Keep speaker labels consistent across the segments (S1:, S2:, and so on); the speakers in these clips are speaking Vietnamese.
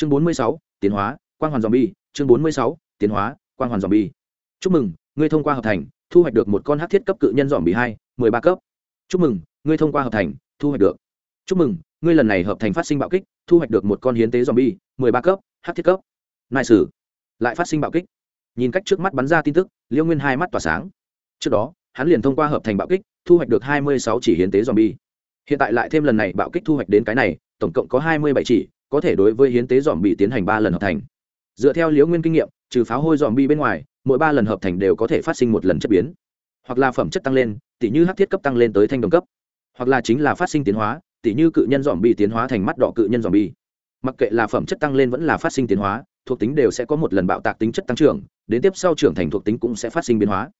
S1: chương bốn mươi sáu, tiến hóa, quang hoàn zombie. Chương bốn mươi sáu, tiến hóa, quang hoàn zombie. Chúc mừng, ngươi thông qua hợp thành, thu hoạch được một con hát thiết cấp cự nhân zombie bi hai, mười ba cấp. Chúc mừng, ngươi thông qua hợp thành, thu hoạch được. Chúc mừng, ngươi lần này hợp thành phát sinh bạo kích, thu hoạch được một con hiến tế zombie bi mười ba cấp hát thiết cấp. Nại sử lại phát sinh bạo kích. Nhìn cách trước mắt bắn ra tin tức, liêu nguyên hai mắt tỏa sáng. Trước đó, hắn liền thông qua hợp thành bạo kích, thu hoạch được hai mươi sáu chỉ hiến tế zombie. Hiện tại lại thêm lần này bạo kích thu hoạch đến cái này, tổng cộng có hai mươi bảy chỉ có thể đối với hiến tế dòm bị tiến hành ba lần hợp thành. Dựa theo liễu nguyên kinh nghiệm, trừ pháo hôi dòm bi bên ngoài, mỗi ba lần hợp thành đều có thể phát sinh một lần chất biến. Hoặc là phẩm chất tăng lên, tỉ như hát thiết cấp tăng lên tới thanh đồng cấp. Hoặc là chính là phát sinh tiến hóa, tỉ như cự nhân dòm bi tiến hóa thành mắt đỏ cự nhân dòm bi mặc kệ là phẩm chất tăng lên vẫn là phát sinh tiến hóa, thuộc tính đều sẽ có một lần bạo tạc tính chất tăng trưởng, đến tiếp sau trưởng thành thuộc tính cũng sẽ phát sinh biến hóa.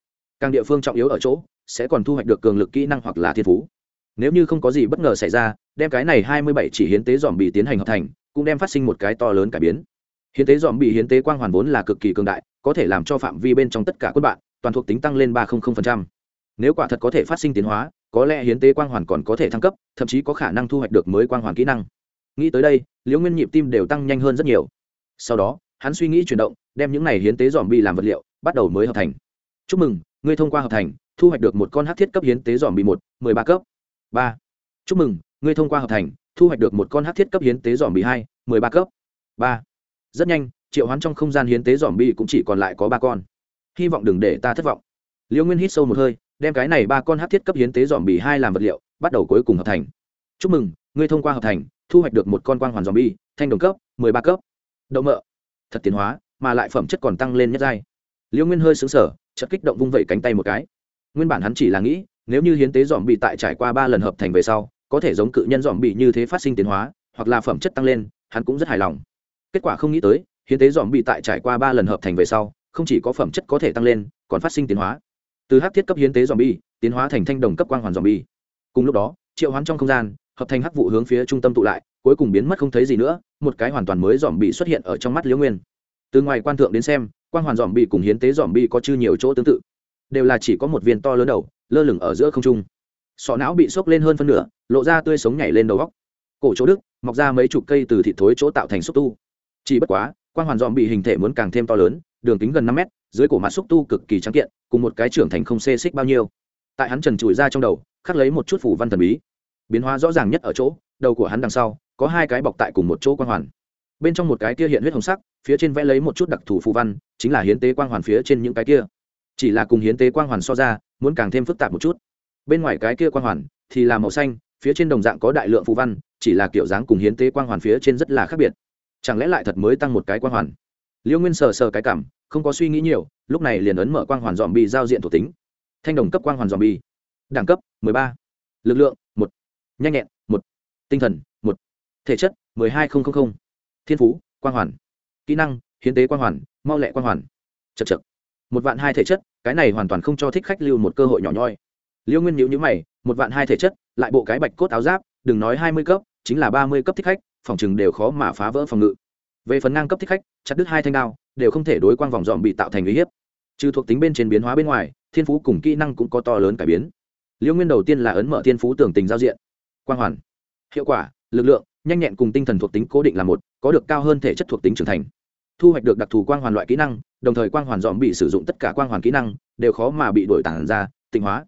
S1: Càng địa phương trọng yếu ở chỗ, sẽ còn thu hoạch được cường lực kỹ năng hoặc là thiên phú nếu như không có gì bất ngờ xảy ra, đem cái này hai mươi bảy chỉ hiến tế dòm bị tiến hành hợp thành, cũng đem phát sinh một cái to lớn cải biến. Hiến tế dòm bị hiến tế quang hoàn vốn là cực kỳ cường đại, có thể làm cho phạm vi bên trong tất cả quân bạn, toàn thuộc tính tăng lên ba nếu quả thật có thể phát sinh tiến hóa, có lẽ hiến tế quang hoàn còn có thể thăng cấp, thậm chí có khả năng thu hoạch được mới quang hoàn kỹ năng. Nghĩ tới đây, liễu nguyên nhịp tim đều tăng nhanh hơn rất nhiều. Sau đó, hắn suy nghĩ chuyển động, đem những này hiến tế dòm bị làm vật liệu, bắt đầu mới hợp thành. Chúc mừng, ngươi thông qua hợp thành, thu hoạch được một con hát thiết cấp hiến tế dòm bị một, mười ba cấp ba. Chúc mừng, ngươi thông qua hợp thành, thu hoạch được một con hát thiết cấp hiến tế dòm bị hai, mười ba cấp. Ba. Rất nhanh, triệu hoán trong không gian hiến tế dòm bị cũng chỉ còn lại có ba con. Hy vọng đừng để ta thất vọng. Liễu nguyên hít sâu một hơi, đem cái này ba con hát thiết cấp hiến tế dòm bị hai làm vật liệu, bắt đầu cuối cùng hợp thành. Chúc mừng, ngươi thông qua hợp thành, thu hoạch được một con quang hoàn dòm bi thanh đồng cấp, mười ba cấp. Đậu mợ thật tiến hóa, mà lại phẩm chất còn tăng lên nhất giai. Liễu nguyên hơi xứng sở chất kích động vung vẩy cánh tay một cái. Nguyên bản hắn chỉ là nghĩ nếu như hiến tế dòm bị tại trải qua ba lần hợp thành về sau, có thể giống cự nhân dòm bị như thế phát sinh tiến hóa, hoặc là phẩm chất tăng lên, hắn cũng rất hài lòng. Kết quả không nghĩ tới, hiến tế dòm bị tại trải qua ba lần hợp thành về sau, không chỉ có phẩm chất có thể tăng lên, còn phát sinh tiến hóa. Từ hắc thiết cấp hiến tế dòm bi tiến hóa thành thanh đồng cấp quang hoàn dòm bi cùng lúc đó, triệu hoán trong không gian, hợp thành hắc vụ hướng phía trung tâm tụ lại, cuối cùng biến mất không thấy gì nữa, một cái hoàn toàn mới dòm bị xuất hiện ở trong mắt liễu nguyên. Từ ngoài quan thượng đến xem, quang hoàn dòm bị cùng hiến tế dòm bi có chư nhiều chỗ tương tự đều là chỉ có một viên to lớn đầu, lơ lửng ở giữa không trung. Sọ não bị sốc lên hơn phân nửa, lộ ra tươi sống nhảy lên đầu góc. Cổ chỗ đức mọc ra mấy chục cây từ thịt thối chỗ tạo thành xúc tu. Chỉ bất quá quan hoàn dòm bị hình thể muốn càng thêm to lớn, đường kính gần năm mét, dưới cổ mặt xúc tu cực kỳ trắng kiện, cùng một cái trưởng thành không xê xích bao nhiêu. Tại hắn trần trụi ra trong đầu, khắc lấy một chút phủ văn thần bí. Biến hóa rõ ràng nhất ở chỗ, đầu của hắn đằng sau, có hai cái bọc tại cùng một chỗ quan hoàn. Bên trong một cái kia hiện huyết hồng sắc, phía trên vẽ lấy một chút đặc thù phù văn, chính là hiến tế quan hoàn phía trên những cái kia chỉ là cùng hiến tế quang hoàn so ra, muốn càng thêm phức tạp một chút. Bên ngoài cái kia quang hoàn thì là màu xanh, phía trên đồng dạng có đại lượng phù văn, chỉ là kiểu dáng cùng hiến tế quang hoàn phía trên rất là khác biệt. Chẳng lẽ lại thật mới tăng một cái quang hoàn? Liêu nguyên sờ sờ cái cảm, không có suy nghĩ nhiều, lúc này liền ấn mở quang hoàn dòm bi giao diện thuộc tính. Thanh đồng cấp quang hoàn dòm bi đẳng cấp 13. lực lượng một. Nhanh nhẹn một. Tinh thần một. Thể chất 12000. thiên phú quang hoàn. Kỹ năng hiến tế quang hoàn, mau lẹ quang hoàn. Chật chật một vạn hai thể chất, cái này hoàn toàn không cho thích khách lưu một cơ hội nhỏ nhoi. Liêu nguyên nhữ nhữ mày, một vạn hai thể chất, lại bộ cái bạch cốt áo giáp, đừng nói hai mươi cấp, chính là ba mươi cấp thích khách, phòng chừng đều khó mà phá vỡ phòng ngự. Về phần ngang cấp thích khách, chặt đứt hai thanh đao, đều không thể đối quang vòng dòm bị tạo thành uy hiếp. Trừ thuộc tính bên trên biến hóa bên ngoài, thiên phú cùng kỹ năng cũng có to lớn cải biến. Liêu nguyên đầu tiên là ấn mở thiên phú tưởng tình giao diện. Quang hoàn. Hiệu quả, lực lượng, nhanh nhẹn cùng tinh thần thuộc tính cố định là một, có được cao hơn thể chất thuộc tính trưởng thành. Thu hoạch được đặc thù quang hoàn loại kỹ năng đồng thời quang hoàn dòm bị sử dụng tất cả quang hoàn kỹ năng, đều khó mà bị đổi tản ra, tịnh hóa.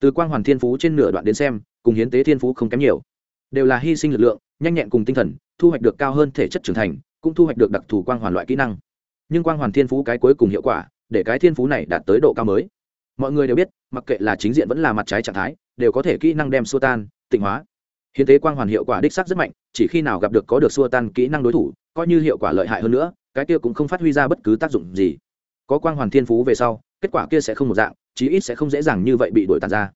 S1: Từ quang hoàn thiên phú trên nửa đoạn đến xem, cùng hiến tế thiên phú không kém nhiều. Đều là hy sinh lực lượng, nhanh nhẹn cùng tinh thần, thu hoạch được cao hơn thể chất trưởng thành, cũng thu hoạch được đặc thù quang hoàn loại kỹ năng. Nhưng quang hoàn thiên phú cái cuối cùng hiệu quả, để cái thiên phú này đạt tới độ cao mới. Mọi người đều biết, mặc kệ là chính diện vẫn là mặt trái trạng thái, đều có thể kỹ năng đem xua tan, tịnh hóa. Hiến tế quang hoàn hiệu quả đích sắc rất mạnh, chỉ khi nào gặp được có được xua tan kỹ năng đối thủ, coi như hiệu quả lợi hại hơn nữa cái kia cũng không phát huy ra bất cứ tác dụng gì. Có quang hoàn thiên phú về sau, kết quả kia sẽ không một dạng, chí ít sẽ không dễ dàng như vậy bị đổi tàn ra.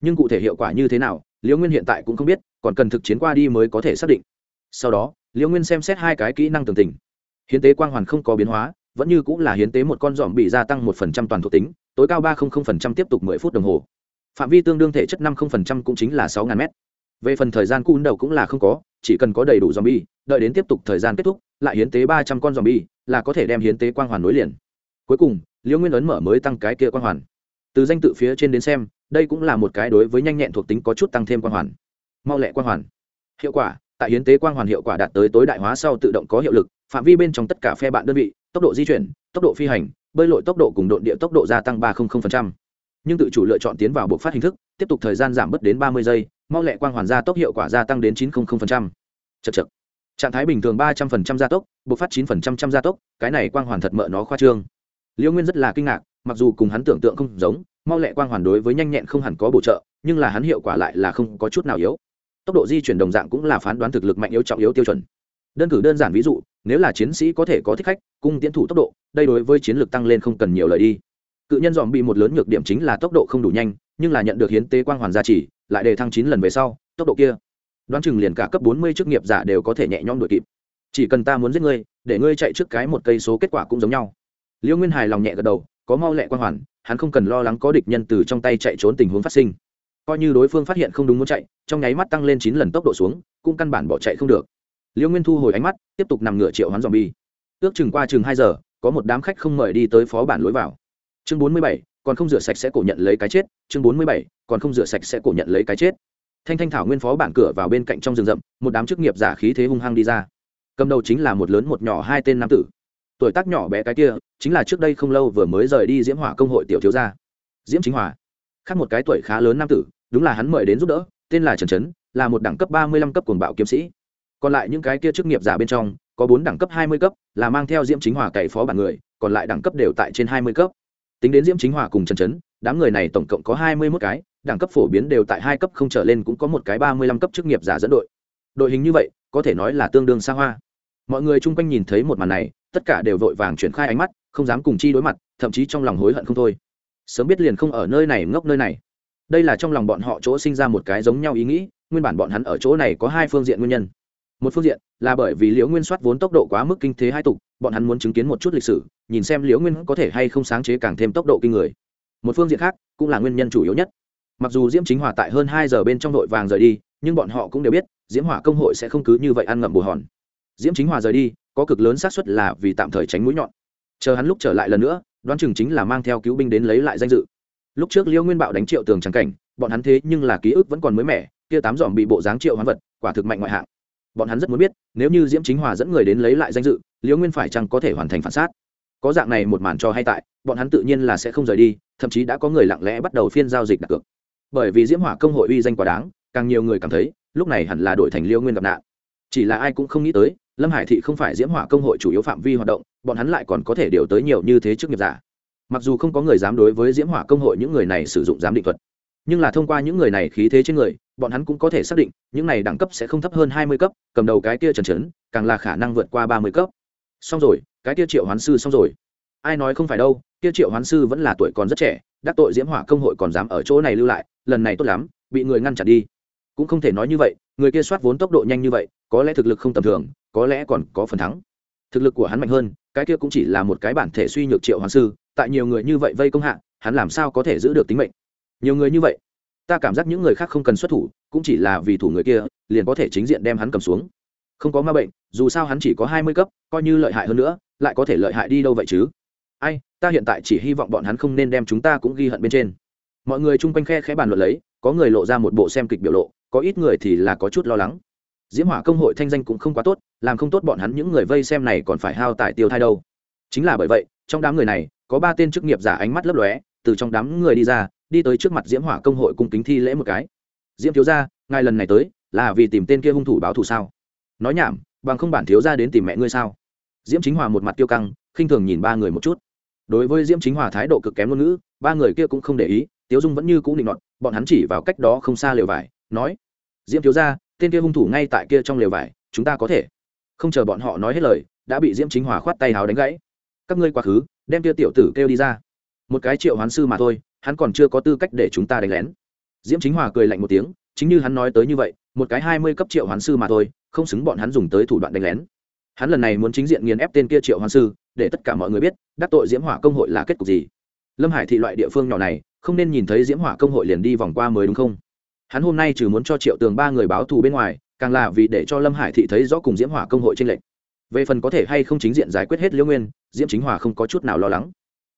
S1: Nhưng cụ thể hiệu quả như thế nào, liễu nguyên hiện tại cũng không biết, còn cần thực chiến qua đi mới có thể xác định. Sau đó, liễu nguyên xem xét hai cái kỹ năng tường tình. Hiến tế quang hoàn không có biến hóa, vẫn như cũng là hiến tế một con dòm bị gia tăng một phần trăm toàn thuộc tính, tối cao ba phần trăm tiếp tục mười phút đồng hồ. Phạm vi tương đương thể chất năm phần trăm cũng chính là sáu ngàn mét. Về phần thời gian cun đầu cũng là không có, chỉ cần có đầy đủ dòm bi, đợi đến tiếp tục thời gian kết thúc lại hiến tế ba trăm con dòm bi là có thể đem hiến tế quang hoàn nối liền. Cuối cùng liễu nguyên ấn mở mới tăng cái kia quang hoàn. Từ danh tự phía trên đến xem, đây cũng là một cái đối với nhanh nhẹn thuộc tính có chút tăng thêm quang hoàn. Mau lẹ quang hoàn. Hiệu quả, tại hiến tế quang hoàn hiệu quả đạt tới tối đại hóa sau tự động có hiệu lực, phạm vi bên trong tất cả phe bạn đơn vị, tốc độ di chuyển, tốc độ phi hành, bơi lội tốc độ cùng độn địa tốc độ gia tăng ba nhưng tự chủ lựa chọn tiến vào buộc phát hình thức, tiếp tục thời gian giảm bớt đến ba mươi giây, mau lẹ quang hoàn gia tốc hiệu quả gia tăng đến chín chật chật trạng thái bình thường ba trăm linh gia tốc, bộc phát chín trăm gia tốc, cái này quang hoàn thật mợ nó khoa trương. Liễu nguyên rất là kinh ngạc, mặc dù cùng hắn tưởng tượng không giống, mau lẹ quang hoàn đối với nhanh nhẹn không hẳn có bổ trợ, nhưng là hắn hiệu quả lại là không có chút nào yếu. Tốc độ di chuyển đồng dạng cũng là phán đoán thực lực mạnh yếu trọng yếu tiêu chuẩn. Đơn cử đơn giản ví dụ, nếu là chiến sĩ có thể có thích khách, cung tiến thủ tốc độ, đây đối với chiến lược tăng lên không cần nhiều lời đi. Cự nhân dòm bị một lớn nhược điểm chính là tốc độ không đủ nhanh, nhưng là nhận được hiến tế quang hoàn gia trì, lại đề thăng chín lần về sau, tốc độ kia đoán chừng liền cả cấp bốn mươi chức nghiệp giả đều có thể nhẹ nhõm đuổi kịp. Chỉ cần ta muốn giết ngươi, để ngươi chạy trước cái một cây số kết quả cũng giống nhau. Liễu nguyên hài lòng nhẹ gật đầu, có mau lẹ quang hoàn, hắn không cần lo lắng có địch nhân từ trong tay chạy trốn tình huống phát sinh. Coi như đối phương phát hiện không đúng muốn chạy, trong nháy mắt tăng lên chín lần tốc độ xuống, cũng căn bản bỏ chạy không được. Liễu nguyên thu hồi ánh mắt, tiếp tục nằm ngửa triệu hoán dòm bi ước chừng qua chừng hai giờ, có một đám khách không mời đi tới phó bản lối vào. Chương bốn mươi bảy, còn không rửa sạch sẽ cổ nhận lấy cái chết. Chương bốn mươi bảy, còn không rửa sạch sẽ cổ nhận lấy cái chết thanh thanh thảo nguyên phó bản cửa vào bên cạnh trong rừng rậm, một đám chức nghiệp giả khí thế hung hăng đi ra. Cầm đầu chính là một lớn một nhỏ hai tên nam tử. Tuổi tác nhỏ bé cái kia, chính là trước đây không lâu vừa mới rời đi diễm hỏa công hội tiểu thiếu gia. Diễm chính hòa khác một cái tuổi khá lớn nam tử, đúng là hắn mời đến giúp đỡ, tên là trần trấn, là một đẳng cấp ba mươi lăm cấp cuồng bạo kiếm sĩ. Còn lại những cái kia chức nghiệp giả bên trong, có bốn đẳng cấp hai mươi cấp, là mang theo diễm chính hòa cậy phó bản người, còn lại đẳng cấp đều tại trên hai mươi cấp. Tính đến diễm chính hòa cùng trần trấn, đám người này tổng cộng có hai mươi mốt cái đẳng cấp phổ biến đều tại hai cấp không trở lên cũng có một cái ba mươi lăm cấp chức nghiệp giả dẫn đội. Đội hình như vậy, có thể nói là tương đương xa hoa. Mọi người chung quanh nhìn thấy một màn này, tất cả đều vội vàng chuyển khai ánh mắt, không dám cùng chi đối mặt, thậm chí trong lòng hối hận không thôi. Sớm biết liền không ở nơi này ngốc nơi này. Đây là trong lòng bọn họ chỗ sinh ra một cái giống nhau ý nghĩ, nguyên bản bọn hắn ở chỗ này có hai phương diện nguyên nhân. Một phương diện là bởi vì liễu nguyên soát vốn tốc độ quá mức kinh thế hai tục, bọn hắn muốn chứng kiến một chút lịch sử, nhìn xem liễu nguyên có thể hay không sáng chế càng thêm tốc độ kinh người. Một phương diện khác cũng là nguyên nhân chủ yếu nhất mặc dù diễm chính hòa tại hơn hai giờ bên trong đội vàng rời đi, nhưng bọn họ cũng đều biết, diễm hỏa công hội sẽ không cứ như vậy ăn ngậm bù hòn. Diễm chính hòa rời đi, có cực lớn xác suất là vì tạm thời tránh mũi nhọn. Chờ hắn lúc trở lại lần nữa, đoán chừng chính là mang theo cứu binh đến lấy lại danh dự. Lúc trước liêu nguyên bạo đánh triệu tường trắng cảnh, bọn hắn thế nhưng là ký ức vẫn còn mới mẻ, kia tám dòm bị bộ dáng triệu hoán vật, quả thực mạnh ngoại hạng. Bọn hắn rất muốn biết, nếu như diễm chính hòa dẫn người đến lấy lại danh dự liễu nguyên phải chăng có thể hoàn thành phản xác có dạng này một màn cho hay tại, bọn hắn tự nhiên là sẽ không rời đi, thậm chí đã có người lặng lẽ bắt đầu phiên giao dịch đặt cược bởi vì diễm hỏa công hội uy danh quá đáng, càng nhiều người cảm thấy, lúc này hẳn là đổi thành liêu nguyên gặp nạn. Chỉ là ai cũng không nghĩ tới, lâm hải thị không phải diễm hỏa công hội chủ yếu phạm vi hoạt động, bọn hắn lại còn có thể điều tới nhiều như thế trước nghiệp giả. Mặc dù không có người dám đối với diễm hỏa công hội những người này sử dụng giám định thuật, nhưng là thông qua những người này khí thế trên người, bọn hắn cũng có thể xác định, những này đẳng cấp sẽ không thấp hơn hai mươi cấp, cầm đầu cái kia trần trấn, càng là khả năng vượt qua ba mươi cấp. Xong rồi, cái kia triệu hoán sư xong rồi. Ai nói không phải đâu kia triệu hoán sư vẫn là tuổi còn rất trẻ, đắc tội diễm hỏa công hội còn dám ở chỗ này lưu lại, lần này tốt lắm, bị người ngăn chặn đi. Cũng không thể nói như vậy, người kia soát vốn tốc độ nhanh như vậy, có lẽ thực lực không tầm thường, có lẽ còn có phần thắng. Thực lực của hắn mạnh hơn, cái kia cũng chỉ là một cái bản thể suy nhược triệu hoán sư, tại nhiều người như vậy vây công hạ, hắn làm sao có thể giữ được tính mệnh? Nhiều người như vậy, ta cảm giác những người khác không cần xuất thủ, cũng chỉ là vì thủ người kia, liền có thể chính diện đem hắn cầm xuống. Không có ma bệnh, dù sao hắn chỉ có hai mươi cấp, coi như lợi hại hơn nữa, lại có thể lợi hại đi đâu vậy chứ? Ai, ta hiện tại chỉ hy vọng bọn hắn không nên đem chúng ta cũng ghi hận bên trên. Mọi người chung quanh khe khẽ bàn luận lấy, có người lộ ra một bộ xem kịch biểu lộ, có ít người thì là có chút lo lắng. Diễm hỏa công hội thanh danh cũng không quá tốt, làm không tốt bọn hắn những người vây xem này còn phải hao tài tiêu thai đâu. Chính là bởi vậy, trong đám người này, có ba tên chức nghiệp giả ánh mắt lấp lóe, từ trong đám người đi ra, đi tới trước mặt diễm hỏa công hội cung kính thi lễ một cái. Diễm thiếu gia, ngài lần này tới, là vì tìm tên kia hung thủ báo thù sao? Nói nhảm, bằng không bản thiếu gia đến tìm mẹ ngươi sao? Diễm chính hòa một mặt tiêu căng, khinh thường nhìn ba người một chút đối với diễm chính hòa thái độ cực kém ngôn ngữ, ba người kia cũng không để ý, tiếu dung vẫn như cũ định nọt, bọn hắn chỉ vào cách đó không xa lều vải, nói, diễm thiếu gia, tên kia hung thủ ngay tại kia trong lều vải, chúng ta có thể. Không chờ bọn họ nói hết lời, đã bị diễm chính hòa khoát tay hào đánh gãy. Các ngươi quá khứ, đem kia tiểu tử kêu đi ra. Một cái triệu hoán sư mà thôi, hắn còn chưa có tư cách để chúng ta đánh lén. Diễm chính hòa cười lạnh một tiếng, chính như hắn nói tới như vậy, một cái hai mươi cấp triệu hoán sư mà thôi, không xứng bọn hắn dùng tới thủ đoạn đánh lén. Hắn lần này muốn chính diện nghiền ép tên kia triệu hoán sư để tất cả mọi người biết, đắc tội diễm hỏa công hội là kết cục gì. Lâm hải thị loại địa phương nhỏ này, không nên nhìn thấy diễm hỏa công hội liền đi vòng qua mới đúng không? Hắn hôm nay trừ muốn cho triệu tường ba người báo thù bên ngoài, càng là vì để cho lâm hải thị thấy rõ cùng diễm hỏa công hội trên lệnh về phần có thể hay không chính diện giải quyết hết liễu nguyên, diễm chính hòa không có chút nào lo lắng.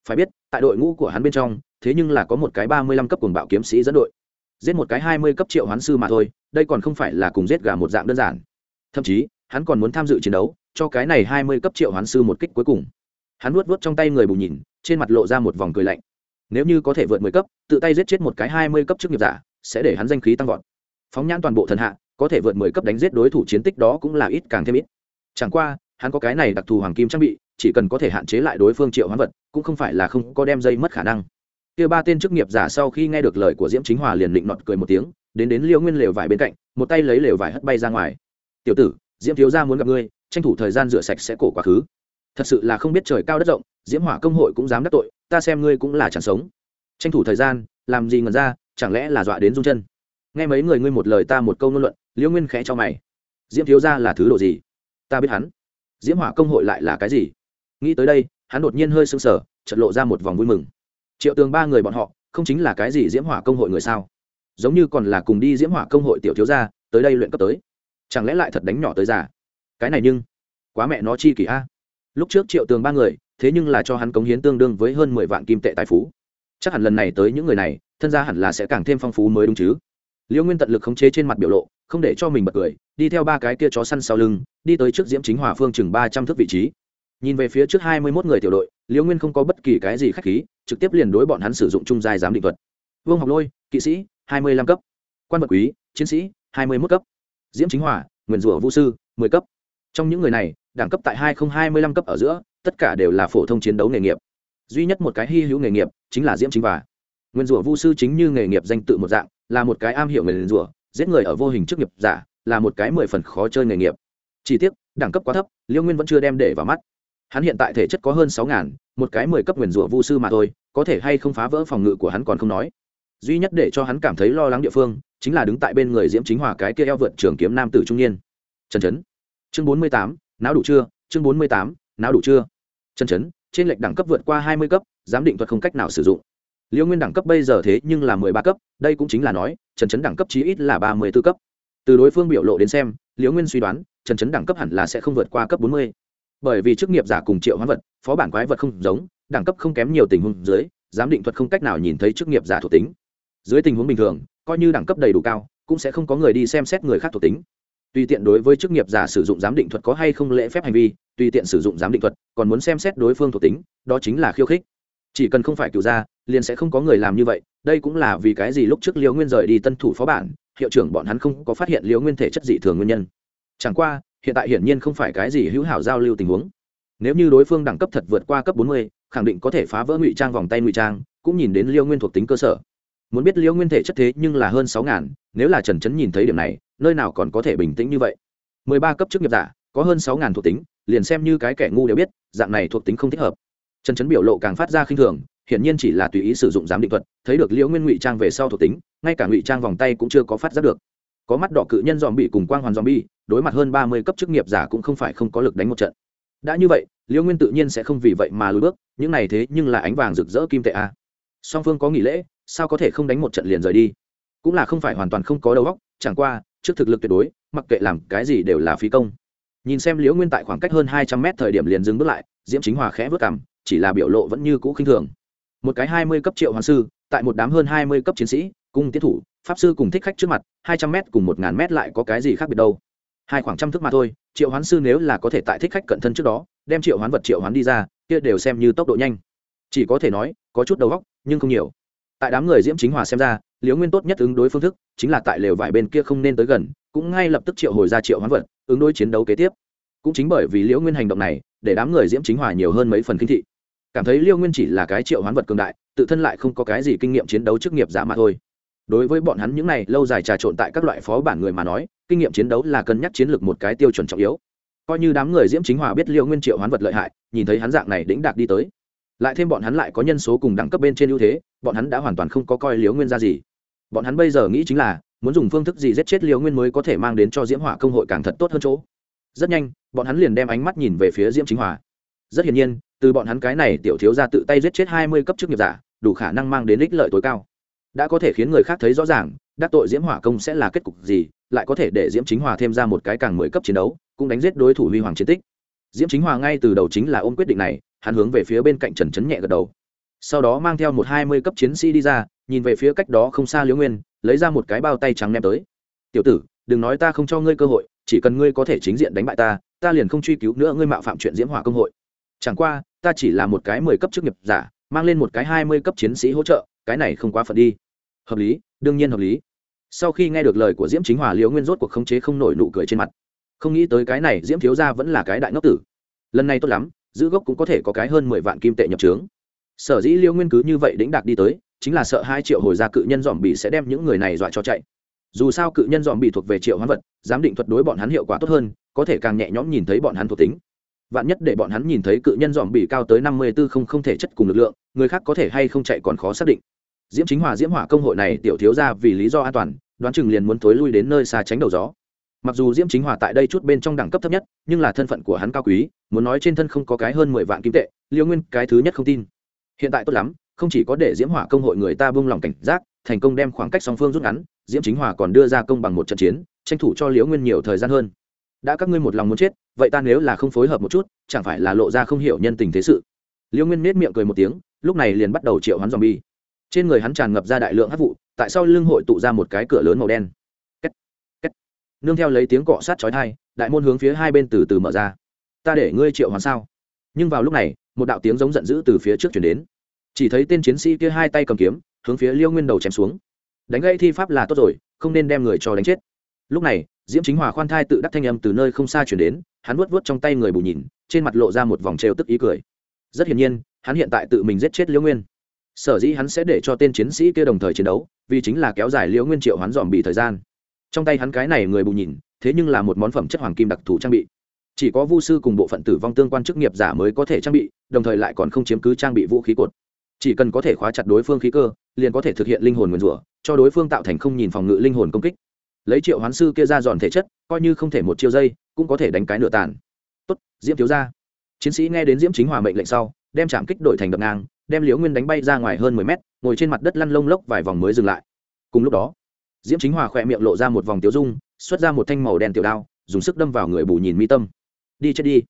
S1: Phải biết, tại đội ngũ của hắn bên trong, thế nhưng là có một cái ba mươi lăm cấp cuồng bạo kiếm sĩ dẫn đội. Giết một cái hai mươi cấp triệu hoán sư mà thôi, đây còn không phải là cùng giết gà một dạng đơn giản. Thậm chí hắn còn muốn tham dự chiến đấu, cho cái này hai mươi cấp triệu hoán sư một kích cuối cùng. Hắn nuốt vớt trong tay người bù nhìn, trên mặt lộ ra một vòng cười lạnh. Nếu như có thể vượt mười cấp, tự tay giết chết một cái hai mươi cấp chức nghiệp giả, sẽ để hắn danh khí tăng vọt. Phóng nhãn toàn bộ thần hạ, có thể vượt mười cấp đánh giết đối thủ chiến tích đó cũng là ít càng thêm ít. Chẳng qua, hắn có cái này đặc thù hoàng kim trang bị, chỉ cần có thể hạn chế lại đối phương triệu hoán vật, cũng không phải là không có đem dây mất khả năng. Kia ba tên chức nghiệp giả sau khi nghe được lời của diễm chính hòa liền định nọt cười một tiếng, đến đến liêu nguyên lều vải bên cạnh, một tay lấy lều vải hất bay ra ngoài. Tiểu tử diễm thiếu gia muốn gặp ngươi, tranh thủ thời gian rửa sạch sẽ cổ quá khứ. Thật sự là không biết trời cao đất rộng, diễm hỏa công hội cũng dám đắc tội, ta xem ngươi cũng là chẳng sống. Tranh thủ thời gian, làm gì ngần ra, chẳng lẽ là dọa đến rung chân? Nghe mấy người ngươi một lời ta một câu ngôn luận, liễu nguyên khẽ cho mày. Diễm thiếu gia là thứ độ gì? Ta biết hắn. Diễm hỏa công hội lại là cái gì? Nghĩ tới đây, hắn đột nhiên hơi sưng sờ chật lộ ra một vòng vui mừng. Triệu tường ba người bọn họ, không chính là cái gì diễm hỏa công hội người sao? Giống như còn là cùng đi diễm hỏa công hội tiểu thiếu gia, tới đây luyện cấp tới chẳng lẽ lại thật đánh nhỏ tới già? Cái này nhưng quá mẹ nó chi kỷ a. Lúc trước triệu tường ba người, thế nhưng là cho hắn cống hiến tương đương với hơn mười vạn kim tệ tài phú. Chắc hẳn lần này tới những người này, thân gia hẳn là sẽ càng thêm phong phú mới đúng chứ. Liễu nguyên tận lực khống chế trên mặt biểu lộ, không để cho mình bật cười, đi theo ba cái kia chó săn sau lưng, đi tới trước diễm chính hòa phương chừng ba trăm thước vị trí. Nhìn về phía trước hai mươi mốt người tiểu đội liễu nguyên không có bất kỳ cái gì k h á c h khí, trực tiếp liền đối bọn hắn sử dụng trung giai giám định thuật. Vương học lôi, kỵ sĩ, hai mươi lăm cấp. Quan vật quý, chiến sĩ, hai mươi mốt cấp diễm chính hòa, nguyền rủa vũ sư, mười cấp. Trong những người này, đẳng cấp tại hai nghìn hai mươi lăm cấp ở giữa, tất cả đều là phổ thông chiến đấu nghề nghiệp. Duy nhất một cái hy hữu nghề nghiệp chính là diễm chính và nguyên rủa vu sư chính như nghề nghiệp danh tự một dạng, là một cái am hiểu nghề rủa, giết người ở vô hình trước nghiệp giả, là một cái mười phần khó chơi nghề nghiệp. Chỉ tiếc, đẳng cấp quá thấp, liêu nguyên vẫn chưa đem để vào mắt. Hắn hiện tại thể chất có hơn sáu ngàn, một cái mười cấp nguyền rủa vu sư mà thôi, có thể hay không phá vỡ phòng ngự của hắn còn không nói duy nhất để cho hắn cảm thấy lo lắng địa phương, chính là đứng tại bên người diễm chính hòa cái kia eo vượt trường kiếm nam tử trung niên. Trần trấn. Chương bốn mươi tám não đủ chưa? Chương bốn mươi tám não đủ chưa? Trần chấn trên lệch đẳng cấp vượt qua hai mươi cấp, giám định thuật không cách nào sử dụng. Liêu nguyên đẳng cấp bây giờ thế nhưng là mười ba cấp, đây cũng chính là nói, trần chấn đẳng cấp chí ít là ba mươi b ố cấp. Từ đối phương biểu lộ đến xem, liêu nguyên suy đoán, trần chấn đẳng cấp hẳn là sẽ không vượt qua cấp bốn mươi. Bởi vì chức nghiệp giả cùng triệu hoán vật, phó bản quái vật không giống, đẳng cấp không kém nhiều tình huống dưới, giám định thuật không cách nào nhìn thấy chức nghiệp giả thuộc tính dưới tình huống bình thường, coi như đẳng cấp đầy đủ cao, cũng sẽ không có người đi xem xét người khác thuộc tính. Tùy tiện đối với chức nghiệp giả sử dụng giám định thuật có hay không lễ phép hành vi, tùy tiện sử dụng giám định thuật, còn muốn xem xét đối phương thuộc tính, đó chính là khiêu khích. Chỉ cần không phải cựu gia, liền sẽ không có người làm như vậy, đây cũng là vì cái gì lúc trước liễu nguyên rời đi tân thủ phó bản, hiệu trưởng bọn hắn không có phát hiện liễu nguyên thể chất dị thường nguyên nhân. Chẳng qua, hiện tại hiển nhiên không phải cái gì hữu hảo giao lưu tình huống. Nếu như đối phương đẳng cấp thật vượt qua cấp bốn mươi, khẳng định có thể phá vỡ ngụy trang vòng tay ngụy trang, cũng nhìn đến liễu nguyên thuộc tính cơ sở muốn biết liễu nguyên thể chất thế nhưng là hơn sáu ngàn, nếu là trần trấn nhìn thấy điểm này, nơi nào còn có thể bình tĩnh như vậy? Mười ba cấp chức nghiệp giả, có hơn sáu ngàn thuộc tính, liền xem như cái kẻ ngu đều biết, dạng này thuộc tính không thích hợp. Trần trấn biểu lộ càng phát ra khinh thường, hiển nhiên chỉ là tùy ý sử dụng giám định thuật, thấy được liễu nguyên ngụy trang về sau thuộc tính, ngay cả ngụy trang vòng tay cũng chưa có phát giác được. Có mắt đỏ cự nhân dòm bị cùng quang hoàn dòm bi đối mặt hơn ba mươi cấp chức nghiệp giả cũng không phải không có lực đánh một trận. Đã như vậy, liễu nguyên tự nhiên sẽ không vì vậy mà lùi bước, những này thế nhưng là ánh vàng rực rỡ kim tệ a song phương có nghỉ lễ, sao có thể không đánh một trận liền rời đi? Cũng là không phải hoàn toàn không có đầu óc, chẳng qua, trước thực lực tuyệt đối, mặc kệ làm cái gì đều là phí công. Nhìn xem liễu nguyên tại khoảng cách hơn hai trăm mét thời điểm liền dừng bước lại, diễm chính hòa khẽ vớt cảm chỉ là biểu lộ vẫn như cũ khinh thường. Một cái hai mươi cấp triệu hoàng sư, tại một đám hơn hai mươi cấp chiến sĩ cung tiến thủ, pháp sư cùng thích khách trước mặt, hai trăm m cùng một ngàn m lại có cái gì khác biệt đâu? Hai khoảng trăm thước mà thôi, triệu hoán sư nếu là có thể tại thích khách cận thân trước đó, đem triệu hoán vật triệu hoán đi ra, kia đều xem như tốc độ nhanh chỉ có thể nói, có chút đầu góc nhưng không nhiều. Tại đám người diễm chính hòa xem ra, liễu nguyên tốt nhất ứng đối phương thức chính là tại lều vải bên kia không nên tới gần, cũng ngay lập tức triệu hồi ra triệu hoán vật, ứng đối chiến đấu kế tiếp. Cũng chính bởi vì liễu nguyên hành động này, để đám người diễm chính hòa nhiều hơn mấy phần kinh thị. Cảm thấy liễu nguyên chỉ là cái triệu hoán vật cường đại, tự thân lại không có cái gì kinh nghiệm chiến đấu chức nghiệp giả mà thôi. Đối với bọn hắn những này lâu dài trà trộn tại các loại phó bản người mà nói, kinh nghiệm chiến đấu là cân nhắc chiến lược một cái tiêu chuẩn trọng yếu. Coi như đám người diễm chính hòa biết liễu nguyên triệu hoán vật lợi hại, nhìn thấy hắn dạng này đĩnh đạc đi tới lại thêm bọn hắn lại có nhân số cùng đẳng cấp bên trên ưu thế, bọn hắn đã hoàn toàn không có coi liễu nguyên ra gì. Bọn hắn bây giờ nghĩ chính là, muốn dùng phương thức gì giết chết liễu nguyên mới có thể mang đến cho diễm hỏa công hội càng thật tốt hơn chỗ. Rất nhanh, bọn hắn liền đem ánh mắt nhìn về phía diễm chính hòa. Rất hiển nhiên, từ bọn hắn cái này tiểu thiếu ra tự tay giết chết hai mươi cấp chức nghiệp giả, đủ khả năng mang đến ích lợi tối cao. Đã có thể khiến người khác thấy rõ ràng, đắc tội diễm hỏa công sẽ là kết cục gì, lại có thể để diễm chính hòa thêm ra một cái càng mười cấp chiến đấu, cũng đánh giết đối thủ huy hoàng chiến tích. Diễm chính hòa ngay từ đầu chính là ôm quyết định này hắn hướng về phía bên cạnh trần trấn nhẹ gật đầu. Sau đó mang theo một hai mươi cấp chiến sĩ đi ra, nhìn về phía cách đó không xa liễu nguyên, lấy ra một cái bao tay trắng ném tới. Tiểu tử, đừng nói ta không cho ngươi cơ hội, chỉ cần ngươi có thể chính diện đánh bại ta ta liền không truy cứu nữa ngươi mạo phạm chuyện diễm hỏa công hội. Chẳng qua, ta chỉ là một cái mười cấp chức nghiệp giả, mang lên một cái hai mươi cấp chiến sĩ hỗ trợ, cái này không quá phận đi. Hợp lý, đương nhiên hợp lý. Sau khi nghe được lời của diễm chính hòa, liễu nguyên rốt cuộc khống chế không nổi nụ cười trên mặt. Không nghĩ tới cái này diễm thiếu gia vẫn là cái đại ngốc tử. Lần này tốt lắm giữ gốc cũng có thể có cái hơn mười vạn kim tệ nhập trướng. Sở dĩ liêu nguyên cứ như vậy đĩnh đạc đi tới, chính là sợ hai triệu hồi gia cự nhân dòm bị sẽ đem những người này dọa cho chạy. Dù sao cự nhân dòm bị thuộc về triệu hoán vật, giám định thuật đối bọn hắn hiệu quả tốt hơn, có thể càng nhẹ nhõm nhìn thấy bọn hắn thuộc tính. Vạn nhất để bọn hắn nhìn thấy cự nhân dòm bị cao tới năm mươi b ố không không thể chất cùng lực lượng, người khác có thể hay không chạy còn khó xác định. Diễm chính hòa diễm hỏa công hội này tiểu thiếu ra vì lý do an toàn, đoán chừng liền muốn thối lui đến nơi xa tránh đầu gió mặc dù diễm chính hòa tại đây chút bên trong đẳng cấp thấp nhất, nhưng là thân phận của hắn cao quý, muốn nói trên thân không có cái hơn mười vạn kim tệ, liêu nguyên cái thứ nhất không tin. Hiện tại tốt lắm, không chỉ có để diễm hỏa công hội người ta buông lòng cảnh giác, thành công đem khoảng cách song phương rút ngắn, diễm chính hòa còn đưa ra công bằng một trận chiến, tranh thủ cho liễu nguyên nhiều thời gian hơn. Đã các ngươi một lòng muốn chết, vậy ta nếu là không phối hợp một chút, chẳng phải là lộ ra không hiểu nhân tình thế sự? Liễu nguyên nết miệng cười một tiếng, lúc này liền bắt đầu triệu hắn dòm bi trên người hắn tràn ngập ra đại lượng hát vụ, tại sao lưng hội tụ ra một cái cửa lớn màu đen nương theo lấy tiếng cọ sát chói tai, đại môn hướng phía hai bên từ từ mở ra. Ta để ngươi triệu hoàn sao? Nhưng vào lúc này, một đạo tiếng giống giận dữ từ phía trước truyền đến. Chỉ thấy tên chiến sĩ kia hai tay cầm kiếm, hướng phía liêu nguyên đầu chém xuống. Đánh gãy thi pháp là tốt rồi, không nên đem người cho đánh chết. Lúc này, diễm chính hòa khoan thai tự đắc thanh âm từ nơi không xa truyền đến, hắn vuốt vuốt trong tay người bù nhìn, trên mặt lộ ra một vòng trêu tức ý cười. Rất hiển nhiên, hắn hiện tại tự mình giết chết liêu nguyên. Sở dĩ hắn sẽ để cho tên chiến sĩ kia đồng thời chiến đấu, vì chính là kéo dài liêu nguyên triệu hoán dòm bị thời gian trong tay hắn cái này người bù nhìn, thế nhưng là một món phẩm chất hoàng kim đặc thù trang bị. Chỉ có vu sư cùng bộ phận tử vong tương quan chức nghiệp giả mới có thể trang bị, đồng thời lại còn không chiếm cứ trang bị vũ khí cột. Chỉ cần có thể khóa chặt đối phương khí cơ, liền có thể thực hiện linh hồn nguyền rủa, cho đối phương tạo thành không nhìn phòng ngự linh hồn công kích. Lấy triệu hoán sư kia ra giòn thể chất, coi như không thể một chiêu dây, cũng có thể đánh cái nửa tàn. Tốt, diễm thiếu ra chiến sĩ nghe đến diễm chính hòa mệnh lệnh sau, đem chạm kích đội thành đập ngang, đem liễu nguyên đánh bay ra ngoài hơn mười mét, ngồi trên mặt đất lăn lông lốc vài vòng mới dừng lại. Cùng lúc đó diễm chính hòa khỏe miệng lộ ra một vòng tiêu dung, xuất ra một thanh màu đen tiểu đao, dùng sức đâm vào người bù nhìn mi tâm. Đi chết đi.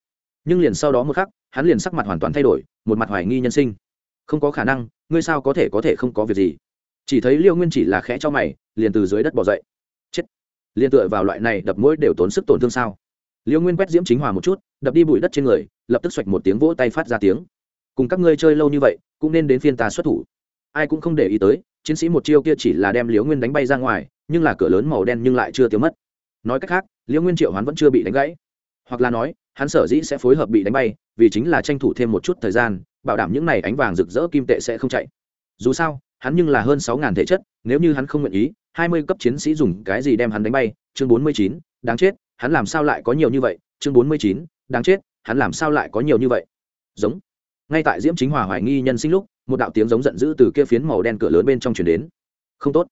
S1: Nhưng liền sau đó một khắc, hắn liền sắc mặt hoàn toàn thay đổi, một mặt hoài nghi nhân sinh. Không có khả năng, ngươi sao có thể có thể không có việc gì? Chỉ thấy liêu nguyên chỉ là khẽ cho mày, liền từ dưới đất bỏ dậy. Chết. Liền tựa vào loại này đập mũi đều tốn sức tổn thương sao? Liêu nguyên quét diễm chính hòa một chút, đập đi bụi đất trên người, lập tức xoạch một tiếng vỗ tay phát ra tiếng. Cùng các ngươi chơi lâu như vậy, cũng nên đến phiên ta xuất thủ. Ai cũng không để ý tới chiến sĩ một chiêu kia chỉ là đem liễu nguyên đánh bay ra ngoài, nhưng là cửa lớn màu đen nhưng lại chưa tiêu mất. Nói cách khác, liễu nguyên triệu hoán vẫn chưa bị đánh gãy. Hoặc là nói, hắn sở dĩ sẽ phối hợp bị đánh bay, vì chính là tranh thủ thêm một chút thời gian, bảo đảm những này ánh vàng rực rỡ kim tệ sẽ không chạy. Dù sao, hắn nhưng là hơn sáu ngàn thể chất, nếu như hắn không nguyện ý, hai mươi cấp chiến sĩ dùng cái gì đem hắn đánh bay, chương bốn mươi chín, đáng chết, hắn làm sao lại có nhiều như vậy, chương bốn mươi chín, đáng chết, hắn làm sao lại có nhiều như vậy. Giống. Ngay tại diễm chính hòa hoài nghi nhân sinh lúc một đạo tiếng giống giận dữ từ kia phiến màu đen cửa lớn bên trong chuyển đến. Không tốt.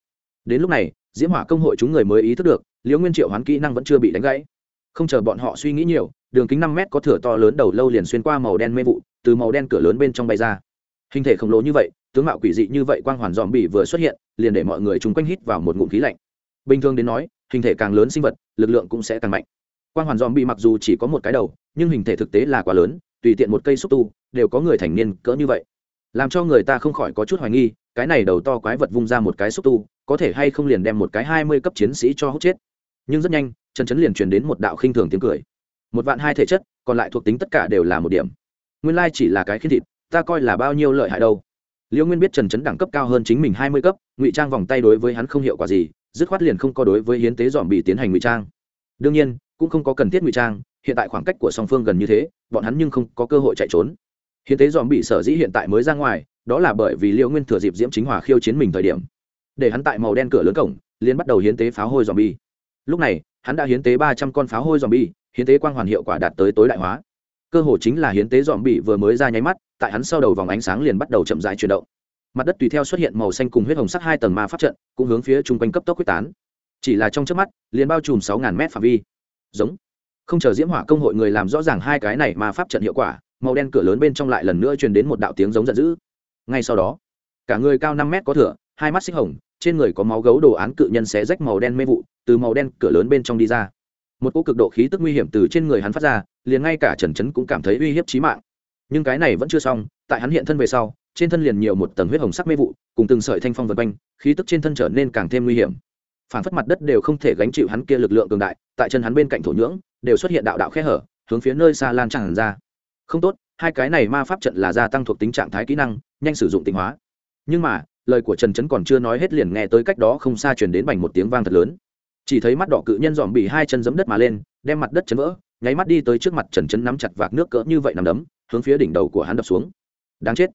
S1: Đến lúc này, diễm hỏa công hội chúng người mới ý thức được, liễu nguyên triệu hoán kỹ năng vẫn chưa bị đánh gãy. Không chờ bọn họ suy nghĩ nhiều, đường kính năm mét có thửa to lớn đầu lâu liền xuyên qua màu đen mê vụ, từ màu đen cửa lớn bên trong bay ra. Hình thể khổng lồ như vậy, tướng mạo quỷ dị như vậy quang hoàn dòm bỉ vừa xuất hiện, liền để mọi người chung quanh hít vào một ngụm khí lạnh. Bình thường đến nói, hình thể càng lớn sinh vật, lực lượng cũng sẽ càng mạnh. Quang hoàn dòm bỉ mặc dù chỉ có một cái đầu, nhưng hình thể thực tế là quá lớn, tùy tiện một cây xúc tu, đều có người thành niên cỡ như vậy làm cho người ta không khỏi có chút hoài nghi, cái này đầu to quái vật vung ra một cái xúc tu, có thể hay không liền đem một cái hai mươi cấp chiến sĩ cho hút chết. Nhưng rất nhanh trần trấn liền truyền đến một đạo khinh thường tiếng cười. Một vạn hai thể chất, còn lại thuộc tính tất cả đều là một điểm. Nguyên lai chỉ là cái khiến thịt, ta coi là bao nhiêu lợi hại đâu. Liễu nguyên biết trần trấn đẳng cấp cao hơn chính mình hai mươi cấp, ngụy trang vòng tay đối với hắn không hiệu quả gì, dứt khoát liền không có đối với hiến tế dòm bị tiến hành ngụy trang. Đương nhiên, cũng không có cần thiết ngụy trang, hiện tại khoảng cách của song phương gần như thế, bọn hắn nhưng không có cơ hội chạy trốn hiến tế dòm bị sở dĩ hiện tại mới ra ngoài, đó là bởi vì liệu nguyên thừa dịp diễm chính hòa khiêu chiến mình thời điểm. Để hắn tại màu đen cửa lớn cổng liên bắt đầu hiến tế pháo hôi dòm bi lúc này, hắn đã hiến tế ba trăm con pháo hôi dòm bi hiến tế quang hoàn hiệu quả đạt tới tối đại hóa. Cơ hồ chính là hiến tế dòm bị vừa mới ra nháy mắt, tại hắn sau đầu vòng ánh sáng liền bắt đầu chậm rãi chuyển động. Mặt đất tùy theo xuất hiện màu xanh cùng huyết hồng sắc hai tầng ma pháp trận, cũng hướng phía chung quanh cấp tốc quyết tán. Chỉ là trong trước mắt, liền bao trùm sáu ngàn mét phạm vi. Giống. Không chờ diễm hỏa công hội người làm rõ ràng hai cái này ma pháp trận hiệu quả màu đen cửa lớn bên trong lại lần nữa truyền đến một đạo tiếng giống giận dữ. Ngay sau đó, cả người cao năm mét có thửa, hai mắt xích hồng, trên người có máu gấu đồ án cự nhân xé rách màu đen mê vụ, từ màu đen cửa lớn bên trong đi ra. Một cỗ cực độ khí tức nguy hiểm từ trên người hắn phát ra, liền ngay cả trần trấn cũng cảm thấy uy hiếp trí mạng. Nhưng cái này vẫn chưa xong, tại hắn hiện thân về sau, trên thân liền nhiều một tầng huyết hồng sắc mê vụ, cùng từng sợi thanh phong vật quanh, khí tức trên thân trở nên càng thêm nguy hiểm. Phản phất mặt đất đều không thể gánh chịu hắn kia lực lượng cường đại, tại chân hắn bên cạnh thổ nhưỡng, đều xuất hiện đạo đạo khe hở, hướng phía nơi xa lan tràn ra không tốt, hai cái này ma pháp trận là gia tăng thuộc tính trạng thái kỹ năng, nhanh sử dụng tịnh hóa. Nhưng mà, lời của trần trấn còn chưa nói hết liền nghe tới cách đó không xa truyền đến bành một tiếng vang thật lớn. Chỉ thấy mắt đỏ cự nhân dòm bị hai chân giấm đất mà lên, đem mặt đất chấn vỡ, nháy mắt đi tới trước mặt trần trấn nắm chặt vạc nước cỡ như vậy nằm đấm, hướng phía đỉnh đầu của hắn đập xuống. Đáng chết.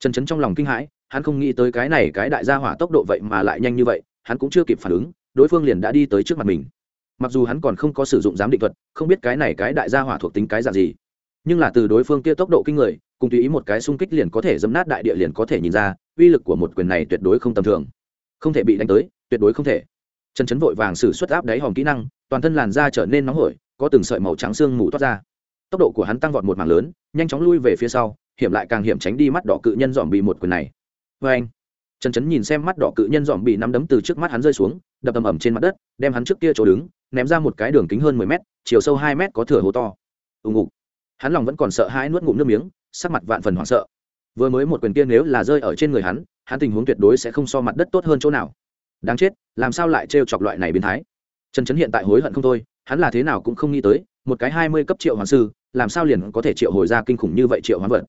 S1: Trần trấn trong lòng kinh hãi, hắn không nghĩ tới cái này cái đại gia hỏa tốc độ vậy mà lại nhanh như vậy, hắn cũng chưa kịp phản ứng, đối phương liền đã đi tới trước mặt mình. Mặc dù hắn còn không có sử dụng giám định thuật, không biết cái này cái đại gia hỏa thuộc tính cái dạng gì nhưng là từ đối phương kia tốc độ kinh người, cùng tùy ý một cái xung kích liền có thể dấm nát đại địa liền có thể nhìn ra, uy lực của một quyền này tuyệt đối không tầm thường. Không thể bị đánh tới, tuyệt đối không thể. Trần Trấn vội vàng xử suất áp đáy hòm kỹ năng, toàn thân làn da trở nên nóng hổi, có từng sợi màu trắng xương mù toát ra. Tốc độ của hắn tăng vọt một mảng lớn, nhanh chóng lui về phía sau, hiểm lại càng hiểm tránh đi mắt đỏ cự nhân dòm bị một quyền này. Vê anh. Trần Trấn nhìn xem mắt đỏ cự nhân dòm bị nắm đấm từ trước mắt hắn rơi xuống, đập ầm ầm trên mặt đất, đem hắn trước kia chỗ đứng, ném ra một cái đường kính hơn mười mét, chiều sâu hai mét có thừa hố to. Ùng ục hắn lòng vẫn còn sợ hãi nuốt ngụm nước miếng, sắc mặt vạn phần hoảng sợ. Vừa mới một quyền kia nếu là rơi ở trên người hắn hắn tình huống tuyệt đối sẽ không so mặt đất tốt hơn chỗ nào. Đáng chết, làm sao lại trêu chọc loại này biến thái? Trần trấn hiện tại hối hận không thôi, hắn là thế nào cũng không nghĩ tới, một cái hai mươi cấp triệu hoàng sư, làm sao liền có thể triệu hồi ra kinh khủng như vậy triệu hoán vật?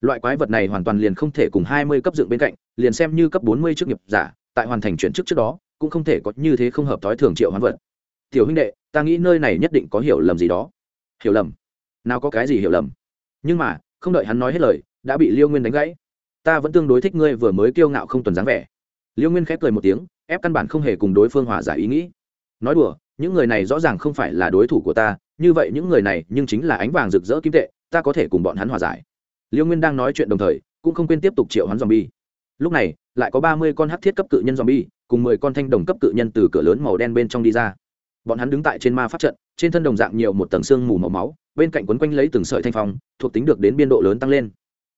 S1: Loại quái vật này hoàn toàn liền không thể cùng hai mươi cấp dựng bên cạnh, liền xem như cấp bốn mươi chức nghiệp giả, tại hoàn thành chuyển chức trước đó, cũng không thể có như thế không hợp thói thường triệu hoán vật. Tiểu huynh đệ, ta nghĩ nơi này nhất định có hiểu lầm gì đó. Hiểu lầm? Nào có cái gì hiểu lầm. Nhưng mà, không đợi hắn nói hết lời, đã bị liêu nguyên đánh gãy. Ta vẫn tương đối thích ngươi vừa mới kiêu ngạo không tuần dáng vẻ. Liêu nguyên khép cười một tiếng, ép căn bản không hề cùng đối phương hòa giải ý nghĩ. Nói đùa, những người này rõ ràng không phải là đối thủ của ta, như vậy những người này nhưng chính là ánh vàng rực rỡ kim tệ, ta có thể cùng bọn hắn hòa giải. Liêu nguyên đang nói chuyện đồng thời, cũng không quên tiếp tục triệu hắn dòm bi lúc này, lại có ba mươi con hát thiết cấp cự nhân dòm bi cùng mười con thanh đồng cấp cự nhân từ cửa lớn màu đen bên trong đi ra. Bọn hắn đứng tại trên ma pháp trận, trên thân đồng dạng nhiều một tầng xương mù màu máu bên cạnh quấn quanh lấy từng sợi thanh phong, thuộc tính được đến biên độ lớn tăng lên.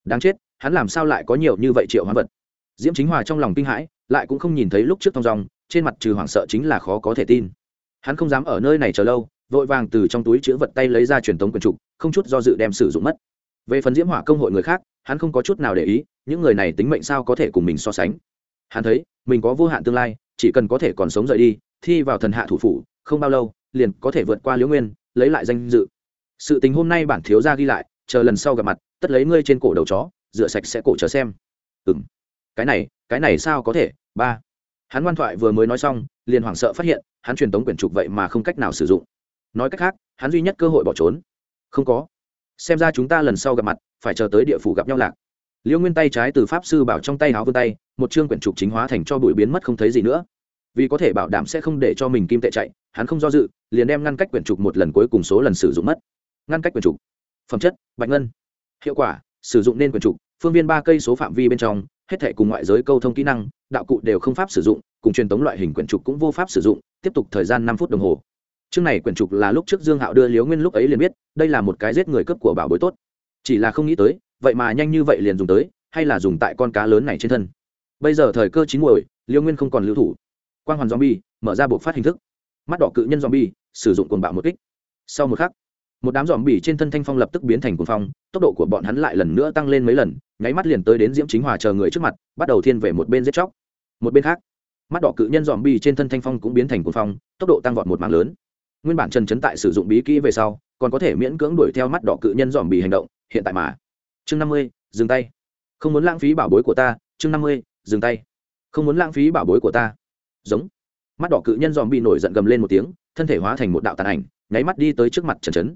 S1: Đáng chết, hắn làm sao lại có nhiều như vậy triệu hóa vật? Diễm chính hòa trong lòng kinh hãi, lại cũng không nhìn thấy lúc trước thong dòng trên mặt trừ hoảng sợ chính là khó có thể tin. Hắn không dám ở nơi này chờ lâu, vội vàng từ trong túi chữ vật tay lấy ra truyền thống quần trục, không chút do dự đem sử dụng mất. Về phần diễm hỏa công hội người khác, hắn không có chút nào để ý, những người này tính mệnh sao có thể cùng mình so sánh? Hắn thấy, mình có vô hạn tương lai, chỉ cần có thể còn sống rời đi, thi vào thần hạ thủ phủ, không bao lâu, liền có thể vượt qua liễu nguyên, lấy lại danh dự sự tình hôm nay bản thiếu gia ghi lại, chờ lần sau gặp mặt, tất lấy ngươi trên cổ đầu chó, rửa sạch sẽ cổ chờ xem. Ừ m cái này cái này sao có thể? Ba. Hắn ngoan thoại vừa mới nói xong, liền hoảng sợ phát hiện, hắn truyền tống quyển trục vậy mà không cách nào sử dụng. Nói cách khác, hắn duy nhất cơ hội bỏ trốn. Không có. Xem ra chúng ta lần sau gặp mặt, phải chờ tới địa phủ gặp nhau lạc. Liêu nguyên tay trái từ pháp sư bảo trong tay áo vươn tay, một chương quyển trục chính hóa thành cho bụi biến mất không thấy gì nữa. Vì có thể bảo đảm sẽ không để cho mình kim tệ chạy, hắn không do dự, liền đem ngăn cách quyển trục một lần cuối cùng số lần sử dụng mất ngăn cách quyền trục, phẩm chất, bạch ngân, hiệu quả, sử dụng nên quyền trục, phương viên ba cây số phạm vi bên trong, hết thể cùng ngoại giới câu thông kỹ năng, đạo cụ đều không pháp sử dụng, cùng truyền tống loại hình quyển trục cũng vô pháp sử dụng, tiếp tục thời gian năm phút đồng hồ. Chương này quyển trục là lúc trước dương hạo đưa liếu nguyên lúc ấy liền biết, đây là một cái giết người cấp của bảo bối tốt. Chỉ là không nghĩ tới, vậy mà nhanh như vậy liền dùng tới, hay là dùng tại con cá lớn này trên thân. Bây giờ thời cơ chín muồi liêu nguyên không còn lưu thủ. Quang hoàn zombie, mở ra buộc phát hình thức. Mắt đỏ cự nhân zombie, sử dụng cuồng bạo một kích. Sau một khắc một đám dòm bỉ trên thân thanh phong lập tức biến thành cuồng phong, tốc độ của bọn hắn lại lần nữa tăng lên mấy lần, nháy mắt liền tới đến diễm chính hòa chờ người trước mặt, bắt đầu thiên về một bên giết chóc. Một bên khác, mắt đỏ cự nhân dòm bỉ trên thân thanh phong cũng biến thành cuồng phong, tốc độ tăng vọt một mạng lớn. Nguyên bản trần chấn tại sử dụng bí kỹ về sau, còn có thể miễn cưỡng đuổi theo mắt đỏ cự nhân dòm bỉ hành động, hiện tại mà. Chương năm mươi, dừng tay. Không muốn lãng phí bảo bối của ta, chương năm mươi, dừng tay. Không muốn lãng phí bảo bối của ta. Giống. Mắt đỏ cự nhân dòm bị nổi giận gầm lên một tiếng, thân thể hóa thành một đạo tàn ảnh, nháy mắt đi tới trước mặt trần trấn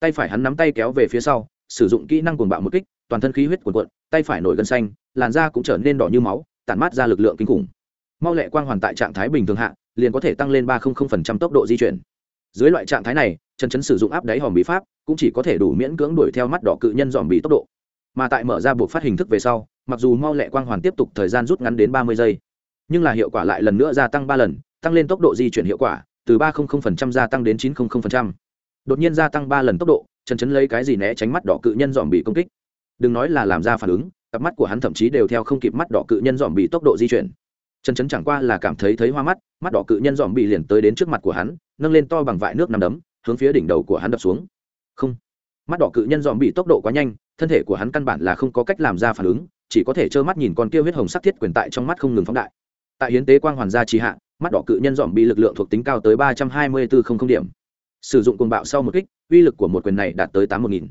S1: tay phải hắn nắm tay kéo về phía sau, sử dụng kỹ năng cuồng bạo một kích, toàn thân khí huyết cuồn cuộn, tay phải nổi gân xanh, làn da cũng trở nên đỏ như máu, tản mát ra lực lượng kinh khủng. Mau lẹ quang hoàn tại trạng thái bình thường hạ, liền có thể tăng lên ba tốc độ di chuyển. Dưới loại trạng thái này trần trấn sử dụng áp đáy hòm bí pháp cũng chỉ có thể đủ miễn cưỡng đuổi theo mắt đỏ cự nhân dòm bị tốc độ. Mà tại mở ra buộc phát hình thức về sau, mặc dù mau lẹ quang hoàn tiếp tục thời gian rút ngắn đến ba mươi giây, nhưng là hiệu quả lại lần nữa gia tăng ba lần, tăng lên tốc độ di chuyển hiệu quả, từ ba gia tăng đến chín đột nhiên gia tăng ba lần tốc độ chân chấn lấy cái gì né tránh mắt đỏ cự nhân dòm bị công kích. Đừng nói là làm ra phản ứng, cặp mắt của hắn thậm chí đều theo không kịp mắt đỏ cự nhân dòm bị tốc độ di chuyển. Chân chấn chẳng qua là cảm thấy thấy hoa mắt mắt đỏ cự nhân dòm bị liền tới đến trước mặt của hắn, nâng lên to bằng vại nước nằm đấm, hướng phía đỉnh đầu của hắn đập xuống. Không. Mắt đỏ cự nhân dòm bị tốc độ quá nhanh, thân thể của hắn căn bản là không có cách làm ra phản ứng, chỉ có thể trơ mắt nhìn con kia huyết hồng sắc thiết quyền tại trong mắt không ngừng phóng đại. Tại hiến tế quang hoàn gia trì hạ, mắt đỏ cự nhân dòm bị lực lượng thuộc tính cao tới ba trăm hai mươi bốn điểm sử dụng cuồng bạo sau một kích, uy lực của một quyền này đạt tới tám một nghìn.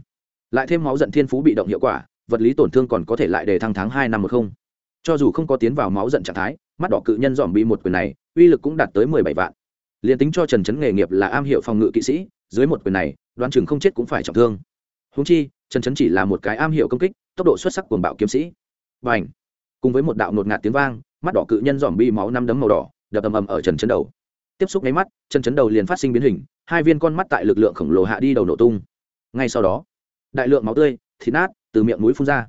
S1: Lại thêm máu giận thiên phú bị động hiệu quả, vật lý tổn thương còn có thể lại để thăng tháng hai năm một không. Cho dù không có tiến vào máu giận trạng thái, mắt đỏ cự nhân dòm bị một quyền này, uy lực cũng đạt tới mười bảy vạn. Liền tính cho trần trấn nghề nghiệp là am hiệu phòng ngự kỵ sĩ, dưới một quyền này, đoán chừng không chết cũng phải trọng thương. Húng chi, trần trấn chỉ là một cái am hiệu công kích, tốc độ xuất sắc cuồng bạo kiếm sĩ. Và ảnh cùng với một đạo nột ngạt tiếng vang, mắt đỏ cự nhân dòm bi máu năm đấm màu đỏ, đập ầm ầm ở trần trấn đầu tiếp xúc nháy mắt, chân chấn đầu liền phát sinh biến hình, hai viên con mắt tại lực lượng khổng lồ hạ đi đầu nổ tung. Ngay sau đó, đại lượng máu tươi, thịt nát từ miệng mũi phun ra.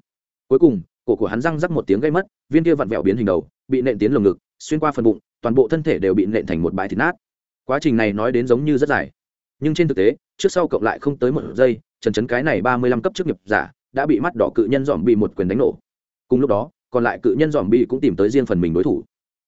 S1: Cuối cùng, cổ của hắn răng rắc một tiếng gây mất, viên kia vặn vẹo biến hình đầu, bị nện tiến lồng ngực, xuyên qua phần bụng, toàn bộ thân thể đều bị nện thành một bãi thịt nát. Quá trình này nói đến giống như rất dài. Nhưng trên thực tế, trước sau cộng lại không tới một giây trần chấn cái này ba mươi lăm cấp chức nghiệp giả đã bị mắt đỏ cự nhân dòm bị một quyền đánh nổ. Cùng lúc đó, còn lại cự nhân dòm bị cũng tìm tới riêng phần mình đối thủ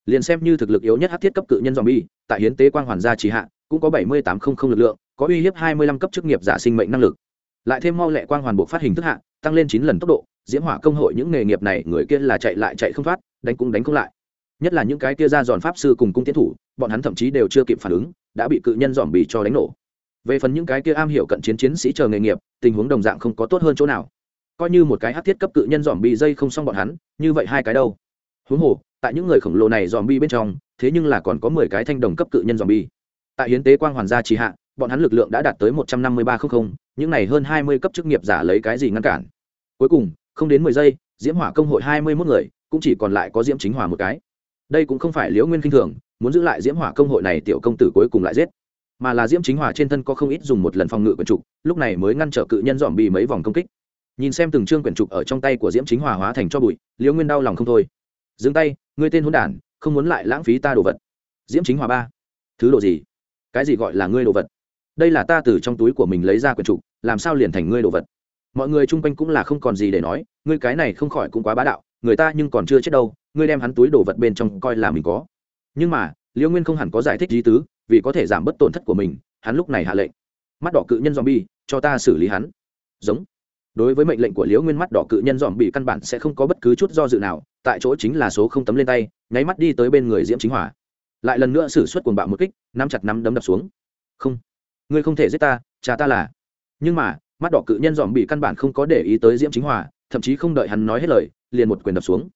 S1: liền xem như thực lực yếu nhất hát thiết cấp cự nhân zombie, tại hiến tế quang hoàn gia trì hạ cũng có bảy mươi tám không không lực lượng có uy hiếp hai mươi lăm cấp chức nghiệp giả sinh mệnh năng lực. Lại thêm mau lẹ quang hoàn bộ phát hình thức hạ tăng lên chín lần tốc độ diễm hỏa công hội những nghề nghiệp này người kia là chạy lại chạy không thoát đánh cũng đánh không lại. Nhất là những cái kia ra giòn pháp sư cùng cung tiến thủ bọn hắn thậm chí đều chưa kịp phản ứng đã bị cự nhân zombie bì cho đánh nổ. Về phần những cái kia am hiểu cận chiến chiến sĩ chờ nghề nghiệp tình huống đồng dạng không có tốt hơn chỗ nào. Coi như một cái hắc thiết cấp cự nhân zombie dây không xong bọn hắn như vậy hai cái đâu? Huống hồ tại những người khổng lồ này dòm bi bên trong, thế nhưng là còn có mười cái thanh đồng cấp cự nhân dòm bi tại hiến tế quang hoàn gia trì hạ, bọn hắn lực lượng đã đạt tới một trăm năm mươi ba không không, những này hơn hai mươi cấp chức nghiệp giả lấy cái gì ngăn cản? Cuối cùng, không đến mười giây, diễm hỏa công hội hai mươi mốt người, cũng chỉ còn lại có diễm chính hỏa một cái. Đây cũng không phải liễu nguyên kinh thường, muốn giữ lại diễm hỏa công hội này tiểu công tử cuối cùng lại giết. Mà là diễm chính hỏa trên thân có không ít dùng một lần phòng ngự quyển trục, lúc này mới ngăn trở cự nhân dòm bi mấy vòng công kích. Nhìn xem từng chương quyển trục ở trong tay của diễm chính hỏa hóa thành cho bụi, liễu nguyên đau lòng không thôi. Dừng tay ngươi tên hôn đản, không muốn lại lãng phí ta đồ vật. Diễm chính hòa ba. Thứ đồ gì? Cái gì gọi là ngươi đồ vật? Đây là ta từ trong túi của mình lấy ra quyển trục, làm sao liền thành ngươi đồ vật? Mọi người chung quanh cũng là không còn gì để nói, ngươi cái này không khỏi cũng quá bá đạo, người ta nhưng còn chưa chết đâu, ngươi đem hắn túi đồ vật bên trong coi là mình có. Nhưng mà, liễu nguyên không hẳn có giải thích lý tứ, vì có thể giảm bớt tổn thất của mình, hắn lúc này hạ lệnh. Mắt đỏ cự nhân dòm bi cho ta xử lý hắn. Giống. Đối với mệnh lệnh của liễu nguyên, mắt đỏ cự nhân dòm bị căn bản sẽ không có bất cứ chút do dự nào tại chỗ chính là số không tấm lên tay nháy mắt đi tới bên người diễm chính hỏa lại lần nữa xử suất cuồng bạo một kích nắm chặt nắm đấm đập xuống. Không ngươi không thể giết ta cha ta là. Nhưng mà mắt đỏ cự nhân dòm bị căn bản không có để ý tới diễm chính Hòa, thậm chí không đợi hắn nói hết lời liền một quyền đập xuống.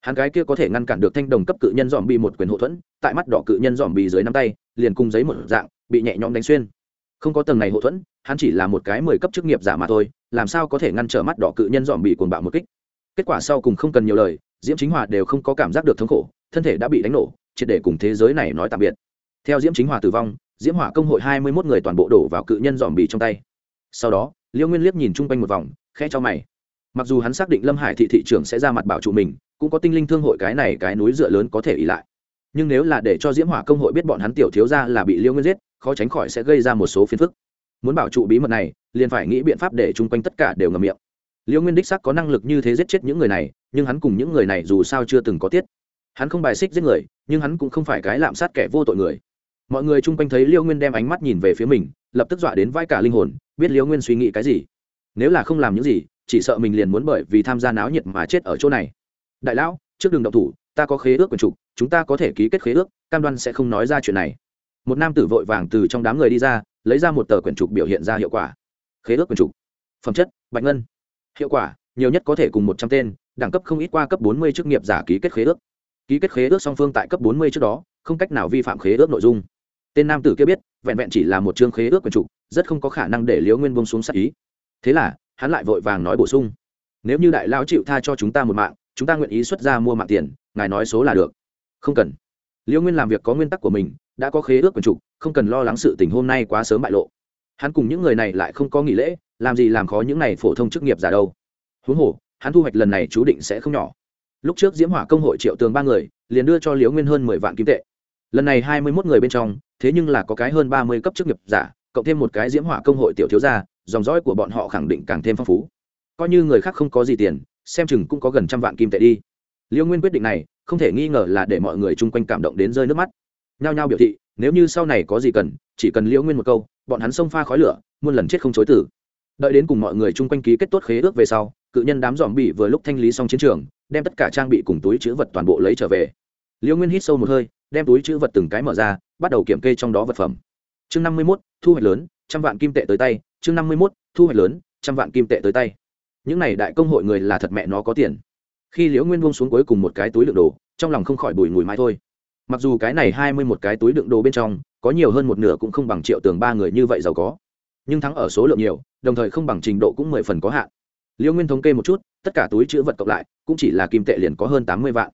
S1: Hắn cái kia có thể ngăn cản được thanh đồng cấp cự nhân dòm bị một quyền hậu thuẫn tại mắt đỏ cự nhân dòm bị dưới năm tay liền cùng giấy một dạng bị nhẹ nhõm đánh xuyên. Không có tầng này hậu thuẫn hắn chỉ là một cái mười cấp chức nghiệp giả mà thôi làm sao có thể ngăn trở mắt đỏ cự nhân dòm bị cuồng bạo một kích? Kết quả sau cùng không cần nhiều lời diễm chính hòa đều không có cảm giác được thống khổ, thân thể đã bị đánh nổ, triệt để cùng thế giới này nói tạm biệt. Theo diễm chính hòa tử vong, diễm hỏa công hội hai mươi mốt người toàn bộ đổ vào cự nhân dòm bì trong tay. Sau đó, liêu nguyên liếc nhìn chung quanh một vòng khe cho mày. Mặc dù hắn xác định lâm hải thị thị trưởng sẽ ra mặt bảo trụ mình, cũng có tinh linh thương hội cái này cái núi dựa lớn có thể ỉ lại. Nhưng nếu là để cho diễm hỏa công hội biết bọn hắn tiểu thiếu ra là bị liêu nguyên giết, khó tránh khỏi sẽ gây ra một số phiền phức. Muốn bảo trụ bí mật này, liền phải nghĩ biện pháp để chung quanh tất cả đều ngầm miệng liêu nguyên đích sắc có năng lực như thế giết chết những người này, nhưng hắn cùng những người này dù sao chưa từng có tiết. Hắn không bài xích giết người, nhưng hắn cũng không phải cái lạm sát kẻ vô tội người. Mọi người chung quanh thấy liêu nguyên đem ánh mắt nhìn về phía mình, lập tức dọa đến vai cả linh hồn, biết liêu nguyên suy nghĩ cái gì. Nếu là không làm những gì, chỉ sợ mình liền muốn bởi vì tham gia náo nhiệt mà chết ở chỗ này. Đại lão, trước đường động thủ, ta có khế ước quần trục, chúng ta có thể ký kết khế ước, cam đoan sẽ không nói ra chuyện này. Một nam tử vội vàng từ trong đám người đi ra, lấy ra một tờ quyển trục biểu hiện ra hiệu quả. Khế ước quyển trục. Phẩm chất, bạch ngân hiệu quả, nhiều nhất có thể cùng một trăm tên, đẳng cấp không ít qua cấp bốn mươi chức nghiệp giả ký kết khế ước. Ký kết khế ước song phương tại cấp bốn mươi trước đó, không cách nào vi phạm khế ước nội dung. Tên nam tử kia biết, vẹn vẹn chỉ là một chương khế ước quần trục rất không có khả năng để liễu nguyên bông xuống sát ý. Thế là, hắn lại vội vàng nói bổ sung. Nếu như đại lao chịu tha cho chúng ta một mạng, chúng ta nguyện ý xuất ra mua mạng tiền, ngài nói số là được. Không cần. Liễu nguyên làm việc có nguyên tắc của mình, đã có khế ước quần trục không cần lo lắng sự tình hôm nay quá sớm bại lộ. Hắn cùng những người này lại không có nghỉ lễ làm gì làm khó những này phổ thông chức nghiệp giả đâu. Huống hồ, hắn thu hoạch lần này chú định sẽ không nhỏ. Lúc trước diễm hỏa công hội triệu tường ba người, liền đưa cho liễu nguyên hơn mười vạn kim tệ. Lần này hai mươi mốt người bên trong, thế nhưng là có cái hơn ba mươi cấp chức nghiệp giả, cộng thêm một cái diễm hỏa công hội tiểu thiếu gia, dòng dõi của bọn họ khẳng định càng thêm phong phú. Coi như người khác không có gì tiền, xem chừng cũng có gần trăm vạn kim tệ đi. Liễu nguyên quyết định này, không thể nghi ngờ là để mọi người chung quanh cảm động đến rơi nước mắt. Nhao nhao biểu thị, nếu như sau này có gì cần, chỉ cần liễu nguyên một câu, bọn hắn xông pha khói lửa, muôn lần chết không chối tử đợi đến cùng mọi người chung quanh ký kết tốt khế ước về sau, cự nhân đám dòm bị vừa lúc thanh lý xong chiến trường, đem tất cả trang bị cùng túi chữ vật toàn bộ lấy trở về. Liễu nguyên hít sâu một hơi, đem túi chữ vật từng cái mở ra, bắt đầu kiểm kê trong đó vật phẩm. Chương năm mươi mốt, thu hoạch lớn, trăm vạn kim tệ tới tay. Chương năm mươi mốt, thu hoạch lớn, trăm vạn kim tệ tới tay. Những n à y đại công hội người là thật mẹ nó có tiền. Khi liễu nguyên buông xuống cuối cùng một cái túi đựng đồ, trong lòng không khỏi bùi mùi mai thôi. Mặc dù cái này hai mươi một cái túi đựng đồ bên trong, có nhiều hơn một nửa cũng không bằng triệu tường ba người như vậy giàu có nhưng thắng ở số lượng nhiều, đồng thời không bằng trình độ cũng mười phần có hạn. Liêu nguyên thống kê một chút, tất cả túi chữ vật cộng lại, cũng chỉ là kim tệ liền có hơn tám mươi vạn.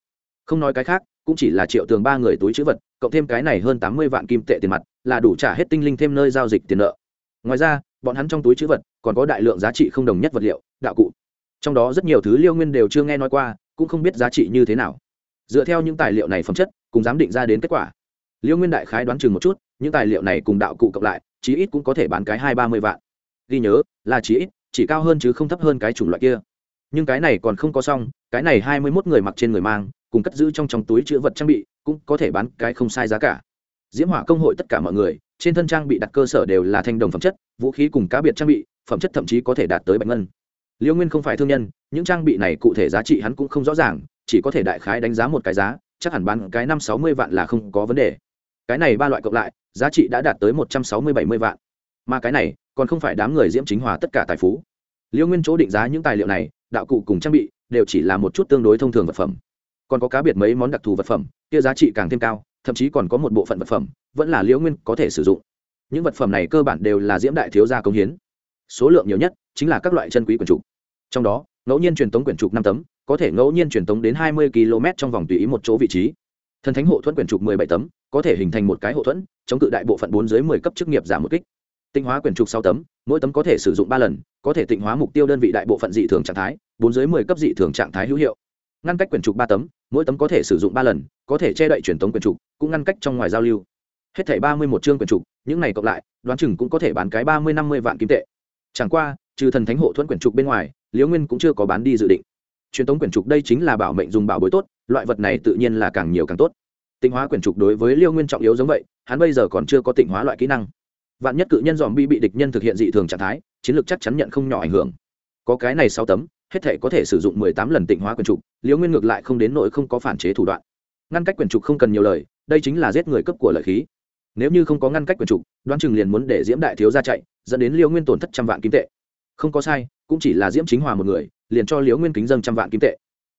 S1: Không nói cái khác, cũng chỉ là triệu tường ba người túi chữ vật, cộng thêm cái này hơn tám mươi vạn kim tệ tiền mặt, là đủ trả hết tinh linh thêm nơi giao dịch tiền nợ. Ngoài ra, bọn hắn trong túi chữ vật, còn có đại lượng giá trị không đồng nhất vật liệu, đạo cụ. Trong đó rất nhiều thứ liêu nguyên đều chưa nghe nói qua, cũng không biết giá trị như thế nào. Dựa theo những tài liệu này phẩm chất, cùng giám định ra đến kết quả. Liêu nguyên đại khái đoán chừng một chút, những tài liệu này cùng đạo cụ cộng lại chí ít cũng có thể bán cái hai ba mươi vạn. Ghi nhớ, là chí ít, chỉ cao hơn chứ không thấp hơn cái chủng loại kia. Nhưng cái này còn không có xong, cái này hai mươi mốt người mặc trên người mang, cùng cất giữ trong trong túi chữ vật trang bị, cũng có thể bán cái không sai giá cả. Diễm hỏa công hội tất cả mọi người, trên thân trang bị đặt cơ sở đều là thanh đồng phẩm chất, vũ khí cùng cá biệt trang bị, phẩm chất thậm chí có thể đạt tới bạch ngân. Liễu nguyên không phải thương nhân, những trang bị này cụ thể giá trị hắn cũng không rõ ràng, chỉ có thể đại khái đánh giá một cái giá, chắc hẳn bán cái năm sáu mươi vạn là không có vấn đề cái này ba loại cộng lại, giá trị đã đạt tới một trăm sáu mươi bảy mươi vạn. Mà cái này, còn không phải đám người diễm chính hòa tất cả tài phú. Liêu nguyên chỗ định giá những tài liệu này, đạo cụ cùng trang bị, đều chỉ là một chút tương đối thông thường vật phẩm. Còn có cá biệt mấy món đặc thù vật phẩm, kia giá trị càng thêm cao, thậm chí còn có một bộ phận vật phẩm, vẫn là liễu nguyên có thể sử dụng. Những vật phẩm này cơ bản đều là diễm đại thiếu gia công hiến. Số lượng nhiều nhất, chính là các loại chân quý quyển trục. Trong đó, ngẫu nhiên truyền tống quyển trục năm tấm, có thể ngẫu nhiên truyền tống đến hai mươi km trong vòng tùy ý một chỗ vị trí thần thánh hộ thuẫn quyển trục mười bảy tấm, có thể hình thành một cái hộ thuẫn, chống cự đại bộ phận bốn dưới mười cấp chức nghiệp giảm một kích. Tinh hóa quyển trục sáu tấm, mỗi tấm có thể sử dụng ba lần, có thể tịnh hóa mục tiêu đơn vị đại bộ phận dị thường trạng thái, bốn dưới mười cấp dị thường trạng thái hữu hiệu. Ngăn cách quyển trục ba tấm, mỗi tấm có thể sử dụng ba lần, có thể che đậy truyền tống quyển trục, cũng ngăn cách trong ngoài giao lưu. Hết thảy ba mươi một chương quyển trục, những này cộng lại, đoán chừng cũng có thể bán cái ba mươi năm mươi vạn kim tệ. Chẳng qua, trừ thần thánh hộ thuẫn quyển trục bên ngoài, liễu nguyên cũng chưa có bán đi dự định. Truyền tống quyển trục đây chính là bảo mệnh dùng bảo bối tốt loại vật này tự nhiên là càng nhiều càng tốt. Tịnh hóa quyển trục đối với liêu nguyên trọng yếu giống vậy, hắn bây giờ còn chưa có tịnh hóa loại kỹ năng. Vạn nhất cự nhân dòm bi bị địch nhân thực hiện dị thường trạng thái, chiến lược chắc chắn nhận không nhỏ ảnh hưởng. Có cái này sáu tấm, hết thể có thể sử dụng mười tám lần tịnh hóa quyển trục, Liêu nguyên ngược lại không đến nỗi không có phản chế thủ đoạn. Ngăn cách quyển trục không cần nhiều lời, đây chính là giết người cấp của lợi khí. Nếu như không có ngăn cách quyển trục, đoán chừng liền muốn để diễm đại thiếu ra chạy, dẫn đến Liêu nguyên tổn thất trăm vạn kim tệ. Không có sai, cũng chỉ là diễm chính hòa một người, liền cho Liêu nguyên kính dâng trăm vạn kim tệ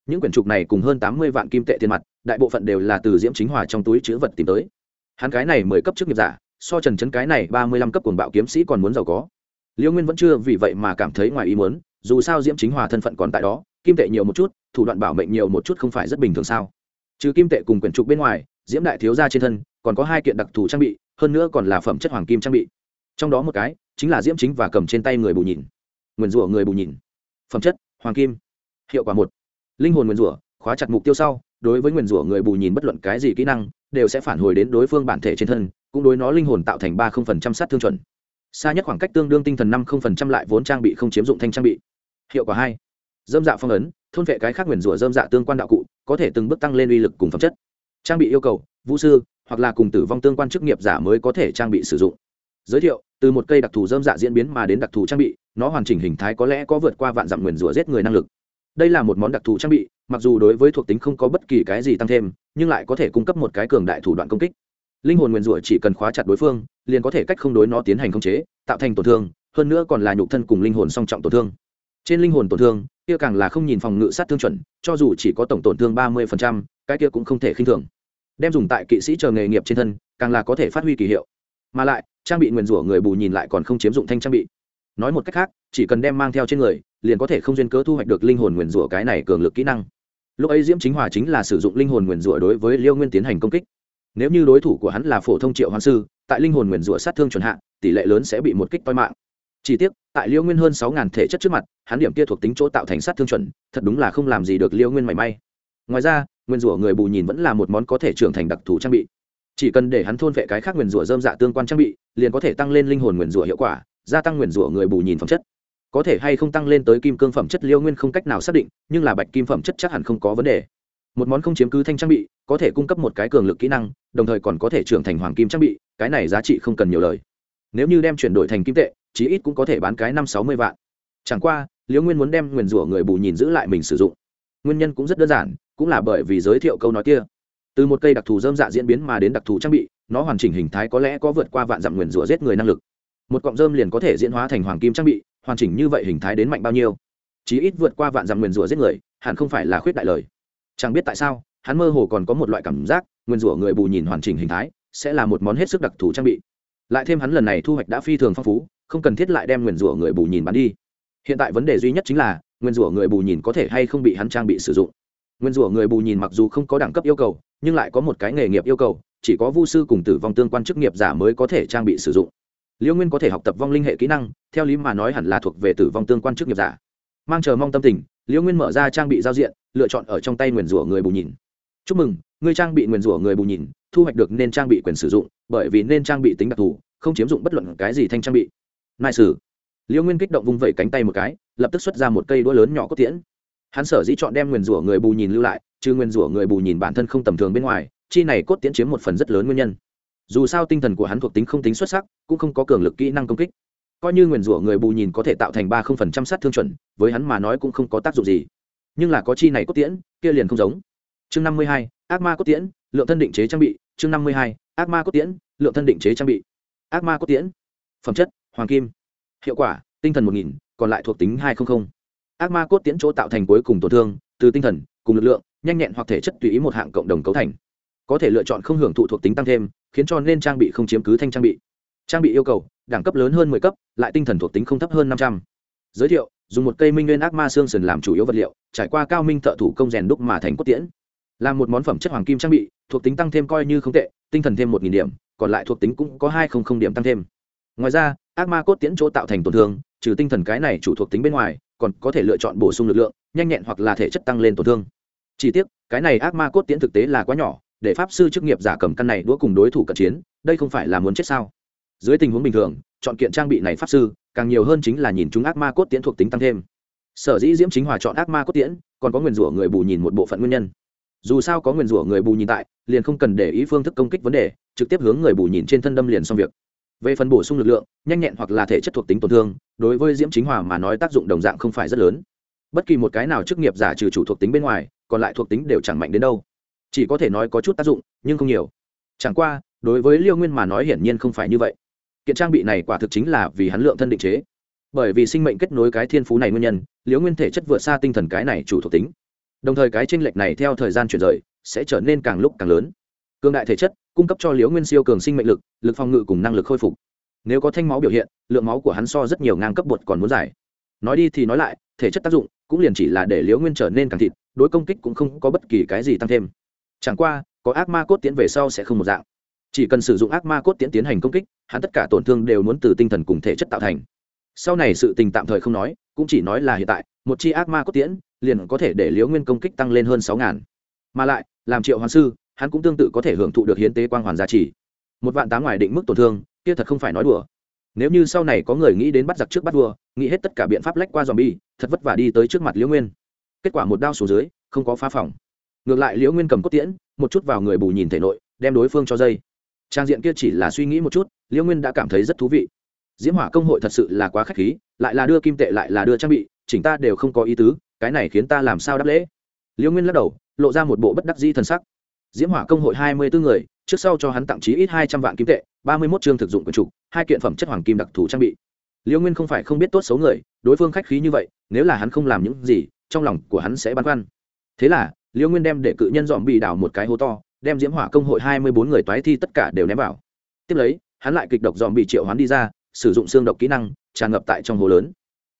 S1: những quyển trục này cùng hơn tám mươi vạn kim tệ tiền mặt, đại bộ phận đều là từ diễm chính hòa trong túi chữ vật tìm tới. Hắn cái này mười cấp chức nghiệp giả, so trần Trấn cái này ba mươi lăm cấp cuồng bạo kiếm sĩ còn muốn giàu có. Liễu nguyên vẫn chưa vì vậy mà cảm thấy ngoài ý muốn, dù sao diễm chính hòa thân phận còn tại đó, kim tệ nhiều một chút, thủ đoạn bảo mệnh nhiều một chút không phải rất bình thường sao? Trừ kim tệ cùng quyển trục bên ngoài, diễm đại thiếu gia trên thân, còn có hai kiện đặc thù trang bị, hơn nữa còn là phẩm chất hoàng kim trang bị. Trong đó một cái, chính là diễm chính và cầm trên tay người bù nhìn. Nguyền rủa người bù nhìn. Phẩm chất, hoàng kim. Hiệu quả một linh hồn nguyền rủa, khóa chặt mục tiêu sau, đối với nguyền rủa người bù nhìn bất luận cái gì kỹ năng, đều sẽ phản hồi đến đối phương bản thể trên thân, cũng đối nó linh hồn tạo thành ba không phần trăm sát thương chuẩn. Xa nhất khoảng cách tương đương tinh thần năm không phần trăm lại vốn trang bị không chiếm dụng thanh trang bị. Hiệu quả hai dâm dạ phong ấn, thôn vệ cái khác nguyền rủa dâm dạ tương quan đạo cụ, có thể từng bước tăng lên uy lực cùng phẩm chất. Trang bị yêu cầu, vũ sư, hoặc là cùng tử vong tương quan chức nghiệp giả mới có thể trang bị sử dụng. Giới thiệu, từ một cây đặc thù dơm dạ diễn biến mà đến đặc thù trang bị, nó hoàn chỉnh hình thái có lẽ có vượt qua vạn dặm nguyền rủa giết người năng lực đây là một món đặc thù trang bị, mặc dù đối với thuộc tính không có bất kỳ cái gì tăng thêm, nhưng lại có thể cung cấp một cái cường đại thủ đoạn công kích. Linh hồn nguyền rủa chỉ cần khóa chặt đối phương, liền có thể cách không đối nó tiến hành khống chế, tạo thành tổn thương, hơn nữa còn là nhục thân cùng linh hồn song trọng tổn thương. Trên linh hồn tổn thương, kia càng là không nhìn phòng ngự sát thương chuẩn, cho dù chỉ có tổng tổn thương ba mươi cái kia cũng không thể khinh thường. Đem dùng tại kỵ sĩ chờ nghề nghiệp trên thân, càng là có thể phát huy kỳ hiệu. Mà lại, trang bị nguyền rủa người bù nhìn lại còn không chiếm dụng thanh trang bị nói một cách khác, chỉ cần đem mang theo trên người, liền có thể không duyên cớ thu hoạch được linh hồn nguyền rủa cái này cường lực kỹ năng. Lúc ấy diễm chính hòa chính là sử dụng linh hồn nguyền rủa đối với liêu nguyên tiến hành công kích. Nếu như đối thủ của hắn là phổ thông triệu hoàng sư, tại linh hồn nguyền rủa sát thương chuẩn hạ, tỷ lệ lớn sẽ bị một kích toi mạng. Chỉ tiếc, tại liêu nguyên hơn sáu ngàn thể chất trước mặt, hắn điểm kia thuộc tính chỗ tạo thành sát thương chuẩn, thật đúng là không làm gì được liêu nguyên mảy may. Ngoài ra, nguyền rủa người bù nhìn vẫn là một món có thể trưởng thành đặc thù trang bị. Chỉ cần để hắn thôn vệ cái khác nguyền rủa dơm dạ tương quan trang bị, liền có thể tăng lên linh hồn nguyền rủa hiệu quả gia tăng nguyền rủa người bù nhìn phẩm chất. Có thể hay không tăng lên tới kim cương phẩm chất liêu nguyên không cách nào xác định, nhưng là bạch kim phẩm chất chắc hẳn không có vấn đề. Một món không chiếm cứ thanh trang bị, có thể cung cấp một cái cường lực kỹ năng, đồng thời còn có thể trưởng thành hoàng kim trang bị, cái này giá trị không cần nhiều lời. Nếu như đem chuyển đổi thành kim tệ, chí ít cũng có thể bán cái năm sáu mươi vạn. Chẳng qua liễu nguyên muốn đem nguyền rủa người bù nhìn giữ lại mình sử dụng. Nguyên nhân cũng rất đơn giản, cũng là bởi vì giới thiệu câu nói kia. Từ một cây đặc thù dơm dạ diễn biến mà đến đặc thù trang bị, nó hoàn chỉnh hình thái có lẽ có vượt qua vạn dặm nguyền rủa giết người năng lực một cọng dơm liền có thể diễn hóa thành hoàng kim trang bị, hoàn chỉnh như vậy hình thái đến mạnh bao nhiêu? Chí ít vượt qua vạn dặm nguyền rủa giết người, hẳn không phải là khuyết đại lời. Chẳng biết tại sao, hắn mơ hồ còn có một loại cảm giác, nguyền rủa người bù nhìn hoàn chỉnh hình thái, sẽ là một món hết sức đặc thù trang bị. Lại thêm hắn lần này thu hoạch đã phi thường phong phú, không cần thiết lại đem nguyền rủa người bù nhìn bán đi. Hiện tại vấn đề duy nhất chính là nguyên rủa người bù nhìn có thể hay không bị hắn trang bị sử dụng. Nguyên rủa người bù nhìn mặc dù không có đẳng cấp yêu cầu, nhưng lại có một cái nghề nghiệp yêu cầu, chỉ có vu sư cùng tử vong tương quan chức nghiệp giả mới có thể trang bị sử dụng liễu nguyên có thể học tập vong linh hệ kỹ năng, theo lý mà nói hẳn là thuộc về tử vong tương quan chức nghiệp giả. Mang chờ mong tâm tình liễu nguyên mở ra trang bị giao diện, lựa chọn ở trong tay nguyền rủa người bù nhìn. Chúc mừng, ngươi trang bị nguyền rủa người bù nhìn, thu hoạch được nên trang bị quyền sử dụng, bởi vì nên trang bị tính đặc thù, không chiếm dụng bất luận cái gì thanh trang bị. Nại sử. Liễu nguyên kích động vung vẩy cánh tay một cái, lập tức xuất ra một cây đũa lớn nhỏ cốt tiễn. Hắn sở dĩ chọn đem nguyền rủa người bù nhìn lưu lại chứ nguyền rủa người bù nhìn bản thân không tầm thường bên ngoài, chi này cốt tiễn chiếm một phần rất lớn nguyên nhân dù sao tinh thần của hắn thuộc tính không tính xuất sắc, cũng không có cường lực kỹ năng công kích. Coi như nguyền rủa người bù nhìn có thể tạo thành ba không phần trăm sát thương chuẩn, với hắn mà nói cũng không có tác dụng gì. Nhưng là có chi này cốt tiễn, kia liền không giống. Chương năm mươi hai, ác ma cốt tiễn, lượng thân định chế trang bị. Chương năm mươi hai, ác ma cốt tiễn, lượng thân định chế trang bị. Ác ma cốt tiễn. Phẩm chất, hoàng kim. Hiệu quả, tinh thần một nghìn, còn lại thuộc tính hai trăm linh ác ma cốt tiễn chỗ tạo thành cuối cùng tổn thương, từ tinh thần, cùng lực lượng, nhanh nhẹn hoặc thể chất tùy ý một hạng cộng đồng cấu thành. Có thể lựa chọn không hưởng thụ thuộc tính tăng thêm khiến cho nên trang bị không chiếm cứ thanh trang bị. Trang bị yêu cầu, đẳng cấp lớn hơn mười cấp, lại tinh thần thuộc tính không thấp hơn năm trăm. Giới thiệu, dùng một cây minh nguyên ác ma xương sần làm chủ yếu vật liệu, trải qua cao minh thợ thủ công rèn đúc mà thành cốt tiễn. Làm một món phẩm chất hoàng kim trang bị, thuộc tính tăng thêm coi như không tệ, tinh thần thêm một điểm, còn lại thuộc tính cũng có hai điểm tăng thêm. Ngoài ra, ác ma cốt tiễn chỗ tạo thành tổn thương, trừ tinh thần cái này chủ thuộc tính bên ngoài, còn có thể lựa chọn bổ sung lực lượng, nhanh nhẹn hoặc là thể chất tăng lên tổn thương. Chỉ tiếc, cái này ác ma cốt tiễn thực tế là quá nhỏ để pháp sư chức nghiệp giả cầm căn này đũa cùng đối thủ cận chiến, đây không phải là muốn chết sao? Dưới tình huống bình thường, chọn kiện trang bị này pháp sư, càng nhiều hơn chính là nhìn chúng ác ma cốt tiễn thuộc tính tăng thêm. Sở dĩ diễm chính hòa chọn ác ma cốt tiễn, còn có nguyền rủa người bù nhìn một bộ phận nguyên nhân. Dù sao có nguyền rủa người bù nhìn tại, liền không cần để ý phương thức công kích vấn đề, trực tiếp hướng người bù nhìn trên thân đâm liền xong việc. Về phần bổ sung lực lượng, nhanh nhẹn hoặc là thể chất thuộc tính tổn thương, đối với diễm chính hòa mà nói tác dụng đồng dạng không phải rất lớn. Bất kỳ một cái nào chức nghiệp giả trừ chủ thuộc tính bên ngoài, còn lại thuộc tính đều chẳng mạnh đến đâu chỉ có thể nói có chút tác dụng, nhưng không nhiều. Chẳng qua, đối với liêu nguyên mà nói hiển nhiên không phải như vậy. Kiện trang bị này quả thực chính là vì hắn lượng thân định chế. Bởi vì sinh mệnh kết nối cái thiên phú này nguyên nhân liễu nguyên thể chất vượt xa tinh thần cái này chủ thuộc tính. Đồng thời cái tranh lệch này theo thời gian chuyển rời, sẽ trở nên càng lúc càng lớn. Cường đại thể chất, cung cấp cho liễu nguyên siêu cường sinh mệnh lực lực phòng ngự cùng năng lực khôi phục. Nếu có thanh máu biểu hiện, lượng máu của hắn so rất nhiều ngang cấp bột còn muốn giải nói đi thì nói lại, thể chất tác dụng cũng liền chỉ là để liễu nguyên trở nên càng thịt, đối công kích cũng không có bất kỳ cái gì tăng thêm chẳng qua, có ác ma cốt tiến về sau sẽ không một dạng. Chỉ cần sử dụng ác ma cốt tiến tiến hành công kích, hắn tất cả tổn thương đều muốn từ tinh thần cùng thể chất tạo thành. Sau này sự tình tạm thời không nói, cũng chỉ nói là hiện tại, một chi ác ma cốt tiễn liền có thể để liễu nguyên công kích tăng lên hơn sáu ngàn. Mà lại, làm triệu hoàng sư, hắn cũng tương tự có thể hưởng thụ được hiến tế quang hoàn giá trị. Một vạn tám ngoài định mức tổn thương, kia thật không phải nói đùa. Nếu như sau này có người nghĩ đến bắt giặc trước bắt vua, nghĩ hết tất cả biện pháp lách qua dòm bi thật vất vả đi tới trước mặt liễu nguyên. Kết quả một đao xuống dưới, không có phá phòng ngược lại liễu nguyên cầm cốt tiễn, một chút vào người bù nhìn thể nội, đem đối phương cho dây. Trang diện kia chỉ là suy nghĩ một chút, liễu nguyên đã cảm thấy rất thú vị. Diễm hỏa công hội thật sự là quá k h á c h khí, lại là đưa kim tệ lại là đưa trang bị, chỉnh ta đều không có ý tứ, cái này khiến ta làm sao đáp lễ? Liễu nguyên lắc đầu, lộ ra một bộ bất đắc dĩ t sắc. Diễm hỏa công hội hai mươi bốn người, trước sau cho hắn tặng trí ít hai trăm vạn kim tệ, ba mươi mốt chương thực dụng quần trục, hai kiện phẩm chất hoàng kim đặc thù trang bị. Liễu nguyên không phải không biết tốt xấu người, đối phương khách khí như vậy, nếu là hắn không làm những gì, trong lòng của hắn sẽ băn khoăn. Thế là liễu nguyên đem để cự nhân dòm bị đảo một cái hố to, đem diễm hỏa công hội hai mươi bốn người toái thi tất cả đều ném vào. Tiếp lấy, hắn lại kịch độc dòm bị triệu hoán đi ra, sử dụng xương độc kỹ năng, tràn ngập tại trong hồ lớn.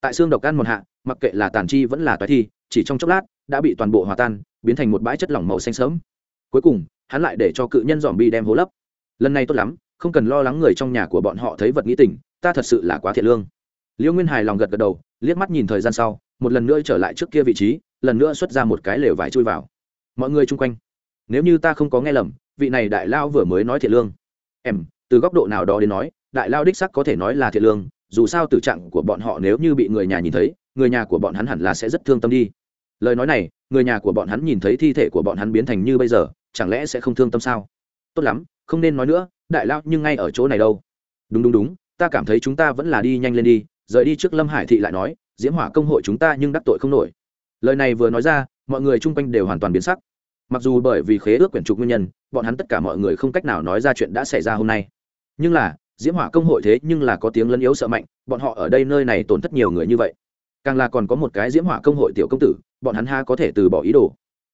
S1: Tại xương độc ăn một hạ, mặc kệ là tàn chi vẫn là toái thi, chỉ trong chốc lát, đã bị toàn bộ hòa tan, biến thành một bãi chất lỏng màu xanh sớm cuối cùng, hắn lại để cho cự nhân dòm bị đem hố lấp. Lần này tốt lắm, không cần lo lắng người trong nhà của bọn họ thấy vật nghĩ tình, ta thật sự là quá thiệt lương. Liễu nguyên hài lòng gật gật đầu, liếc mắt nhìn thời gian sau, một lần nữa trở lại trước kia vị trí lần nữa xuất ra một cái lều vải chui vào. Mọi người chung quanh, nếu như ta không có nghe lầm, vị này đại lao vừa mới nói thiệt lương. Em, từ góc độ nào đó đến nói, đại lao đích sắc có thể nói là thiệt lương, dù sao tử trạng của bọn họ nếu như bị người nhà nhìn thấy, người nhà của bọn hắn hẳn là sẽ rất thương tâm đi. Lời nói này, người nhà của bọn hắn nhìn thấy thi thể của bọn hắn biến thành như bây giờ, chẳng lẽ sẽ không thương tâm sao? Tốt lắm, không nên nói nữa, đại lao nhưng ngay ở chỗ này đâu. Đúng đúng đúng, ta cảm thấy chúng ta vẫn là đi nhanh lên đi, rời đi trước lâm hải thị lại nói, diễm hỏa công hội chúng ta nhưng đắc tội không nổi lời này vừa nói ra, mọi người chung quanh đều hoàn toàn biến sắc. Mặc dù bởi vì khế ước quyển trục nguyên nhân, bọn hắn tất cả mọi người không cách nào nói ra chuyện đã xảy ra hôm nay. Nhưng là, diễm hỏa công hội thế nhưng là có tiếng lấn yếu sợ mạnh, bọn họ ở đây nơi này tổn thất nhiều người như vậy. Càng là còn có một cái diễm hỏa công hội tiểu công tử, bọn hắn ha có thể từ bỏ ý đồ.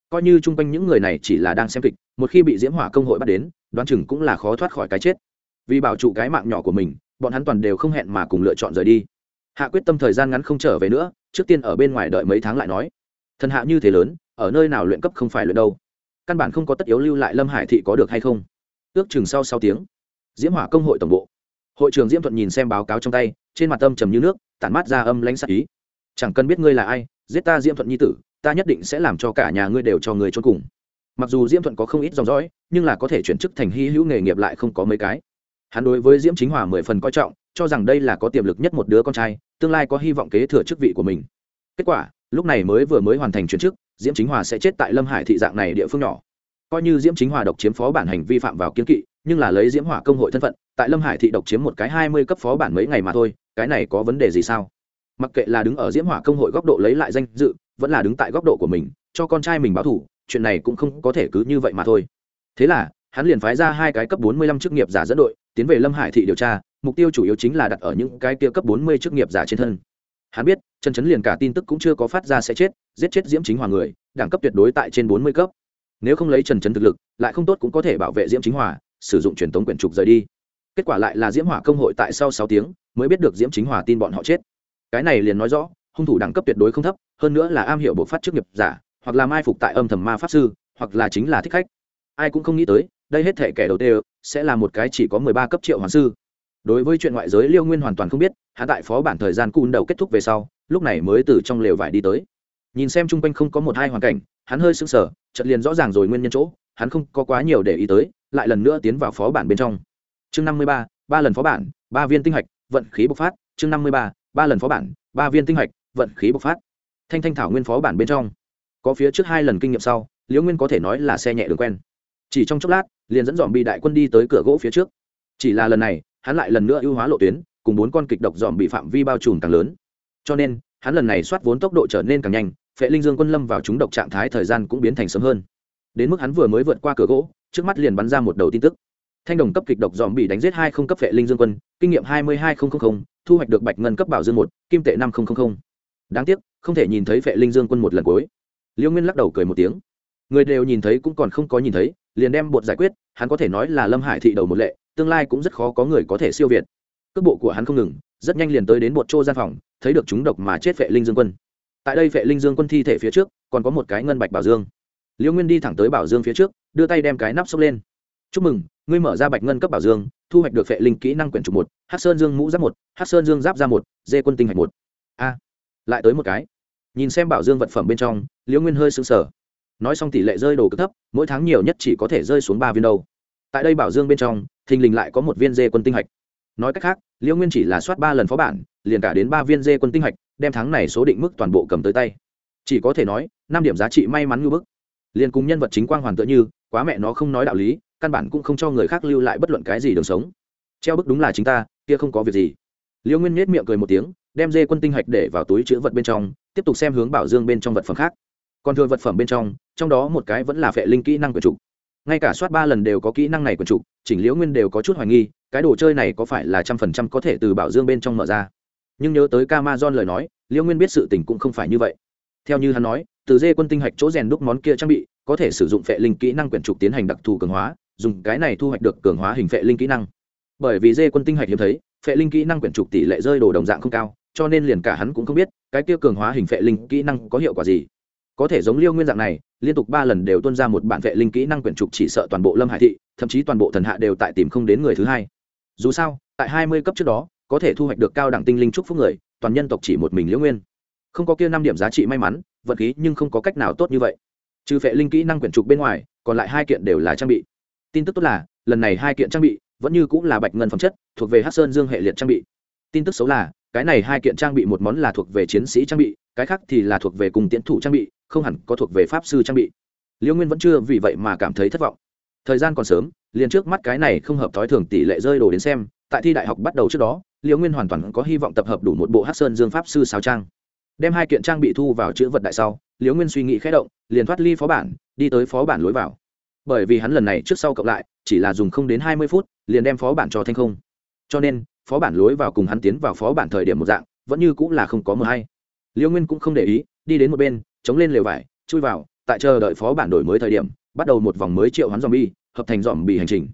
S1: Coi như chung quanh những người này chỉ là đang xem kịch, một khi bị diễm hỏa công hội bắt đến, đoán chừng cũng là khó thoát khỏi cái chết. Vì bảo trụ cái mạng nhỏ của mình, bọn hắn toàn đều không hẹn mà cùng lựa chọn rời đi. Hạ quyết tâm thời gian ngắn không trở về nữa trước tiên ở bên ngoài đợi mấy tháng lại nói. Thần hạ như thế lớn, ở nơi nào luyện cấp không phải luyện đâu. Căn bản không có tất yếu lưu lại lâm hải thị có được hay không. Ước chừng sau sáu tiếng, diễm hỏa công hội tổng bộ. Hội trưởng diễm thuận nhìn xem báo cáo trong tay, trên mặt âm trầm như nước, tản mát ra âm lãnh sắc ý. Chẳng cần biết ngươi là ai, giết ta diễm thuận nhi tử, ta nhất định sẽ làm cho cả nhà ngươi đều cho người trốn cùng. Mặc dù diễm thuận có không ít dòng dõi, nhưng là có thể chuyển chức thành hy hữu nghề nghiệp lại không có mấy cái hắn đối với diễm chính hòa mười phần coi trọng, cho rằng đây là có tiềm lực nhất một đứa con trai, tương lai có hy vọng kế thừa chức vị của mình. Kết quả, lúc này mới vừa mới hoàn thành chuyển chức, diễm chính hòa sẽ chết tại lâm hải thị dạng này địa phương nhỏ. Coi như diễm chính hòa độc chiếm phó bản hành vi phạm vào kiến kỵ, nhưng là lấy diễm hỏa công hội thân phận, tại lâm hải thị độc chiếm một cái hai mươi cấp phó bản mấy ngày mà thôi, cái này có vấn đề gì sao? Mặc kệ là đứng ở diễm hỏa công hội góc độ lấy lại danh dự, vẫn là đứng tại góc độ của mình, cho con trai mình báo thủ chuyện này cũng không có thể cứ như vậy mà thôi. Thế là, hắn liền phái ra hai cái cấp bốn mươi lăm chức nghiệp giả dẫn đội tiến về lâm hải thị điều tra, mục tiêu chủ yếu chính là đặt ở những cái kia cấp bốn mươi chức nghiệp giả trên thân. Hắn biết, Trần chấn liền cả tin tức cũng chưa có phát ra sẽ chết, giết chết diễm chính hòa người, đẳng cấp tuyệt đối tại trên bốn mươi cấp. Nếu không lấy trần chấn thực lực, lại không tốt cũng có thể bảo vệ diễm chính hòa, sử dụng truyền thống quyển trục rời đi. Kết quả lại là diễm hỏa công hội tại sau sáu tiếng, mới biết được diễm chính hòa tin bọn họ chết. Cái này liền nói rõ, hung thủ đẳng cấp tuyệt đối không thấp, hơn nữa là am hiểu bộ phát chức nghiệp giả, hoặc là mai phục tại âm thầm ma pháp sư, hoặc là chính là thích khách. Ai cũng không nghĩ tới, đây hết thể kẻ đầu tiên sẽ là một cái chỉ có mười ba cấp triệu hoàng sư. Đối với chuyện ngoại giới liêu nguyên hoàn toàn không biết hạ tại phó bản thời gian cun đầu kết thúc về sau, lúc này mới từ trong lều vải đi tới. Nhìn xem chung quanh không có một hai hoàn cảnh, hắn hơi sững sờ, chợt liền rõ ràng rồi nguyên nhân chỗ, hắn không có quá nhiều để ý tới, lại lần nữa tiến vào phó bản bên trong. Chương năm mươi ba ba lần phó bản, ba viên tinh hạch, vận khí bộc phát. Chương năm mươi ba ba lần phó bản, ba viên tinh hạch, vận khí bộc phát. Thanh thanh thảo nguyên phó bản bên trong. Có phía trước hai lần kinh nghiệm sau liễu nguyên có thể nói là xe nhẹ đường quen. Chỉ trong chốc lát liền dẫn dòm bị đại quân đi tới cửa gỗ phía trước. Chỉ là lần này, hắn lại lần nữa ưu hóa lộ tuyến, cùng bốn con kịch độc dòm bị phạm vi bao trùm càng lớn. Cho nên, hắn lần này soát vốn tốc độ trở nên càng nhanh, phệ linh dương quân lâm vào chúng độc trạng thái thời gian cũng biến thành sớm hơn. Đến mức hắn vừa mới vượt qua cửa gỗ, trước mắt liền bắn ra một đầu tin tức. Thanh đồng cấp kịch độc dòm bị đánh giết hai không cấp phệ linh dương quân, kinh nghiệm hai mươi hai nghìn thu hoạch được bạch ngân cấp bảo dương một, kim tệ năm nghìn đáng tiếc, không thể nhìn thấy phệ linh dương quân một lần cuối. Liêu nguyên lắc đầu cười một tiếng người đều nhìn thấy cũng còn không có nhìn thấy, liền đem bột giải quyết, hắn có thể nói là lâm hải thị đầu một lệ, tương lai cũng rất khó có người có thể siêu việt. Cước bộ của hắn không ngừng, rất nhanh liền tới đến bột trô gian phòng, thấy được chúng độc mà chết vệ linh dương quân. Tại đây vệ linh dương quân thi thể phía trước, còn có một cái ngân bạch bảo dương. Liễu nguyên đi thẳng tới bảo dương phía trước, đưa tay đem cái nắp xốc lên. Chúc mừng, ngươi mở ra bạch ngân cấp bảo dương, thu hoạch được vệ linh kỹ năng quyển trục một hát sơn dương mũ giáp một hát sơn dương giáp ra một, dê quân tinh hạch một. A, lại tới một cái. Nhìn xem bảo dương vật phẩm bên trong liễu nguyên hơi sững sờ nói xong tỷ lệ rơi đồ cực thấp, mỗi tháng nhiều nhất chỉ có thể rơi xuống ba viên đâu. Tại đây bảo dương bên trong, thình lình lại có một viên dê quân tinh hạch. Nói cách khác, liễu nguyên chỉ là soát ba lần phó bản, liền cả đến ba viên dê quân tinh hạch, đem tháng này số định mức toàn bộ cầm tới tay. Chỉ có thể nói, năm điểm giá trị may mắn ngư bức. Liền cùng nhân vật chính quang hoàn tựa như, quá mẹ nó không nói đạo lý, căn bản cũng không cho người khác lưu lại bất luận cái gì đường sống. Treo bức đúng là chính ta, kia không có việc gì. Liễu nguyên nhét miệng cười một tiếng, đem dê quân tinh hạch để vào túi chữ vật bên trong, tiếp tục xem hướng bảo dương bên trong vật phẩm khác còn thừa vật phẩm bên trong trong đó một cái vẫn là phệ linh kỹ năng quyển trục ngay cả soát ba lần đều có kỹ năng này quyển trục chỉnh liễu nguyên đều có chút hoài nghi, cái đồ chơi này có phải là trăm phần trăm có thể từ bảo dương bên trong mở ra. Nhưng nhớ tới Camazon lời nói, liễu nguyên biết sự tình cũng không phải như vậy. Theo như hắn nói, từ dê quân tinh hạch chỗ rèn đúc món kia trang bị, có thể sử dụng phệ linh kỹ năng quyển trục tiến hành đặc thù cường hóa, dùng cái này thu hoạch được cường hóa hình phệ linh kỹ năng. Bởi vì dê quân tinh hạch hiếm thấy, phệ linh kỹ năng quyển trục tỷ lệ rơi đồ đồng dạng không cao, cho nên liền cả hắn cũng không biết, cái kia cường hóa hình phệ linh kỹ năng có hiệu quả gì có thể giống liêu nguyên dạng này, liên tục ba lần đều tuân ra một bản vệ linh kỹ năng quyển trục chỉ sợ toàn bộ lâm hải thị, thậm chí toàn bộ thần hạ đều tại tìm không đến người thứ hai. Dù sao, tại hai mươi cấp trước đó, có thể thu hoạch được cao đẳng tinh linh trúc phúc người, toàn nhân tộc chỉ một mình liễu nguyên. Không có kia năm điểm giá trị may mắn, vật khí nhưng không có cách nào tốt như vậy. Trừ vệ linh kỹ năng quyển trục bên ngoài, còn lại hai kiện đều là trang bị. Tin tức tốt là, lần này hai kiện trang bị vẫn như cũng là bạch ngân phẩm chất, thuộc về hát sơn dương hệ liệt trang bị. Tin tức xấu là cái này hai kiện trang bị một món là thuộc về chiến sĩ trang bị, cái khác thì là thuộc về cùng tiến thủ trang bị, không hẳn có thuộc về pháp sư trang bị. Liêu nguyên vẫn chưa vì vậy mà cảm thấy thất vọng. Thời gian còn sớm, liền trước mắt cái này không hợp thói thường tỷ lệ rơi đồ đến xem, tại thi đại học bắt đầu trước đó, liêu nguyên hoàn toàn có hy vọng tập hợp đủ một bộ hát sơn dương pháp sư sao trang. Đem hai kiện trang bị thu vào chữ vật đại sau liễu nguyên suy nghĩ khẽ động, liền thoát ly phó bản, đi tới phó bản lối vào. Bởi vì hắn lần này trước sau cộng lại, chỉ là dùng không đến hai mươi phút, liền đem phó bản cho thanh không. Cho nên phó bản lối vào cùng hắn tiến vào phó bản thời điểm một dạng, vẫn như cũng là không có mờ hay. Liễu nguyên cũng không để ý, đi đến một bên, chống lên lều vải, chui vào, tại chờ đợi phó bản đổi mới thời điểm, bắt đầu một vòng mới triệu hắn dòm bi hợp thành dòm bị hành trình.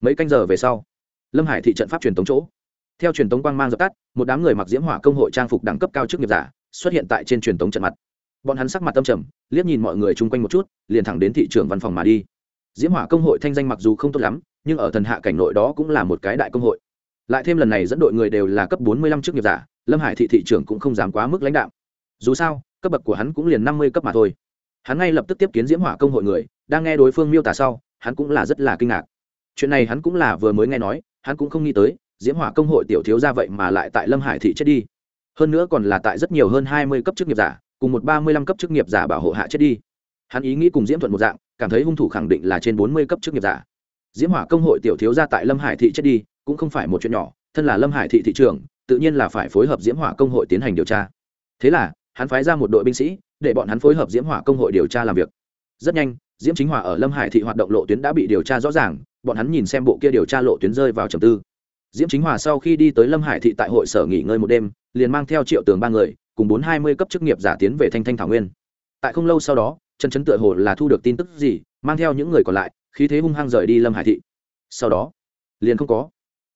S1: Mấy canh giờ về sau, lâm hải thị trận pháp truyền tống chỗ. Theo truyền tống quang mang dập tắt, một đám người mặc diễm hỏa công hội trang phục đẳng cấp cao chức nghiệp giả, xuất hiện tại trên truyền tống trận mặt. Bọn hắn sắc mặt tâm trầm, liếc nhìn mọi người chung quanh một chút, liền thẳng đến thị trường văn phòng mà đi. Diễm hỏa công hội thanh danh mặc dù không tốt lắm, nhưng ở thần hạ cảnh nội đó cũng là một cái đại công hội lại thêm lần này dẫn đội người đều là cấp bốn mươi lăm chức nghiệp giả, lâm hải thị thị trưởng cũng không dám quá mức lãnh đạo dù sao, cấp bậc của hắn cũng liền năm mươi cấp mà thôi. Hắn ngay lập tức tiếp kiến diễm hỏa công hội người, đang nghe đối phương miêu tả sau, hắn cũng là rất là kinh ngạc. Chuyện này hắn cũng là vừa mới nghe nói, hắn cũng không nghĩ tới, diễm hỏa công hội tiểu thiếu ra vậy mà lại tại lâm hải thị chết đi. Hơn nữa còn là tại rất nhiều hơn hai mươi cấp chức nghiệp giả, cùng một ba mươi lăm cấp chức nghiệp giả bảo hộ hạ chết đi. Hắn ý nghĩ cùng diễm thuận một dạng, cảm thấy hung thủ khẳng định là trên bốn mươi cấp chức nghiệp giả. Diễm hỏa công hội tiểu thiếu ra tại lâm hải thị chết đi cũng không phải một chuyện nhỏ, thân là lâm hải thị thị trường tự nhiên là phải phối hợp diễm hỏa công hội tiến hành điều tra. Thế là, hắn phái ra một đội binh sĩ, để bọn hắn phối hợp diễm hỏa công hội điều tra làm việc. Rất nhanh, diễm chính hỏa ở lâm hải thị hoạt động lộ tuyến đã bị điều tra rõ ràng, bọn hắn nhìn xem bộ kia điều tra lộ tuyến rơi vào trầm tư. Diễm chính hòa sau khi đi tới lâm hải thị tại hội sở nghỉ ngơi một đêm, liền mang theo triệu tường ba người, cùng bốn hai mươi cấp chức nghiệp giả tiến về thanh thanh thảo nguyên. Tại không lâu sau đó, trần trấn tựa hồ là thu được tin tức gì, mang theo những người còn lại, khí thế hung hăng rời đi lâm hải thị. Sau đó, liền không có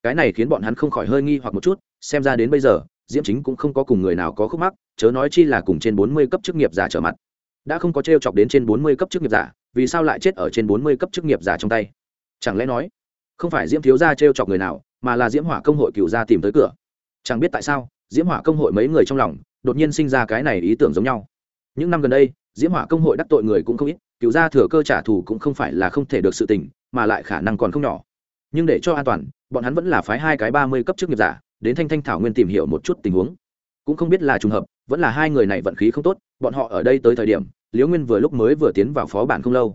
S1: cái này khiến bọn hắn không khỏi hơi nghi hoặc một chút, xem ra đến bây giờ, diễm chính cũng không có cùng người nào có khúc mắc, chớ nói chi là cùng trên bốn mươi cấp chức nghiệp giả trở mặt. Đã không có t r e o chọc đến trên bốn mươi cấp chức nghiệp giả, vì sao lại chết ở trên bốn mươi cấp chức nghiệp giả trong tay? Chẳng lẽ nói, không phải diễm thiếu gia t r e o chọc người nào, mà là diễm hỏa công hội cựu gia tìm tới cửa? Chẳng biết tại sao, diễm hỏa công hội mấy người trong lòng, đột nhiên sinh ra cái này ý tưởng giống nhau. Những năm gần đây, diễm hỏa công hội đắc tội người cũng không ít cựu gia thừa cơ trả thù cũng không phải là không thể được sự tình, mà lại khả năng còn không nhỏ. Nhưng để cho an toàn bọn hắn vẫn là phái hai cái ba mươi cấp chức nghiệp giả, đến thanh thanh thảo nguyên tìm hiểu một chút tình huống. Cũng không biết là trùng hợp, vẫn là hai người này vận khí không tốt, bọn họ ở đây tới thời điểm, liễu nguyên vừa lúc mới vừa tiến vào phó bản không lâu.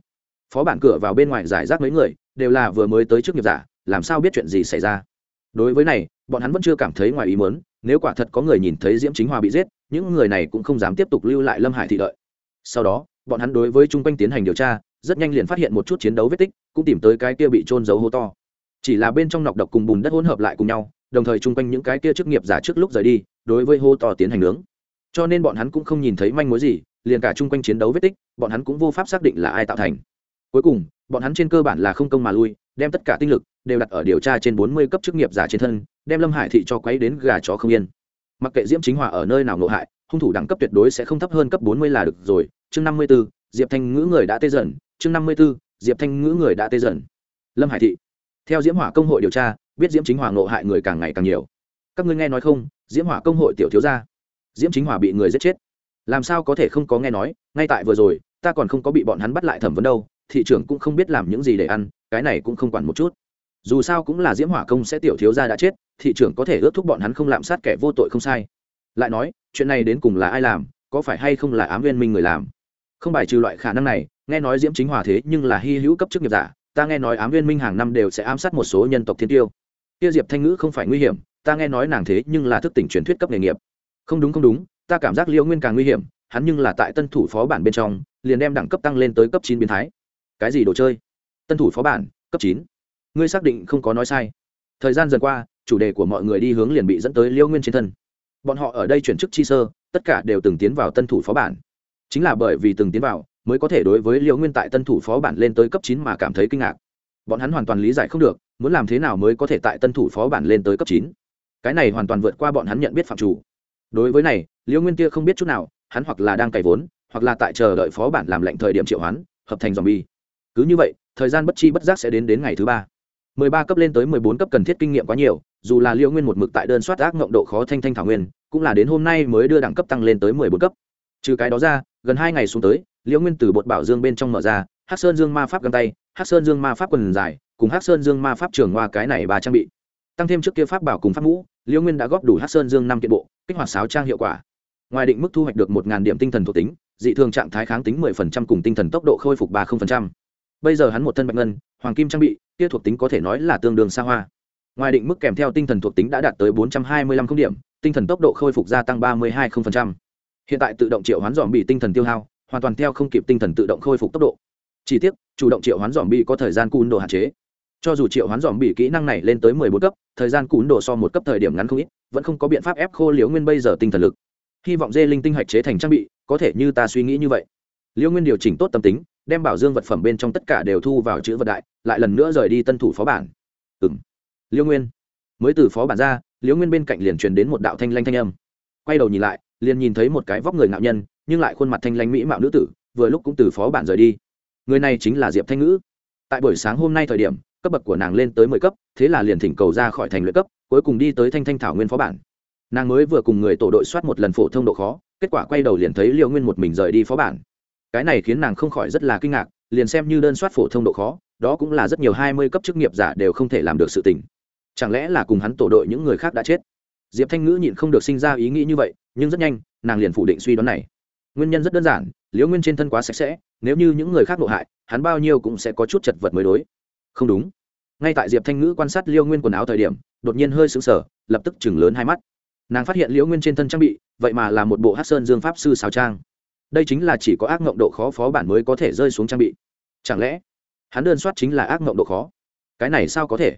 S1: Phó bản cửa vào bên ngoài giải rác mấy người, đều là vừa mới tới chức nghiệp giả, làm sao biết chuyện gì xảy ra? Đối với này, bọn hắn vẫn chưa cảm thấy ngoài ý mớn nếu quả thật có người nhìn thấy diễm chính hòa bị giết, những người này cũng không dám tiếp tục lưu lại lâm hải thị đợi. Sau đó, bọn hắn đối với chung quanh tiến hành điều tra, rất nhanh liền phát hiện một chút chiến đấu vết tích, cũng tìm tới cái kia bị trôn giấu hô to chỉ là bên trong nọc độc cùng bùn đất hỗn hợp lại cùng nhau, đồng thời chung quanh những cái kia chức nghiệp giả trước lúc rời đi, đối với hô to tiến hành nướng. Cho nên bọn hắn cũng không nhìn thấy manh mối gì, liền cả chung quanh chiến đấu vết tích, bọn hắn cũng vô pháp xác định là ai tạo thành. Cuối cùng, bọn hắn trên cơ bản là không công mà lui, đem tất cả tinh lực đều đặt ở điều tra trên bốn mươi cấp chức nghiệp giả trên thân, đem lâm hải thị cho quấy đến gà chó không yên. Mặc kệ diễm chính hòa ở nơi nào nộ hại, hung thủ đẳng cấp tuyệt đối sẽ không thấp hơn cấp bốn mươi là được rồi. Chương năm mươi b ố diệp thanh ngữ người đã tê dần. Chương năm mươi b ố diệp thanh ngữ người đã tê dần. Lâm hải thị theo diễm hỏa công hội điều tra, biết diễm chính hòa nộ hại người càng ngày càng nhiều. Các ngươi nghe nói không? Diễm hỏa công hội tiểu thiếu gia. Diễm chính hòa bị người giết chết. Làm sao có thể không có nghe nói? Ngay tại vừa rồi, ta còn không có bị bọn hắn bắt lại thẩm vấn đâu, thị trưởng cũng không biết làm những gì để ăn, cái này cũng không quản một chút. Dù sao cũng là diễm hỏa công sẽ tiểu thiếu gia đã chết, thị trưởng có thể ước thúc bọn hắn không lạm sát kẻ vô tội không sai. Lại nói, chuyện này đến cùng là ai làm, có phải hay không là ám viên minh người làm? Không bài trừ loại khả năng này, nghe nói diễm chính hòa thế nhưng là hy hữu cấp chức nghiệp giả ta nghe nói ám viên minh hàng năm đều sẽ ám sát một số nhân tộc thiên tiêu. Kia diệp thanh ngữ không phải nguy hiểm, ta nghe nói nàng thế nhưng là thức tỉnh truyền thuyết cấp nghề nghiệp. Không đúng không đúng, ta cảm giác liễu nguyên càng nguy hiểm, hắn nhưng là tại tân thủ phó bản bên trong, liền đem đẳng cấp tăng lên tới cấp chín biến thái. Cái gì đồ chơi? Tân thủ phó bản, cấp chín. Ngươi xác định không có nói sai. Thời gian dần qua, chủ đề của mọi người đi hướng liền bị dẫn tới liễu nguyên trên thân. Bọn họ ở đây chuyển chức chi sơ, tất cả đều từng tiến vào tân thủ phó bản. Chính là bởi vì từng tiến vào mới có thể đối với liễu nguyên tại tân thủ phó bản lên tới cấp chín mà cảm thấy kinh ngạc. Bọn hắn hoàn toàn lý giải không được, muốn làm thế nào mới có thể tại tân thủ phó bản lên tới cấp chín. Cái này hoàn toàn vượt qua bọn hắn nhận biết phạm chủ. Đối với này, liễu nguyên kia không biết chút nào, hắn hoặc là đang cày vốn, hoặc là tại chờ đợi phó bản làm lệnh thời điểm triệu hoán, hợp thành dòng bi cứ như vậy, thời gian bất chi bất giác sẽ đến đến ngày thứ ba. Mười ba cấp lên tới mười bốn cấp cần thiết kinh nghiệm quá nhiều, dù là liễu nguyên một mực tại đơn soát ác ngộng độ khó thanh thanh thảo nguyên, cũng là đến hôm nay mới đưa đẳng cấp tăng lên tới mười bốn cấp. Trừ cái đó ra gần hai ngày xuống tới, liễu nguyên từ bột bảo dương bên trong mở ra, hắc sơn dương ma pháp găng tay, hắc sơn dương ma pháp quần dài, cùng hắc sơn dương ma pháp trường hoa cái này ba trang bị tăng thêm trước kia pháp bảo cùng pháp mũ, liễu nguyên đã góp đủ hắc sơn dương năm kiện bộ, kích hoạt sáu trang hiệu quả ngoài định mức thu hoạch được một điểm tinh thần thuộc tính, dị thường trạng thái kháng tính 10% cùng tinh thần tốc độ khôi phục 30%. bây giờ hắn một thân bạch ngân, hoàng kim trang bị, kia thuộc tính có thể nói là tương đương xa hoa ngoài định mức kèm theo tinh thần thuộc tính đã đạt tới 425 không điểm, tinh thần tốc độ khôi phục gia tăng 32% hiện tại tự động triệu hoán dòm bị tinh thần tiêu hao, hoàn toàn theo không kịp tinh thần tự động khôi phục tốc độ. Chỉ tiếc, chủ động triệu hoán dòm bị có thời gian cún độ hạn chế. Cho dù triệu hoán dòm bị kỹ năng này lên tới mười bốn cấp, thời gian cún độ so một cấp thời điểm ngắn không ít, vẫn không có biện pháp ép khô liễu nguyên bây giờ tinh thần lực. Hy vọng dê linh tinh hạch chế thành trang bị, có thể như ta suy nghĩ như vậy. Liễu nguyên điều chỉnh tốt tâm tính, đem bảo dương vật phẩm bên trong tất cả đều thu vào chữ vật đại, lại lần nữa rời đi tân thủ phó bản. Ừ m liễu nguyên. Mới từ phó bản ra, liễu nguyên bên cạnh liền truyền đến một đạo thanh lanh thanh âm. Quay đầu nhìn lại liền nhìn thấy một cái vóc người ngạo nhân, nhưng lại khuôn mặt thanh lanh mỹ mạo nữ tử, vừa lúc cũng từ phó bản rời đi. Người này chính là diệp thanh ngữ. Tại buổi sáng hôm nay thời điểm, cấp bậc của nàng lên tới mười cấp, thế là liền thỉnh cầu ra khỏi thành luyện cấp, cuối cùng đi tới thanh thanh thảo nguyên phó bản. Nàng mới vừa cùng người tổ đội soát một lần phổ thông độ khó, kết quả quay đầu liền thấy liêu nguyên một mình rời đi phó bản. Cái này khiến nàng không khỏi rất là kinh ngạc, liền xem như đơn soát phổ thông độ khó, đó cũng là rất nhiều hai mươi cấp chức nghiệp giả đều không thể làm được sự tình. Chẳng lẽ là cùng hắn tổ đội những người khác đã chết? Diệp thanh ngữ nhịn không được sinh ra ý nghĩ như vậy, nhưng rất nhanh, nàng liền phủ định suy đoán này. Nguyên nhân rất đơn giản, liễu nguyên trên thân quá sạch sẽ, nếu như những người khác nộ hại, hắn bao nhiêu cũng sẽ có chút chật vật mới đối. Không đúng. Ngay tại diệp thanh ngữ quan sát Liễu nguyên quần áo thời điểm, đột nhiên hơi sững sờ, lập tức chừng lớn hai mắt. Nàng phát hiện liễu nguyên trên thân trang bị, vậy mà là một bộ hát sơn dương pháp sư xào trang. Đây chính là chỉ có ác mộng độ khó phó bản mới có thể rơi xuống trang bị. Chẳng lẽ, hắn đơn soát chính là ác mộng độ khó? Cái này sao có thể?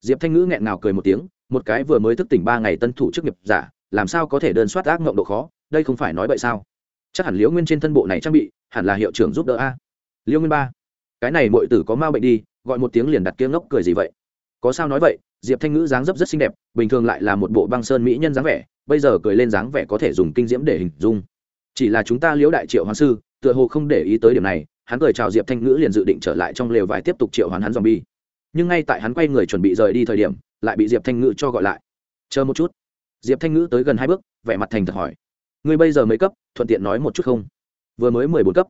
S1: Diệp thanh ngữ nghẹn ngào cười một tiếng một cái vừa mới thức tỉnh ba ngày tân thủ chức nghiệp giả, làm sao có thể đơn soát ác mộng độ khó? Đây không phải nói vậy sao? Chắc hẳn liễu nguyên trên thân bộ này trang bị, hẳn là hiệu trưởng giúp đỡ a. Liễu nguyên ba, cái này mọi tử có ma bệnh đi, gọi một tiếng liền đặt kiếm ngốc cười gì vậy? Có sao nói vậy, diệp thanh ngữ dáng dấp rất xinh đẹp, bình thường lại là một bộ băng sơn mỹ nhân dáng vẻ, bây giờ cười lên dáng vẻ có thể dùng kinh diễm để hình dung. Chỉ là chúng ta liễu đại triệu hoàng sư, tựa hồ không để ý tới điểm này, hắn cười chào diệp thanh ngữ liền dự định trở lại trong lều vải tiếp tục triệu hoán hắn dòm bi nhưng ngay tại hắn quay người chuẩn bị rời đi thời điểm lại bị diệp thanh ngữ cho gọi lại. Chờ một chút. Diệp thanh ngữ tới gần hai bước, vẻ mặt thành thật hỏi. Ngươi bây giờ mấy cấp, thuận tiện nói một chút không? Vừa mới mười bốn cấp.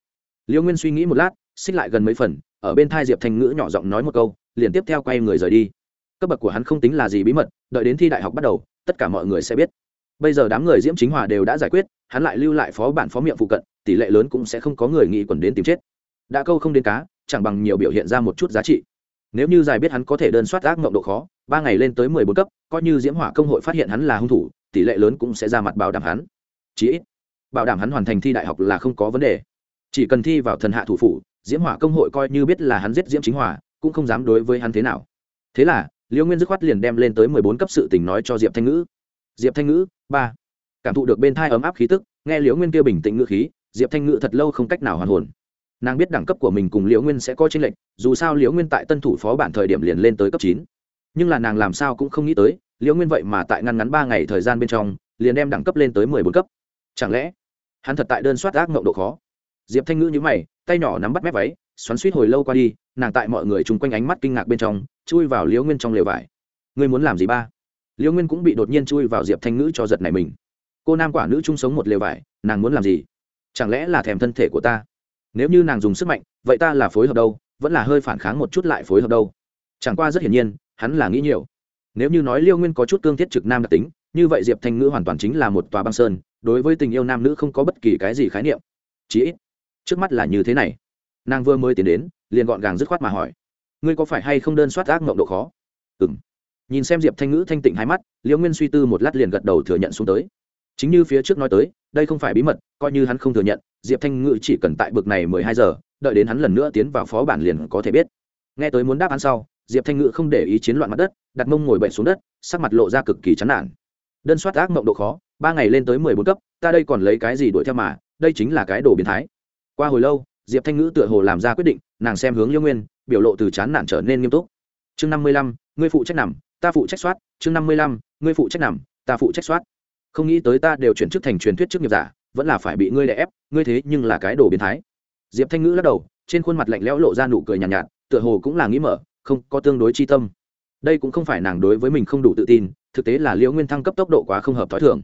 S1: Liễu nguyên suy nghĩ một lát, xích lại gần mấy phần, ở bên thai diệp thanh ngữ nhỏ giọng nói một câu, liền tiếp theo quay người rời đi. Cấp bậc của hắn không tính là gì bí mật, đợi đến thi đại học bắt đầu, tất cả mọi người sẽ biết. Bây giờ đám người diễm chính hòa đều đã giải quyết, hắn lại lưu lại phó bản phó miệng phụ cận, tỷ lệ lớn cũng sẽ không có người nghĩ quần đến tìm chết. Đã câu không đến cá, chẳng bằng nhiều biểu hiện ra một chút giá trị nếu như giải biết hắn có thể đơn soát ác mộng độ khó, ba ngày lên tới mười bốn cấp, coi như diễm hỏa công hội phát hiện hắn là hung thủ, tỷ lệ lớn cũng sẽ ra mặt bảo đảm hắn. Chí ít, bảo đảm hắn hoàn thành thi đại học là không có vấn đề. Chỉ cần thi vào thần hạ thủ phủ, diễm hỏa công hội coi như biết là hắn giết diễm chính hỏa, cũng không dám đối với hắn thế nào. Thế là liễu nguyên dứt khoát liền đem lên tới mười bốn cấp sự tình nói cho diệp thanh ngữ. Diệp thanh ngữ, ba. Cảm thụ được bên thai ấm áp khí tức, nghe liễu nguyên kia bình tĩnh ngữ khí, diệp thanh ngữ thật lâu không cách nào hoàn hồn nàng biết đẳng cấp của mình cùng liễu nguyên sẽ có tranh lệch, dù sao liễu nguyên tại tân thủ phó bản thời điểm liền lên tới cấp chín. Nhưng là nàng làm sao cũng không nghĩ tới, liễu nguyên vậy mà tại ngăn ngắn ba ngày thời gian bên trong, liền đem đẳng cấp lên tới mười bốn cấp. Chẳng lẽ, hắn thật tại đơn soát ác mộng độ khó? Diệp thanh ngữ nhữ mày, tay nhỏ nắm bắt mép váy, xoắn suýt hồi lâu qua đi, nàng tại mọi người chung quanh ánh mắt kinh ngạc bên trong, chui vào liễu nguyên trong lều vải. Ngươi muốn làm gì ba? Liễu nguyên cũng bị đột nhiên chui vào diệp thanh ngữ cho giật này mình. Cô nam quả nữ chung sống một lều vải, nàng muốn làm gì? Chẳng lẽ là thèm thân thể của ta? Nếu như nàng dùng sức mạnh, vậy ta là phối hợp đâu? Vẫn là hơi phản kháng một chút lại phối hợp đâu? Chẳng qua rất hiển nhiên, hắn là nghĩ nhiều. Nếu như nói liêu nguyên có chút cương thiết trực nam đặc tính, như vậy diệp thanh ngữ hoàn toàn chính là một tòa băng sơn, đối với tình yêu nam nữ không có bất kỳ cái gì khái niệm. Chí ít, trước mắt là như thế này. Nàng vừa mới tiến đến, liền gọn gàng dứt khoát mà hỏi, ngươi có phải hay không đơn soát ác mộng độ khó? Ừ m nhìn xem diệp thanh ngữ thanh tịnh hai mắt liễu nguyên suy tư một lát liền gật đầu thừa nhận xuống tới. Chính như phía trước nói tới, đây không phải bí mật, coi như hắn không thừa nhận diệp thanh Ngự chỉ cần tại bực này mười hai giờ, đợi đến hắn lần nữa tiến vào phó bản liền có thể biết. Nghe tới muốn đáp án sau, diệp thanh Ngự không để ý chiến loạn mặt đất, đặt mông ngồi bậy xuống đất, sắc mặt lộ ra cực kỳ chán nản. Đơn soát ác mộng độ khó, ba ngày lên tới mười bốn cấp, ta đây còn lấy cái gì đuổi theo mà, đây chính là cái đồ biến thái. Qua hồi lâu, diệp thanh ngữ tựa hồ làm ra quyết định, nàng xem hướng liêu nguyên, biểu lộ từ chán nản trở nên nghiêm túc. Chương năm mươi lăm, ngươi phụ trách nằm, ta phụ trách soát. Chương năm mươi lăm, ngươi phụ trách nằm, ta phụ trách soát. Không nghĩ tới ta đều chuyển chức thành truyền thuyết trước nghiệp giả vẫn là phải bị ngươi đè ép ngươi thế nhưng là cái đồ biến thái. Diệp thanh ngữ lắc đầu trên khuôn mặt lạnh lẽo lộ ra nụ cười nhàn nhạt, nhạt tựa hồ cũng là nghĩ mở không có tương đối chi tâm. Đây cũng không phải nàng đối với mình không đủ tự tin thực tế là liễu nguyên thăng cấp tốc độ quá không hợp t h ó i thường.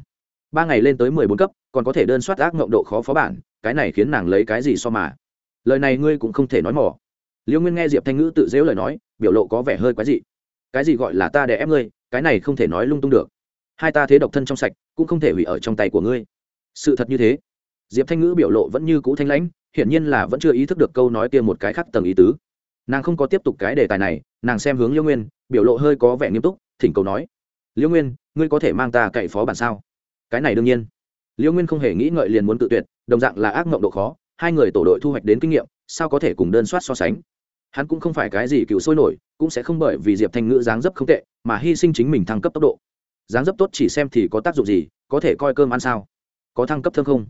S1: Ba ngày lên tới mười bốn cấp còn có thể đơn soát ác mộng độ khó phó bản cái này khiến nàng lấy cái gì so mà? Lời này ngươi cũng không thể nói mỏ. Liễu nguyên nghe diệp thanh ngữ tự dễu lời nói biểu lộ có vẻ hơi quái dị. Cái gì gọi là ta đè ép ngươi cái này không thể nói lung tung được. Hai ta thế độc thân trong sạch cũng không thể hủy ở trong tay của ngươi sự thật như thế. Diệp thanh ngữ biểu lộ vẫn như cũ thanh lãnh, hiển nhiên là vẫn chưa ý thức được câu nói kia một cái khác tầng ý tứ. Nàng không có tiếp tục cái đề tài này, nàng xem hướng liễu nguyên, biểu lộ hơi có vẻ nghiêm túc, thỉnh cầu nói liễu nguyên, ngươi có thể mang ta cậy phó bản sao? Cái này đương nhiên. Liễu nguyên không hề nghĩ ngợi liền muốn tự tuyệt, đồng dạng là ác mộng độ khó, hai người tổ đội thu hoạch đến kinh nghiệm, sao có thể cùng đơn soát so sánh? Hắn cũng không phải cái gì cựu sôi nổi, cũng sẽ không bởi vì diệp thanh ngữ dáng dấp không tệ, mà hy sinh chính mình thăng cấp tốc độ. Dáng dấp tốt chỉ xem thì có tác dụng gì, có thể coi cơm ăn sao? Có thăng cấp thơm không?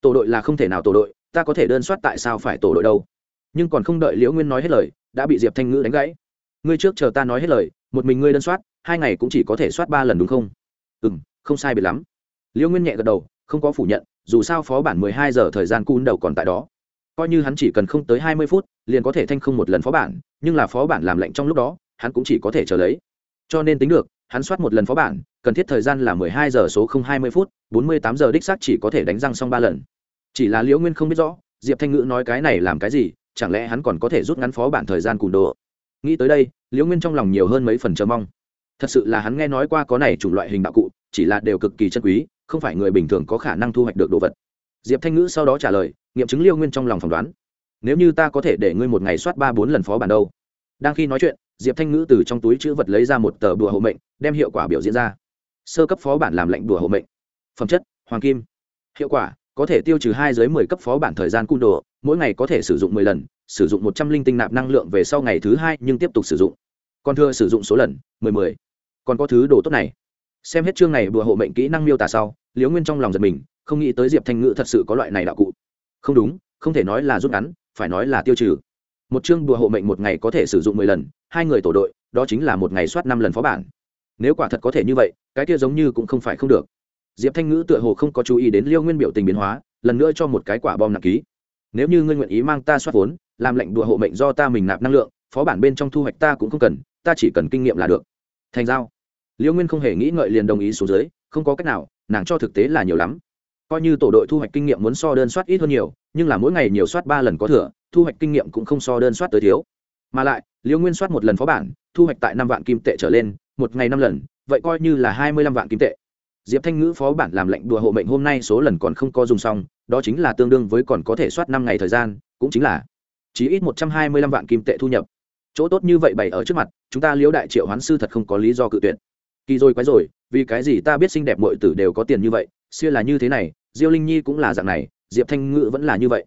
S1: Tổ đội là không thể nào tổ đội, ta có thể đơn soát tại sao phải tổ đội đâu. Nhưng còn không đợi liễu nguyên nói hết lời, đã bị diệp thanh ngữ đánh gãy. Ngươi trước chờ ta nói hết lời, một mình ngươi đơn soát, hai ngày cũng chỉ có thể soát ba lần đúng không? Ừ m không sai biệt lắm. Liễu nguyên nhẹ gật đầu, không có phủ nhận, dù sao phó bản mười hai giờ thời gian cun đầu còn tại đó. Coi như hắn chỉ cần không tới hai mươi phút, liền có thể thanh không một lần phó bản, nhưng là phó bản làm lạnh trong lúc đó, hắn cũng chỉ có thể chờ lấy. Cho nên tính được hắn soát một lần phó bản, cần thiết thời gian là mười hai giờ số không hai mươi phút, bốn mươi tám giờ đích xác chỉ có thể đánh răng xong ba lần. Chỉ là liễu nguyên không biết rõ, diệp thanh ngữ nói cái này làm cái gì, chẳng lẽ hắn còn có thể rút ngắn phó bản thời gian cùn đồ nghĩ tới đây, liễu nguyên trong lòng nhiều hơn mấy phần chờ mong. Thật sự là hắn nghe nói qua có này chủng loại hình đạo cụ, chỉ là đều cực kỳ chân quý, không phải người bình thường có khả năng thu hoạch được đồ vật. Diệp thanh ngữ sau đó trả lời, nghiệm chứng liêu nguyên trong lòng phỏng đoán. Nếu như ta có thể để ngươi một ngày soát ba bốn lần phó bản đâu? Đang khi nói chuyện diệp thanh ngữ từ trong túi chữ vật lấy ra một tờ bùa hộ mệnh, đem hiệu quả biểu diễn ra. Sơ cấp phó bản làm lệnh bùa hộ mệnh. Phẩm chất, hoàng kim. Hiệu quả, có thể tiêu trừ hai dưới mười cấp phó bản thời gian cung đồ, mỗi ngày có thể sử dụng mười lần, sử dụng một trăm linh tinh nạp năng lượng về sau ngày thứ hai nhưng tiếp tục sử dụng. Còn thưa sử dụng số lần, mười mười. Còn có thứ đồ tốt này. Xem hết chương này bùa hộ mệnh kỹ năng miêu tả sau, liễu nguyên trong lòng giật mình, không nghĩ tới diệp thanh ngữ thật sự có loại này đạo cụ. Không đúng, không thể nói là rút ngắn, phải nói là tiêu trừ một chương đùa hộ mệnh một ngày có thể sử dụng mười lần, hai người tổ đội, đó chính là một ngày soát năm lần phó bản. Nếu quả thật có thể như vậy, cái kia giống như cũng không phải không được. Diệp thanh ngữ tựa hồ không có chú ý đến liêu nguyên biểu tình biến hóa, lần nữa cho một cái quả bom nặng ký. Nếu như ngươi nguyện ý mang ta soát vốn, làm lệnh đùa hộ mệnh do ta mình nạp năng lượng, phó bản bên trong thu hoạch ta cũng không cần, ta chỉ cần kinh nghiệm là được. Thành giao. Liêu nguyên không hề nghĩ ngợi liền đồng ý xuống dưới, không có cách nào, nàng cho thực tế là nhiều lắm. Coi như tổ đội thu hoạch kinh nghiệm muốn so đơn soát ít hơn nhiều, nhưng là mỗi ngày nhiều soát ba lần có thừa thu hoạch kinh nghiệm cũng không so đơn soát tới thiếu. Mà lại liễu nguyên soát một lần phó bản, thu hoạch tại năm vạn kim tệ trở lên, một ngày năm lần, vậy coi như là hai mươi lăm vạn kim tệ. Diệp thanh ngữ phó bản làm lệnh đùa hộ mệnh hôm nay số lần còn không có dùng xong, đó chính là tương đương với còn có thể soát năm ngày thời gian, cũng chính là chỉ ít một trăm hai mươi lăm vạn kim tệ thu nhập. Chỗ tốt như vậy bày ở trước mặt, chúng ta liễu đại triệu hoán sư thật không có lý do cự tuyệt. Kỳ rồi quái rồi, vì cái gì ta biết xinh đẹp mọi tử đều có tiền như vậy, xưa là như thế này, diêu linh nhi cũng là dạng này, diệp thanh ngữ vẫn là như vậy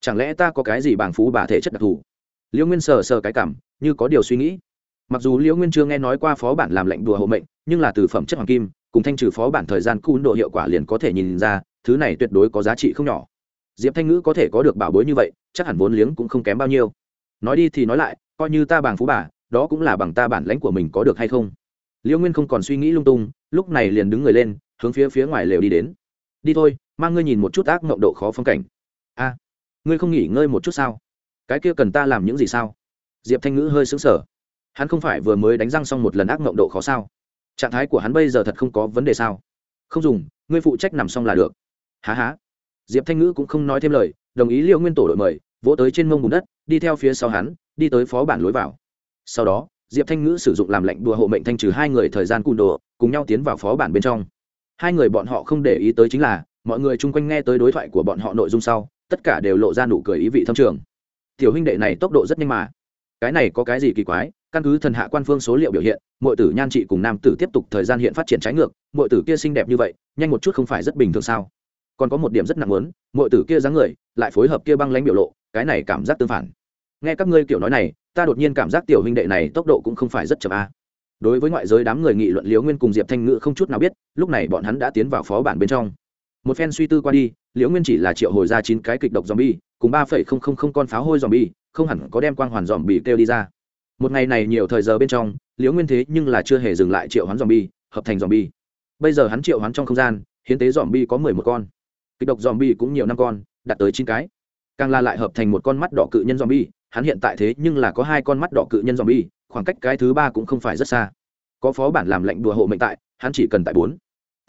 S1: chẳng lẽ ta có cái gì bảng phú bà thể chất đặc thù? Liễu nguyên sờ sờ cái cảm, như có điều suy nghĩ. Mặc dù liễu nguyên chưa nghe nói qua phó bản làm lệnh đùa hộ mệnh, nhưng là từ phẩm chất hoàng kim, cùng thanh trừ phó bản thời gian cun độ hiệu quả liền có thể nhìn ra, thứ này tuyệt đối có giá trị không nhỏ. Diệp thanh ngữ có thể có được bảo bối như vậy, chắc hẳn vốn liếng cũng không kém bao nhiêu. Nói đi thì nói lại, coi như ta bảng phú bà, đó cũng là bằng ta bản lãnh của mình có được hay không? Liễu nguyên không còn suy nghĩ lung tung, lúc này liền đứng người lên, hướng phía phía ngoài lều đi đến. Đi thôi, mang ngươi nhìn một chút ác mộng độ khó phong cảnh. A ngươi không nghỉ ngơi một chút sao? Cái kia cần ta làm những gì sao? Diệp thanh ngữ hơi xứng sở hắn không phải vừa mới đánh răng xong một lần ác mộng độ khó sao? Trạng thái của hắn bây giờ thật không có vấn đề sao? Không dùng, ngươi phụ trách nằm xong là được. Há há. Diệp thanh ngữ cũng không nói thêm lời, đồng ý liêu nguyên tổ đội mời, vỗ tới trên mông bùn đất, đi theo phía sau hắn, đi tới phó bản lối vào. Sau đó, diệp thanh ngữ sử dụng làm lệnh đùa hộ mệnh thanh trừ hai người thời gian cùn đồ, cùng nhau tiến vào phó bản bên trong. Hai người bọn họ không để ý tới chính là, mọi người chung quanh nghe tới đối thoại của bọn họ nội dung sau tất cả đều lộ ra nụ cười ý vị thâm trường. Tiểu huynh đệ này tốc độ rất nhanh mà. Cái này có cái gì kỳ quái? Căn cứ thần hạ quan phương số liệu biểu hiện mọi tử nhan trị cùng nam tử tiếp tục thời gian hiện phát triển trái ngược mọi tử kia xinh đẹp như vậy, nhanh một chút không phải rất bình thường sao? Còn có một điểm rất nặng lớn mọi tử kia dáng người, lại phối hợp kia băng lãnh biểu lộ, cái này cảm giác tương phản. Nghe các ngươi kiểu nói này, ta đột nhiên cảm giác tiểu huynh đệ này tốc độ cũng không phải rất chậm a. Đối với ngoại giới đám người nghị luận liễu nguyên cùng diệp thanh ngữ không chút nào biết, lúc này bọn hắn đã tiến vào phó bản bên trong một phen suy tư qua đi, liễu nguyên chỉ là triệu hồi ra chín cái kịch độc zombie, cùng ba phẩy không không không con pháo hôi zombie, không hẳn có đem quang hoàn zombie kêu đi ra. Một ngày này nhiều thời giờ bên trong, liễu nguyên thế nhưng là chưa hề dừng lại triệu hoán zombie, hợp thành zombie. Bây giờ hắn triệu hoán trong không gian, hiến tế zombie có mười một con. Kịch độc zombie cũng nhiều năm con, đạt tới chín cái. Càng là lại hợp thành một con mắt đỏ cự nhân zombie, hắn hiện tại thế nhưng là có hai con mắt đỏ cự nhân zombie, khoảng cách cái thứ ba cũng không phải rất xa. Có phó bản làm lệnh đùa hộ mệnh tại, hắn chỉ cần tại bốn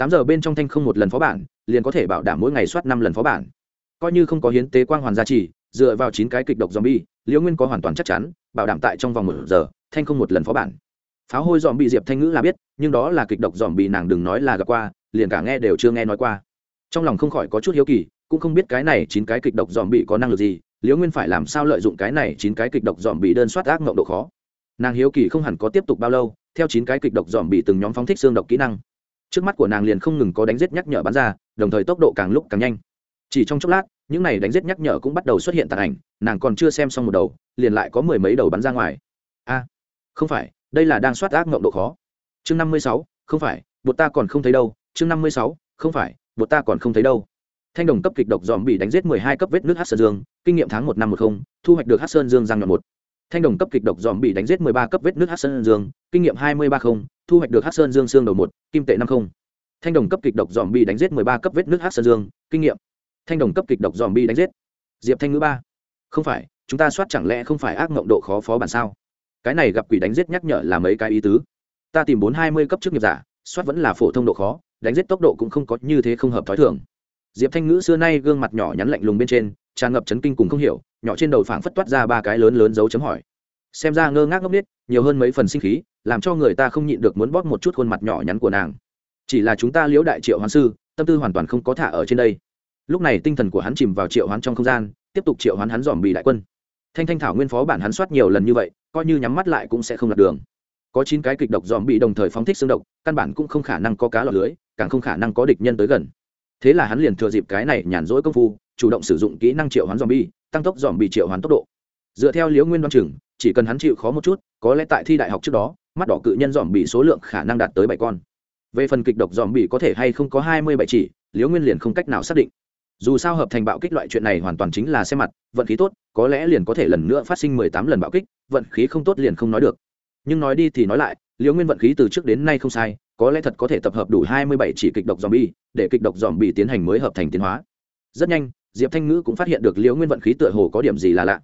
S1: tám giờ bên trong thanh không một lần phó bản, liền có thể bảo đảm mỗi ngày soát năm lần phó bản. Coi như không có hiến tế quang hoàn gia trì, dựa vào chín cái kịch độc zombie, liễu nguyên có hoàn toàn chắc chắn, bảo đảm tại trong vòng một giờ, thanh không một lần phó bản. Pháo hôi dòm bị diệp thanh ngữ là biết, nhưng đó là kịch độc dòm bị nàng đừng nói là gặp qua, liền cả nghe đều chưa nghe nói qua. Trong lòng không khỏi có chút hiếu kỳ, cũng không biết cái này chín cái kịch độc dòm bị có năng lực gì, liễu nguyên phải làm sao lợi dụng cái này chín cái kịch độc dòm bị đơn soát ác mộng độ khó. Nàng hiếu kỳ không hẳn có tiếp tục bao lâu, theo chín cái kịch độc dòm bị từng nhóm phóng thích xương độc kỹ năng trước mắt của nàng liền không ngừng có đánh giết nhắc nhở bắn ra, đồng thời tốc độ càng lúc càng nhanh. Chỉ trong chốc lát, những này đánh giết nhắc nhở cũng bắt đầu xuất hiện tàn ảnh, nàng còn chưa xem xong một đầu, liền lại có mười mấy đầu bắn ra ngoài. A, không phải, đây là đang soát ác mộng độ khó. Chương năm mươi sáu, không phải, bột ta còn không thấy đâu. Chương năm mươi sáu, không phải, bột ta còn không thấy đâu. Thanh đồng cấp kịch độc dòm bị đánh giết mười hai cấp vết nước hát sơn dương, kinh nghiệm tháng một năm một không, thu hoạch được hát sơn dương giang nhọn một thanh đồng cấp kịch độc dòm bị đánh giết mười ba cấp vết nước hát sơn dương, kinh nghiệm hai mươi ba không, thu hoạch được hát sơn dương xương đầu một, kim tệ năm không. Thanh đồng cấp kịch độc dòm bị đánh giết mười ba cấp vết nước hát sơn dương, kinh nghiệm. Thanh đồng cấp kịch độc dòm bị đánh giết. Diệp thanh ngữ ba. Không phải, chúng ta soát chẳng lẽ không phải ác mộng độ khó phó bản sao? Cái này gặp quỷ đánh giết nhắc nhở là mấy cái ý tứ. Ta tìm bốn hai mươi cấp trước nghiệp giả, soát vẫn là phổ thông độ khó, đánh giết tốc độ cũng không có như thế không hợp thói thường. Diệp thanh ngữ xưa nay gương mặt nhỏ nhắn lạnh lùng bên trên tràn ngập chấn kinh cùng không hiểu, nhỏ trên đầu phảng phất toát ra ba cái lớn lớn dấu chấm hỏi. Xem ra ngơ ngác ngốc nít nhiều hơn mấy phần sinh khí, làm cho người ta không nhịn được muốn bóp một chút khuôn mặt nhỏ nhắn của nàng. Chỉ là chúng ta liễu đại triệu hoán sư, tâm tư hoàn toàn không có thả ở trên đây. Lúc này tinh thần của hắn chìm vào triệu hoán trong không gian, tiếp tục triệu hoán hắn dòm bị đại quân. Thanh thanh thảo nguyên phó bản hắn soát nhiều lần như vậy, coi như nhắm mắt lại cũng sẽ không lật đường. Có chín cái kịch độc dòm bị đồng thời phóng thích xương độc, căn bản cũng không khả năng có cá lọt lưới, càng không khả năng có địch nhân tới gần thế là hắn liền thừa dịp cái này nhàn rỗi công phu, chủ động sử dụng kỹ năng triệu hoán zombie, tăng tốc dòm bị triệu hoán tốc độ. Dựa theo liễu nguyên đoan chừng, chỉ cần hắn chịu khó một chút, có lẽ tại thi đại học trước đó, mắt đỏ cự nhân dòm bị số lượng khả năng đạt tới bảy con. Về phần kịch độc dòm bị có thể hay không có hai mươi bảy chỉ, liễu nguyên liền không cách nào xác định. Dù sao hợp thành bạo kích loại chuyện này hoàn toàn chính là xem mặt, vận khí tốt, có lẽ liền có thể lần nữa phát sinh mười tám lần bạo kích, vận khí không tốt liền không nói được. Nhưng nói đi thì nói lại, liễu nguyên vận khí từ trước đến nay không sai có lẽ thật có thể tập hợp đủ hai mươi bảy chỉ kịch độc zombie bi để kịch độc zombie tiến hành mới hợp thành tiến hóa. Rất nhanh, diệp thanh ngữ cũng phát hiện được liễu nguyên vận khí tựa hồ có điểm gì là lạ.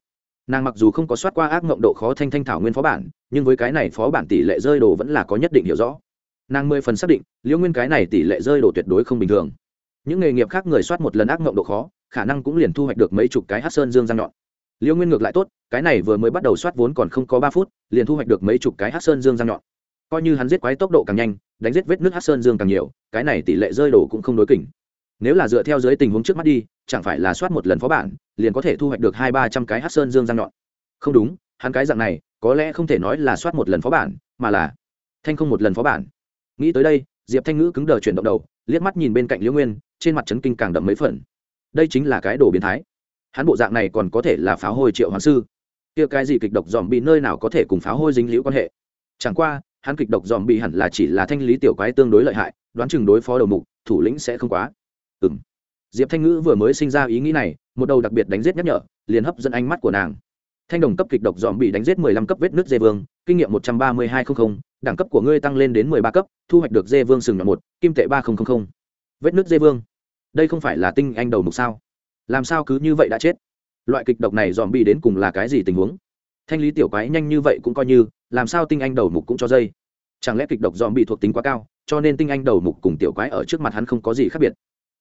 S1: Nàng mặc dù không có soát qua ác ngộng độ khó thanh thanh thảo nguyên phó bản, nhưng với cái này phó bản tỷ lệ rơi đồ vẫn là có nhất định hiểu rõ. Nàng mười phần xác định, liễu nguyên cái này tỷ lệ rơi đồ tuyệt đối không bình thường. Những nghề nghiệp khác người soát một lần ác ngộng độ khó, khả năng cũng liền thu hoạch được mấy chục cái hắc sơn dương răng nhọn. Liễu nguyên ngược lại tốt, cái này vừa mới bắt đầu soát vốn còn không có ba phút, liền thu hoạch được mấy chục cái hắc sơn dương răng nhọn coi như hắn giết quái tốc độ càng nhanh, đánh giết vết nước hát sơn dương càng nhiều, cái này tỷ lệ rơi đổ cũng không đối kỉnh nếu là dựa theo dưới tình huống trước mắt đi, chẳng phải là soát một lần phó bản, liền có thể thu hoạch được hai ba trăm cái hát sơn dương răng nhọn. Không đúng, hắn cái dạng này, có lẽ không thể nói là soát một lần phó bản, mà là thanh không một lần phó bản. Nghĩ tới đây, diệp thanh ngữ cứng đờ chuyển động đầu, liếc mắt nhìn bên cạnh liễu nguyên, trên mặt trấn kinh càng đậm mấy phần. Đây chính là cái đồ biến thái. Hắn bộ dạng này còn có thể là pháo hôi triệu hoàng sư. Kia cái gì kịch độc dòm bị nơi nào có thể cùng pháo hôi dính liễu quan hệ? Chẳng qua hắn kịch độc dòm bị hẳn là chỉ là thanh lý tiểu quái tương đối lợi hại, đoán chừng đối phó đầu mục, thủ lĩnh sẽ không quá. Ừ m diệp thanh ngữ vừa mới sinh ra ý nghĩ này, một đầu đặc biệt đánh giết nhắc nhở, liền hấp dẫn ánh mắt của nàng. Thanh đồng cấp kịch độc dòm bị đánh giết mười lăm cấp vết nước dê vương, kinh nghiệm một trăm ba mươi hai không không, đẳng cấp của ngươi tăng lên đến mười ba cấp, thu hoạch được dê vương sừng nhọn một, kim tệ ba không không không. Vết nước dê vương. Đây không phải là tinh anh đầu mục sao? Làm sao cứ như vậy đã chết? Loại kịch độc này dòm bị đến cùng là cái gì tình huống? Thanh lý tiểu quái nhanh như vậy cũng coi như, làm sao tinh anh đầu mục cũng cho dây? Chẳng lẽ kịch độc dòm bị thuộc tính quá cao, cho nên tinh anh đầu mục cùng tiểu quái ở trước mặt hắn không có gì khác biệt?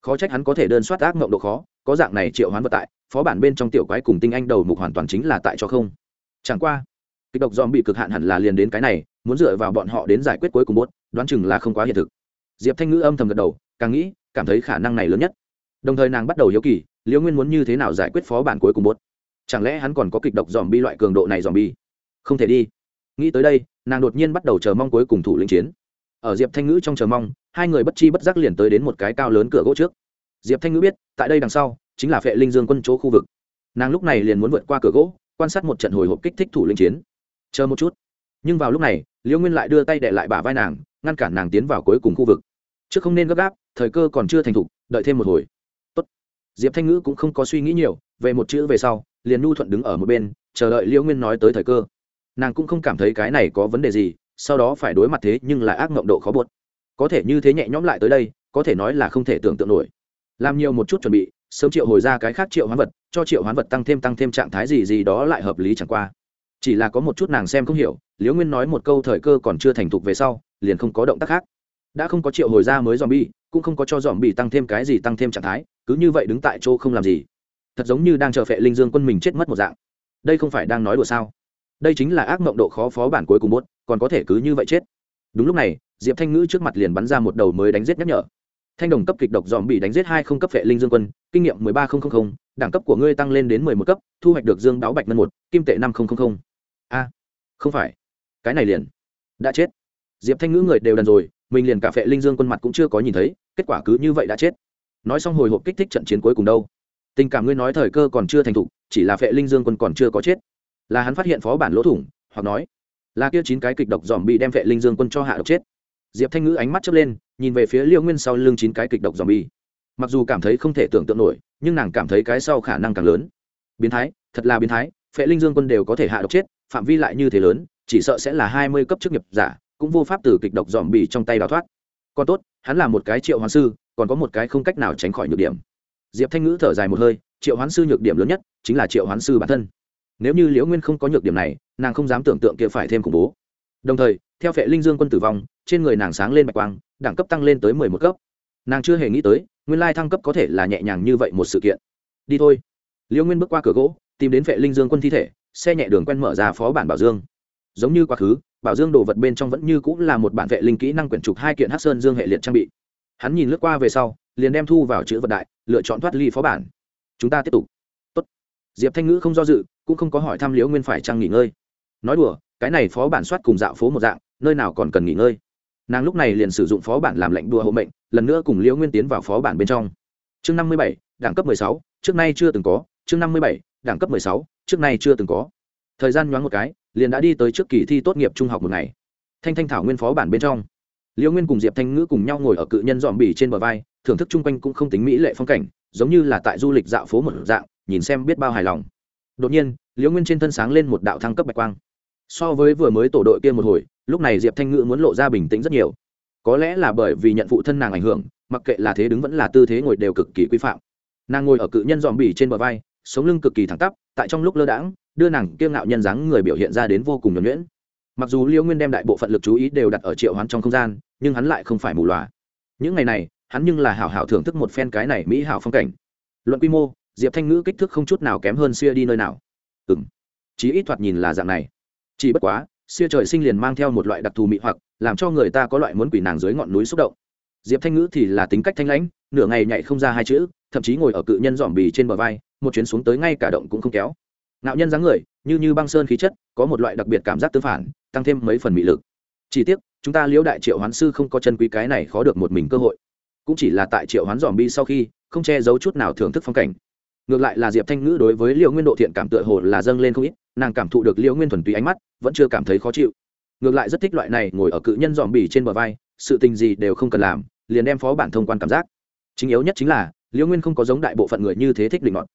S1: Khó trách hắn có thể đơn soát ác mộng độ khó, có dạng này triệu hoán vật tại, phó bản bên trong tiểu quái cùng tinh anh đầu mục hoàn toàn chính là tại cho không. Chẳng qua, kịch độc dòm bị cực hạn hẳn là liền đến cái này, muốn dựa vào bọn họ đến giải quyết cuối cùng bốt đoán chừng là không quá hiện thực. Diệp thanh ngữ âm thầm gật đầu, càng nghĩ, cảm thấy khả năng này lớn nhất. Đồng thời nàng bắt đầu hiếu kỳ, liễu nguyên muốn như thế nào giải quyết phó bản cuối cùng bốt chẳng lẽ hắn còn có kịch độc dòm bi loại cường độ này dòm bi không thể đi nghĩ tới đây, nàng đột nhiên bắt đầu chờ mong cuối cùng thủ lĩnh chiến. Ở diệp thanh ngữ trong chờ mong, hai người bất chi bất giác liền tới đến một cái cao lớn cửa gỗ trước. Diệp thanh ngữ biết, tại đây đằng sau, chính là phệ linh dương quân chỗ khu vực. Nàng lúc này liền muốn vượt qua cửa gỗ, quan sát một trận hồi hộp kích thích thủ lĩnh chiến. Chờ một chút. Nhưng vào lúc này, liễu nguyên lại đưa tay đệ lại bả vai nàng, ngăn cản nàng tiến vào cuối cùng khu vực. Trước không nên gấp gáp, thời cơ còn chưa thành thục, đợi thêm một hồi. Tốt. diệp thanh ngữ cũng không có suy nghĩ nhiều, về một chữ về sau, liền nhu thuận đứng ở một bên, chờ đợi liễu nguyên nói tới thời cơ nàng cũng không cảm thấy cái này có vấn đề gì, sau đó phải đối mặt thế nhưng là ác mộng độ khó buốt. Có thể như thế nhẹ nhõm lại tới đây, có thể nói là không thể tưởng tượng nổi. Làm nhiều một chút chuẩn bị, sớm triệu hồi ra cái khác triệu hoán vật, cho triệu hoán vật tăng thêm tăng thêm trạng thái gì gì đó lại hợp lý chẳng qua. Chỉ là có một chút nàng xem không hiểu, liễu nguyên nói một câu thời cơ còn chưa thành thục về sau, liền không có động tác khác. Đã không có triệu hồi ra mới dòm bi cũng không có cho dòm bi tăng thêm cái gì tăng thêm trạng thái, cứ như vậy đứng tại chỗ không làm gì. Thật giống như đang chờ phệ linh dương quân mình chết mất một dạng. Đây không phải đang nói đùa sao? Đây chính là ác mộng độ khó phó bản cuối cùng muốn còn có thể cứ như vậy chết. Đúng lúc này, diệp thanh ngữ trước mặt liền bắn ra một đầu mới đánh giết nhắc nhở. Thanh đồng cấp kịch độc dòm bị đánh giết hai không cấp vệ linh dương quân, kinh nghiệm mười ba nghìn đẳng cấp của ngươi tăng lên đến mười một cấp, thu hoạch được dương đáo bạch ngân một, kim tệ năm nghìn a, không phải. Cái này liền. Đã chết. Diệp thanh ngữ người đều đần rồi, mình liền cả vệ linh dương quân mặt cũng chưa có nhìn thấy, kết quả cứ như vậy đã chết. Nói xong hồi hộp kích thích trận chiến cuối cùng đâu. Tình cảm ngươi nói thời cơ còn chưa thành thục, chỉ là vệ linh dương quân còn chưa có chết là hắn phát hiện phó bản lỗ thủng, hoặc nói, là kia chín cái kịch độc dòm bị đem vệ linh dương quân cho hạ độc chết. Diệp thanh ngữ ánh mắt chớp lên, nhìn về phía liêu nguyên sau lưng chín cái kịch độc dòm bi mặc dù cảm thấy không thể tưởng tượng nổi, nhưng nàng cảm thấy cái sau khả năng càng lớn. Biến thái, thật là biến thái phệ linh dương quân đều có thể hạ độc chết, phạm vi lại như thế lớn, chỉ sợ sẽ là hai mươi cấp chức nghiệp giả, cũng vô pháp từ kịch độc dòm bì trong tay đào thoát. Còn tốt, hắn là một cái triệu hoán sư, còn có một cái không cách nào tránh khỏi nhược điểm. Diệp thanh ngữ thở dài một hơi, triệu hoán sư nhược điểm lớn nhất chính là triệu hoán sư bản thân nếu như liễu nguyên không có nhược điểm này, nàng không dám tưởng tượng kia phải thêm khủng bố. Đồng thời, theo phệ linh dương quân tử vong, trên người nàng sáng lên bạch quang, đẳng cấp tăng lên tới mười một cấp. Nàng chưa hề nghĩ tới, nguyên lai thăng cấp có thể là nhẹ nhàng như vậy một sự kiện. Đi thôi. Liễu nguyên bước qua cửa gỗ, tìm đến phệ linh dương quân thi thể, xe nhẹ đường quen mở ra phó bản bảo dương. Giống như quá khứ, bảo dương đồ vật bên trong vẫn như cũng là một bản vệ linh kỹ năng quyển trục hai kiện hát sơn dương hệ liệt trang bị. Hắn nhìn lướt qua về sau, liền đem thu vào chữ vật đại, lựa chọn thoát ly phó bản. Chúng ta tiếp tục diệp thanh ngữ không do dự, cũng không có hỏi thăm liễu nguyên phải trang nghỉ ngơi. Nói đùa, cái này phó bản soát cùng dạo phố một dạng, nơi nào còn cần nghỉ ngơi. Nàng lúc này liền sử dụng phó bản làm lệnh đùa hộ mệnh, lần nữa cùng liễu nguyên tiến vào phó bản bên trong. Chương năm mươi bảy, đẳng cấp mười sáu, trước nay chưa từng có. Chương năm mươi bảy, đẳng cấp mười sáu, trước nay chưa từng có. Thời gian nhoáng một cái, liền đã đi tới trước kỳ thi tốt nghiệp trung học một ngày. Thanh thanh thảo nguyên phó bản bên trong. Liễu nguyên cùng diệp thanh ngữ cùng nhau ngồi ở cự nhân dòm bỉ trên bờ vai, thưởng thức chung quanh cũng không tính mỹ lệ phong cảnh, giống như là tại du lịch dạo phố một dạng nhìn xem biết bao hài lòng. Đột nhiên, liễu nguyên trên thân sáng lên một đạo thăng cấp bạch quang. So với vừa mới tổ đội kia một hồi, lúc này diệp thanh ngữ muốn lộ ra bình tĩnh rất nhiều. Có lẽ là bởi vì nhận phụ thân nàng ảnh hưởng, mặc kệ là thế đứng vẫn là tư thế ngồi đều cực kỳ quy phạm. Nàng ngồi ở cự nhân dòm bỉ trên bờ vai, sống lưng cực kỳ thẳng tắp, tại trong lúc lơ đãng, đưa nàng kiêng ngạo nhân dáng người biểu hiện ra đến vô cùng nhuẩn nhuyễn. Mặc dù liễu nguyên đem đại bộ phận lực chú ý đều đặt ở triệu hoán trong không gian, nhưng hắn lại không phải mù loà. Những ngày này, hắn nhưng là hảo hảo thưởng thức một phen cái này mỹ hảo phong cảnh. Luận quy mô diệp thanh ngữ kích thước không chút nào kém hơn xưa đi nơi nào. Ừ m chí ít thoạt nhìn là dạng này. Chỉ bất quá xưa trời sinh liền mang theo một loại đặc thù mỹ hoặc, làm cho người ta có loại muốn quỷ nàng dưới ngọn núi xúc động. Diệp thanh ngữ thì là tính cách thanh lãnh, nửa ngày nhảy không ra hai chữ, thậm chí ngồi ở cự nhân dòm bì trên bờ vai, một chuyến xuống tới ngay cả động cũng không kéo. Nạo nhân dáng người, như như băng sơn khí chất, có một loại đặc biệt cảm giác tương phản, tăng thêm mấy phần mị lực. Chỉ tiếc, chúng ta liễu đại triệu hoán sư không có chân quý cái này khó được một mình cơ hội. Cũng chỉ là tại triệu hoán dòm bi sau khi, không che giấu chút nào thưởng thức phong cảnh ngược lại là diệp thanh ngữ đối với liệu nguyên độ thiện cảm tựa hồ là dâng lên không ít, nàng cảm thụ được liệu nguyên thuần túy ánh mắt, vẫn chưa cảm thấy khó chịu. Ngược lại rất thích loại này ngồi ở cự nhân dòm bỉ trên bờ vai, sự tình gì đều không cần làm, liền đem phó bản thông quan cảm giác. Chính yếu nhất chính là, liễu nguyên không có giống đại bộ phận người như thế thích định ngọt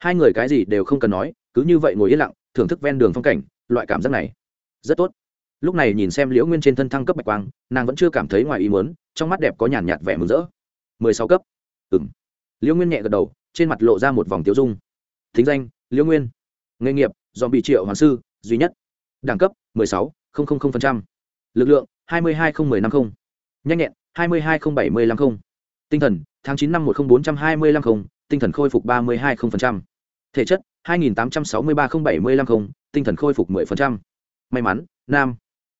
S1: hai người cái gì đều không cần nói, cứ như vậy ngồi yên lặng, thưởng thức ven đường phong cảnh, loại cảm giác này rất tốt. Lúc này nhìn xem liễu nguyên trên thân thăng cấp bạch quang, nàng vẫn chưa cảm thấy ngoài ý muốn, trong mắt đẹp có nhàn nhạt vẻ mừng rỡ. Mười sáu cấp. Ừng liễu nguyên nhẹ gật đầu trên mặt lộ ra một vòng tiêu dung. Thính danh, liễu nguyên. Nghề nghiệp dòm bị triệu hoàng sư, duy nhất. Đẳng cấp, mười sáu lực lượng, hai mươi hai nghìn năm mươi nhanh nhẹn, hai mươi hai nghìn bảy mươi năm mươi tinh thần, tháng chín năm một nghìn bốn trăm hai mươi năm mươi tinh thần khôi phục ba mươi hai thể chất, hai nghìn tám trăm sáu mươi ba nghìn bảy mươi năm mươi tinh thần khôi phục 10%. may mắn, nam.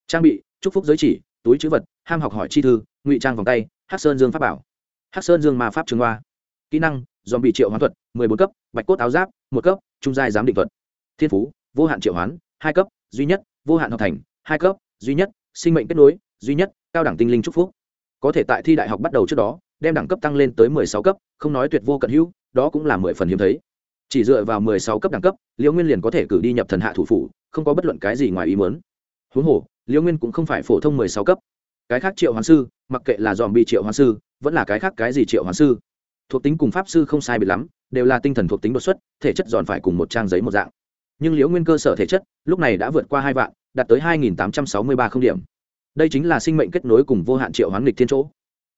S1: Trang bị, chúc phúc giới chỉ, túi chữ vật, ham học hỏi chi thư, ngụy trang vòng tay, hắc sơn dương pháp bảo. Hắc sơn dương ma pháp trường hoa. Kỹ năng dòm bị triệu hoán thuật, mười bốn cấp, bạch cốt áo giáp, một cấp, trung giai giám định thuật. Thiên phú, vô hạn triệu hoán, hai cấp, duy nhất, vô hạn học thành, hai cấp, duy nhất, sinh mệnh kết nối, duy nhất, cao đẳng tinh linh chúc phúc. Có thể tại thi đại học bắt đầu trước đó, đem đẳng cấp tăng lên tới mười sáu cấp, không nói tuyệt vô cận hữu, đó cũng là mười phần hiếm thấy. Chỉ dựa vào mười sáu cấp đẳng cấp, liễu nguyên liền có thể cử đi nhập thần hạ thủ phủ, không có bất luận cái gì ngoài ý muốn. Huống hồ, liễu nguyên cũng không phải phổ thông mười sáu cấp. Cái khác triệu hoàn sư, mặc kệ là dòm bị triệu hoàn sư, vẫn là cái khác cái gì triệu hoàn sư thuộc tính cùng pháp sư không sai biệt lắm, đều là tinh thần thuộc tính đột xuất, thể chất giòn phải cùng một trang giấy một dạng. Nhưng liễu nguyên cơ sở thể chất, lúc này đã vượt qua hai vạn, đạt tới hai nghìn tám trăm sáu mươi ba không điểm. Đây chính là sinh mệnh kết nối cùng vô hạn triệu hoán lịch thiên chỗ.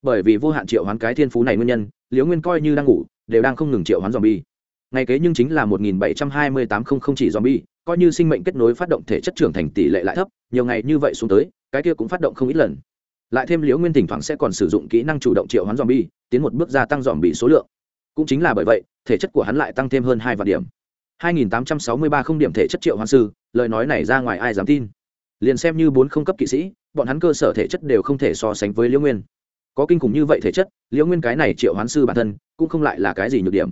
S1: Bởi vì vô hạn triệu hoán cái thiên phú này nguyên nhân, liễu nguyên coi như đang ngủ, đều đang không ngừng triệu hoán dòm bi ngày kế nhưng chính là một nghìn bảy trăm hai mươi tám không không chỉ dòm bi coi như sinh mệnh kết nối phát động thể chất trưởng thành tỷ lệ lại thấp, nhiều ngày như vậy xuống tới, cái kia cũng phát động không ít lần lại thêm liễu nguyên thỉnh thoảng sẽ còn sử dụng kỹ năng chủ động triệu hoán dòm bi tiến một bước gia tăng dòm bị số lượng. Cũng chính là bởi vậy, thể chất của hắn lại tăng thêm hơn hai vạn điểm. 2863 không điểm thể chất triệu hoán sư, lời nói này ra ngoài ai dám tin? Liền xem như bốn không cấp kỵ sĩ, bọn hắn cơ sở thể chất đều không thể so sánh với liễu nguyên. Có kinh khủng như vậy thể chất, liễu nguyên cái này triệu hoán sư bản thân, cũng không lại là cái gì nhược điểm.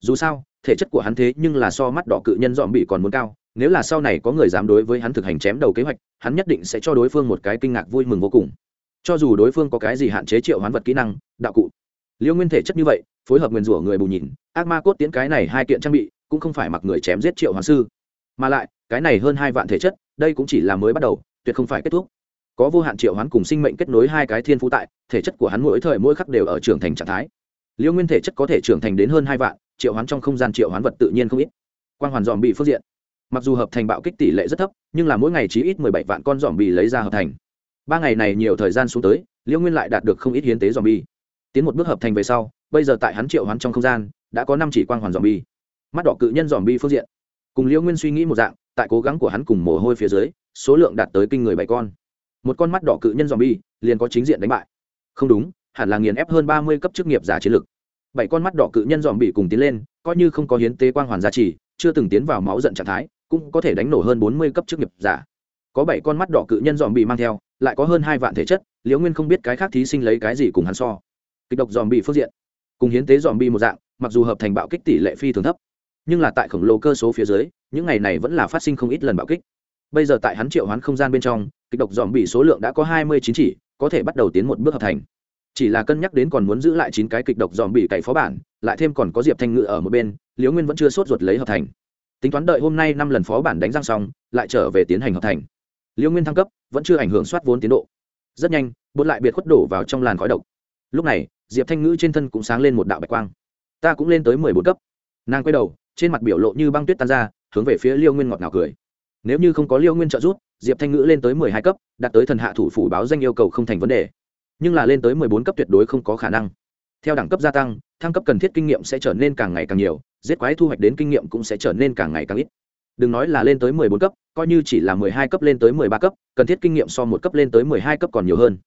S1: Dù sao, thể chất của hắn thế nhưng là so mắt đỏ cự nhân dòm bị còn muốn cao, nếu là sau này có người dám đối với hắn thực hành chém đầu kế hoạch, hắn nhất định sẽ cho đối phương một cái kinh ngạc vui mừng vô cùng cho dù đối phương có cái gì hạn chế triệu hoán vật kỹ năng, đạo cụ, liêu nguyên thể chất như vậy, phối hợp nguyên rủa người bù nhìn, ác ma cốt tiễn cái này hai kiện trang bị, cũng không phải mặc người chém giết triệu hoàng sư. Mà lại, cái này hơn hai vạn thể chất, đây cũng chỉ là mới bắt đầu, tuyệt không phải kết thúc. Có vô hạn triệu hoán cùng sinh mệnh kết nối hai cái thiên phú tại, thể chất của hắn mỗi thời mỗi khắc đều ở trưởng thành trạng thái. Liêu nguyên thể chất có thể trưởng thành đến hơn hai vạn, triệu hoán trong không gian triệu hoán vật tự nhiên không ít. Quang hoàn dòm bị phương diện. Mặc dù hợp thành bạo kích tỷ lệ rất thấp, nhưng là mỗi ngày chỉ ít mười bảy vạn con dòm bị lấy ra hợp thành ba ngày này nhiều thời gian xuống tới Liễu nguyên lại đạt được không ít hiến tế dòm bi tiến một bước hợp thành về sau bây giờ tại hắn triệu hoán trong không gian đã có năm chỉ quang hoàn dòm bi mắt đỏ cự nhân dòm bi phương diện. Cùng Liễu nguyên suy nghĩ một dạng tại cố gắng của hắn cùng mồ hôi phía dưới số lượng đạt tới kinh người bảy con. Một con mắt đỏ cự nhân dòm bi liền có chính diện đánh bại. Không đúng hẳn là nghiền ép hơn ba mươi cấp chức nghiệp giả chiến lực. Bảy con mắt đỏ cự nhân dòm bị cùng tiến lên coi như không có hiến tế quang hoàn giá trị, chưa từng tiến vào máu giận trạng thái cũng có thể đánh nổ hơn bốn mươi cấp chức nghiệp giả. Có bảy con mắt đỏ cự nhân dòm bị mang theo lại có hơn hai vạn thể chất, liễu nguyên không biết cái khác thí sinh lấy cái gì cùng hắn so. Kịch độc dòm bị phương diện, cùng hiến tế dòm bị một dạng, mặc dù hợp thành bạo kích tỷ lệ phi thường thấp, nhưng là tại khổng lồ cơ số phía dưới, những ngày này vẫn là phát sinh không ít lần bạo kích. Bây giờ tại hắn triệu hoán không gian bên trong, kịch độc dòm bị số lượng đã có hai mươi chín chỉ, có thể bắt đầu tiến một bước hợp thành. Chỉ là cân nhắc đến còn muốn giữ lại chín cái kịch độc dòm bị cậy phó bản, lại thêm còn có diệp thanh ngự ở một bên, liễu nguyên vẫn chưa sốt ruột lấy hợp thành. Tính toán đợi hôm nay năm lần phó bản đánh răng xong, lại trở về tiến hành hợp thành liễu nguyên thăng cấp, vẫn chưa ảnh hưởng soát vốn tiến độ. Rất nhanh, bột lại biệt khuất đổ vào trong làn khói độc. Lúc này, diệp thanh ngữ trên thân cũng sáng lên một đạo bạch quang. Ta cũng lên tới mười bốn cấp. Nàng quay đầu, trên mặt biểu lộ như băng tuyết tan ra, hướng về phía liêu nguyên ngọt ngào cười. Nếu như không có liêu nguyên trợ giúp, diệp thanh ngữ lên tới mười hai cấp, đạt tới thần hạ thủ phủ báo danh yêu cầu không thành vấn đề. Nhưng là lên tới mười bốn cấp tuyệt đối không có khả năng. Theo đẳng cấp gia tăng, thăng cấp cần thiết kinh nghiệm sẽ trở nên càng ngày càng nhiều, giết quái thu hoạch đến kinh nghiệm cũng sẽ trở nên càng ngày càng ít đừng nói là lên tới mười bốn cấp, coi như chỉ là mười hai cấp lên tới mười ba cấp, cần thiết kinh nghiệm so một cấp lên tới mười hai cấp còn nhiều hơn.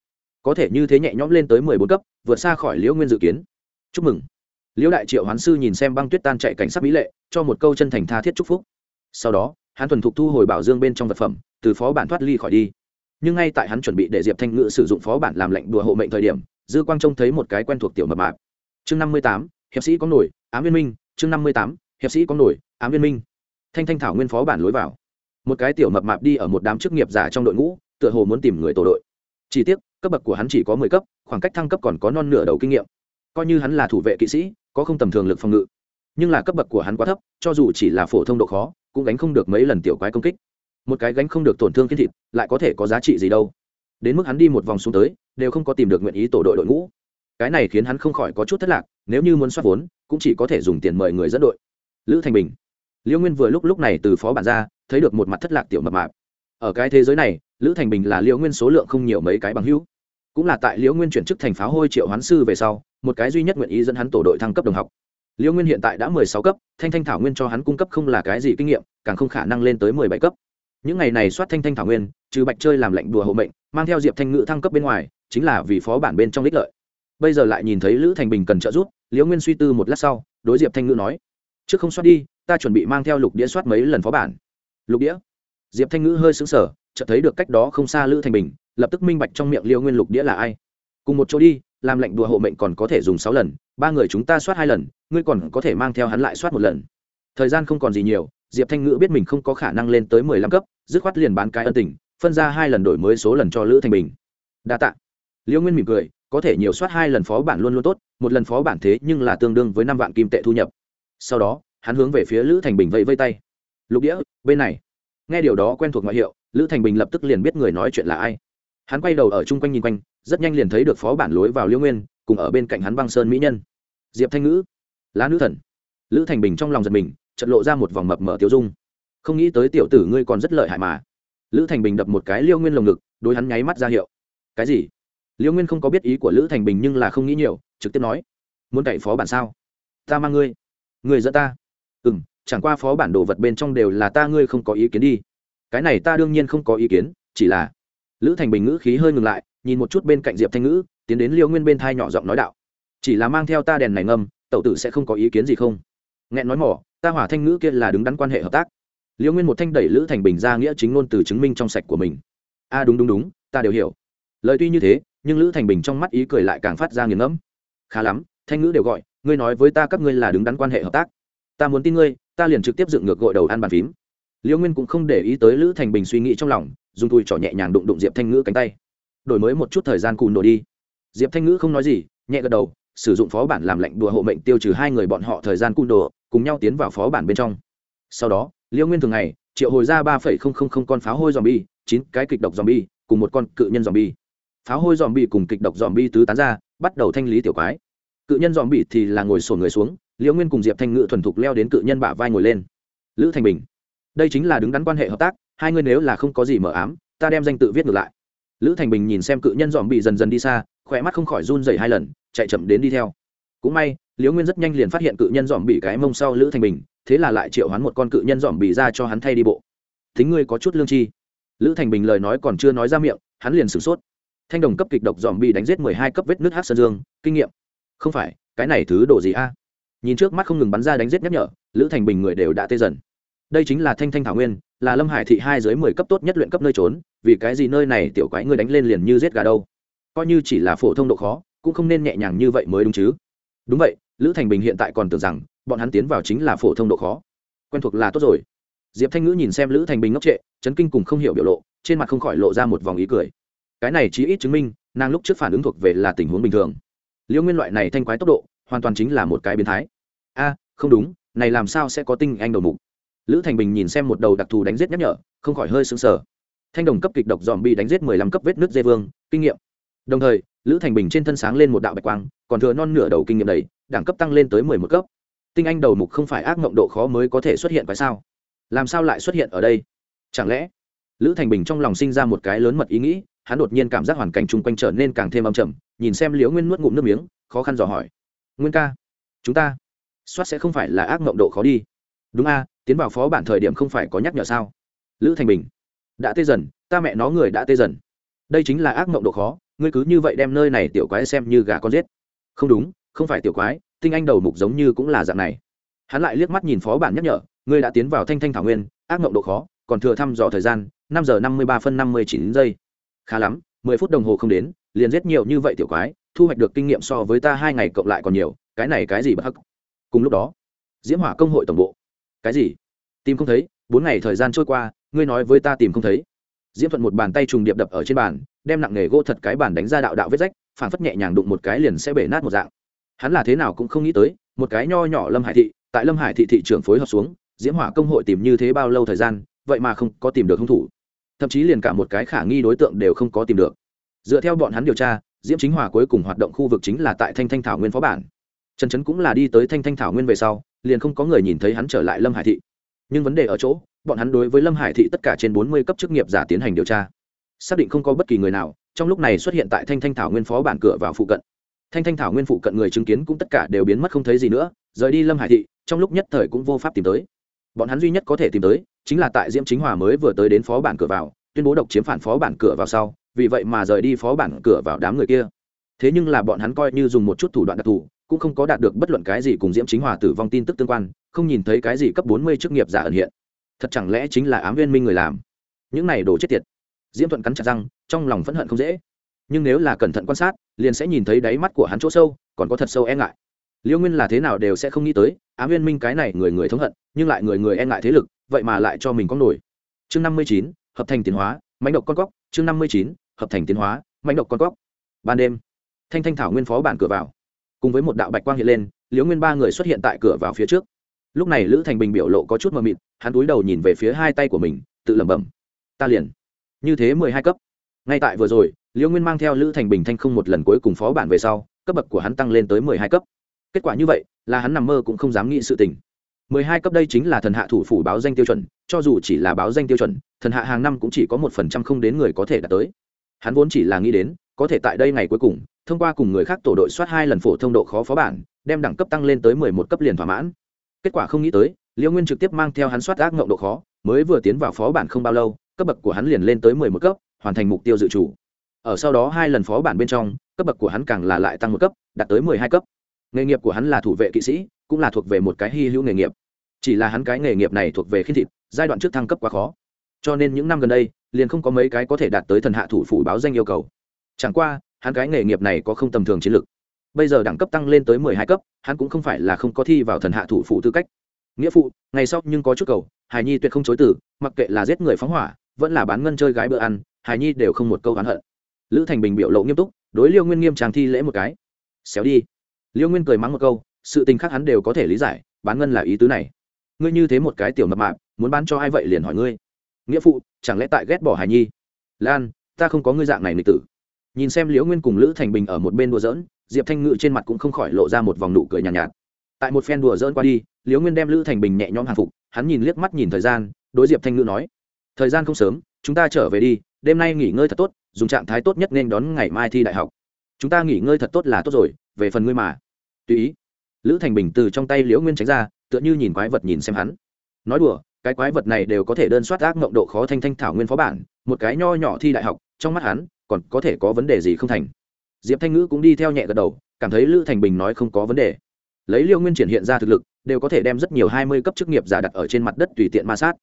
S1: Có thể như thế nhẹ nhõm lên tới mười bốn cấp, vượt xa khỏi liễu nguyên dự kiến. Chúc mừng. Liễu đại triệu hoán sư nhìn xem băng tuyết tan chạy cảnh sát mỹ lệ, cho một câu chân thành tha thiết chúc phúc. Sau đó, hắn thuần thục thu hồi bảo dương bên trong vật phẩm, từ phó bản thoát ly khỏi đi. Nhưng ngay tại hắn chuẩn bị để diệp thanh ngự sử dụng phó bản làm lệnh đùa hộ mệnh thời điểm, dư quang trông thấy một cái quen thuộc tiểu mập mạp. Chương năm mươi tám, hiệp sĩ có nổi, ám viên minh. Chương năm mươi tám, hiệp sĩ có nổi, ám viên minh thanh thanh thảo nguyên phó bản lối vào. Một cái tiểu mập mạp đi ở một đám chức nghiệp giả trong đội ngũ, tựa hồ muốn tìm người tổ đội. Chỉ tiếc, cấp bậc của hắn chỉ có mười cấp, khoảng cách thăng cấp còn có non nửa đầu kinh nghiệm. Coi như hắn là thủ vệ kỵ sĩ, có không tầm thường lực phòng ngự. Nhưng là cấp bậc của hắn quá thấp, cho dù chỉ là phổ thông độ khó, cũng gánh không được mấy lần tiểu quái công kích. Một cái gánh không được tổn thương kiến thịt, lại có thể có giá trị gì đâu. Đến mức hắn đi một vòng xuống tới, đều không có tìm được nguyện ý tổ đội đội ngũ. Cái này khiến hắn không khỏi có chút thất lạc, nếu như muốn soát vốn, cũng chỉ có thể dùng tiền mời người dẫn đội. Lữ thành bình liễu nguyên vừa lúc lúc này từ phó bản ra, thấy được một mặt thất lạc tiểu mập mạp. Ở cái thế giới này, lữ thành bình là liễu nguyên số lượng không nhiều mấy cái bằng hữu. Cũng là tại liễu nguyên chuyển chức thành pháo hôi triệu hoán sư về sau, một cái duy nhất nguyện ý dẫn hắn tổ đội thăng cấp đồng học. Liễu nguyên hiện tại đã mười sáu cấp, thanh thanh thảo nguyên cho hắn cung cấp không là cái gì kinh nghiệm, càng không khả năng lên tới mười bảy cấp. Những ngày này soát thanh thanh thảo nguyên, trừ bạch chơi làm lệnh đùa hộ mệnh, mang theo diệp thanh ngữ thăng cấp bên ngoài, chính là vì phó bản bên trong đích lợi. Bây giờ lại nhìn thấy lữ thành bình cần trợ giúp liễu nguyên suy tư một lát sau, đối diệp thanh ngữ nói trước không soát đi, ta chuẩn bị mang theo lục đĩa soát mấy lần phó bản. Lục đĩa? Diệp thanh ngữ hơi xứng sở chợt thấy được cách đó không xa lữ thành bình, lập tức minh bạch trong miệng liêu nguyên lục đĩa là ai. Cùng một chỗ đi, làm lệnh đùa hộ mệnh còn có thể dùng sáu lần, ba người chúng ta soát hai lần, ngươi còn có thể mang theo hắn lại soát một lần. Thời gian không còn gì nhiều, diệp thanh ngữ biết mình không có khả năng lên tới mười lăm cấp, dứt khoát liền bán cái ân tình, phân ra hai lần đổi mới số lần cho lữ thành bình. Đa t ạ liêu nguyên mỉm cười, có thể nhiều soát hai lần phó bản luôn luôn tốt, một lần phó bản thế nhưng là tương đương với năm vạn kim tệ thu nhập sau đó, hắn hướng về phía lữ thành bình vẫy vây tay. Lục đĩa, bên này. Nghe điều đó quen thuộc ngoại hiệu, lữ thành bình lập tức liền biết người nói chuyện là ai. Hắn quay đầu ở chung quanh nhìn quanh, rất nhanh liền thấy được phó bản lối vào liễu nguyên, cùng ở bên cạnh hắn băng sơn mỹ nhân. Diệp thanh ngữ. Lá nữ thần. Lữ thành bình trong lòng giật mình trận lộ ra một vòng mập mở tiêu dung. Không nghĩ tới tiểu tử ngươi còn rất lợi hại mà. Lữ thành bình đập một cái liêu nguyên lồng ngực, đối hắn nháy mắt ra hiệu. Cái gì? Liêu nguyên không có biết ý của lữ thành bình nhưng là không nghĩ nhiều, trực tiếp nói. Muốn cậy phó bản sao? Ta mang ngươi người dẫn ta. Ừ m chẳng qua phó bản đồ vật bên trong đều là ta ngươi không có ý kiến đi. Cái này ta đương nhiên không có ý kiến, chỉ là lữ thành bình ngữ khí hơi ngừng lại, nhìn một chút bên cạnh diệp thanh ngữ, tiến đến liêu nguyên bên thai nhỏ giọng nói đạo. Chỉ là mang theo ta đèn này ngâm, tẩu tử sẽ không có ý kiến gì không? Nghẹn nói mỏ, ta hỏa thanh ngữ kia là đứng đắn quan hệ hợp tác. Liêu nguyên một thanh đẩy lữ thành bình ra nghĩa chính ngôn từ chứng minh trong sạch của mình. A, đúng đúng đúng, ta đều hiểu. Lời tuy như thế, nhưng lữ thành bình trong mắt ý cười lại càng phát ra nghiền ngẫm. Khá lắm, thanh ngữ đều gọi ngươi nói với ta các ngươi là đứng đắn quan hệ hợp tác. Ta muốn tin ngươi, ta liền trực tiếp dựng ngược gội đầu ăn bàn phím. Liêu nguyên cũng không để ý tới lữ thành bình suy nghĩ trong lòng, dùng tùi trỏ nhẹ nhàng đụng đụng diệp thanh ngữ cánh tay. Đổi mới một chút thời gian cùn đổ đi. Diệp thanh ngữ không nói gì, nhẹ gật đầu, sử dụng phó bản làm lệnh đùa hộ mệnh tiêu trừ hai người bọn họ thời gian cùn đồ cùng nhau tiến vào phó bản bên trong. Sau đó liễu nguyên thường ngày, triệu hồi ra ba con pháo hôi dòm bi chín cái kịch độc dòm bi cùng một con cự nhân dòm bi pháo hôi dòm bi cùng kịch độc dòm bi tứ tán ra, bắt đầu thanh lý tiểu quái cự nhân dòm bị thì là ngồi sổ người xuống, liễu nguyên cùng diệp thanh ngự thuần thục leo đến cự nhân bả vai ngồi lên. Lữ thành bình, đây chính là đứng đắn quan hệ hợp tác, hai người nếu là không có gì mở ám, ta đem danh tự viết ngược lại. Lữ thành bình nhìn xem cự nhân dòm bị dần dần đi xa, khỏe mắt không khỏi run dày hai lần, chạy chậm đến đi theo. Cũng may, liễu nguyên rất nhanh liền phát hiện cự nhân dòm bị cái mông sau lữ thành bình, thế là lại triệu hoán một con cự nhân dòm bị ra cho hắn thay đi bộ. Thính ngươi có chút lương chi. Lữ thành bình lời nói còn chưa nói ra miệng, hắn liền sửng sốt. Thanh đồng cấp kịch độc dòm bị đánh giết mười hai cấp vết nước hát sơn dương, kinh nghiệm không phải, cái này thứ đồ gì a? Nhìn trước mắt không ngừng bắn ra đánh giết nhắc nhở, lữ thành bình người đều đã tê dần. Đây chính là thanh thanh thảo nguyên, là lâm hải thị hai dưới mười cấp tốt nhất luyện cấp nơi trốn, vì cái gì nơi này tiểu quái ngươi đánh lên liền như giết gà đâu? Coi như chỉ là phổ thông độ khó, cũng không nên nhẹ nhàng như vậy mới đúng chứ. Đúng vậy, lữ thành bình hiện tại còn tưởng rằng, bọn hắn tiến vào chính là phổ thông độ khó. Quen thuộc là tốt rồi. Diệp thanh ngữ nhìn xem lữ thành bình ngốc trệ, chấn kinh cùng không hiểu biểu lộ, trên mặt không khỏi lộ ra một vòng ý cười. Cái này chí ít chứng minh, nàng lúc trước phản ứng thuộc về là tình huống bình thường liễu nguyên loại này thanh quái tốc độ, hoàn toàn chính là một cái biến thái. A, không đúng, này làm sao sẽ có tinh anh đầu mục? Lữ thành bình nhìn xem một đầu đặc thù đánh giết nhắc nhở, không khỏi hơi sững sờ. Thanh đồng cấp kịch độc dòm bị đánh giết mười lăm cấp vết nước dê vương, kinh nghiệm. Đồng thời, lữ thành bình trên thân sáng lên một đạo bạch quang, còn thừa non nửa đầu kinh nghiệm đầy, đẳng cấp tăng lên tới mười một cấp. Tinh anh đầu mục không phải ác mộng độ khó mới có thể xuất hiện phải sao? Làm sao lại xuất hiện ở đây? Chẳng lẽ lữ thành bình trong lòng sinh ra một cái lớn mật ý nghĩ hắn đột nhiên cảm giác hoàn cảnh chung quanh trở nên càng thêm âm trầm, nhìn xem liễu nguyên nuốt ngụm nước miếng, khó khăn dò hỏi. Nguyên ca, chúng ta soát sẽ không phải là ác mộng độ khó đi. Đúng a, tiến vào phó bản thời điểm không phải có nhắc nhở sao? Lữ thành bình. Đã tê dần, ta mẹ nó người đã tê dần. Đây chính là ác mộng độ khó, ngươi cứ như vậy đem nơi này tiểu quái xem như gà con giết. Không đúng, không phải tiểu quái, tinh anh đầu mục giống như cũng là dạng này. Hắn lại liếc mắt nhìn phó bản nhắc nhở, ngươi đã tiến vào thanh thanh thảo nguyên, ác mộng độ khó, còn thừa thăm dò thời gian, năm giờ năm mươi ba phân năm mươi chín giây khá lắm, mười phút đồng hồ không đến, liền giết nhiều như vậy tiểu quái, thu hoạch được kinh nghiệm so với ta hai ngày cộng lại còn nhiều, cái này cái gì bất hắc? Cùng lúc đó, diễm hỏa công hội tổng bộ. Cái gì? Tìm không thấy, bốn ngày thời gian trôi qua, ngươi nói với ta tìm không thấy. Diễm thuận một bàn tay trùng điệp đập ở trên bàn, đem nặng nghề gỗ thật cái bàn đánh ra đạo đạo vết rách phản phất nhẹ nhàng đụng một cái liền sẽ bể nát một dạng. Hắn là thế nào cũng không nghĩ tới, một cái nho nhỏ lâm hải thị, tại lâm hải thị thị trưởng phối hợp xuống, diễm hỏa công hội tìm như thế bao lâu thời gian, vậy mà không có tìm được hung thủ thậm chí liền cả một cái khả nghi đối tượng đều không có tìm được. Dựa theo bọn hắn điều tra, diễm chính hòa cuối cùng hoạt động khu vực chính là tại thanh thanh thảo nguyên phó bản. Trần trấn cũng là đi tới thanh thanh thảo nguyên về sau, liền không có người nhìn thấy hắn trở lại lâm hải thị. Nhưng vấn đề ở chỗ, bọn hắn đối với lâm hải thị tất cả trên bốn mươi cấp chức nghiệp giả tiến hành điều tra. Xác định không có bất kỳ người nào, trong lúc này xuất hiện tại thanh thanh thảo nguyên phó bản cửa vào phụ cận. Thanh thanh thảo nguyên phụ cận người chứng kiến cũng tất cả đều biến mất không thấy gì nữa, rời đi lâm hải thị, trong lúc nhất thời cũng vô pháp tìm tới. Bọn hắn duy nhất có thể tìm tới chính là tại diễm chính hòa mới vừa tới đến phó bản cửa vào, tuyên bố độc chiếm phản phó bản cửa vào sau, vì vậy mà rời đi phó bản cửa vào đám người kia. Thế nhưng là bọn hắn coi như dùng một chút thủ đoạn đặc thù, cũng không có đạt được bất luận cái gì cùng diễm chính hòa tử vong tin tức tương quan, không nhìn thấy cái gì cấp bốn mươi chức nghiệp giả ẩn hiện. Thật chẳng lẽ chính là ám viên minh người làm? Những này đồ chết tiệt. Diễm thuận cắn chặt răng, trong lòng phẫn hận không dễ. Nhưng nếu là cẩn thận quan sát, liền sẽ nhìn thấy đáy mắt của hắn chỗ sâu, còn có thật sâu e ngại. Liêu nguyên là thế nào đều sẽ không nghĩ tới, ám viên minh cái này người người thống hận, nhưng lại người người e ngại thế lực vậy mà lại cho mình có nổi. Chương năm mươi chín, hợp thành tiến hóa, mãnh độc con cóc. Chương năm mươi chín, hợp thành tiến hóa, mãnh độc con cóc. Ban đêm, thanh thanh thảo nguyên phó bản cửa vào. Cùng với một đạo bạch quang hiện lên, liễu nguyên ba người xuất hiện tại cửa vào phía trước. Lúc này lữ thành bình biểu lộ có chút mờ mịt, hắn túi đầu nhìn về phía hai tay của mình, tự lẩm bẩm, ta liền, như thế mười hai cấp. Ngay tại vừa rồi, liễu nguyên mang theo lữ thành bình thanh không một lần cuối cùng phó bản về sau, cấp bậc của hắn tăng lên tới mười hai cấp. Kết quả như vậy, là hắn nằm mơ cũng không dám nghĩ sự tình mười hai cấp đây chính là thần hạ thủ phủ báo danh tiêu chuẩn, cho dù chỉ là báo danh tiêu chuẩn, thần hạ hàng năm cũng chỉ có một phần trăm không đến người có thể đạt tới. Hắn vốn chỉ là nghĩ đến, có thể tại đây ngày cuối cùng, thông qua cùng người khác tổ đội soát hai lần phổ thông độ khó phó bản, đem đẳng cấp tăng lên tới mười một cấp liền thỏa mãn. Kết quả không nghĩ tới liễu nguyên trực tiếp mang theo hắn soát ác ngộng độ khó, mới vừa tiến vào phó bản không bao lâu, cấp bậc của hắn liền lên tới mười một cấp, hoàn thành mục tiêu dự chủ. ở sau đó hai lần phó bản bên trong, cấp bậc của hắn càng là lại tăng một cấp, đạt tới mười hai cấp. Nghề nghiệp của hắn là thủ vệ kỵ sĩ, cũng là thuộc về một cái hy hữu nghề nghiệp chỉ là hắn cái nghề nghiệp này thuộc về khiên thịt, giai đoạn trước thăng cấp quá khó. Cho nên những năm gần đây, liền không có mấy cái có thể đạt tới thần hạ thủ phủ báo danh yêu cầu. Chẳng qua, hắn cái nghề nghiệp này có không tầm thường chiến lược. Bây giờ đẳng cấp tăng lên tới mười hai cấp, hắn cũng không phải là không có thi vào thần hạ thủ phủ tư cách. Nghĩa phụ, ngày sau nhưng có chút cầu, hải nhi tuyệt không chối từ, mặc kệ là giết người phóng hỏa, vẫn là bán ngân chơi gái bữa ăn, hải nhi đều không một câu oán hận. Lữ thành bình biểu lộ nghiêm túc, đối liêu nguyên nghiêm trang thi lễ một cái. Xéo đi. Liêu nguyên cười mắng một câu, sự tình khác hắn đều có thể lý giải, bán ngân là ý tứ này ngươi như thế một cái tiểu mập mạp muốn bán cho ai vậy liền hỏi ngươi. Nghĩa phụ chẳng lẽ tại ghét bỏ hài nhi? Lan ta không có ngươi dạng này nịch tử. Nhìn xem liễu nguyên cùng lữ thành bình ở một bên đùa dỡn diệp thanh ngự trên mặt cũng không khỏi lộ ra một vòng nụ cười nhàn nhạt, nhạt tại một phen đùa dỡn qua đi liễu nguyên đem lữ thành bình nhẹ nhõm hàng phục hắn nhìn liếc mắt nhìn thời gian đối diệp thanh ngự nói thời gian không sớm chúng ta trở về đi đêm nay nghỉ ngơi thật tốt dùng trạng thái tốt nhất nên đón ngày mai thi đại học. Chúng ta nghỉ ngơi thật tốt là tốt rồi về phần ngươi mà. Tùy ý lữ thành bình từ trong tay liễu nguyên tránh ra, tựa như nhìn quái vật nhìn xem hắn. Nói đùa, cái quái vật này đều có thể đơn soát ác mộng độ khó thanh thanh thảo nguyên phó bản, một cái nho nhỏ thi đại học, trong mắt hắn, còn có thể có vấn đề gì không thành. Diệp thanh ngữ cũng đi theo nhẹ gật đầu, cảm thấy lữ thành bình nói không có vấn đề. Lấy liêu nguyên triển hiện ra thực lực, đều có thể đem rất nhiều hai mươi cấp chức nghiệp giả đặt ở trên mặt đất tùy tiện ma sát.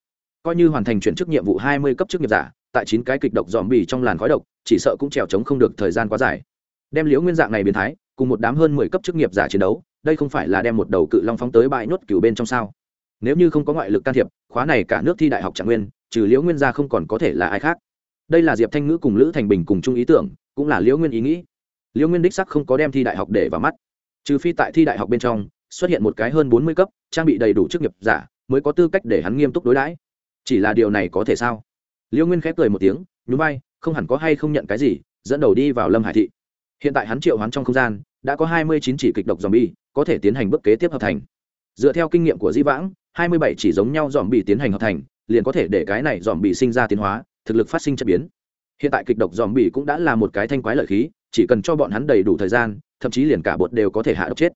S1: Coi như hoàn thành chuyển chức nhiệm vụ hai mươi cấp chức nghiệp giả, tại chín cái kịch độc dòm bì trong làn khói độc, chỉ sợ cũng trèo trống không được thời gian quá dài. Đem liễu nguyên dạng này biến thái, cùng một đám hơn mười cấp chức nghiệp giả chiến đấu đây không phải là đem một đầu cự long phóng tới bãi nhốt cửu bên trong sao? Nếu như không có ngoại lực can thiệp, khóa này cả nước thi đại học trạng nguyên, trừ liễu nguyên ra không còn có thể là ai khác. Đây là diệp thanh ngữ cùng lữ thành bình cùng chung ý tưởng, cũng là liễu nguyên ý nghĩ. Liễu nguyên đích sắc không có đem thi đại học để vào mắt. Trừ phi tại thi đại học bên trong, xuất hiện một cái hơn bốn mươi cấp, trang bị đầy đủ chức nghiệp giả, mới có tư cách để hắn nghiêm túc đối đãi. Chỉ là điều này có thể sao? Liễu nguyên khép cười một tiếng, nhún vai, không hẳn có hay không nhận cái gì, dẫn đầu đi vào lâm hải thị. Hiện tại hắn triệu hắn trong không gian, đã có hai mươi chín chỉ kịch độc dòm bi có thể tiến hành bước kế tiếp hợp thành. Dựa theo kinh nghiệm của di vãng, hai mươi bảy chỉ giống nhau dòm bị tiến hành hợp thành, liền có thể để cái này dòm bị sinh ra tiến hóa, thực lực phát sinh chất biến. Hiện tại kịch độc dòm bị cũng đã là một cái thanh quái lợi khí, chỉ cần cho bọn hắn đầy đủ thời gian, thậm chí liền cả bột đều có thể hạ độc chết.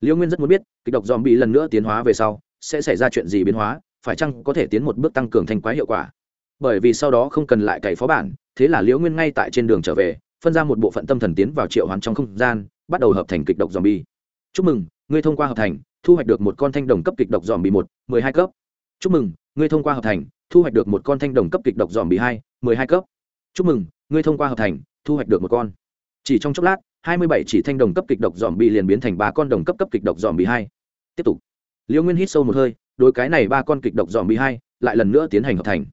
S1: Liêu nguyên rất muốn biết, kịch độc dòm bị lần nữa tiến hóa về sau, sẽ xảy ra chuyện gì biến hóa, phải chăng có thể tiến một bước tăng cường thanh quái hiệu quả? Bởi vì sau đó không cần lại cày phó bản, thế là liễu nguyên ngay tại trên đường trở về, phân ra một bộ phận tâm thần tiến vào triệu hoán trong không gian, bắt đầu hợp thành kịch độc dòm bi chúc mừng, ngươi thông qua hợp thành, thu hoạch được một con thanh đồng cấp kịch độc dòm bị một, mười hai cấp. Chúc mừng, ngươi thông qua hợp thành, thu hoạch được một con thanh đồng cấp kịch độc dòm bị hai, mười hai cấp. Chúc mừng, ngươi thông qua hợp thành, thu hoạch được một con. Chỉ trong chốc lát, hai mươi bảy chỉ thanh đồng cấp kịch độc dòm bị liền biến thành ba con đồng cấp cấp kịch độc dòm bị hai. Tiếp tục. Liễu nguyên hít sâu một hơi đôi cái này ba con kịch độc dòm bị hai lại lần nữa tiến hành hợp thành.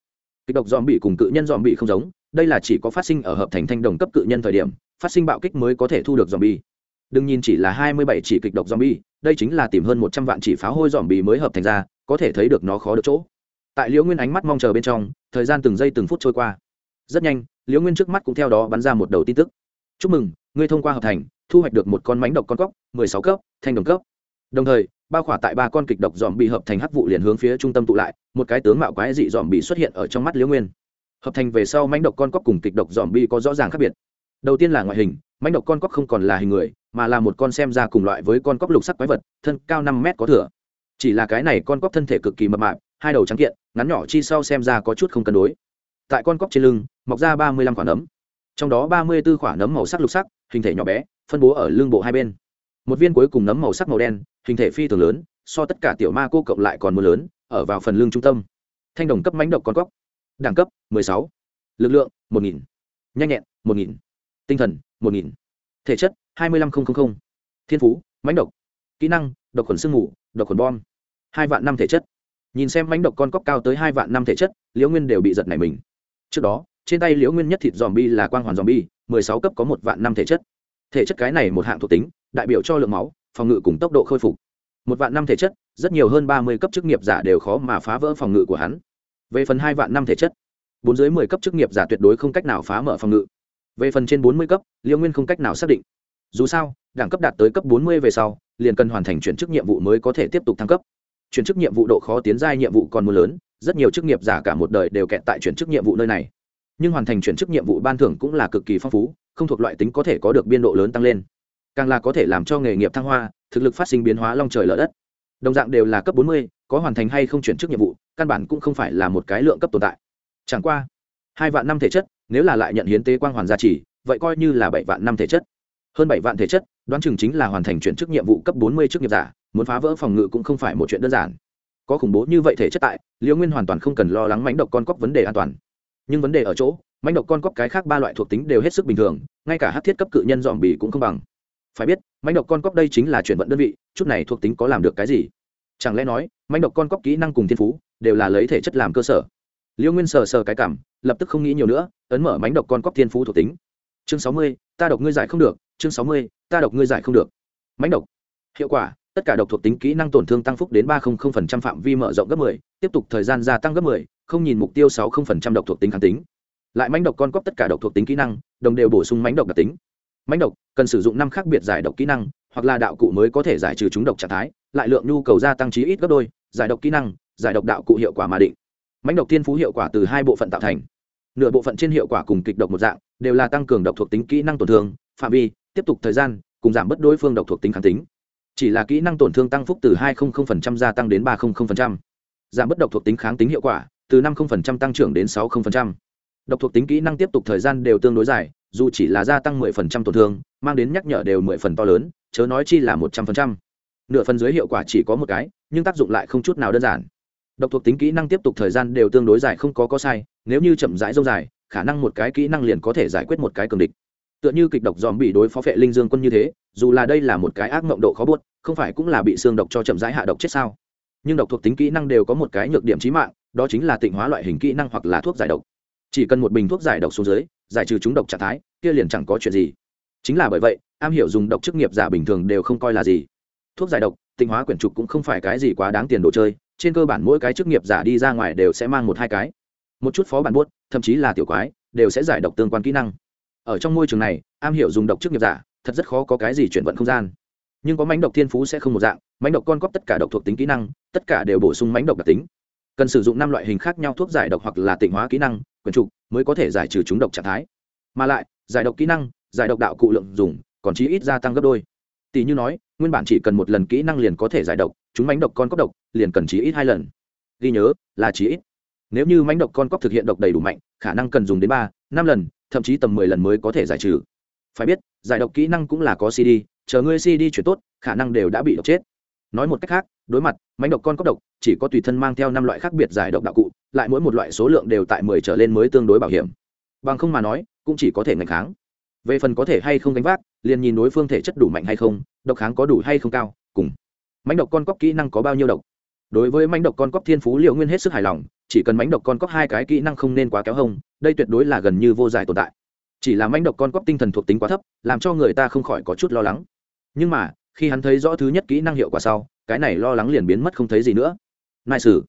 S1: Kịch độc dòm bị cùng cự nhân dòm bị không giống, đây là chỉ có phát sinh ở hợp thành thanh đồng cấp cự nhân thời điểm, phát sinh bạo kích mới có thể thu được dòm bị đừng nhìn chỉ là hai mươi bảy chỉ kịch độc zombie, đây chính là tìm hơn một trăm vạn chỉ pháo hôi zombie bì mới hợp thành ra có thể thấy được nó khó được chỗ. Tại liễu nguyên ánh mắt mong chờ bên trong thời gian từng giây từng phút trôi qua. Rất nhanh liễu nguyên trước mắt cũng theo đó bắn ra một đầu tin tức. Chúc mừng ngươi thông qua hợp thành thu hoạch được một con mãnh độc con cóc mười sáu cấp thanh đồng cấp. Đồng thời bao khỏa tại ba con kịch độc dòm bị hợp thành hắc vụ liền hướng phía trung tâm tụ lại một cái tướng mạo quái dị dòm bị xuất hiện ở trong mắt liễu nguyên. Hợp thành về sau mãnh độc con cóc cùng kịch độc dòm bi có rõ ràng khác biệt. Đầu tiên là ngoại hình mánh độc con cóc không còn là hình người, mà là một con xem ra cùng loại với con cóc lục sắc quái vật, thân cao năm mét có thừa chỉ là cái này con cóc thân thể cực kỳ mập mạp, hai đầu trắng kiện, ngắn nhỏ chi sau xem ra có chút không cân đối tại con cóc trên lưng, mọc ra ba mươi lăm quả nấm trong đó ba mươi b ố quả nấm màu sắc lục sắc, hình thể nhỏ bé, phân bố ở lưng bộ hai bên một viên cuối cùng nấm màu sắc màu đen, hình thể phi thường lớn, so tất cả tiểu ma cô cộng lại còn mưa lớn, ở vào phần lưng trung tâm thanh đồng cấp mánh độc con cóc đẳng cấp 16. lực lượng 1000. nhanh nhẹn 1000. tinh thần 1000. thể chất 25000. thiên phú, mãnh độc. Kỹ năng, độc khuẩn sương mù, độc khuẩn bom. Hai vạn năm thể chất. Nhìn xem mãnh độc con cóc cao tới hai vạn năm thể chất, liễu nguyên đều bị giật nảy mình. Trước đó, trên tay liễu nguyên nhất thịt dòm bi là quang hoàn dòm bi mười sáu cấp có một vạn năm thể chất. Thể chất cái này một hạng thuộc tính, đại biểu cho lượng máu, phòng ngự cùng tốc độ khôi phục. Một vạn năm thể chất, rất nhiều hơn ba mươi cấp chức nghiệp giả đều khó mà phá vỡ phòng ngự của hắn. Về phần hai vạn năm thể chất, bốn dưới mười cấp chức nghiệp giả tuyệt đối không cách nào phá mở phòng ngự về phần trên bốn mươi cấp liễu nguyên không cách nào xác định. Dù sao, đẳng cấp đạt tới cấp bốn mươi về sau, liền cần hoàn thành chuyển chức nhiệm vụ mới có thể tiếp tục thăng cấp. Chuyển chức nhiệm vụ độ khó tiến giai nhiệm vụ còn mưa lớn, rất nhiều chức nghiệp giả cả một đời đều kẹt tại chuyển chức nhiệm vụ nơi này. Nhưng hoàn thành chuyển chức nhiệm vụ ban thưởng cũng là cực kỳ phong phú, không thuộc loại tính có thể có được biên độ lớn tăng lên. Càng là có thể làm cho nghề nghiệp thăng hoa, thực lực phát sinh biến hóa long trời lở đất. Đồng dạng đều là cấp bốn mươi, có hoàn thành hay không chuyển chức nhiệm vụ, căn bản cũng không phải là một cái lượng cấp tồn tại. Chẳng qua, hai vạn năm thể chất nếu là lại nhận hiến tế quang hoàn gia trì, vậy coi như là bảy vạn năm thể chất. Hơn bảy vạn thể chất, đoán chừng chính là hoàn thành chuyển chức nhiệm vụ cấp bốn mươi chức nghiệp giả, muốn phá vỡ phòng ngự cũng không phải một chuyện đơn giản. Có khủng bố như vậy thể chất tại, liễu nguyên hoàn toàn không cần lo lắng mánh độc con cóc vấn đề an toàn. Nhưng vấn đề ở chỗ mánh độc con cóc cái khác ba loại thuộc tính đều hết sức bình thường, ngay cả hát thiết cấp cự nhân dòm bì cũng không bằng. Phải biết mánh độc con cóc đây chính là chuyển vận đơn vị, chút này thuộc tính có làm được cái gì? Chẳng lẽ nói mánh độc con cóc kỹ năng cùng thiên phú đều là lấy thể chất làm cơ sở? Liêu nguyên sờ sờ cái cảm lập tức không nghĩ nhiều nữa ấn mở mánh độc con cóc thiên phú thuộc tính. Chương sáu mươi ta độc ngươi giải không được chương sáu mươi ta độc ngươi giải không được. Mánh độc. Hiệu quả tất cả độc thuộc tính kỹ năng tổn thương tăng phúc đến ba phạm vi mở rộng gấp 10, tiếp tục thời gian gia tăng gấp 10, không nhìn mục tiêu 60% độc thuộc tính kháng tính. Lại mãnh độc con cóc tất cả độc thuộc tính kỹ năng đồng đều bổ sung mãnh độc đặc tính. Mãnh độc cần sử dụng năm khác biệt giải độc kỹ năng hoặc là đạo cụ mới có thể giải trừ chúng độc trạng thái lại lượng nhu cầu gia tăng trí ít gấp đôi giải độc kỹ năng giải độc đạo cụ hiệu quả mà định mãnh độc tiên phú hiệu quả từ hai bộ phận tạo thành. Nửa bộ phận trên hiệu quả cùng kịch độc một dạng, đều là tăng cường độc thuộc tính kỹ năng tổn thương, phạm vi, tiếp tục thời gian, cùng giảm bớt đối phương độc thuộc tính kháng tính. Chỉ là kỹ năng tổn thương tăng phúc từ hai gia tăng đến ba giảm bớt độc thuộc tính kháng tính hiệu quả, từ năm tăng trưởng đến sáu độc thuộc tính kỹ năng tiếp tục thời gian đều tương đối dài, dù chỉ là gia tăng 10% tổn thương, mang đến nhắc nhở đều 10 phần to lớn, chớ nói chi là 100%. nửa phần dưới hiệu quả chỉ có một cái, nhưng tác dụng lại không chút nào đơn giản độc thuộc tính kỹ năng tiếp tục thời gian đều tương đối dài không có có sai, nếu như chậm rãi dâu dài, khả năng một cái kỹ năng liền có thể giải quyết một cái cường địch. Tựa như kịch độc dòm bị đối phó vệ linh dương quân như thế, dù là đây là một cái ác mộng độ khó buốt, không phải cũng là bị xương độc cho chậm rãi hạ độc chết sao? Nhưng độc thuộc tính kỹ năng đều có một cái nhược điểm trí mạng, đó chính là tịnh hóa loại hình kỹ năng hoặc là thuốc giải độc. Chỉ cần một bình thuốc giải độc xuống dưới, giải trừ chúng độc trạng thái, kia liền chẳng có chuyện gì. Chính là bởi vậy, am hiểu dùng độc chức nghiệp giả bình thường đều không coi là gì. Thuốc giải độc, tịnh hóa quyển trục cũng không phải cái gì quá đáng tiền đồ chơi trên cơ bản mỗi cái chức nghiệp giả đi ra ngoài đều sẽ mang một hai cái. Một chút phó bản buốt, thậm chí là tiểu quái, đều sẽ giải độc tương quan kỹ năng. Ở trong môi trường này, am hiểu dùng độc chức nghiệp giả, thật rất khó có cái gì chuyển vận không gian. Nhưng có mánh độc thiên phú sẽ không một dạng, mánh độc con cóp tất cả độc thuộc tính kỹ năng, tất cả đều bổ sung mánh độc đặc tính. Cần sử dụng năm loại hình khác nhau thuốc giải độc hoặc là tịnh hóa kỹ năng, quyền trục, mới có thể giải trừ chúng độc trạng thái. Mà lại, giải độc kỹ năng, giải độc đạo cụ lượng dùng, còn chí ít gia tăng gấp đôi. Tỷ như nói, nguyên bản chỉ cần một lần kỹ năng liền có thể giải độc chúng mánh độc con cóc độc, liền cần chí ít hai lần. Ghi nhớ, là chí ít. Nếu như mánh độc con cóc thực hiện độc đầy đủ mạnh, khả năng cần dùng đến ba, năm lần, thậm chí tầm mười lần mới có thể giải trừ. Phải biết, giải độc kỹ năng cũng là có cd chờ ngươi cd chuyển tốt, khả năng đều đã bị độc chết. Nói một cách khác, đối mặt mánh độc con cóc độc, chỉ có tùy thân mang theo năm loại khác biệt giải độc đạo cụ, lại mỗi một loại số lượng đều tại mười trở lên mới tương đối bảo hiểm. Bằng không mà nói, cũng chỉ có thể ngành kháng. Về phần có thể hay không gánh vác, liền nhìn đối phương thể chất đủ mạnh hay không, độc kháng có đủ hay không cao, cùng mánh độc con cóc kỹ năng có bao nhiêu độc? Đối với mánh độc con cóc thiên phú liệu nguyên hết sức hài lòng, chỉ cần mánh độc con cóc hai cái kỹ năng không nên quá kéo hông, đây tuyệt đối là gần như vô giải tồn tại. Chỉ là mánh độc con cóc tinh thần thuộc tính quá thấp, làm cho người ta không khỏi có chút lo lắng. Nhưng mà, khi hắn thấy rõ thứ nhất kỹ năng hiệu quả sau, cái này lo lắng liền biến mất không thấy gì nữa. Nại sử,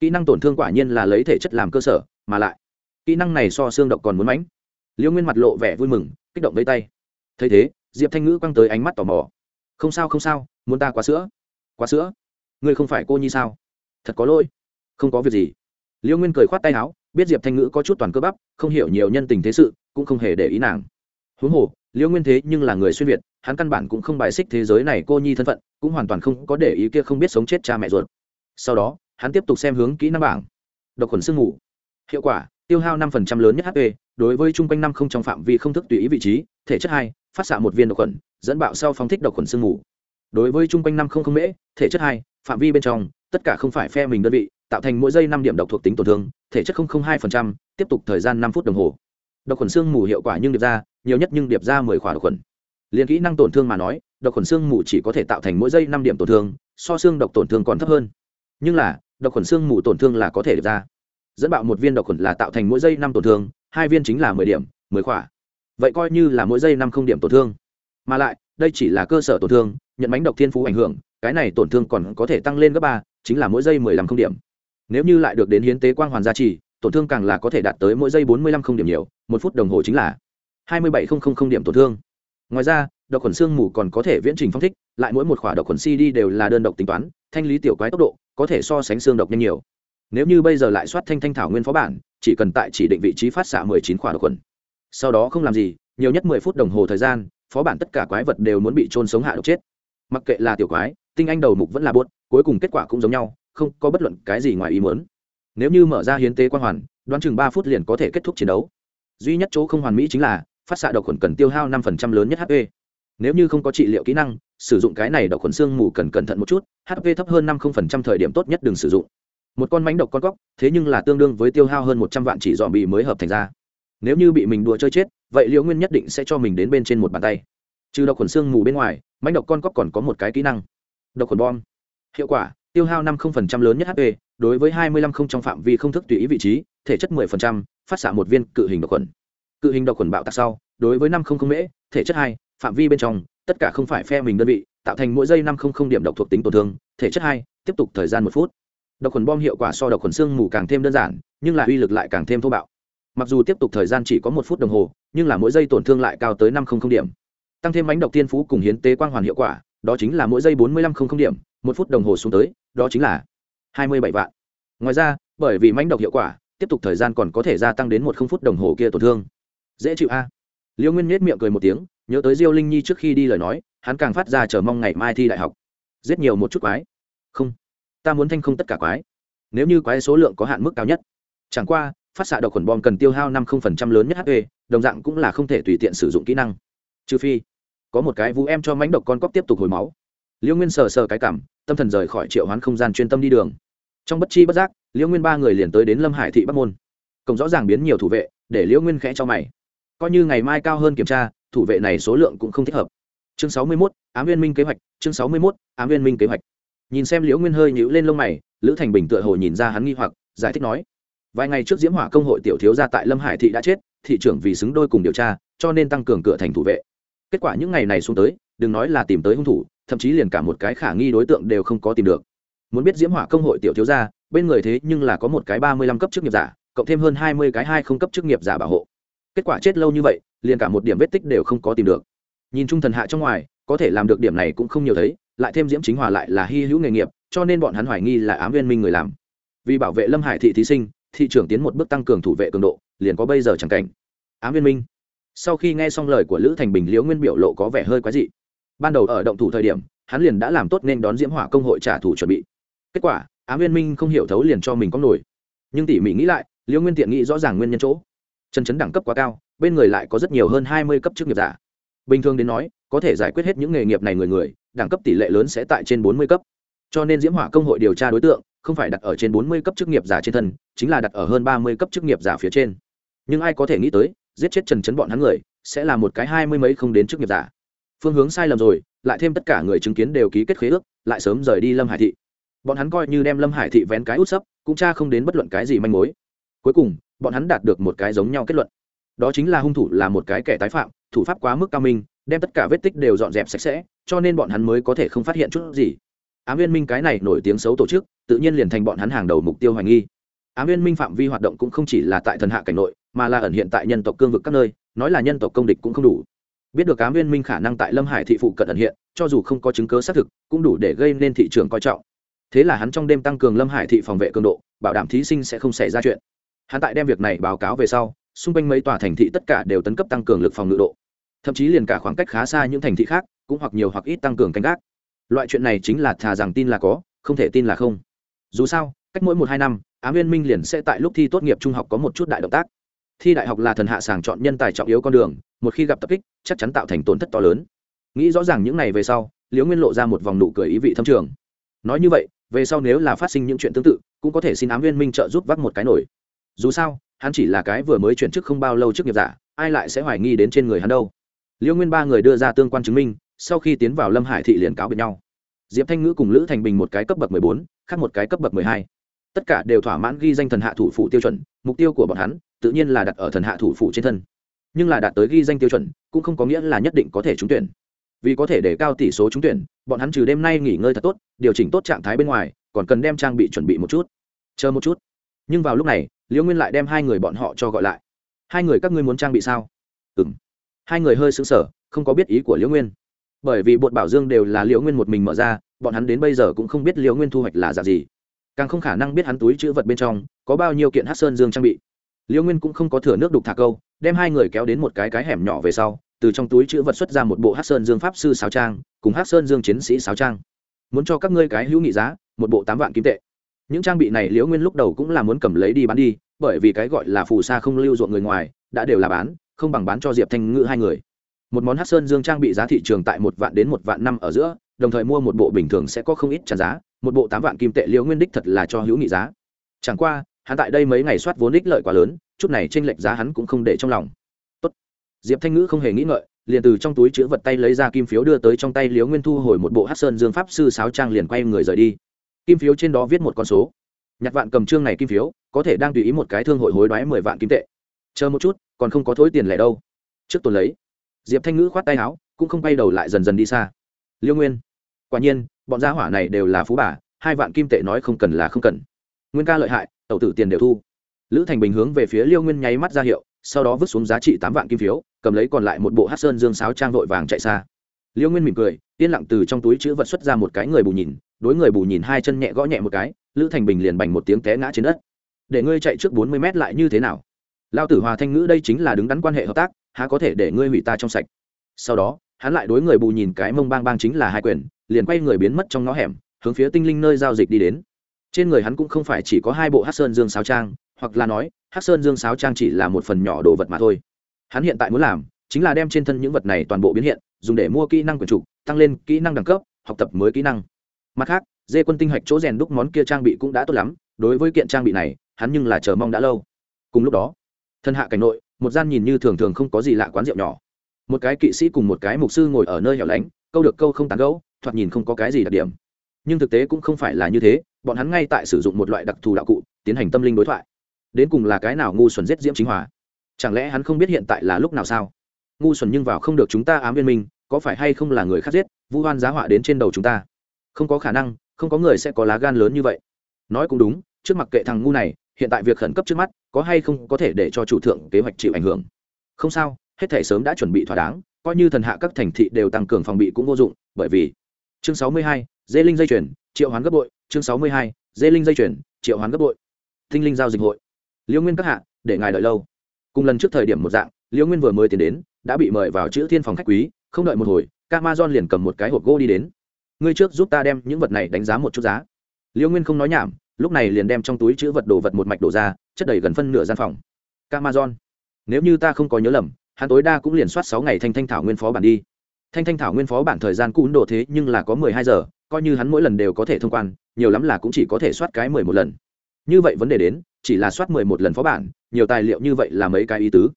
S1: kỹ năng tổn thương quả nhiên là lấy thể chất làm cơ sở, mà lại, kỹ năng này so xương độc còn muốn mánh. liễu nguyên mặt lộ vẻ vui mừng, kích động vây tay. Thấy thế, diệp thanh ngữ quăng tới ánh mắt tò mò. Không sao không sao, muốn ta quá sữa quá sữa. Ngươi không phải cô nhi sao? Thật có lỗi. Không có việc gì. Liễu nguyên cười khoát tay áo, biết diệp thanh ngữ có chút toàn cơ bắp, không hiểu nhiều nhân tình thế sự, cũng không hề để ý nàng. Huống hồ liễu nguyên thế nhưng là người xuyên việt, hắn căn bản cũng không bài xích thế giới này cô nhi thân phận, cũng hoàn toàn không có để ý kia không biết sống chết cha mẹ ruột. Sau đó, hắn tiếp tục xem hướng kỹ năng bảng. Độc khuẩn sương ngủ hiệu quả, tiêu hao năm lớn nhất hp đối với chung quanh năm không trong phạm vi không thức tùy ý vị trí, thể chất hai, phát xạ một viên độc khuẩn, dẫn bạo sau phóng thích độc khuẩn sương ngủ đối với chung quanh năm không không mễ thể chất hai phạm vi bên trong tất cả không phải phe mình đơn vị tạo thành mỗi giây năm điểm độc thuộc tính tổn thương thể chất không không hai phần trăm, tiếp tục thời gian năm phút đồng hồ. Độc khuẩn xương mù hiệu quả nhưng điệp ra nhiều nhất nhưng điệp ra mười khỏa độc khuẩn. Liền kỹ năng tổn thương mà nói độc khuẩn xương mù chỉ có thể tạo thành mỗi giây năm điểm tổn thương so xương độc tổn thương còn thấp hơn. Nhưng là độc khuẩn xương mù tổn thương là có thể điệp ra. Dẫn bạo một viên độc khuẩn là tạo thành mỗi giây năm tổn thương hai viên chính là mười điểm mười khỏa. Vậy coi như là mỗi giây năm không điểm tổn thương. Mà lại đây chỉ là cơ sở tổn thương nhận mánh độc thiên phú ảnh hưởng, cái này tổn thương còn có thể tăng lên gấp ba, chính là mỗi giây mười lăm không điểm. Nếu như lại được đến hiến tế quang hoàn gia trì, tổn thương càng là có thể đạt tới mỗi giây bốn mươi lăm không điểm nhiều, một phút đồng hồ chính là hai mươi bảy không điểm tổn thương. Ngoài ra, độc khuẩn xương mù còn có thể viễn trình phong thích, lại mỗi một khỏa độc khuẩn cd đều là đơn độc tính toán, thanh lý tiểu quái tốc độ có thể so sánh xương độc nhanh nhiều. Nếu như bây giờ lại soát thanh thanh thảo nguyên phó bản, chỉ cần tại chỉ định vị trí phát xạ mười chín khỏa độc khuẩn. Sau đó không làm gì, nhiều nhất mười phút đồng hồ thời gian, phó bản tất cả quái vật đều muốn bị trôn sống hạ độc chết mặc kệ là tiểu quái, tinh anh đầu mục vẫn là buốt, cuối cùng kết quả cũng giống nhau, không có bất luận cái gì ngoài ý muốn. Nếu như mở ra hiến tế quan hoàn, đoán chừng ba phút liền có thể kết thúc chiến đấu. Duy nhất chỗ không hoàn mỹ chính là, phát xạ độc khuẩn cần tiêu hao năm phần trăm lớn nhất hp nếu như không có trị liệu kỹ năng, sử dụng cái này độc khuẩn xương mù cần cẩn thận một chút hp thấp hơn năm phần trăm thời điểm tốt nhất đừng sử dụng. Một con mánh độc con cóc thế nhưng là tương đương với tiêu hao hơn một trăm vạn chỉ dọn bị mới hợp thành ra. Nếu như bị mình đùa chơi chết, vậy liễu nguyên nhất định sẽ cho mình đến bên trên một bàn tay. Trừ độc khuẩn xương mù bên ngoài mánh độc con cóc còn có một cái kỹ năng. Độc khuẩn bom. Hiệu quả tiêu hao năm lớn nhất hp đối với hai mươi lăm không trong phạm vi không thức tùy ý vị trí thể chất 10%, phát xạ một viên cự hình độc khuẩn. Cự hình độc khuẩn bạo tạc sau đối với năm không không mễ thể chất hai phạm vi bên trong tất cả không phải phe mình đơn vị tạo thành mỗi giây năm không không điểm độc thuộc tính tổn thương thể chất hai tiếp tục thời gian một phút. Độc khuẩn bom hiệu quả so độc khuẩn xương mù càng thêm đơn giản nhưng lại uy lực lại càng thêm thô bạo. Mặc dù tiếp tục thời gian chỉ có một phút đồng hồ nhưng là mỗi giây tổn thương lại cao tới năm không không điểm tăng thêm mánh độc tiên phú cùng hiến tế quang hoàn hiệu quả, đó chính là mỗi giây bốn mươi lăm không không điểm, một phút đồng hồ xuống tới, đó chính là hai mươi bảy vạn. Ngoài ra, bởi vì mánh độc hiệu quả, tiếp tục thời gian còn có thể gia tăng đến một không phút đồng hồ kia tổn thương. Dễ chịu a. Liễu nguyên nhếch miệng cười một tiếng, nhớ tới diêu linh nhi trước khi đi lời nói, hắn càng phát ra chờ mong ngày mai thi đại học. Giết nhiều một chút quái. Không, ta muốn thanh không tất cả quái. Nếu như quái số lượng có hạn mức cao nhất. Chẳng qua, phát xạ độc khuẩn bom cần tiêu hao năm không phần trăm lớn nhất hp đồng dạng cũng là không thể tùy tiện sử dụng kỹ năng. Trừ phi có một cái vũ em cho mánh độc con cóc tiếp tục hồi máu. Liễu nguyên sờ sờ cái cảm, tâm thần rời khỏi triệu hoán không gian chuyên tâm đi đường. Trong bất chi bất giác liễu nguyên ba người liền tới đến lâm hải thị bắc môn. Cổng rõ ràng biến nhiều thủ vệ, để liễu nguyên khẽ cho mày. Coi như ngày mai cao hơn kiểm tra, thủ vệ này số lượng cũng không thích hợp. Chương sáu mươi mốt, ám viên minh kế hoạch, chương sáu mươi mốt, ám viên minh kế hoạch. Nhìn xem liễu nguyên hơi nhíu lên lông mày, lữ thành bình tựa hồ nhìn ra hắn nghi hoặc, giải thích nói vài ngày trước diễm hỏa công hội tiểu thiếu gia tại lâm hải thị đã chết, thị trưởng vì xứng đôi cùng điều tra, cho nên tăng cường cửa thành thủ vệ kết quả những ngày này xuống tới, đừng nói là tìm tới hung thủ, thậm chí liền cả một cái khả nghi đối tượng đều không có tìm được. Muốn biết diễm hỏa công hội tiểu thiếu gia, bên người thế nhưng là có một cái ba mươi lăm cấp chức nghiệp giả, cộng thêm hơn hai mươi cái hai không cấp chức nghiệp giả bảo hộ. Kết quả chết lâu như vậy, liền cả một điểm vết tích đều không có tìm được. Nhìn trung thần hạ trong ngoài, có thể làm được điểm này cũng không nhiều thấy, lại thêm diễm chính hòa lại là hy hữu nghề nghiệp, cho nên bọn hắn hoài nghi là ám viên minh người làm. Vì bảo vệ lâm hải thị thí sinh, thị trưởng tiến một bước tăng cường thủ vệ cường độ, liền có bây giờ chẳng cảnh. Ám viên minh sau khi nghe xong lời của lữ thành bình, liễu nguyên biểu lộ có vẻ hơi quái dị. Ban đầu ở động thủ thời điểm, hắn liền đã làm tốt nên đón diễm hỏa công hội trả thù chuẩn bị. Kết quả ám viên minh không hiểu thấu liền cho mình có nổi. Nhưng tỉ mỉ nghĩ lại, liễu nguyên tiện nghĩ rõ ràng nguyên nhân chỗ. Chân chấn đẳng cấp quá cao, bên người lại có rất nhiều hơn hai mươi cấp chức nghiệp giả. Bình thường đến nói, có thể giải quyết hết những nghề nghiệp này người người, đẳng cấp tỷ lệ lớn sẽ tại trên bốn mươi cấp. Cho nên diễm hỏa công hội điều tra đối tượng, không phải đặt ở trên bốn mươi cấp chức nghiệp giả trên thân, chính là đặt ở hơn ba mươi cấp chức nghiệp giả phía trên. Nhưng ai có thể nghĩ tới giết chết trần chấn bọn hắn người, sẽ là một cái hai mươi mấy không đến chức nghiệp giả. Phương hướng sai lầm rồi, lại thêm tất cả người chứng kiến đều ký kết khế ước, lại sớm rời đi lâm hải thị. Bọn hắn coi như đem lâm hải thị vén cái út sấp, cũng cha không đến bất luận cái gì manh mối. Cuối cùng, bọn hắn đạt được một cái giống nhau kết luận. Đó chính là hung thủ là một cái kẻ tái phạm, thủ pháp quá mức cao minh, đem tất cả vết tích đều dọn dẹp sạch sẽ, cho nên bọn hắn mới có thể không phát hiện chút gì. Ám viên minh cái này nổi tiếng xấu tổ chức, tự nhiên liền thành bọn hắn hàng đầu mục tiêu hoài nghi. Ám viên minh phạm vi hoạt động cũng không chỉ là tại thần hạ cảnh nội mà là ẩn hiện tại nhân tộc cương vực các nơi, nói là nhân tộc công địch cũng không đủ. Biết được ám viên minh khả năng tại lâm hải thị phụ cận ẩn hiện, cho dù không có chứng cớ xác thực, cũng đủ để gây nên thị trường coi trọng. Thế là hắn trong đêm tăng cường lâm hải thị phòng vệ cường độ, bảo đảm thí sinh sẽ không xảy ra chuyện. Hắn tại đem việc này báo cáo về sau, xung quanh mấy tòa thành thị tất cả đều tấn cấp tăng cường lực phòng ngự độ. Thậm chí liền cả khoảng cách khá xa những thành thị khác, cũng hoặc nhiều hoặc ít tăng cường canh gác. Loại chuyện này chính là thà rằng tin là có, không thể tin là không. Dù sao, cách mỗi một hai năm á nguyên minh liền sẽ tại lúc thi tốt nghiệp trung học có một chút đại động tác thi đại học là thần hạ sàng chọn nhân tài trọng yếu con đường, một khi gặp tập kích, chắc chắn tạo thành tổn thất to lớn. Nghĩ rõ ràng những này về sau, liễu nguyên lộ ra một vòng nụ cười ý vị thâm trường. Nói như vậy, về sau nếu là phát sinh những chuyện tương tự, cũng có thể xin ám viên minh trợ giúp vắt một cái nổi. Dù sao, hắn chỉ là cái vừa mới chuyển chức không bao lâu trước nghiệp giả, ai lại sẽ hoài nghi đến trên người hắn đâu? Liễu nguyên ba người đưa ra tương quan chứng minh, sau khi tiến vào lâm hải thị liền cáo biệt nhau. Diệp thanh ngữ cùng lữ thành bình một cái cấp bậc mười bốn, khác một cái cấp bậc mười hai. Tất cả đều thỏa mãn ghi danh thần hạ thủ phủ tiêu chuẩn, mục tiêu của bọn hắn tự nhiên là đặt ở thần hạ thủ phủ trên thân. Nhưng là đạt tới ghi danh tiêu chuẩn, cũng không có nghĩa là nhất định có thể trúng tuyển. Vì có thể để cao tỷ số trúng tuyển, bọn hắn trừ đêm nay nghỉ ngơi thật tốt, điều chỉnh tốt trạng thái bên ngoài, còn cần đem trang bị chuẩn bị một chút. Chờ một chút. Nhưng vào lúc này liễu nguyên lại đem hai người bọn họ cho gọi lại. Hai người các ngươi muốn trang bị sao? Ừ m hai người hơi xứng sở không có biết ý của liễu nguyên. Bởi vì bột bảo dương đều là liễu nguyên một mình mở ra, bọn hắn đến bây giờ cũng không biết liễu nguyên thu hoạch là giả gì. Càng không khả năng biết hắn túi chữ vật bên trong có bao nhiêu kiện hát sơn dương trang bị liễu nguyên cũng không có thừa nước đục thả câu, đem hai người kéo đến một cái cái hẻm nhỏ về sau, từ trong túi chữ vật xuất ra một bộ hát sơn dương pháp sư sáo trang, cùng hát sơn dương chiến sĩ sáo trang. Muốn cho các ngươi cái hữu nghị giá, một bộ tám vạn kim tệ. Những trang bị này liễu nguyên lúc đầu cũng là muốn cầm lấy đi bán đi, bởi vì cái gọi là phù sa không lưu ruộng người ngoài, đã đều là bán, không bằng bán cho diệp thanh ngữ hai người. Một món hát sơn dương trang bị giá thị trường tại một vạn đến một vạn năm ở giữa, đồng thời mua một bộ bình thường sẽ có không ít trả giá, một bộ tám vạn kim tệ liễu nguyên đích thật là cho hữu nghị giá. Chẳng qua hắn tại đây mấy ngày soát vốn đích lợi quá lớn, chút này tranh lệch giá hắn cũng không để trong lòng. Tốt. diệp thanh ngữ không hề nghĩ ngợi, liền từ trong túi chữ vật tay lấy ra kim phiếu đưa tới trong tay liễu nguyên thu hồi một bộ hát sơn dương pháp sư sáo trang liền quay người rời đi. Kim phiếu trên đó viết một con số. Nhặt vạn cầm trương này kim phiếu, có thể đang tùy ý một cái thương hội hối đoái mười vạn kim tệ. Chờ một chút, còn không có thối tiền lẻ đâu. Trước tuần lấy, diệp thanh ngữ khoát tay áo, cũng không quay đầu lại dần dần đi xa. Liêu nguyên, quả nhiên, bọn gia hỏa này đều là phú bà, hai vạn kim tệ nói không cần là không cần. Nguyên ca lợi hại tẩu tử tiền đều thu. Lữ thành bình hướng về phía liêu nguyên nháy mắt ra hiệu, sau đó vứt xuống giá trị tám vạn kim phiếu, cầm lấy còn lại một bộ hát sơn dương sáo trang vội vàng chạy xa. Liêu nguyên mỉm cười, yên lặng từ trong túi chữ vật xuất ra một cái người bù nhìn, đối người bù nhìn hai chân nhẹ gõ nhẹ một cái, lữ thành bình liền bành một tiếng té ngã trên đất. Để ngươi chạy trước bốn mươi mét lại như thế nào? Lao tử hòa thanh ngữ đây chính là đứng đắn quan hệ hợp tác, há có thể để ngươi hủy ta trong sạch? Sau đó, hắn lại đối người bù nhìn cái mông bang bang chính là hai quyền, liền quay người biến mất trong ngõ hẻm, hướng phía tinh linh nơi giao dịch đi đến trên người hắn cũng không phải chỉ có hai bộ hát sơn dương sáo trang, hoặc là nói hát sơn dương sáo trang chỉ là một phần nhỏ đồ vật mà thôi. Hắn hiện tại muốn làm, chính là đem trên thân những vật này toàn bộ biến hiện, dùng để mua kỹ năng quyền trục tăng lên kỹ năng đẳng cấp, học tập mới kỹ năng. Mặt khác, dê quân tinh hạch chỗ rèn đúc món kia trang bị cũng đã tốt lắm, đối với kiện trang bị này, hắn nhưng là chờ mong đã lâu. Cùng lúc đó, thân hạ cảnh nội, một gian nhìn như thường thường không có gì lạ quán rượu nhỏ. Một cái kỵ sĩ cùng một cái mục sư ngồi ở nơi hẻo lánh, câu được câu không tán gẫu, thoạt nhìn không có cái gì đặc điểm. Nhưng thực tế cũng không phải là như thế bọn hắn ngay tại sử dụng một loại đặc thù đạo cụ, tiến hành tâm linh đối thoại. Đến cùng là cái nào ngu xuẩn giết diễm chính hòa? Chẳng lẽ hắn không biết hiện tại là lúc nào sao? Ngu xuẩn nhưng vào không được chúng ta ám viên minh, có phải hay không là người khác giết, vu hoan giá họa đến trên đầu chúng ta? Không có khả năng, không có người sẽ có lá gan lớn như vậy. Nói cũng đúng, trước mặt kệ thằng ngu này, hiện tại việc khẩn cấp trước mắt, có hay không có thể để cho chủ thượng kế hoạch chịu ảnh hưởng? Không sao, hết thể sớm đã chuẩn bị thỏa đáng, coi như thần hạ các thành thị đều tăng cường phòng bị cũng vô dụng, bởi vì chương sáu mươi hai, dê linh dây chuyển triệu hoán gấp bội, chương sáu mươi hai, dê linh dây chuyển triệu hoán gấp bội. Thinh linh giao dịch hội. Liễu nguyên các hạ, để ngài đợi lâu. Cùng lần trước thời điểm một dạng liễu nguyên vừa mới tiến đến, đã bị mời vào chữ thiên phòng khách quý, không đợi một hồi Camazon liền cầm một cái hộp gỗ đi đến. Ngươi trước giúp ta đem những vật này đánh giá một chút giá. Liễu nguyên không nói nhảm, lúc này liền đem trong túi chữ vật đồ vật một mạch đổ ra, chất đầy gần phân nửa gian phòng. Camazon nếu như ta không có nhớ lầm, hắn tối đa cũng liền soát sáu ngày thanh thanh thảo nguyên phó bản đi. Thanh thanh thảo nguyên phó bản thời gian cún đồ thế nhưng là có mười hai giờ coi như hắn mỗi lần đều có thể thông quan, nhiều lắm là cũng chỉ có thể soát cái mười một lần. Như vậy vấn đề đến, chỉ là soát mười một lần phó bản, nhiều tài liệu như vậy là mấy cái ý tứ.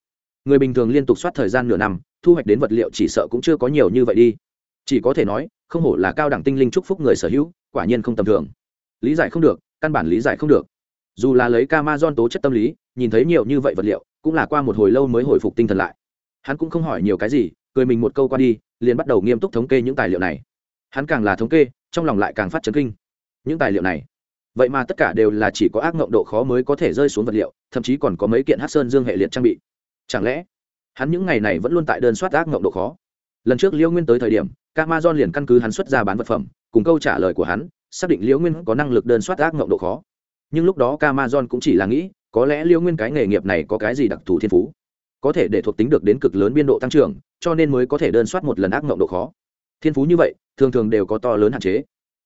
S1: Người bình thường liên tục soát thời gian nửa năm, thu hoạch đến vật liệu chỉ sợ cũng chưa có nhiều như vậy đi. Chỉ có thể nói, không hổ là cao đẳng tinh linh chúc phúc người sở hữu, quả nhiên không tầm thường. Lý giải không được, căn bản lý giải không được. Dù là lấy ca ma don tố chất tâm lý, nhìn thấy nhiều như vậy vật liệu, cũng là qua một hồi lâu mới hồi phục tinh thần lại. Hắn cũng không hỏi nhiều cái gì, cười mình một câu qua đi, liền bắt đầu nghiêm túc thống kê những tài liệu này. Hắn càng là thống kê trong lòng lại càng phát chấn kinh. Những tài liệu này, vậy mà tất cả đều là chỉ có ác ngộng độ khó mới có thể rơi xuống vật liệu, thậm chí còn có mấy kiện hát sơn dương hệ liệt trang bị. Chẳng lẽ, hắn những ngày này vẫn luôn tại đơn soát ác ngộng độ khó? Lần trước liễu nguyên tới thời điểm Amazon liền căn cứ hắn xuất ra bán vật phẩm, cùng câu trả lời của hắn, xác định liễu nguyên có năng lực đơn soát ác ngộng độ khó. Nhưng lúc đó Amazon cũng chỉ là nghĩ, có lẽ liễu nguyên cái nghề nghiệp này có cái gì đặc thù thiên phú, có thể để thuộc tính được đến cực lớn biên độ tăng trưởng, cho nên mới có thể đơn soát một lần ác ngộng độ khó thiên phú như vậy, thường thường đều có to lớn hạn chế.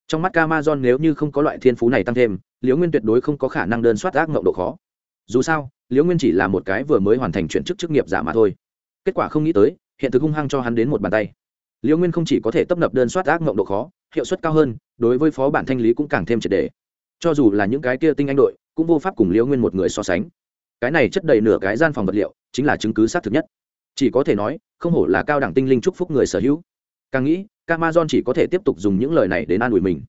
S1: Trong mắt camason nếu như không có loại thiên phú này tăng thêm, liễu nguyên tuyệt đối không có khả năng đơn soát ác mộng độ khó. Dù sao, liễu nguyên chỉ là một cái vừa mới hoàn thành chuyển chức chức nghiệp giả mà thôi. Kết quả không nghĩ tới, hiện thực hung hăng cho hắn đến một bàn tay. Liễu nguyên không chỉ có thể tấp nập đơn soát ác mộng độ khó, hiệu suất cao hơn, đối với phó bản thanh lý cũng càng thêm triệt đề. Cho dù là những cái kia tinh anh đội, cũng vô pháp cùng liễu nguyên một người so sánh. Cái này chất đầy nửa cái gian phòng vật liệu, chính là chứng cứ xác thực nhất. Chỉ có thể nói, không hổ là cao đẳng tinh linh chúc phúc người sở hữu càng nghĩ camason chỉ có thể tiếp tục dùng những lời này đến an ủi mình.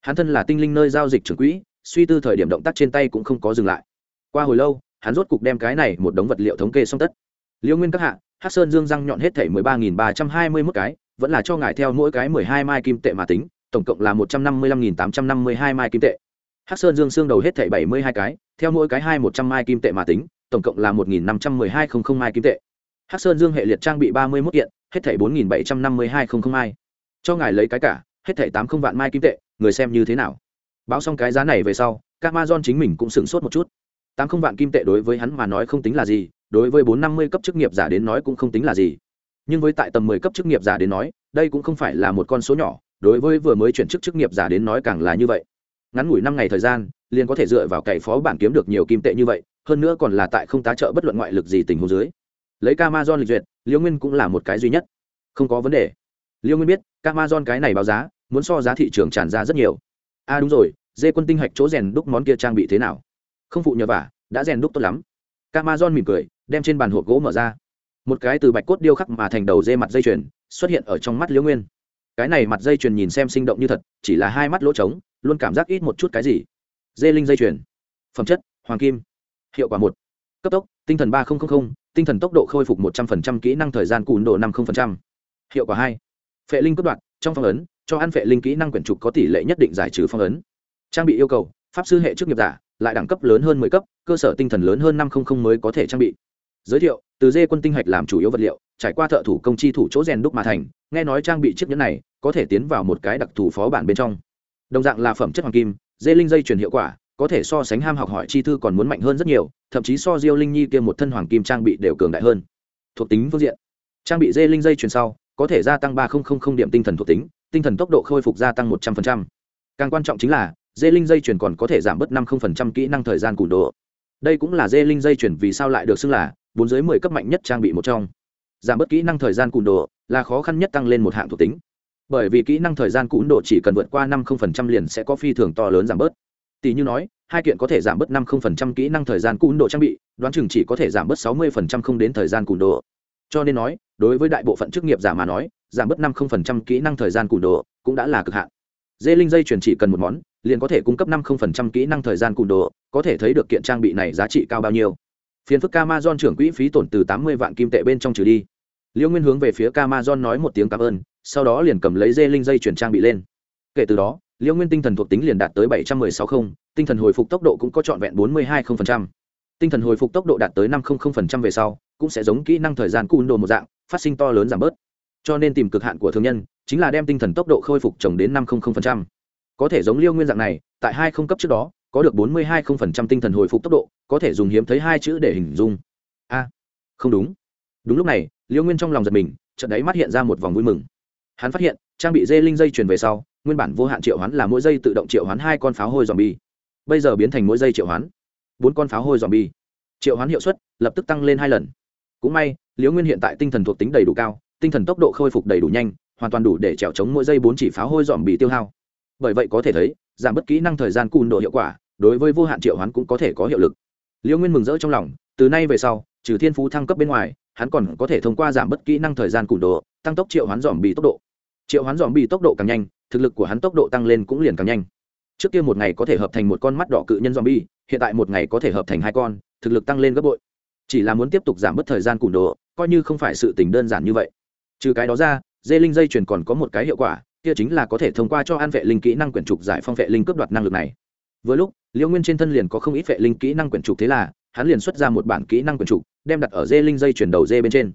S1: Hắn thân là tinh linh nơi giao dịch trưởng quỹ, suy tư thời điểm động tác trên tay cũng không có dừng lại. Qua hồi lâu, hắn rốt cục đem cái này một đống vật liệu thống kê xong tất. Liễu nguyên các hạ hát sơn dương răng nhọn hết thảy mười ba nghìn ba trăm hai mươi mốt cái, vẫn là cho ngài theo mỗi cái mười hai mai kim tệ mà tính, tổng cộng là một trăm năm mươi lăm nghìn tám trăm năm mươi hai mai kim tệ. Hát sơn dương xương đầu hết thảy bảy mươi hai cái, theo mỗi cái hai một trăm mai kim tệ mà tính, tổng cộng là một nghìn năm trăm mười hai không không mai kim tệ. Hát sơn dương hệ liệt trang bị ba mươi mốt kiện hết thảy bốn nghìn bảy trăm năm mươi hai không không mai cho ngài lấy cái cả, hết thảy tám không vạn mai kim tệ, người xem như thế nào? Báo xong cái giá này về sau các amazon chính mình cũng sửng sốt một chút. tám không vạn kim tệ đối với hắn mà nói không tính là gì, đối với bốn năm mươi cấp chức nghiệp giả đến nói cũng không tính là gì. Nhưng với tại tầm mười cấp chức nghiệp giả đến nói, đây cũng không phải là một con số nhỏ, đối với vừa mới chuyển chức chức nghiệp giả đến nói càng là như vậy. Ngắn ngủi năm ngày thời gian, liền có thể dựa vào cậy phó bản kiếm được nhiều kim tệ như vậy, hơn nữa còn là tại không tá trợ bất luận ngoại lực gì tình huống dưới. Lấy Amazon lịch duyệt liễu nguyên cũng là một cái duy nhất. Không có vấn đề. Liễu nguyên biết, Amazon cái này báo giá, muốn so giá thị trường tràn ra rất nhiều. A à đúng rồi, dê quân tinh hạch chỗ rèn đúc món kia trang bị thế nào? Không phụ nhờ vả, đã rèn đúc tốt lắm. Amazon mỉm cười, đem trên bàn hộp gỗ mở ra. Một cái từ bạch cốt điêu khắc mà thành đầu dê mặt dây chuyền, xuất hiện ở trong mắt liễu nguyên. Cái này mặt dây chuyền nhìn xem sinh động như thật, chỉ là hai mắt lỗ trống, luôn cảm giác ít một chút cái gì. Dê linh dây chuyền. Phẩm chất, hoàng kim. Hiệu quả một. Cấp tốc, tinh thần ba nghìn tinh thần tốc độ khôi phục một trăm phần trăm, kỹ năng thời gian cùn độ năm không phần trăm. Hiệu quả hai. Phệ linh cấp đoạn trong phong ấn, cho ăn phệ linh kỹ năng quyển trục có tỷ lệ nhất định giải trừ phong ấn. Trang bị yêu cầu, pháp sư hệ chức nghiệp giả, lại đẳng cấp lớn hơn mười cấp, cơ sở tinh thần lớn hơn năm không không mới có thể trang bị. Giới thiệu, từ dê quân tinh hạch làm chủ yếu vật liệu, trải qua thợ thủ công chi thủ chỗ rèn đúc mà thành, nghe nói trang bị chiếc nhẫn này có thể tiến vào một cái đặc thù phó bản bên trong. Đồng dạng là phẩm chất hoàng kim, dê linh dây chuyển hiệu quả có thể so sánh ham học hỏi chi thư còn muốn mạnh hơn rất nhiều, thậm chí so diêu linh nhi kia một thân hoàng kim trang bị đều cường đại hơn. Thuộc tính phương diện. Trang bị dê linh dây chuyển sau, có thể gia tăng ba điểm tinh thần thuộc tính, tinh thần tốc độ khôi phục gia tăng một trăm linh càng quan trọng chính là dê linh dây chuyển còn có thể giảm bớt năm kỹ năng thời gian cùn độ đây cũng là dê linh dây chuyển vì sao lại được xưng là bốn dưới mười cấp mạnh nhất trang bị một trong. Giảm bớt kỹ năng thời gian cùn độ là khó khăn nhất tăng lên một hạng thuộc tính. Bởi vì kỹ năng thời gian cùn độ chỉ cần vượt qua năm liền sẽ có phi thường to lớn giảm bớt tỷ như nói, hai kiện có thể giảm bớt năm kỹ năng thời gian cùn độ trang bị, đoán chừng chỉ có thể giảm bớt sáu mươi không đến thời gian cùn độ. Cho nên nói, đối với đại bộ phận chức nghiệp giả mà nói, giảm bớt năm kỹ năng thời gian cùn độ cũng đã là cực hạn. Dê linh dây chuyển chỉ cần một món, liền có thể cung cấp năm kỹ năng thời gian cùn độ, có thể thấy được kiện trang bị này giá trị cao bao nhiêu. Phiền phức camason trưởng quỹ phí tổn từ tám mươi vạn kim tệ bên trong trừ đi. Liễu nguyên hướng về phía camason nói một tiếng cảm ơn, sau đó liền cầm lấy dê linh dây chuyển trang bị lên. Kể từ đó liễu nguyên tinh thần thuộc tính liền đạt tới bảy trăm mười sáu không, tinh thần hồi phục tốc độ cũng có trọn vẹn bốn mươi hai không phần trăm. Tinh thần hồi phục tốc độ đạt tới năm không không phần trăm về sau, cũng sẽ giống kỹ năng thời gian cùn đồ một dạng, phát sinh to lớn giảm bớt. Cho nên tìm cực hạn của thương nhân, chính là đem tinh thần tốc độ khôi phục trồng đến năm không không phần trăm. Có thể giống liêu nguyên dạng này, tại hai không cấp trước đó, có được bốn mươi hai không phần trăm tinh thần hồi phục tốc độ, có thể dùng hiếm thấy hai chữ để hình dung. A, không đúng. Đúng lúc này, liêu nguyên trong lòng giật mình trận đấy mắt hiện ra một vòng vui mừng. Hắn phát hiện, trang bị dê linh dây truyền về sau nguyên bản vô hạn triệu hoán là mỗi giây tự động triệu hoán hai con pháo hôi dòm bi bây giờ biến thành mỗi giây triệu hoán. Bốn con pháo hôi dòm bi triệu hoán hiệu suất lập tức tăng lên hai lần. Cũng may, liễu nguyên hiện tại tinh thần thuộc tính đầy đủ cao, tinh thần tốc độ khôi phục đầy đủ nhanh, hoàn toàn đủ để trèo chống mỗi giây bốn chỉ pháo hôi dòm bị tiêu hao. Bởi vậy có thể thấy, giảm bất kỹ năng thời gian cùn độ hiệu quả, đối với vô hạn triệu hoán cũng có thể có hiệu lực. Liễu nguyên mừng rỡ trong lòng, từ nay về sau, trừ thiên phú thăng cấp bên ngoài, hắn còn có thể thông qua giảm bất kỹ năng thời gian cùn độ, tăng tốc triệu hoán dòm bị tốc độ. Triệu hoán dòm bị tốc độ càng nhanh thực lực của hắn tốc độ tăng lên cũng liền càng nhanh. Trước kia một ngày có thể hợp thành một con mắt đỏ cự nhân zombie, hiện tại một ngày có thể hợp thành hai con thực lực tăng lên gấp bội. Chỉ là muốn tiếp tục giảm bớt thời gian cùn độ coi như không phải sự tình đơn giản như vậy. Trừ cái đó ra dê linh dây chuyền còn có một cái hiệu quả kia chính là có thể thông qua cho an vệ linh kỹ năng quyển trục giải phong vệ linh cướp đoạt năng lực này. Với lúc liễu nguyên trên thân liền có không ít vệ linh kỹ năng quyển trục thế là hắn liền xuất ra một bản kỹ năng quyển trục đem đặt ở dê linh dây chuyển đầu dê bên trên.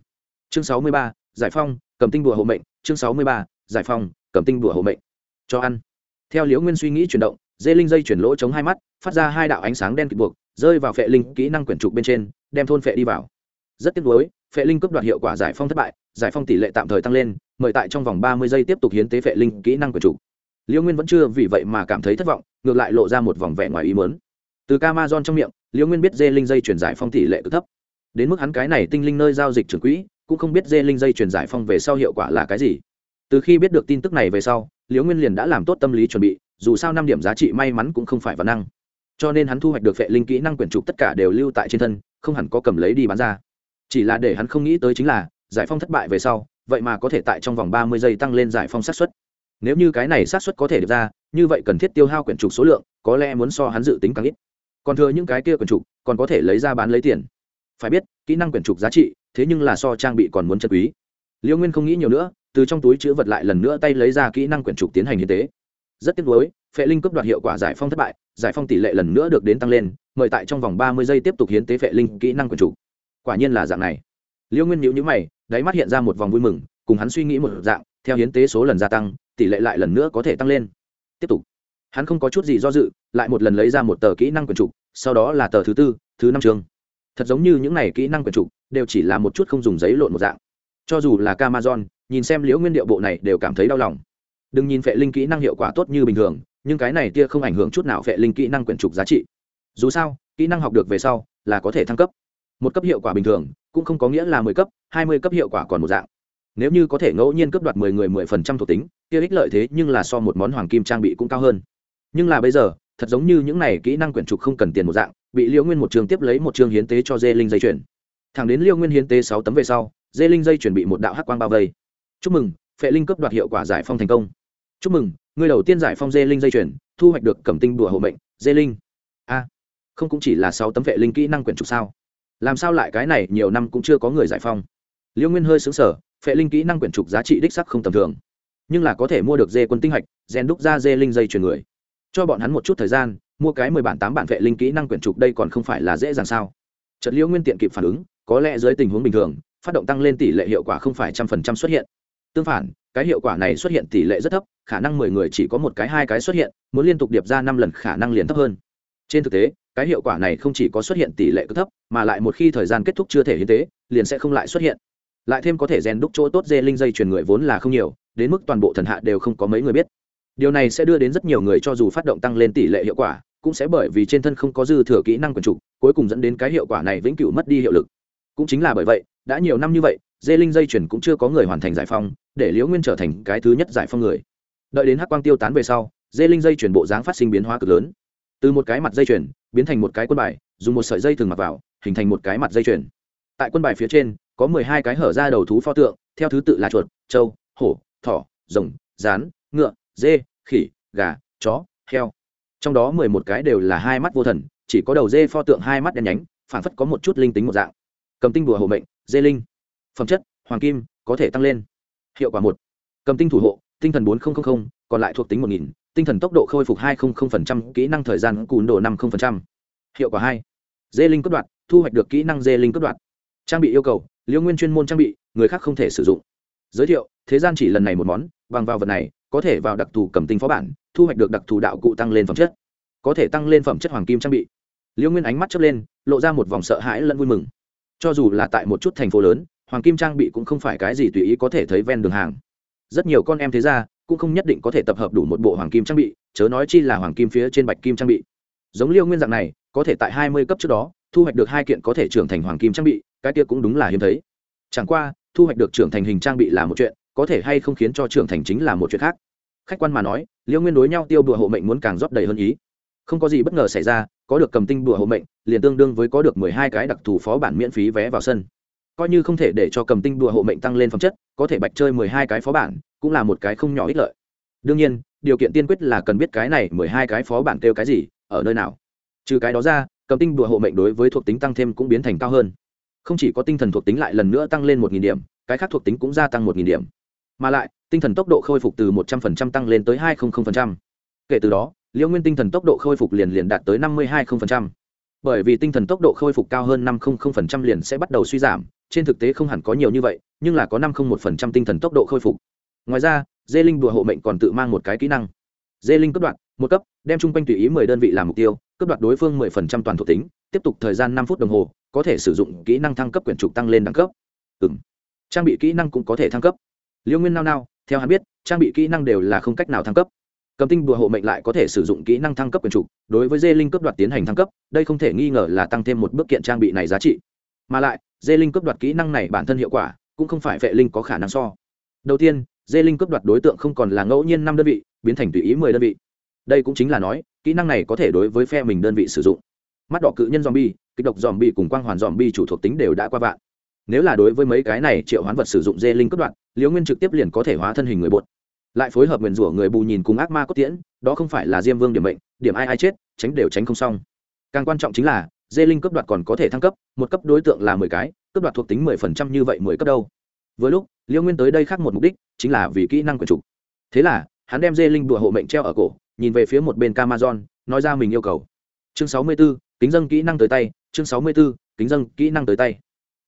S1: Chương sáu mươi ba giải phong cầm tinh đùa hộ mệnh. Chương sáu mươi ba giải phong cầm tinh đùa hộ mệnh cho ăn. Theo liễu nguyên suy nghĩ chuyển động, dê linh dây chuyển lỗ chống hai mắt, phát ra hai đạo ánh sáng đen kịt buộc, rơi vào phệ linh kỹ năng quyển trục bên trên, đem thôn phệ đi vào. Rất tiếc nuối, phệ linh cấp đoạt hiệu quả giải phong thất bại, giải phong tỷ lệ tạm thời tăng lên, mời tại trong vòng ba mươi giây tiếp tục hiến tế phệ linh kỹ năng quyển trục. Liễu nguyên vẫn chưa vì vậy mà cảm thấy thất vọng, ngược lại lộ ra một vòng vẻ ngoài ý mớn từ Amazon trong miệng, liễu nguyên biết dê linh dây chuyển giải phong tỷ lệ cực thấp. Đến mức hắn cái này tinh linh nơi giao dịch trưởng quỹ, cũng không biết dê linh dây chuyển giải phong về sau hiệu quả là cái gì. Từ khi biết được tin tức này về sau liễu nguyên liền đã làm tốt tâm lý chuẩn bị, dù sao năm điểm giá trị may mắn cũng không phải văn năng. Cho nên hắn thu hoạch được vệ linh kỹ năng quyển trục tất cả đều lưu tại trên thân, không hẳn có cầm lấy đi bán ra. Chỉ là để hắn không nghĩ tới chính là, giải phong thất bại về sau, vậy mà có thể tại trong vòng ba mươi giây tăng lên giải phong sát xuất nếu như cái này sát xuất có thể được ra, như vậy cần thiết tiêu hao quyển trục số lượng, có lẽ muốn so hắn dự tính càng ít. Còn thừa những cái kia quyển trục, còn có thể lấy ra bán lấy tiền. Phải biết, kỹ năng quyển trục giá trị, thế nhưng là so trang bị còn muốn chân quý. Liêu nguyên không nghĩ nhiều nữa từ trong túi chữ vật lại lần nữa tay lấy ra kỹ năng quyển trục tiến hành hiến tế. Rất tiếc nuối, phệ linh cấp đoạt hiệu quả giải phong thất bại, giải phong tỷ lệ lần nữa được đến tăng lên, mời tại trong vòng ba mươi giây tiếp tục hiến tế phệ linh kỹ năng quyển trục. Quả nhiên là dạng này. Liêu nguyên nhữ nhữ mày, đáy mắt hiện ra một vòng vui mừng, cùng hắn suy nghĩ một dạng, theo hiến tế số lần gia tăng, tỷ lệ lại lần nữa có thể tăng lên. Tiếp tục. Hắn không có chút gì do dự, lại một lần lấy ra một tờ kỹ năng quyển trục, sau đó là tờ thứ tư, thứ năm chương. Thật giống như những này kỹ năng quyển trục, đều chỉ là một chút không dùng giấy lộn một dạng. Cho dù là camason nhìn xem liễu nguyên điệu bộ này đều cảm thấy đau lòng. Đừng nhìn phệ linh kỹ năng hiệu quả tốt như bình thường, nhưng cái này tia không ảnh hưởng chút nào phệ linh kỹ năng quyển trục giá trị. Dù sao, kỹ năng học được về sau là có thể thăng cấp. Một cấp hiệu quả bình thường, cũng không có nghĩa là mười cấp, hai mươi cấp hiệu quả còn một dạng. Nếu như có thể ngẫu nhiên cấp đoạt mười người mười phần trăm thuộc tính, kia ích lợi thế nhưng là so một món hoàng kim trang bị cũng cao hơn. Nhưng là bây giờ, thật giống như những này kỹ năng quyển trục không cần tiền một dạng, bị liễu nguyên một trường tiếp lấy một trường hiến tế cho dê linh dây chuyển thẳng đến liễu nguyên hiến tế sáu tấm về sau, dê linh dây chuyển bị một đạo hắc quang bao vây chúc mừng, phệ linh cấp đoạt hiệu quả giải phong thành công. Chúc mừng, người đầu tiên giải phong dê linh dây chuyển thu hoạch được cẩm tinh đùa hộ mệnh, dê linh. A, không cũng chỉ là sáu tấm vệ linh kỹ năng quyển trục sao? Làm sao lại cái này, nhiều năm cũng chưa có người giải phong. Liễu nguyên hơi xứng sở phệ linh kỹ năng quyển trục giá trị đích sắc không tầm thường. Nhưng là có thể mua được dê quân tinh hạch rèn đúc ra dê linh dây chuyển người. Cho bọn hắn một chút thời gian, mua cái mười bản tám bản vệ linh kỹ năng quyển trục đây còn không phải là dễ dàng sao? Trận liễu nguyên tiện kịp phản ứng, có lẽ dưới tình huống bình thường, phát động tăng lên tỷ lệ hiệu quả không phải trăm phần trăm xuất hiện tương phản, cái hiệu quả này xuất hiện tỷ lệ rất thấp, khả năng mười người chỉ có một cái, hai cái xuất hiện, muốn liên tục điệp ra năm lần khả năng liền thấp hơn. Trên thực tế, cái hiệu quả này không chỉ có xuất hiện tỷ lệ cực thấp, mà lại một khi thời gian kết thúc chưa thể hiến tế, liền sẽ không lại xuất hiện. Lại thêm có thể rèn đúc chỗ tốt dê linh dây truyền người vốn là không nhiều, đến mức toàn bộ thần hạ đều không có mấy người biết. Điều này sẽ đưa đến rất nhiều người cho dù phát động tăng lên tỷ lệ hiệu quả, cũng sẽ bởi vì trên thân không có dư thừa kỹ năng quần trục, cuối cùng dẫn đến cái hiệu quả này vĩnh cửu mất đi hiệu lực. Cũng chính là bởi vậy, đã nhiều năm như vậy dê linh dây chuyển cũng chưa có người hoàn thành giải phong để liễu nguyên trở thành cái thứ nhất giải phong người. Đợi đến hắc quang tiêu tán về sau, dê linh dây chuyển bộ dáng phát sinh biến hóa cực lớn. Từ một cái mặt dây chuyển biến thành một cái quân bài, dùng một sợi dây thường mặc vào, hình thành một cái mặt dây chuyển tại quân bài phía trên, có mười hai cái hở ra đầu thú pho tượng, theo thứ tự là chuột, trâu, hổ, thỏ, rồng, rán, ngựa, dê, khỉ, gà, chó, heo. Trong đó mười một cái đều là hai mắt vô thần, chỉ có đầu dê pho tượng hai mắt đen nhánh phản phất có một chút linh tính một dạng. Cầm tinh đùa hộ mệnh, dê linh phẩm chất, hoàng kim, có thể tăng lên. Hiệu quả một, cầm tinh thủ hộ, tinh thần bốn nghìn còn lại thuộc tính một nghìn, tinh thần tốc độ khôi phục hai kỹ năng thời gian cùn độ năm hiệu quả hai, dê linh cấp đoạn, thu hoạch được kỹ năng dê linh cấp đoạn. Trang bị yêu cầu liễu nguyên chuyên môn trang bị, người khác không thể sử dụng. Giới thiệu, thế gian chỉ lần này một món, bằng vào vật này, có thể vào đặc thù cầm tinh phó bản, thu hoạch được đặc thù đạo cụ tăng lên phẩm chất. Có thể tăng lên phẩm chất hoàng kim trang bị. Liễu nguyên ánh mắt chớp lên, lộ ra một vòng sợ hãi lẫn vui mừng. Cho dù là tại một chút thành phố lớn hoàng kim trang bị cũng không phải cái gì tùy ý có thể thấy ven đường hàng. Rất nhiều con em thế ra cũng không nhất định có thể tập hợp đủ một bộ hoàng kim trang bị, chớ nói chi là hoàng kim phía trên bạch kim trang bị. Giống liêu nguyên dạng này, có thể tại hai mươi cấp trước đó, thu hoạch được hai kiện có thể trưởng thành hoàng kim trang bị, cái kia cũng đúng là hiếm thấy. Chẳng qua, thu hoạch được trưởng thành hình trang bị là một chuyện, có thể hay không khiến cho trưởng thành chính là một chuyện khác. Khách quan mà nói, liêu nguyên đối nhau tiêu đùa hộ mệnh muốn càng rót đầy hơn ý. Không có gì bất ngờ xảy ra, có được cầm tinh đùa hộ mệnh, liền tương đương với có được mười hai cái đặc thù phó bản miễn phí vé vào sân coi như không thể để cho cầm tinh đùa hộ mệnh tăng lên phẩm chất, có thể bạch chơi mười hai cái phó bản, cũng là một cái không nhỏ ích lợi. Đương nhiên, điều kiện tiên quyết là cần biết cái này mười hai cái phó bản kêu cái gì, ở nơi nào. Trừ cái đó ra, cầm tinh đùa hộ mệnh đối với thuộc tính tăng thêm cũng biến thành cao hơn. Không chỉ có tinh thần thuộc tính lại lần nữa tăng lên một nghìn điểm, cái khác thuộc tính cũng gia tăng một nghìn điểm. Mà lại, tinh thần tốc độ khôi phục từ một trăm phần trăm tăng lên tới hai phần trăm. Kể từ đó, liễu nguyên tinh thần tốc độ khôi phục liền liền đạt tới năm mươi hai phần trăm. bởi vì tinh thần tốc độ khôi phục cao hơn năm liền sẽ bắt đầu suy giảm trên thực tế không hẳn có nhiều như vậy, nhưng là có năm không một phần trăm tinh thần tốc độ khôi phục. Ngoài ra, dê linh đùa hộ mệnh còn tự mang một cái kỹ năng. Dê linh cấp đoạn một cấp, đem chung quanh tùy ý mười đơn vị làm mục tiêu cấp đoạt đối phương mười phần trăm toàn thuộc tính, tiếp tục thời gian năm phút đồng hồ, có thể sử dụng kỹ năng thăng cấp quyển trục tăng lên đẳng cấp. Ừ m trang bị kỹ năng cũng có thể thăng cấp. Liêu nguyên nao nao, theo hắn biết, trang bị kỹ năng đều là không cách nào thăng cấp. Cầm tinh bùa hộ mệnh lại có thể sử dụng kỹ năng thăng cấp quyền trục, đối với dê linh cấp đoạt tiến hành thăng cấp, đây không thể nghi ngờ là tăng thêm một bước kiện trang bị này giá trị. Mà lại dê linh cấp đoạt kỹ năng này bản thân hiệu quả, cũng không phải vệ linh có khả năng so. Đầu tiên, dê linh cấp đoạt đối tượng không còn là ngẫu nhiên năm đơn vị, biến thành tùy ý mười đơn vị. Đây cũng chính là nói, kỹ năng này có thể đối với phe mình đơn vị sử dụng. Mắt đỏ cự nhân dòm bi kích độc dòm bi cùng quang hoàn dòm bi chủ thuộc tính đều đã qua vạn. Nếu là đối với mấy cái này triệu hoán vật sử dụng dê linh cấp đoạt, liễu nguyên trực tiếp liền có thể hóa thân hình người bột. Lại phối hợp nguyền rủa người bù nhìn cùng ác ma cốt tiễn, đó không phải là diêm vương điểm mệnh, điểm ai ai chết, tránh đều tránh không xong. Càng quan trọng chính là dê linh cấp đoạt còn có thể thăng cấp một cấp đối tượng là mười cái cấp đoạt thuộc tính mười phần trăm như vậy mười cấp đâu với lúc liễu nguyên tới đây khác một mục đích chính là vì kỹ năng quyền trục thế là hắn đem dê linh đùa hộ mệnh treo ở cổ nhìn về phía một bên Camazon, nói ra mình yêu cầu. Chương 64, kính dâng kỹ năng tới tay, chương 64, kính dâng kỹ năng tới tay.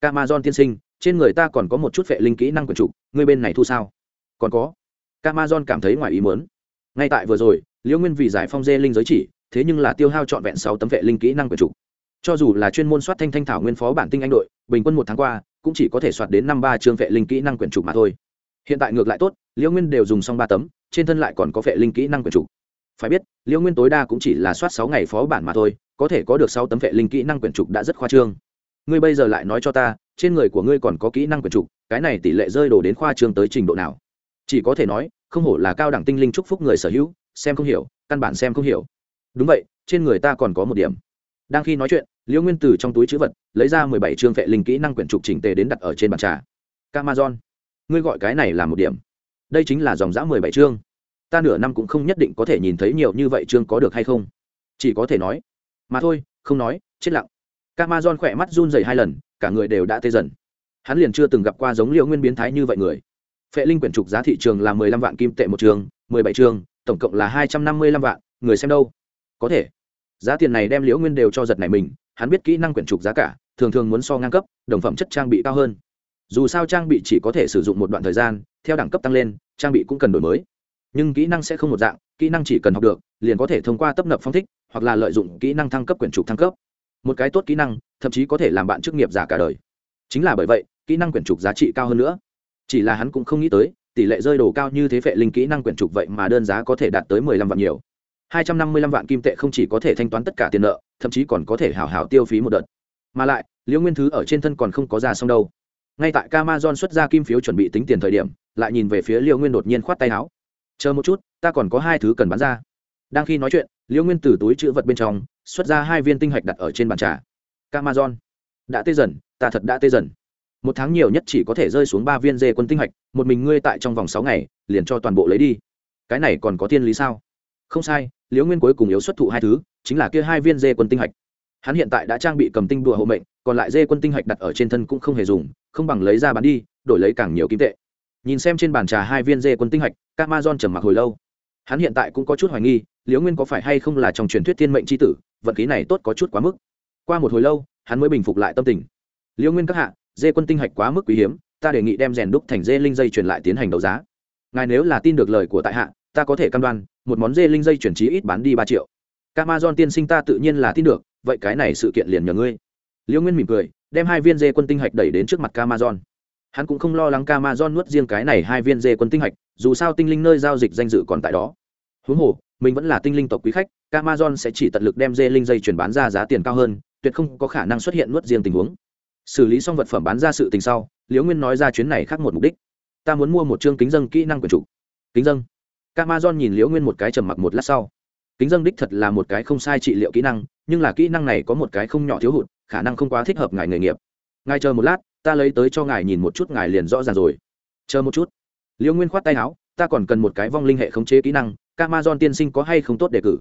S1: Camazon tiên sinh, trên người ta còn có một chút vệ linh kỹ năng quyền trục, ngươi bên này thu sao? Còn có. Camazon cảm thấy ngoài ý muốn. Ngay tại vừa rồi, Liễu Nguyên vì giải phong dê linh giới chỉ, thế nhưng là tiêu hao trọn vẹn sáu tấm vệ linh kỹ năng quyền trục. Cho dù là chuyên môn soát thanh thanh thảo nguyên phó bản tinh anh đội, bình quân một tháng qua, cũng chỉ có thể soát đến năm ba chương vệ linh kỹ năng quyền trục mà thôi. Hiện tại ngược lại tốt, Liễu Nguyên đều dùng xong ba tấm, trên thân lại còn có vệ linh kỹ năng quyền trục. Phải biết liễu nguyên tối đa cũng chỉ là soát sáu ngày phó bản mà thôi có thể có được sáu tấm vệ linh kỹ năng quyển trục đã rất khoa trương. Ngươi bây giờ lại nói cho ta trên người của ngươi còn có kỹ năng quyển trục cái này tỷ lệ rơi đổ đến khoa trương tới trình độ nào? Chỉ có thể nói không hổ là cao đẳng tinh linh chúc phúc người sở hữu xem không hiểu căn bản xem không hiểu. Đúng vậy trên người ta còn có một điểm. Đang khi nói chuyện liễu nguyên từ trong túi chữ vật, lấy ra mười bảy chương vệ linh kỹ năng quyển trục chỉnh tề đến đặt ở trên bàn trà. Camazon, ngươi gọi cái này là một điểm. Đây chính là dòng dã mười bảy chương. Ta nửa năm cũng không nhất định có thể nhìn thấy nhiều như vậy chương có được hay không. Chỉ có thể nói, mà thôi, không nói, chết lặng. Camazon khỏe mắt run rẩy hai lần, cả người đều đã tê dần. Hắn liền chưa từng gặp qua giống liễu nguyên biến thái như vậy người. Phệ linh quyển trục giá thị trường là mười lăm vạn kim tệ một trường mười bảy trường tổng cộng là hai trăm năm mươi lăm vạn, người xem đâu? Có thể. Giá tiền này đem liễu nguyên đều cho giật này mình hắn biết kỹ năng quyển trục giá cả, thường thường muốn so ngang cấp, đồng phẩm chất trang bị cao hơn. Dù sao trang bị chỉ có thể sử dụng một đoạn thời gian, theo đẳng cấp tăng lên, trang bị cũng cần đổi mới. Nhưng kỹ năng sẽ không một dạng, kỹ năng chỉ cần học được, liền có thể thông qua tấp nập phong thích, hoặc là lợi dụng kỹ năng thăng cấp quyển trục thăng cấp. Một cái tốt kỹ năng, thậm chí có thể làm bạn chức nghiệp giả cả đời. Chính là bởi vậy, kỹ năng quyển trục giá trị cao hơn nữa. Chỉ là hắn cũng không nghĩ tới, tỷ lệ rơi đồ cao như thế vệ linh kỹ năng quyển trục vậy mà đơn giá có thể đạt tới mười lăm vạn nhiều hai trăm năm mươi lăm vạn kim tệ không chỉ có thể thanh toán tất cả tiền nợ, thậm chí còn có thể hào hào tiêu phí một đợt. Mà lại, liễu nguyên thứ ở trên thân còn không có ra xong đâu. Ngay tại Camazon xuất ra kim phiếu chuẩn bị tính tiền thời điểm, lại nhìn về phía liễu nguyên đột nhiên khoát tay áo. Chờ một chút, ta còn có hai thứ cần bán ra. Đang khi nói chuyện, liễu nguyên từ túi chữ vật bên trong, xuất ra hai viên tinh hạch đặt ở trên bàn trà. Camazon đã tê dần, ta thật đã tê dần. Một tháng nhiều nhất chỉ có thể rơi xuống ba viên dê quân tinh hạch, một mình ngươi tại trong vòng sáu ngày, liền cho toàn bộ lấy đi. Cái này còn có tiên lý sao? Không sai liễu nguyên cuối cùng yếu xuất thụ hai thứ, chính là kia hai viên dê quân tinh hạch. Hắn hiện tại đã trang bị cầm tinh đùa hộ mệnh, còn lại dê quân tinh hạch đặt ở trên thân cũng không hề dùng, không bằng lấy ra bán đi, đổi lấy càng nhiều kim tệ. Nhìn xem trên bàn trà hai viên dê quân tinh hạch các ma don trầm mặc hồi lâu. Hắn hiện tại cũng có chút hoài nghi, liễu nguyên có phải hay không là trong truyền thuyết thiên mệnh c h i tử, vận khí này tốt có chút quá mức. Qua một hồi lâu, hắn mới bình phục lại tâm tình. Liễu nguyên các hạ, dê quân tinh hạch quá mức quý hiếm, ta đề nghị đem rèn đúc thành dê linh dây truyền lại tiến hành đấu giá. Ngài nếu là tin được lời của tại hạ ta có thể cam đoan một món dê linh dây chuyển trí ít bán đi ba triệu Camazon tiên sinh ta tự nhiên là tin được, vậy cái này sự kiện liền nhờ ngươi. Liễu Nguyên mỉm cười, đem hai viên dê quân tinh hạch đẩy đến trước mặt Camazon. Hắn cũng không lo lắng Camazon nuốt riêng cái này hai viên dê quân tinh hạch, dù sao tinh linh nơi giao dịch danh dự còn tại đó. Huống hồ, mình vẫn là tinh linh tộc quý khách, Camazon sẽ chỉ tận lực đem dê linh dây chuyển bán ra giá tiền cao hơn, tuyệt không có khả năng xuất hiện nuốt riêng tình huống. Xử lý xong vật phẩm bán ra sự tình sau, Liễu Nguyên nói ra chuyến này khác một mục đích. Ta muốn mua một chương kính dâng kỹ năng quyền chủ. Kính dâng. Camazon nhìn Liễu Nguyên một cái trầm mặc một lát sau. Kính dâng đích thật là một cái không sai trị liệu kỹ năng, nhưng là kỹ năng này có một cái không nhỏ thiếu hụt, khả năng không quá thích hợp ngài nghề nghiệp. Ngài chờ một lát, ta lấy tới cho ngài nhìn một chút, ngài liền rõ ràng rồi. Chờ một chút. Liễu nguyên khoát tay áo, ta còn cần một cái vong linh hệ khống chế kỹ năng, Camazon tiên sinh có hay không tốt đề cử?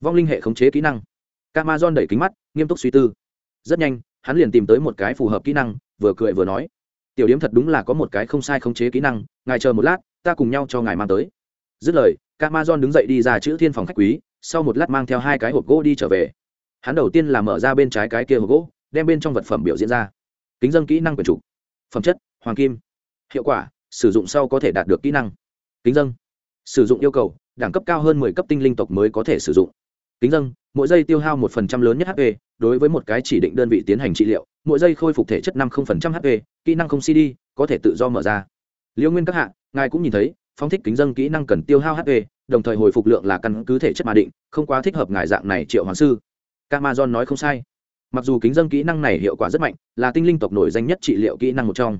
S1: Vong linh hệ khống chế kỹ năng. Camazon đẩy kính mắt, nghiêm túc suy tư. Rất nhanh, hắn liền tìm tới một cái phù hợp kỹ năng, vừa cười vừa nói. Tiểu Điểm thật đúng là có một cái không sai khống chế kỹ năng, ngài chờ một lát, ta cùng nhau cho ngài mang tới dứt lời Camazon đứng dậy đi ra chữ thiên phòng khách quý, sau một lát mang theo hai cái hộp gỗ đi trở về. Hắn đầu tiên là mở ra bên trái cái kia hộp gỗ, đem bên trong vật phẩm biểu diễn ra. Kính dân kỹ năng quyền trục phẩm chất, hoàng kim. Hiệu quả, sử dụng sau có thể đạt được kỹ năng. Kính dân. Sử dụng yêu cầu, đẳng cấp cao hơn mười cấp tinh linh tộc mới có thể sử dụng. Kính dân, mỗi giây tiêu hao một phần trăm lớn nhất hp đối với một cái chỉ định đơn vị tiến hành trị liệu, mỗi giây khôi phục thể chất năm không phần trăm hp kỹ năng không cd có thể tự do mở ra. Liễu nguyên các hạ, ngài cũng nhìn thấy phóng thích kính dân kỹ năng cần tiêu hao hp đồng thời hồi phục lượng là căn cứ thể chất mà định, không quá thích hợp ngài dạng này triệu hoàng sư. Camason nói không sai. Mặc dù kính dân kỹ năng này hiệu quả rất mạnh, là tinh linh tộc nổi danh nhất trị liệu kỹ năng một trong.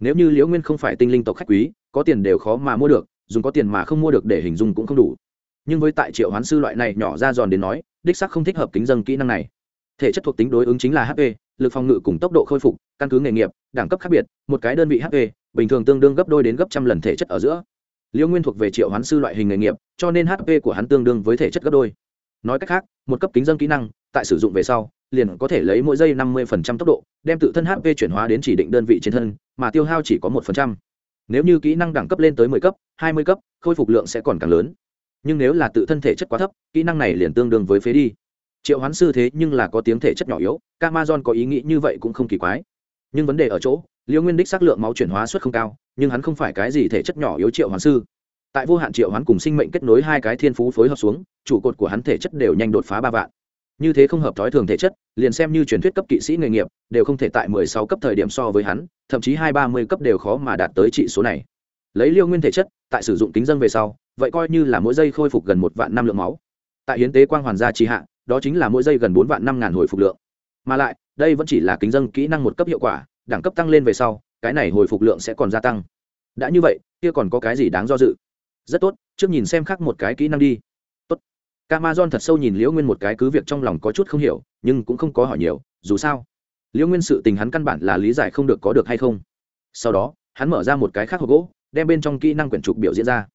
S1: Nếu như liễu nguyên không phải tinh linh tộc khách quý, có tiền đều khó mà mua được, dùng có tiền mà không mua được để hình dung cũng không đủ. Nhưng với tại triệu hoán sư loại này nhỏ ra giòn đến nói, đích sắc không thích hợp kính dân kỹ năng này. Thể chất thuộc tính đối ứng chính là hp lực phòng ngự cùng tốc độ khôi phục, căn cứ nghề nghiệp, đẳng cấp khác biệt, một cái đơn vị hp bình thường tương đương gấp đôi đến gấp trăm lần thể chất ở giữa liễu nguyên thuộc về triệu hoán sư loại hình nghề nghiệp, cho nên hp của hắn tương đương với thể chất gấp đôi. Nói cách khác, một cấp kính dân kỹ năng, tại sử dụng về sau, liền có thể lấy mỗi giây năm mươi tốc độ, đem tự thân hp chuyển hóa đến chỉ định đơn vị trên thân, mà tiêu hao chỉ có một nếu như kỹ năng đẳng cấp lên tới mười cấp, hai mươi cấp, khôi phục lượng sẽ còn càng lớn. Nhưng nếu là tự thân thể chất quá thấp, kỹ năng này liền tương đương với phế đi. Triệu hoán sư thế nhưng là có tiếng thể chất nhỏ yếu, Camazon có ý nghĩ như vậy cũng không kỳ quái nhưng vấn đề ở chỗ, liêu nguyên đích xác lượng máu chuyển hóa suất không cao, nhưng hắn không phải cái gì thể chất nhỏ yếu triệu hoán sư. Tại vô hạn triệu hoán cùng sinh mệnh kết nối hai cái thiên phú phối hợp xuống, trụ cột của hắn thể chất đều nhanh đột phá ba vạn. Như thế không hợp thói thường thể chất, liền xem như truyền thuyết cấp kỵ sĩ nghề nghiệp, đều không thể tại mười sáu cấp thời điểm so với hắn, thậm chí hai ba mươi cấp đều khó mà đạt tới trị số này. Lấy liêu nguyên thể chất, tại sử dụng kính dân về sau, vậy coi như là mỗi giây khôi phục gần một vạn năm lượng máu. Tại hiến tế quang hoàn gia trì hạ, đó chính là mỗi giây gần bốn vạn năm ngàn hồi phục lượng. Mà lại đây vẫn chỉ là kính dân kỹ năng một cấp hiệu quả, đẳng cấp tăng lên về sau, cái này hồi phục lượng sẽ còn gia tăng. Đã như vậy, kia còn có cái gì đáng do dự? Rất tốt, trước nhìn xem khác một cái kỹ năng đi. Tốt. Camazon thật sâu nhìn liễu nguyên một cái cứ việc trong lòng có chút không hiểu, nhưng cũng không có hỏi nhiều, dù sao. Liễu nguyên sự tình hắn căn bản là lý giải không được có được hay không. Sau đó, hắn mở ra một cái khác hộp gỗ, đem bên trong kỹ năng quyển trục biểu diễn ra.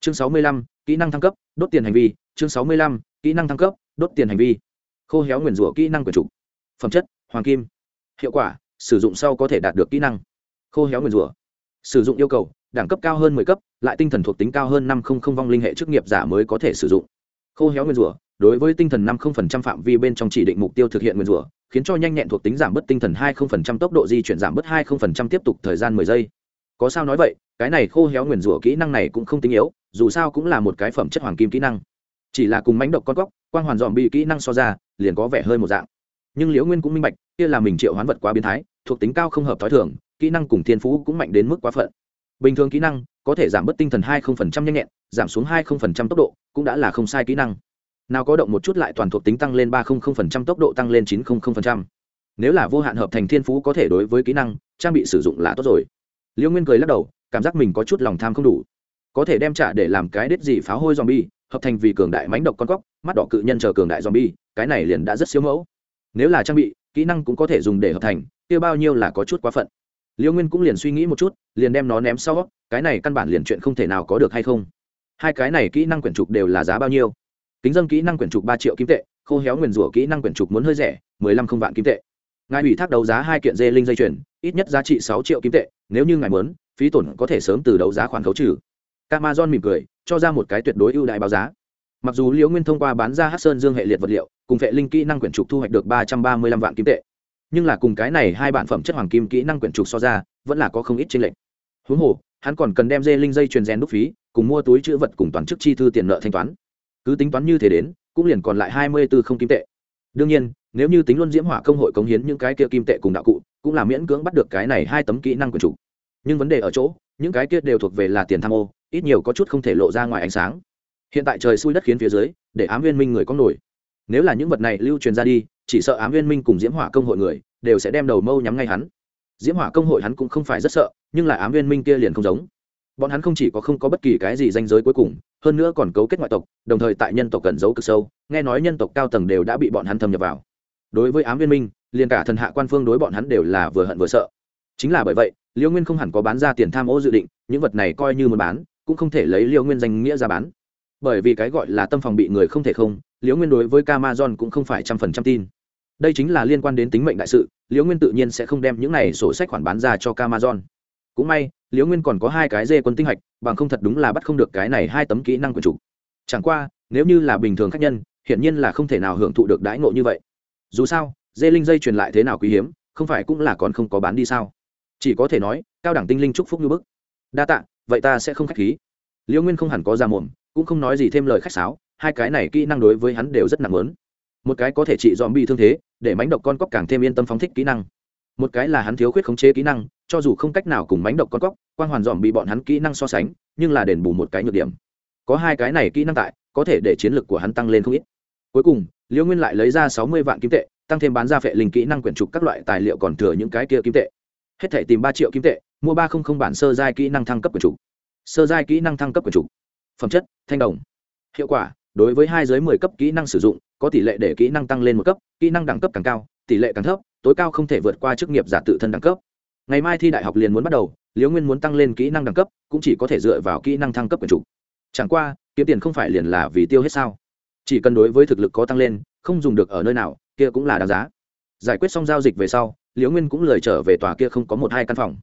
S1: Chương sáu mươi lăm, kỹ năng thăng cấp, đốt tiền hành vi. Chương sáu mươi lăm, kỹ năng thăng cấp, đốt tiền hành vi. Khô héo nguyền rủa kỹ năng quyển trục. Phẩm chất hoàng kim. Hiệu quả, sử dụng sau có thể đạt được kỹ năng. Khô héo nguyền rủa. Sử dụng yêu cầu, đẳng cấp cao hơn mười cấp, lại tinh thần thuộc tính cao hơn năm không không vong linh hệ chức nghiệp giả mới có thể sử dụng. Khô héo nguyên rủa, đối với tinh thần năm không phần trăm phạm vi bên trong chỉ định mục tiêu thực hiện nguyên rủa, khiến cho nhanh nhẹn thuộc tính giảm bớt tinh thần hai không phần trăm tốc độ di chuyển giảm bớt hai không phần trăm tiếp tục thời gian mười giây. Có sao nói vậy, cái này khô héo nguyền rủa kỹ năng này cũng không tinh yếu, dù sao cũng là một cái phẩm chất hoàng kim kỹ năng. Chỉ là cùng mánh độc con góc, quang hoàn dòm bị kỹ năng so ra, liền có vẻ hơi một dạng nhưng liễu nguyên cũng minh bạch, kia là mình triệu hoán vật quá biến thái, thuộc tính cao không hợp t h ó i thường, kỹ năng cùng thiên phú cũng mạnh đến mức quá phận. Bình thường kỹ năng có thể giảm bớt tinh thần hai không phần trăm nhanh nhẹn, giảm xuống hai không phần trăm tốc độ cũng đã là không sai kỹ năng. Nào có động một chút lại toàn thuộc tính tăng lên ba không không phần trăm, tốc độ tăng lên chín không không phần trăm. Nếu là vô hạn hợp thành thiên phú có thể đối với kỹ năng, trang bị sử dụng là tốt rồi. Liễu nguyên cười lắc đầu, cảm giác mình có chút lòng tham không đủ. Có thể đem trả để làm cái đết gì pháo hôi zombie, hợp thành vì cường đại mánh độc con cóc, mắt đỏ cự nhân chờ cường đại zombie, cái này liền đã rất siêu mẫu nếu là trang bị kỹ năng cũng có thể dùng để hợp thành kia bao nhiêu là có chút quá phận. Liễu nguyên cũng liền suy nghĩ một chút liền đem nó ném sau cái này căn bản liền chuyện không thể nào có được hay không? Hai cái này kỹ năng quyển trục đều là giá bao nhiêu? Kính dân kỹ năng quyển trục ba triệu kim tệ khô héo nguyền rủa kỹ năng quyển trục muốn hơi rẻ mười lăm không vạn kim tệ. Ngài ủy thác đấu giá hai kiện dê linh dây chuyển, ít nhất giá trị sáu triệu kim tệ nếu như ngài muốn phí tổn có thể sớm từ đấu giá khoản khấu trừ. Amazon mỉm cười cho ra một cái tuyệt đối ưu đại báo giá mặc dù liễu nguyên thông qua bán ra hát sơn dương hệ liệt vật liệu, cùng vệ linh kỹ năng quyển trục thu hoạch được ba trăm ba mươi lăm vạn kim tệ. Nhưng là cùng cái này hai bản phẩm chất hoàng kim kỹ năng quyển trục so ra, vẫn là có không ít trên lệnh huống hồ, hắn còn cần đem dê linh dây truyền gen đúc phí, cùng mua túi chữ vật cùng toàn chức chi thư tiền nợ thanh toán. Cứ tính toán như thế đến, cũng liền còn lại hai mươi b không kim tệ. Đương nhiên, nếu như tính luân diễm hỏa công hội cống hiến những cái kia kim tệ cùng đạo cụ, cũng là miễn cưỡng bắt được cái này hai tấm kỹ năng quyển trục. Nhưng vấn đề ở chỗ, những cái kia đều thuộc về là tiền tham ô, ít nhiều có chút không thể lộ ra ngoài ánh sáng hiện tại trời xui đất khiến phía dưới, để ám viên minh người có nổi. Nếu là những vật này lưu truyền ra đi, chỉ sợ ám viên minh cùng diễm hỏa công hội người đều sẽ đem đầu mâu nhắm ngay hắn. Diễm hỏa công hội hắn cũng không phải rất sợ, nhưng là ám viên minh kia liền không giống. Bọn hắn không chỉ có không có bất kỳ cái gì danh giới cuối cùng, hơn nữa còn cấu kết ngoại tộc, đồng thời tại nhân tộc cần giấu cực sâu, nghe nói nhân tộc cao tầng đều đã bị bọn hắn thâm nhập vào. Đối với ám viên minh, liền cả thần hạ quan phương đối bọn hắn đều là vừa hận vừa sợ. Chính là bởi vậy, liêu nguyên không hẳn có bán ra tiền tham ô dự định, những vật này coi như muốn bán, cũng không thể lấy liêu nguyên danh nghĩa ra bán bởi vì cái gọi là tâm phòng bị người không thể không, liễu nguyên đối với camazon cũng không phải trăm phần trăm tin. Đây chính là liên quan đến tính mệnh đại sự, liễu nguyên tự nhiên sẽ không đem những này sổ sách khoản bán ra cho camazon. Cũng may, liễu nguyên còn có hai cái dê quân tinh hạch, bằng không thật đúng là bắt không được cái này hai tấm kỹ năng của chủ. Chẳng qua, nếu như là bình thường khách nhân, hiển nhiên là không thể nào hưởng thụ được đãi ngộ như vậy. Dù sao, dê linh dây truyền lại thế nào quý hiếm, không phải cũng là còn không có bán đi sao? Chỉ có thể nói, cao đẳng tinh linh chúc phúc như bức. Đa tạ, vậy ta sẽ không khách khí. Liễu nguyên không hẳn có ra mồm cũng không nói gì thêm lời khách sáo, hai cái này kỹ năng đối với hắn đều rất nặng lớn. Một cái có thể trị dòm bị thương thế, để mánh độc con cóc càng thêm yên tâm phóng thích kỹ năng. Một cái là hắn thiếu khuyết khống chế kỹ năng, cho dù không cách nào cùng mánh độc con cóc quan hoàn dòm bị bọn hắn kỹ năng so sánh, nhưng là đền bù một cái nhược điểm. Có hai cái này kỹ năng tại, có thể để chiến lược của hắn tăng lên không ít. Cuối cùng liễu nguyên lại lấy ra sáu mươi vạn kim tệ, tăng thêm bán ra phệ linh kỹ năng quyển trục các loại tài liệu còn thừa những cái kia kim tệ. Hết thể tìm ba triệu kim tệ, mua ba không không bản sơ giai kỹ năng thăng cấp quyển trục. Sơ giai kỹ năng thăng cấp quyển trục phẩm chất, thanh đồng. Hiệu quả, đối với hai dưới mười cấp kỹ năng sử dụng, có tỷ lệ để kỹ năng tăng lên một cấp, kỹ năng đẳng cấp càng cao, tỷ lệ càng thấp, tối cao không thể vượt qua chức nghiệp giả tự thân đẳng cấp. Ngày mai thi đại học liền muốn bắt đầu, liễu nguyên muốn tăng lên kỹ năng đẳng cấp, cũng chỉ có thể dựa vào kỹ năng thăng cấp quyền chủ. Chẳng qua, kiếm tiền không phải liền là vì tiêu hết sao? Chỉ cần đối với thực lực có tăng lên, không dùng được ở nơi nào, kia cũng là đáng giá. Giải quyết xong giao dịch về sau, liễu nguyên cũng lời trở về tòa kia không có một hai căn phòng.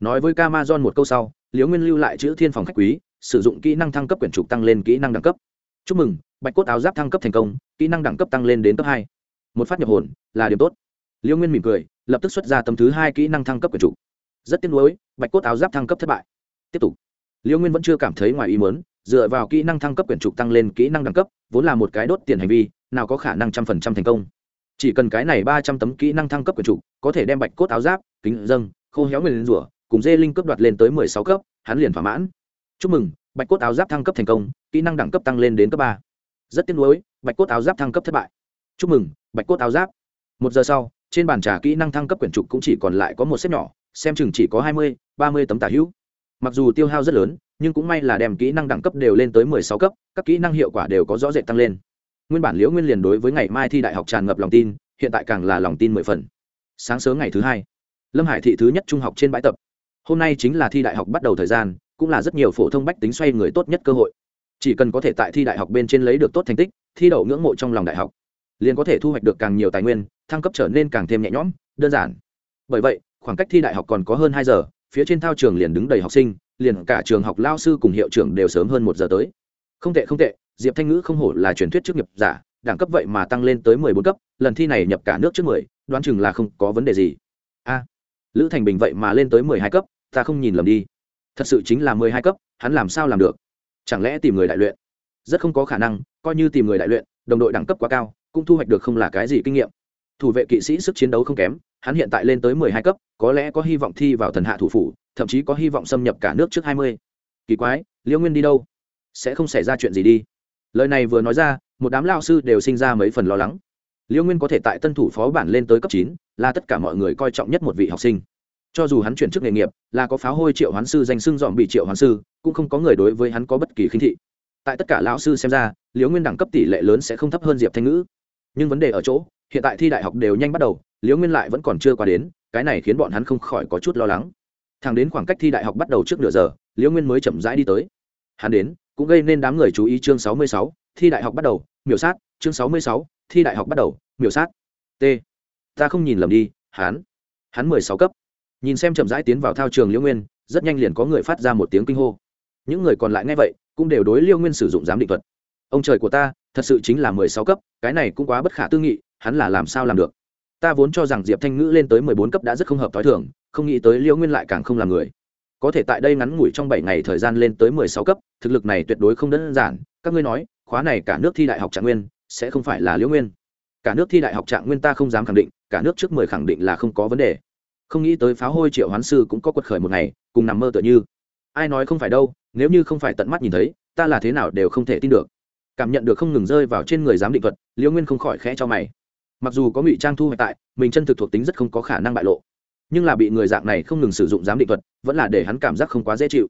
S1: Nói với Camazon một câu sau, liễu nguyên lưu lại chữ thiên phòng khách quý sử dụng kỹ năng thăng cấp quyển trục tăng lên kỹ năng đẳng cấp. Chúc mừng, bạch cốt áo giáp thăng cấp thành công, kỹ năng đẳng cấp tăng lên đến cấp hai. Một phát nhập hồn, là điểm tốt. Liêu nguyên mỉm cười, lập tức xuất ra tấm thứ hai kỹ năng thăng cấp quyển trục. Rất tiếc nuối, bạch cốt áo giáp thăng cấp thất bại. Tiếp tục. Liêu nguyên vẫn chưa cảm thấy ngoài ý muốn, dựa vào kỹ năng thăng cấp quyển trục tăng lên kỹ năng đẳng cấp, vốn là một cái đốt tiền hành vi, nào có khả năng trăm phần trăm thành công. Chỉ cần cái này ba trăm tấm kỹ năng thăng cấp quyển trục, có thể đem bạch cốt áo giáp, kính dâng, khô héo người lên rủa, cùng dê linh cướp đoạt lên tới mười sáu cấp, hắn liền thỏa mãn chúc mừng, bạch cốt áo giáp thăng cấp thành công, kỹ năng đẳng cấp tăng lên đến cấp ba. Rất tiếc nuối, bạch cốt áo giáp thăng cấp thất bại. Chúc mừng, bạch cốt áo giáp. Một giờ sau, trên bàn trà kỹ năng thăng cấp quyển trục cũng chỉ còn lại có một xếp nhỏ, xem chừng chỉ có hai mươi, ba mươi tấm tả hữu. Mặc dù tiêu hao rất lớn, nhưng cũng may là đem kỹ năng đẳng cấp đều lên tới mười sáu cấp, các kỹ năng hiệu quả đều có rõ rệt tăng lên. Nguyên bản liễu nguyên liền đối với ngày mai thi đại học tràn ngập lòng tin, hiện tại càng là lòng tin mười phần. Sáng sớm ngày thứ hai, lâm hải thị thứ nhất trung học trên bãi tập. Hôm nay chính là thi đại học bắt đầu thời gian cũng là rất nhiều phổ thông bách tính xoay người tốt nhất cơ hội. Chỉ cần có thể tại thi đại học bên trên lấy được tốt thành tích, thi đậu ngưỡng mộ trong lòng đại học, liền có thể thu hoạch được càng nhiều tài nguyên, thăng cấp trở nên càng thêm nhẹ nhõm, đơn giản. Bởi vậy, khoảng cách thi đại học còn có hơn hai giờ, phía trên thao trường liền đứng đầy học sinh, liền cả trường học lao sư cùng hiệu trưởng đều sớm hơn một giờ tới. Không tệ không tệ, diệp thanh ngữ không hổ là truyền thuyết trước nghiệp giả, đẳng cấp vậy mà tăng lên tới mười bốn cấp, lần thi này nhập cả nước trước mười, đoán chừng là không có vấn đề gì. A, lữ thành bình vậy mà lên tới mười hai cấp, ta không nhìn lầm đi thật sự chính là mười hai cấp, hắn làm sao làm được? Chẳng lẽ tìm người đại luyện? Rất không có khả năng, coi như tìm người đại luyện, đồng đội đẳng cấp quá cao, cũng thu hoạch được không là cái gì kinh nghiệm. Thủ vệ kỵ sĩ sức chiến đấu không kém, hắn hiện tại lên tới mười hai cấp, có lẽ có hy vọng thi vào thần hạ thủ phủ, thậm chí có hy vọng xâm nhập cả nước trước hai mươi. Kỳ quái, liễu nguyên đi đâu? Sẽ không xảy ra chuyện gì đi. Lời này vừa nói ra, một đám lao sư đều sinh ra mấy phần lo lắng. Liễu nguyên có thể tại tân thủ phó bản lên tới cấp chín, là tất cả mọi người coi trọng nhất một vị học sinh cho dù hắn chuyển chức nghề nghiệp, là có pháo hôi triệu hoán sư danh xưng dọn bị triệu hoán sư, cũng không có người đối với hắn có bất kỳ khinh thị. Tại tất cả lão sư xem ra, liễu nguyên đẳng cấp tỷ lệ lớn sẽ không thấp hơn diệp thanh ngữ. Nhưng vấn đề ở chỗ, hiện tại thi đại học đều nhanh bắt đầu, liễu nguyên lại vẫn còn chưa qua đến, cái này khiến bọn hắn không khỏi có chút lo lắng. Thằng đến khoảng cách thi đại học bắt đầu trước nửa giờ, liễu nguyên mới chậm rãi đi tới. Hắn đến, cũng gây nên đám người chú ý chương sáu mươi sáu, thi đại học bắt đầu, miểu sát, chương sáu mươi sáu, thi đại học bắt đầu, miểu sát. T. Ta không nhìn lầm đi, hắn. Hắn mười sáu cấp nhìn xem chậm rãi tiến vào thao trường liễu nguyên, rất nhanh liền có người phát ra một tiếng kinh hô. Những người còn lại nghe vậy, cũng đều đối liễu nguyên sử dụng giám định thuật. Ông trời của ta, thật sự chính là mười sáu cấp, cái này cũng quá bất khả tư nghị, hắn là làm sao làm được? Ta vốn cho rằng diệp thanh ngữ lên tới mười bốn cấp đã rất không hợp t h o i thường, không nghĩ tới liễu nguyên lại càng không làm người. Có thể tại đây ngắn ngủi trong bảy ngày thời gian lên tới mười sáu cấp, thực lực này tuyệt đối không đơn giản. Các ngươi nói, khóa này cả nước thi đại học trạng nguyên, sẽ không phải là liễu nguyên. Cả nước thi đại học trạng nguyên ta không dám khẳng định, cả nước trước mười khẳng định là không có vấn đề không nghĩ tới pháo hôi triệu hoán sư cũng có quật khởi một ngày, cùng nằm mơ tựa như. Ai nói không phải đâu, nếu như không phải tận mắt nhìn thấy, ta là thế nào đều không thể tin được. Cảm nhận được không ngừng rơi vào trên người giám định thuật, liễu nguyên không khỏi khẽ cho mày. Mặc dù có ngụy trang thu hoạch tại, mình chân thực thuộc tính rất không có khả năng bại lộ. Nhưng là bị người dạng này không ngừng sử dụng giám định thuật, vẫn là để hắn cảm giác không quá dễ chịu.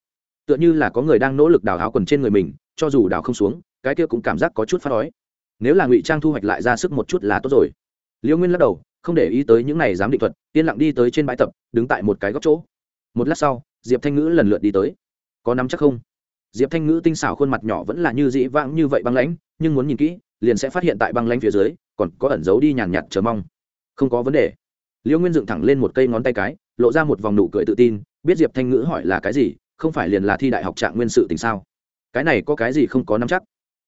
S1: Tựa như là có người đang nỗ lực đào áo quần trên người mình, cho dù đào không xuống, cái kia cũng cảm giác có chút phát đói nếu là ngụy trang thu hoạch lại ra sức một chút là tốt rồi. Liễu nguyên lắc đầu không để ý tới những này dám định thuật, yên lặng đi tới trên bãi tập, đứng tại một cái góc chỗ. Một lát sau, diệp thanh ngữ lần lượt đi tới. Có nắm chắc không? Diệp thanh ngữ tinh xảo khuôn mặt nhỏ vẫn là như dĩ vãng như vậy băng lãnh, nhưng muốn nhìn kỹ, liền sẽ phát hiện tại băng lãnh phía dưới, còn có ẩn giấu đi nhàn nhạt chờ mong. Không có vấn đề. Liễu nguyên dựng thẳng lên một cây ngón tay cái, lộ ra một vòng nụ cười tự tin, biết diệp thanh ngữ hỏi là cái gì, không phải liền là thi đại học trạng nguyên sự tình sao? Cái này có cái gì không có nắm chắc?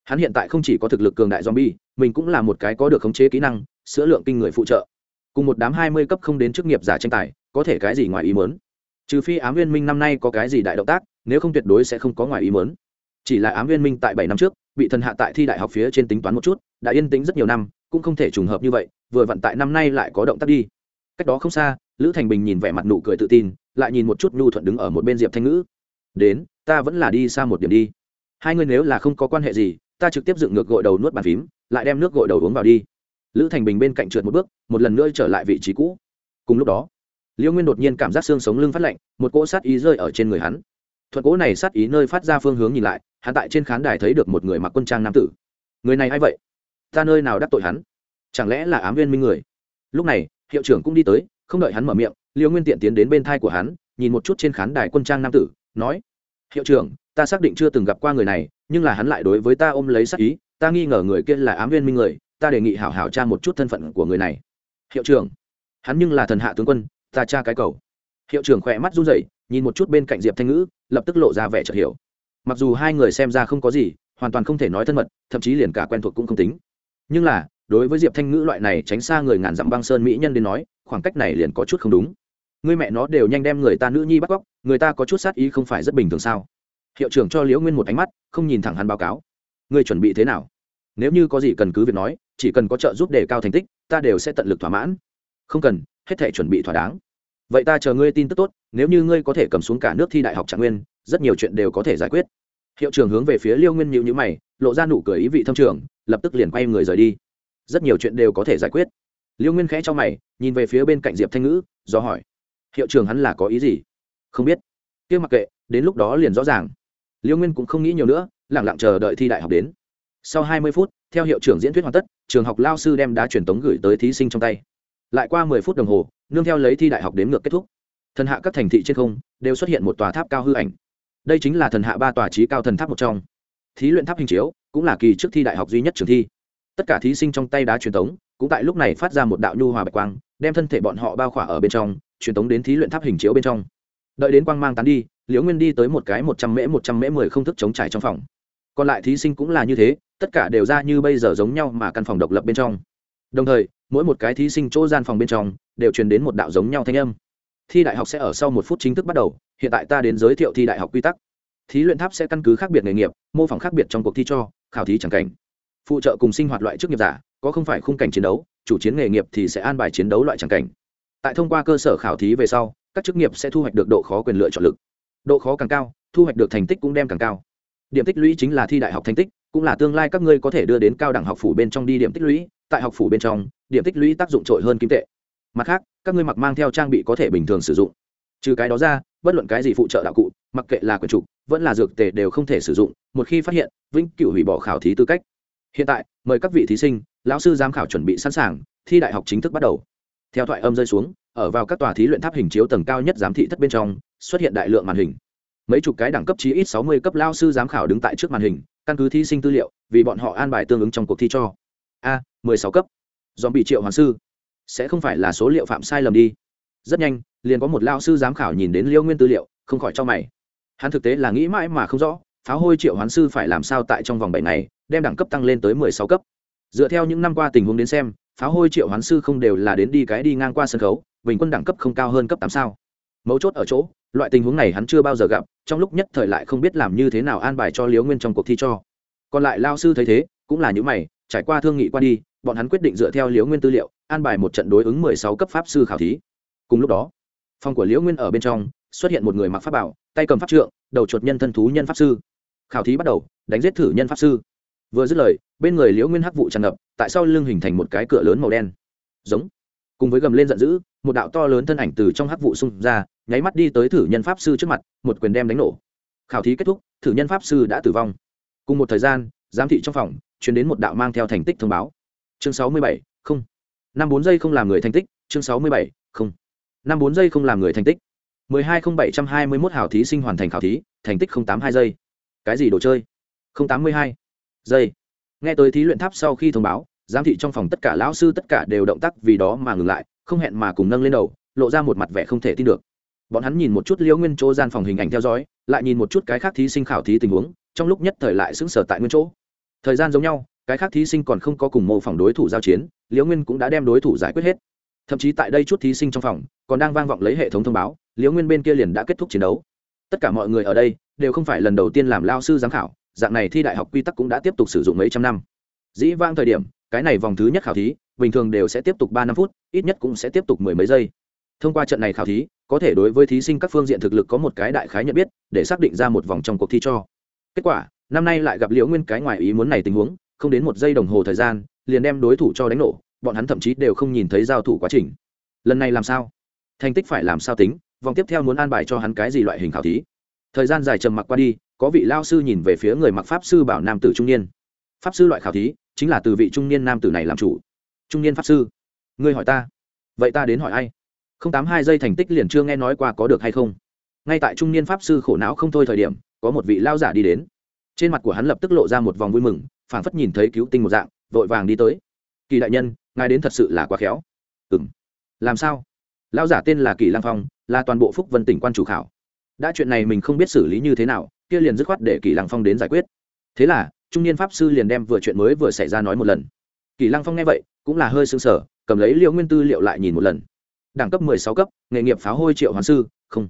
S1: Hắn hiện tại không chỉ có thực lực cường đại zombie, mình cũng là một cái có được khống chế kỹ năng, sữa lượng kinh người phụ trợ cùng một đám hai mươi cấp không đến chức nghiệp giả tranh tài, có thể cái gì ngoài ý mớn trừ phi ám viên minh năm nay có cái gì đại động tác, nếu không tuyệt đối sẽ không có ngoài ý mớn chỉ là ám viên minh tại bảy năm trước, bị thần hạ tại thi đại học phía trên tính toán một chút, đã yên tĩnh rất nhiều năm, cũng không thể trùng hợp như vậy, vừa vận tại năm nay lại có động tác đi. Cách đó không xa, lữ thành bình nhìn vẻ mặt nụ cười tự tin, lại nhìn một chút nhu thuận đứng ở một bên diệp thanh ngữ. Đến, ta vẫn là đi xa một điểm đi. Hai người nếu là không có quan hệ gì, ta trực tiếp dựng ngược gội đầu nuốt bàn phím, lại đem nước gội đầu uống vào đi lữ thành bình bên cạnh trượt một bước, một lần nữa trở lại vị trí cũ. Cùng lúc đó liễu nguyên đột nhiên cảm giác xương sống lưng phát lạnh, một cỗ sát ý rơi ở trên người hắn. Thuật cỗ này sát ý nơi phát ra phương hướng nhìn lại, hắn tại trên khán đài thấy được một người mặc quân trang nam tử. Người này a i vậy? Ta nơi nào đắc tội hắn? Chẳng lẽ là ám viên minh người? Lúc này, hiệu trưởng cũng đi tới, không đợi hắn mở miệng liễu nguyên tiện tiến đến bên thai của hắn, nhìn một chút trên khán đài quân trang nam tử, nói, hiệu trưởng, ta xác định chưa từng gặp qua người này, nhưng là hắn lại đối với ta ôm lấy sát ý, ta nghi ngờ người kia là ám viên minh người ta đề nghị hảo hảo tra một chút thân phận của người này. Hiệu trưởng, hắn nhưng là thần hạ tướng quân, ta tra cái cầu. Hiệu trưởng khỏe mắt run rẩy, nhìn một chút bên cạnh diệp thanh ngữ, lập tức lộ ra vẻ chợt hiểu. Mặc dù hai người xem ra không có gì, hoàn toàn không thể nói thân mật, thậm chí liền cả quen thuộc cũng không tính. Nhưng là, đối với diệp thanh ngữ loại này tránh xa người ngàn dặm băng sơn mỹ nhân đến nói, khoảng cách này liền có chút không đúng. Người mẹ nó đều nhanh đem người ta nữ nhi bắt cóc, người ta có chút sát ý không phải rất bình thường sao? Hiệu trưởng cho liễu nguyên một ánh mắt, không nhìn thẳng hắn báo cáo. Người chuẩn bị thế nào? Nếu như có gì cần cứ việc nói, chỉ cần có trợ giúp đề cao thành tích, ta đều sẽ tận lực thỏa mãn. Không cần, hết thể chuẩn bị thỏa đáng. Vậy ta chờ ngươi tin tức tốt, nếu như ngươi có thể cầm xuống cả nước thi đại học trạng nguyên, rất nhiều chuyện đều có thể giải quyết. Hiệu trưởng hướng về phía liêu nguyên nhịu nhữ mày, lộ ra nụ cười ý vị thâm trường, lập tức liền quay người rời đi. Rất nhiều chuyện đều có thể giải quyết. Liêu nguyên khẽ cho mày, nhìn về phía bên cạnh diệp thanh ngữ, do hỏi, hiệu trưởng hắn là có ý gì? Không biết. Kia mặc kệ, đến lúc đó liền rõ ràng. Liêu nguyên cũng không nghĩ nhiều nữa lẳng lặng chờ đợi thi đại học đến sau hai mươi phút, theo hiệu trưởng diễn thuyết hoàn tất, trường học lao sư đem đá truyền tống gửi tới thí sinh trong tay. Lại qua mười phút đồng hồ, nương theo lấy thi đại học đến ngược kết thúc. Thần hạ các thành thị trên không đều xuất hiện một tòa tháp cao hư ảnh. Đây chính là thần hạ ba tòa trí cao thần tháp một trong. Thí luyện tháp hình chiếu cũng là kỳ trước thi đại học duy nhất trường thi. Tất cả thí sinh trong tay đá truyền tống cũng tại lúc này phát ra một đạo nhu hòa bạch quang, đem thân thể bọn họ bao khỏa ở bên trong, truyền tống đến thí luyện tháp hình chiếu bên trong. Đợi đến quang mang tán đi, liễu nguyên đi tới một cái một trăm mễ, một trăm mễ mười không thức chống trải trong phòng. Còn lại thí sinh cũng là như thế tất cả đều ra như bây giờ giống nhau mà căn phòng độc lập bên trong. Đồng thời, mỗi một cái thí sinh chỗ gian phòng bên trong đều truyền đến một đạo giống nhau thanh âm. Thi đại học sẽ ở sau một phút chính thức bắt đầu, hiện tại ta đến giới thiệu thi đại học quy tắc. Thí luyện tháp sẽ căn cứ khác biệt nghề nghiệp, mô phỏng khác biệt trong cuộc thi cho, khảo thí chẳng cảnh. Phụ trợ cùng sinh hoạt loại chức nghiệp giả, có không phải khung cảnh chiến đấu, chủ chiến nghề nghiệp thì sẽ an bài chiến đấu loại chẳng cảnh. Tại thông qua cơ sở khảo thí về sau, các chức nghiệp sẽ thu hoạch được độ khó quyền lựa chọn lực. Độ khó càng cao, thu hoạch được thành tích cũng đem càng cao. Điểm tích lũy chính là thi đại học thành tích cũng là tương lai các ngươi có thể đưa đến cao đẳng học phủ bên trong đi điểm tích lũy, tại học phủ bên trong, điểm tích lũy tác dụng trội hơn kim tệ. Mặt khác, các ngươi mặc mang theo trang bị có thể bình thường sử dụng. Trừ cái đó ra, bất luận cái gì phụ trợ đạo cụ, mặc kệ là quyền trục, vẫn là dược tề đều không thể sử dụng, một khi phát hiện, vĩnh cửu hủy bỏ khảo thí tư cách. Hiện tại, mời các vị thí sinh, lão sư giám khảo chuẩn bị sẵn sàng, thi đại học chính thức bắt đầu. Theo thoại âm rơi xuống, ở vào các tòa thí luyện tháp hình chiếu tầng cao nhất giám thị thất bên trong, xuất hiện đại lượng màn hình mấy chục cái đẳng cấp chí ít sáu mươi cấp lao sư giám khảo đứng tại trước màn hình, căn cứ thí sinh tư liệu, vì bọn họ an bài tương ứng trong cuộc thi cho. A, mười sáu cấp. Do bị triệu hoàng sư. Sẽ không phải là số liệu phạm sai lầm đi. Rất nhanh, liền có một lao sư giám khảo nhìn đến liêu nguyên tư liệu, không khỏi cho mày. Hắn thực tế là nghĩ mãi mà không rõ, pháo hôi triệu hoán sư phải làm sao tại trong vòng bảy ngày, đem đẳng cấp tăng lên tới mười sáu cấp. Dựa theo những năm qua tình huống đến xem, pháo hôi triệu hoán sư không đều là đến đi cái đi ngang qua sân khấu, bình quân đẳng cấp không cao hơn cấp tám sao. Mấu chốt ở chỗ loại tình huống này hắn chưa bao giờ gặp, trong lúc nhất thời lại không biết làm như thế nào an bài cho Liễu nguyên trong cuộc thi cho. Còn lại lao sư thấy thế, cũng là những mày, trải qua thương nghị qua đi, bọn hắn quyết định dựa theo Liễu nguyên tư liệu, an bài một trận đối ứng mười sáu cấp pháp sư khảo thí. Cùng lúc đó, phòng của liễu nguyên ở bên trong, xuất hiện một người mặc pháp bảo, tay cầm pháp trượng, đầu chuột nhân thân thú nhân pháp sư. Khảo thí bắt đầu, đánh giết thử nhân pháp sư. Vừa dứt lời, bên người liễu nguyên hắc vụ tràn ngập, tại sau lưng hình thành một cái cửa lớn màu đen. Giống. Cùng với gầm lên giận dữ, một đạo to lớn thân ảnh từ trong hắc vụ xung ra nháy mắt đi tới thử nhân pháp sư trước mặt, một quyền đem đánh nổ. Khảo thí kết thúc, thử nhân pháp sư đã tử vong. Cùng một thời gian, giám thị trong phòng chuyển đến một đạo mang theo thành tích thông báo. Chương sáu mươi bảy, không. Năm bốn giây không làm người thành tích, chương sáu mươi bảy, không. Năm bốn giây không làm người thành tích. mười hai không bảy trăm hai mươi mốt hào thí sinh hoàn thành khảo thí, thành tích không tám hai giây. Cái gì đồ chơi? không tám mươi hai giây. Nghe tới thí luyện tháp sau khi thông báo, giám thị trong phòng tất cả lão sư tất cả đều động tác vì đó mà ngừng lại, không hẹn mà cùng nâng lên đầu, lộ ra một mặt vẻ không thể tin được bọn hắn nhìn một chút liễu nguyên chỗ gian phòng hình ảnh theo dõi, lại nhìn một chút cái khác thí sinh khảo thí tình huống, trong lúc nhất thời lại xứng sở tại nguyên chỗ. Thời gian giống nhau, cái khác thí sinh còn không có cùng mô phỏng đối thủ giao chiến liễu nguyên cũng đã đem đối thủ giải quyết hết. Thậm chí tại đây chút thí sinh trong phòng, còn đang vang vọng lấy hệ thống thông báo liễu nguyên bên kia liền đã kết thúc chiến đấu. Tất cả mọi người ở đây, đều không phải lần đầu tiên làm lao sư giám khảo, dạng này thi đại học quy tắc cũng đã tiếp tục sử dụng mấy trăm năm. Dĩ vang thời điểm, cái này vòng thứ nhất khảo thí, bình thường đều sẽ tiếp tục ba năm phút, ít nhất cũng sẽ tiếp tục mười mấy giây. Thông qua trận này khảo thí có thể đối với thí sinh các phương diện thực lực có một cái đại khái nhận biết, để xác định ra một vòng trong cuộc thi cho. Kết quả, năm nay lại gặp liễu nguyên cái ngoài ý muốn này tình huống, không đến một giây đồng hồ thời gian, liền đem đối thủ cho đánh nổ, bọn hắn thậm chí đều không nhìn thấy giao thủ quá trình. Lần này làm sao? Thành tích phải làm sao tính? Vòng tiếp theo muốn an bài cho hắn cái gì loại hình khảo thí? Thời gian dài trầm mặc qua đi, có vị lao sư nhìn về phía người mặc pháp sư bảo nam tử trung niên. Pháp sư loại khảo thí, chính là từ vị trung niên nam tử này làm chủ. Trung niên pháp sư, ngươi hỏi ta. Vậy ta đến hỏi ai? Không tám hai giây thành tích liền chưa nghe nói qua có được hay không. Ngay tại trung niên pháp sư khổ não không thôi thời điểm, có một vị lao giả đi đến. Trên mặt của hắn lập tức lộ ra một vòng vui mừng, phảng phất nhìn thấy cứu tinh một dạng, vội vàng đi tới. Kỳ đại nhân, ngài đến thật sự là quá khéo. Ừ m làm sao? Lao giả tên là kỳ lang phong, là toàn bộ phúc vân tỉnh quan chủ khảo. Đã chuyện này mình không biết xử lý như thế nào, kia liền dứt khoát để kỳ lang phong đến giải quyết. Thế là, trung niên pháp sư liền đem vừa chuyện mới vừa xảy ra nói một lần. Kỳ lang phong nghe vậy, cũng là hơi sưng sở cầm lấy liệu nguyên tư liệu lại nhìn một lần đẳng cấp mười sáu cấp, nghề nghiệp pháo hôi triệu hoàng sư, không.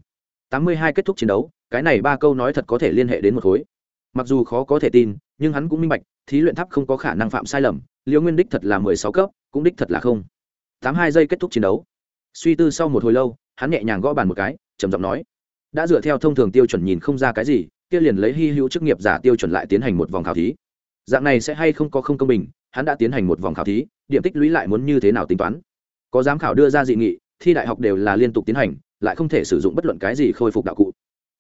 S1: Tám mươi hai kết thúc chiến đấu, cái này ba câu nói thật có thể liên hệ đến một khối. Mặc dù khó có thể tin, nhưng hắn cũng minh bạch, thí luyện tháp không có khả năng phạm sai lầm, liễu nguyên đích thật là mười sáu cấp, cũng đích thật là không. Tám hai giây kết thúc chiến đấu. Suy tư sau một hồi lâu, hắn nhẹ nhàng gõ bàn một cái, trầm giọng nói, đã dựa theo thông thường tiêu chuẩn nhìn không ra cái gì, kia liền lấy hy hữu chức nghiệp giả tiêu chuẩn lại tiến hành một vòng khảo thí. Dạng này sẽ hay không có không công bình, hắn đã tiến hành một vòng khảo thí, điểm tích lũy lại muốn như thế nào tính toán. Có giám khảo đưa ra dị nghị thi đại học đều là liên tục tiến hành, lại không thể sử dụng bất luận cái gì khôi phục đạo cụ.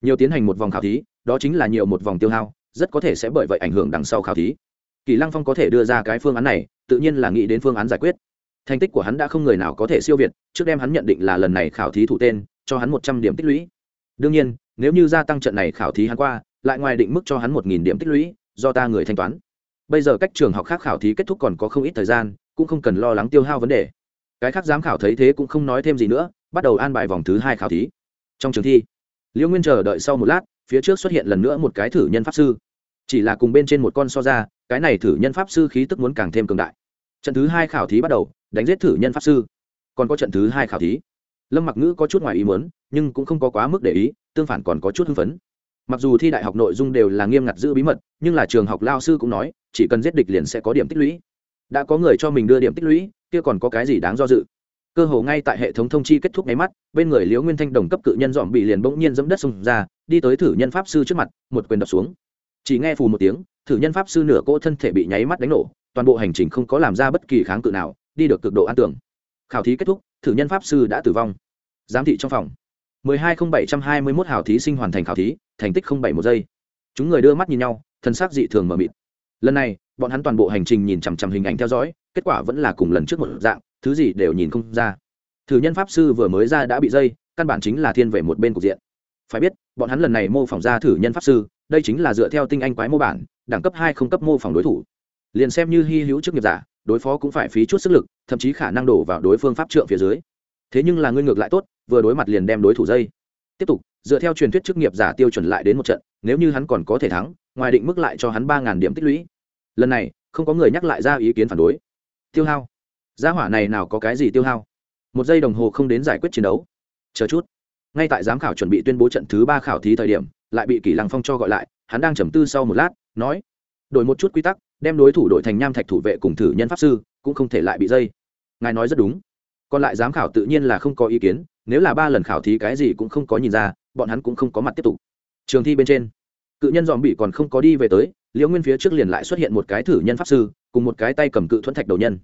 S1: Nhiều tiến hành một vòng khảo thí, đó chính là nhiều một vòng tiêu hao, rất có thể sẽ bởi vậy ảnh hưởng đằng sau khảo thí. Kỳ lăng phong có thể đưa ra cái phương án này, tự nhiên là nghĩ đến phương án giải quyết. Thành tích của hắn đã không người nào có thể siêu việt, trước đem hắn nhận định là lần này khảo thí thủ tên, cho hắn một trăm điểm tích lũy. Đương nhiên, nếu như gia tăng trận này khảo thí hắn qua, lại ngoài định mức cho hắn một nghìn điểm tích lũy, do ta người thanh toán. Bây giờ cách trường học khác khảo thí kết thúc còn có không ít thời gian, cũng không cần lo lắng tiêu hao vấn đề cái khác giám khảo thấy thế cũng không nói thêm gì nữa, bắt đầu an bài vòng thứ hai khảo thí. Trong trường thi, liễu nguyên chờ đợi sau một lát, phía trước xuất hiện lần nữa một cái thử nhân pháp sư. Chỉ là cùng bên trên một con so ra, cái này thử nhân pháp sư khí tức muốn càng thêm cường đại. Trận thứ hai khảo thí bắt đầu, đánh giết thử nhân pháp sư. Còn có trận thứ hai khảo thí. Lâm mặc ngữ có chút ngoài ý muốn, nhưng cũng không có quá mức để ý, tương phản còn có chút hưng phấn. Mặc dù thi đại học nội dung đều là nghiêm ngặt giữ bí mật, nhưng là trường học lao sư cũng nói, chỉ cần giết địch liền sẽ có điểm tích lũy. Đã có người cho mình đưa điểm tích lũy kia còn có cái gì đáng do dự? Cơ hồ ngay tại hệ thống thông chi kết thúc nháy mắt, bên người liễu nguyên thanh đồng cấp cự nhân dọn bị liền bỗng nhiên dẫm đất xông ra, đi tới thử nhân pháp sư trước mặt, một quyền đập xuống. Chỉ nghe phù một tiếng, thử nhân pháp sư nửa cỗ thân thể bị nháy mắt đánh nổ, toàn bộ hành trình không có làm ra bất kỳ kháng cự nào, đi được cực độ an tưởng khảo thí kết thúc, thử nhân pháp sư đã tử vong. Giám thị trong phòng. 120721 hào thí sinh hoàn thành khảo thí, thành tích không bảy một giây. Chúng người đưa mắt nhìn nhau thân xác dị thường mờ mịt. Lần này, bọn hắn toàn bộ hành trình nhìn chằm chằm hình ảnh theo dõi kết quả vẫn là cùng lần trước một dạng, thứ gì đều nhìn không ra. Thử nhân pháp sư vừa mới ra đã bị dây, căn bản chính là thiên về một bên cục diện. Phải biết, bọn hắn lần này mô phỏng ra thử nhân pháp sư, đây chính là dựa theo tinh anh quái mô bản, đẳng cấp hai không cấp mô phỏng đối thủ. Liền xem như hy hữu chức nghiệp giả, đối phó cũng phải phí chút sức lực, thậm chí khả năng đổ vào đối phương pháp trượng phía dưới. Thế nhưng là ngươi ngược lại tốt, vừa đối mặt liền đem đối thủ dây. Tiếp tục, dựa theo truyền thuyết chức nghiệp giả tiêu chuẩn lại đến một trận, nếu như hắn còn có thể thắng, ngoài định mức lại cho hắn ba điểm tích lũy. Lần này, không có người nhắc lại ra ý kiến phản đối tiêu hao. Gia hỏa này nào có cái gì tiêu hao? Một giây đồng hồ không đến giải quyết chiến đấu. Chờ chút. Ngay tại giám khảo chuẩn bị tuyên bố trận thứ ba khảo thí thời điểm, lại bị kỷ lăng phong cho gọi lại, hắn đang trầm tư sau một lát, nói, đổi một chút quy tắc, đem đối thủ đội thành nham thạch thủ vệ cùng thử nhân pháp sư, cũng không thể lại bị dây. Ngài nói rất đúng. Còn lại giám khảo tự nhiên là không có ý kiến, nếu là ba lần khảo thí cái gì cũng không có nhìn ra, bọn hắn cũng không có mặt tiếp tục. Trường thi bên trên, cự nhân dòm bị còn không có đi về tới, liễu nguyên phía trước liền lại xuất hiện một cái thử nhân pháp sư cùng một cái tay cầm cự thuẫn thạch đầu nhân.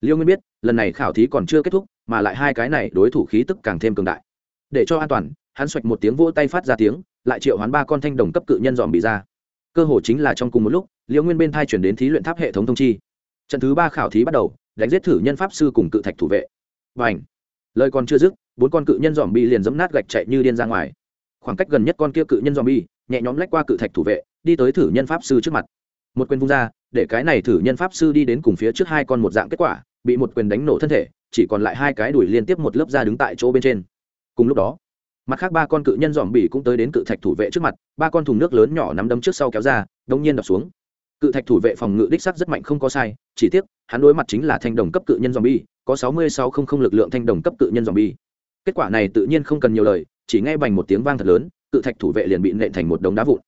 S1: Liêu nguyên biết, lần này khảo thí còn chưa kết thúc, mà lại hai cái này đối thủ khí tức càng thêm cường đại. Để cho an toàn, hắn xoạch một tiếng vỗ tay phát ra tiếng, lại triệu hoán ba con thanh đồng cấp cự nhân dòm bị ra. Cơ hồ chính là trong cùng một lúc liễu nguyên bên thai chuyển đến thí luyện tháp hệ thống thông chi. Trận thứ ba khảo thí bắt đầu, đánh giết thử nhân pháp sư cùng cự thạch thủ vệ. Và ảnh lời còn chưa dứt, bốn con cự nhân dòm bị liền dẫm nát gạch chạy như điên ra ngoài. Khoảng cách gần nhất con kia cự nhân dòm bi nhẹ nhõm lách qua cự thạch thủ vệ, đi tới thử nhân pháp sư trước mặt. Một quyền vung ra để cái này thử nhân pháp sư đi đến cùng phía trước hai con một dạng kết quả, bị một quyền đánh nổ thân thể, chỉ còn lại hai cái đuổi liên tiếp một lớp ra đứng tại chỗ bên trên. Cùng lúc đó, mặt khác ba con cự nhân dòm bỉ cũng tới đến cự thạch thủ vệ trước mặt, ba con thùng nước lớn nhỏ nắm đấm trước sau kéo ra, đông nhiên đập xuống. Cự thạch thủ vệ phòng ngự đích sắc rất mạnh không có sai, chỉ tiếc, hắn đối mặt chính là thanh đồng cấp cự nhân dòm bi có sáu mươi sáu không không lực lượng thanh đồng cấp cự nhân dòm bi kết quả này tự nhiên không cần nhiều lời, chỉ nghe bành một tiếng vang thật lớn, cự thạch thủ vệ liền bị nện thành một đống đá vụn.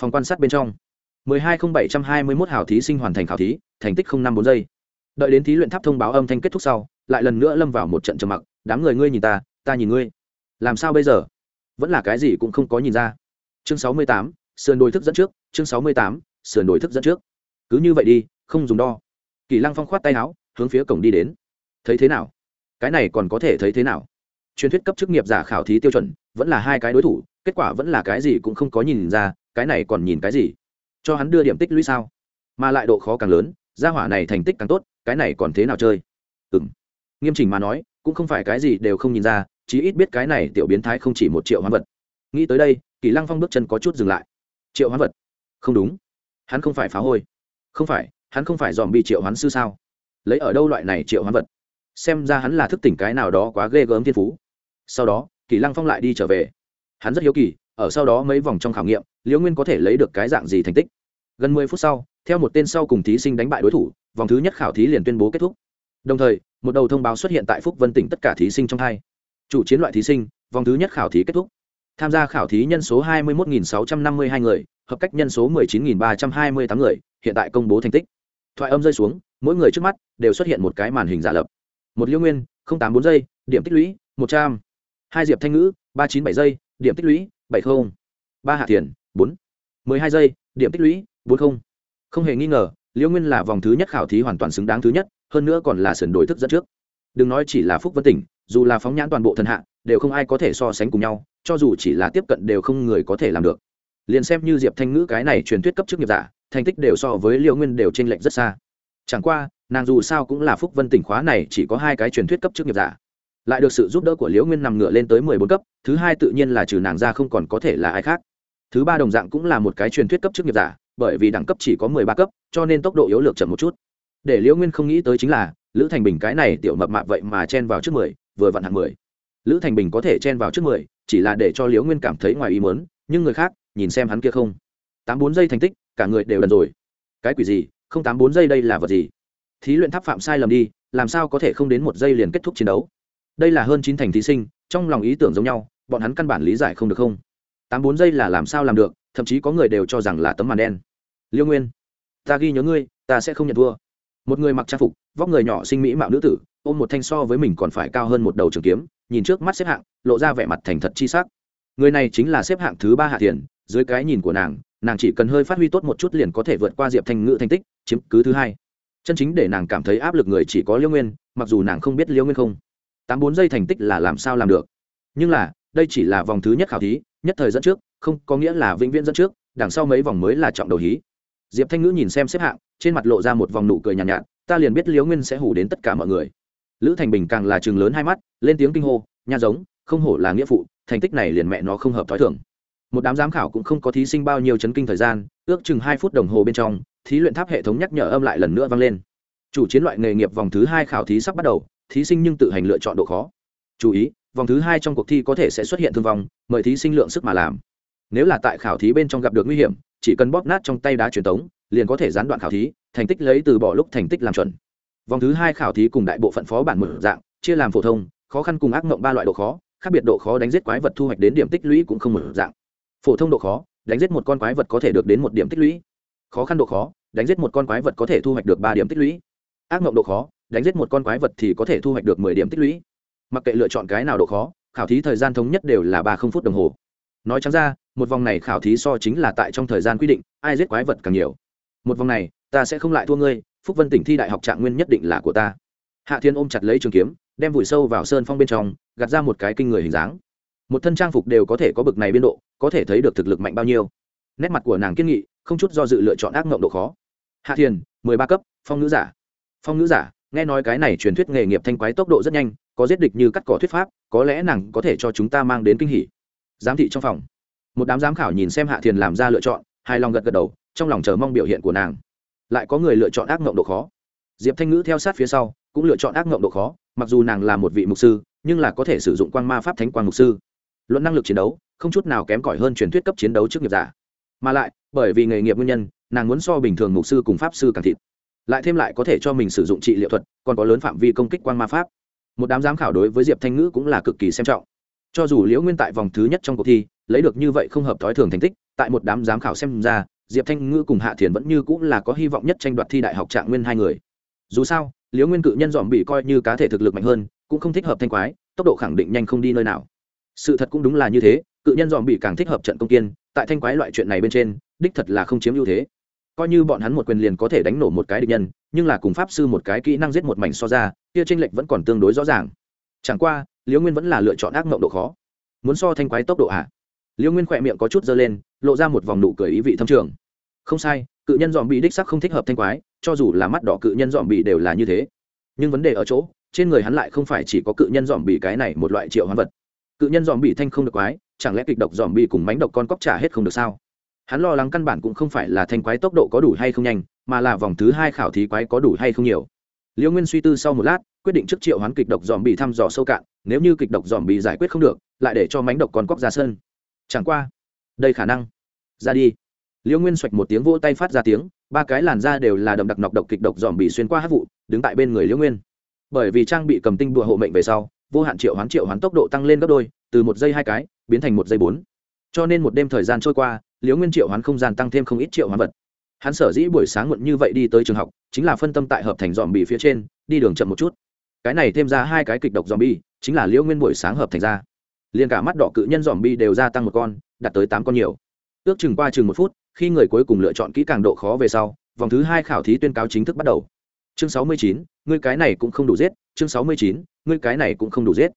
S1: Phòng quan sát bên trong mười hai không bảy trăm hai mươi mốt hào thí sinh hoàn thành khảo thí, thành tích không năm bốn giây. Đợi đến thí luyện tháp thông báo âm thanh kết thúc sau, lại lần nữa lâm vào một trận trầm mặc, đám người ngươi nhìn ta ta nhìn ngươi. Làm sao bây giờ? Vẫn là cái gì cũng không có nhìn ra. Chương sáu mươi tám, sườn đồi thức dẫn trước, chương sáu mươi tám, sườn đồi thức dẫn trước. Cứ như vậy đi, không dùng đo. Kỳ lăng phong khoát tay áo, hướng phía cổng đi đến. Thấy thế nào? Cái này còn có thể thấy thế nào? Truyền thuyết cấp chức nghiệp giả khảo thí tiêu chuẩn, vẫn là hai cái đối thủ, kết quả vẫn là cái gì cũng không có nhìn ra, cái này còn nhìn cái gì? Cho hắn đưa điểm tích lũy sao? Mà lại độ khó càng lớn, gia hỏa này thành tích càng tốt, cái này còn thế nào chơi? Ừ m nghiêm chỉnh mà nói, cũng không phải cái gì đều không nhìn ra, chí ít biết cái này tiểu biến thái không chỉ một triệu hoán vật. Nghĩ tới đây, kỳ lăng phong bước chân có chút dừng lại. Triệu hoán vật? Không đúng. Hắn không phải phá hôi. Không phải, hắn không phải dòm bị triệu hoán sư sao? Lấy ở đâu loại này triệu hoán vật? Xem ra hắn là thức tỉnh cái nào đó quá ghê gớm thiên phú. Sau đó, kỳ lăng phong lại đi trở về. Hắn rất hiếu kỳ, ở sau đó mấy vòng trong khảo nghiệm liễu nguyên có thể lấy được cái dạng gì thành tích? Gần mười phút sau, theo một tên sau cùng thí sinh đánh bại đối thủ, vòng thứ nhất khảo thí liền tuyên bố kết thúc. Đồng thời, một đầu thông báo xuất hiện tại phúc vân tỉnh tất cả thí sinh trong hai. Chủ chiến loại thí sinh, vòng thứ nhất khảo thí kết thúc. Tham gia khảo thí nhân số hai mươi một sáu trăm năm mươi hai người, hợp cách nhân số chín ba trăm hai mươi tám người, hiện tại công bố thành tích. Thoại âm rơi xuống, mỗi người trước mắt đều xuất hiện một cái màn hình giả lập. Một Liễu nguyên tám bốn giây, điểm tích lũy, một trăm. Hai diệp thanh ngữ, ba chín bảy giây, điểm tích lũy, bảy không. Ba hạ thiền bốn, mười hai giây, điểm tích lũy, bốn không. Không hề nghi ngờ, liễu nguyên là vòng thứ nhất khảo thí hoàn toàn xứng đáng thứ nhất, hơn nữa còn là sườn đổi thức dẫn trước. Đừng nói chỉ là phúc vân tỉnh, dù là phóng nhãn toàn bộ thần hạ, đều không ai có thể so sánh cùng nhau, cho dù chỉ là tiếp cận đều không người có thể làm được. Liền xem như diệp thanh ngữ cái này truyền thuyết cấp chức nghiệp giả, thành tích đều so với liễu nguyên đều t r ê n lệch rất xa. Chẳng qua, nàng dù sao cũng là phúc vân tỉnh khóa này chỉ có hai cái truyền thuyết cấp chức nghiệp giả. Lại được sự giúp đỡ của liễu nguyên nằm ngựa lên tới mười bốn cấp, thứ hai tự nhiên là trừ nàng ra không còn có thể là ai khác thứ ba đồng dạng cũng là một cái truyền thuyết cấp chức nghiệp giả, bởi vì đẳng cấp chỉ có mười ba cấp, cho nên tốc độ yếu lược chậm một chút. Để liễu nguyên không nghĩ tới chính là, lữ thành bình cái này tiểu mập mạp vậy mà chen vào trước mười, vừa vặn hạng mười. Lữ thành bình có thể chen vào trước mười, chỉ là để cho liễu nguyên cảm thấy ngoài ý mớn nhưng người khác, nhìn xem hắn kia không. Tám bốn giây thành tích, cả người đều đần rồi. Cái quỷ gì, không tám bốn giây đây là vật gì? Thí luyện tháp phạm sai lầm đi, làm sao có thể không đến một giây liền kết thúc chiến đấu? Đây là hơn chín thành thí sinh, trong lòng ý tưởng giống nhau, bọn hắn căn bản lý giải không được không? Tám bốn giây là làm sao làm được, thậm chí có người đều cho rằng là tấm màn đen. Liêu nguyên, ta ghi nhớ ngươi, ta sẽ không nhận thua. Một người mặc trang phục, vóc người nhỏ sinh mỹ mạo nữ tử, ôm một thanh so với mình còn phải cao hơn một đầu trường kiếm, nhìn trước mắt xếp hạng, lộ ra vẻ mặt thành thật chi sắc. Người này chính là xếp hạng thứ ba hạ thiền, dưới cái nhìn của nàng nàng chỉ cần hơi phát huy tốt một chút liền có thể vượt qua diệp thanh ngữ thành tích, chiếm cứ thứ hai. Chân chính để nàng cảm thấy áp lực người chỉ có liêu nguyên, mặc dù nàng không biết liêu nguyên không. Tám bốn giây thành tích là làm sao làm được. Nhưng là, đây chỉ là vòng thứ nhất khảo thí nhất thời dẫn trước không có nghĩa là vĩnh viễn dẫn trước đằng sau mấy vòng mới là trọng đầu hí. Diệp thanh ngữ nhìn xem xếp hạng trên mặt lộ ra một vòng nụ cười nhàn nhạt, nhạt ta liền biết liễu nguyên sẽ hủ đến tất cả mọi người. Lữ thành bình càng là chừng lớn hai mắt lên tiếng kinh hô nha giống không hổ là nghĩa phụ thành tích này liền mẹ nó không hợp t h ó i thưởng một đám giám khảo cũng không có thí sinh bao nhiêu chấn kinh thời gian ước chừng hai phút đồng hồ bên trong thí luyện tháp hệ thống nhắc nhở âm lại lần nữa vang lên. Chủ chiến loại nghề nghiệp vòng thứ hai khảo thí sắp bắt đầu thí sinh nhưng tự hành lựa chọn độ khó. Chú ý vòng thứ hai trong cuộc thi có thể sẽ xuất hiện thương vong, mời thí sinh lượng sức mà làm. Nếu là tại khảo thí bên trong gặp được nguy hiểm, chỉ cần bóp nát trong tay đá truyền tống, liền có thể gián đoạn khảo thí, thành tích lấy từ bỏ lúc thành tích làm chuẩn. Vòng thứ hai khảo thí cùng đại bộ phận phó bản mở dạng, chia làm phổ thông, khó khăn cùng ác mộng ba loại độ khó, khác biệt độ khó đánh giết quái vật thu hoạch đến điểm tích lũy cũng không mở dạng. Phổ thông độ khó, đánh giết một con quái vật có thể được đến một điểm tích lũy. Khó khăn độ khó, đánh giết một con quái vật có thể thu hoạch được ba điểm tích lũy. Ác mộng độ khó, đánh giết một con quái vật thì có thể thu hoạch được mười điểm tích lũy mặc kệ lựa chọn cái nào độ khó, khảo thí thời gian thống nhất đều là ba không phút đồng hồ. Nói chẳng ra, một vòng này khảo thí so chính là tại trong thời gian quy định, ai giết quái vật càng nhiều. Một vòng này, ta sẽ không lại thua ngươi, phúc vân tỉnh thi đại học trạng nguyên nhất định là của ta. Hạ thiên ôm chặt lấy trường kiếm, đem vùi sâu vào sơn phong bên trong, gạt ra một cái kinh người hình dáng. Một thân trang phục đều có thể có bực này biên độ, có thể thấy được thực lực mạnh bao nhiêu. Nét mặt của nàng kiên nghị, không chút do dự lựa chọn ác mộng độ khó. Hạ thiền mười ba cấp, phong nữ giả. Phong nữ giả, nghe nói cái này truyền thuyết nghề nghiệp thanh quái tốc độ rất nhanh có giết địch như cắt cỏ thuyết pháp, có lẽ nàng có thể cho chúng ta mang đến kinh hỉ. Giám thị trong phòng. Một đám giám khảo nhìn xem hạ thiền làm ra lựa chọn, hài lòng gật gật đầu, trong lòng chờ mong biểu hiện của nàng. Lại có người lựa chọn ác mộng độ khó. Diệp thanh ngữ theo sát phía sau, cũng lựa chọn ác mộng độ khó, mặc dù nàng là một vị mục sư, nhưng là có thể sử dụng quan ma pháp thánh quang mục sư. Luận năng lực chiến đấu, không chút nào kém cỏi hơn truyền thuyết cấp chiến đấu trước nghiệp giả. Mà lại, bởi vì nghề nghiệp nguyên nhân, nàng muốn so bình thường mục sư cùng pháp sư càng thịt. Lại thêm lại có thể cho mình sử dụng trị liệu thuật, còn có lớn phạm vi công kích quan ma pháp một đám giám khảo đối với diệp thanh ngữ cũng là cực kỳ xem trọng cho dù liễu nguyên tại vòng thứ nhất trong cuộc thi lấy được như vậy không hợp thói thường thành tích tại một đám giám khảo xem ra diệp thanh ngữ cùng hạ thiền vẫn như cũng là có hy vọng nhất tranh đoạt thi đại học trạng nguyên hai người dù sao liễu nguyên cự nhân dòm bị coi như cá thể thực lực mạnh hơn cũng không thích hợp thanh quái tốc độ khẳng định nhanh không đi nơi nào sự thật cũng đúng là như thế cự nhân dòm bị càng thích hợp trận công kiên tại thanh quái loại chuyện này bên trên đích thật là không chiếm ưu thế coi như bọn hắn một quyền liền có thể đánh nổ một cái địch nhân nhưng là cùng pháp sư một cái kỹ năng giết một mảnh so ra kia tranh lệch vẫn còn tương đối rõ ràng. Chẳng qua, liễu nguyên vẫn là lựa chọn ác mộng độ khó. Muốn so thanh quái tốc độ ạ à? liễu nguyên khỏe miệng có chút dơ lên, lộ ra một vòng nụ cười ý vị thâm trường. Không sai, cự nhân dòm bị đích sắc không thích hợp thanh quái, cho dù là mắt đỏ cự nhân dòm bị đều là như thế. Nhưng vấn đề ở chỗ, trên người hắn lại không phải chỉ có cự nhân dòm bị cái này một loại triệu hoán vật. Cự nhân dòm bị thanh không được quái, chẳng lẽ kịch độc dòm bị cùng mánh độc con cóc trả hết không được sao? Hắn lo lắng căn bản cũng không phải là thanh quái tốc độ có đủ hay không nhanh, mà là vòng thứ hai khảo thí quái có đủ hay không nhiều liễu nguyên suy tư sau một lát, quyết định trước triệu hoán kịch độc dòm bị thăm dò sâu cạn, nếu như kịch độc dòm bị giải quyết không được, lại để cho mánh độc con cóc ra sân. Chẳng qua, đây khả năng. Ra đi. Liễu nguyên xoạch một tiếng vỗ tay phát ra tiếng, ba cái làn da đều là đậm đặc nọc độc kịch độc dòm bị xuyên qua hát vụ, đứng tại bên người liễu nguyên. Bởi vì trang bị cầm tinh đùa hộ mệnh về sau, vô hạn triệu hoán triệu hoán tốc độ tăng lên gấp đôi, từ một giây hai cái, biến thành một giây bốn. Cho nên một đêm thời gian trôi qua liễu nguyên triệu hoán không gian tăng thêm không ít triệu hoán vật. Hắn sở dĩ buổi sáng muộn như vậy đi tới trường học chính là phân tâm tại hợp thành dòm bị phía trên, đi đường chậm một chút. Cái này thêm ra hai cái kịch độc dòm bi chính là liễu nguyên buổi sáng hợp thành ra. Liền cả mắt đỏ cự nhân dòm bi đều gia tăng một con, đạt tới tám con nhiều. Ước chừng qua chừng một phút, khi người cuối cùng lựa chọn kỹ càng độ khó về sau, vòng thứ hai khảo thí tuyên cáo chính thức bắt đầu. Chương sáu mươi chín, ngươi cái này cũng không đủ giết. Chương sáu mươi chín, ngươi cái này cũng không đủ giết.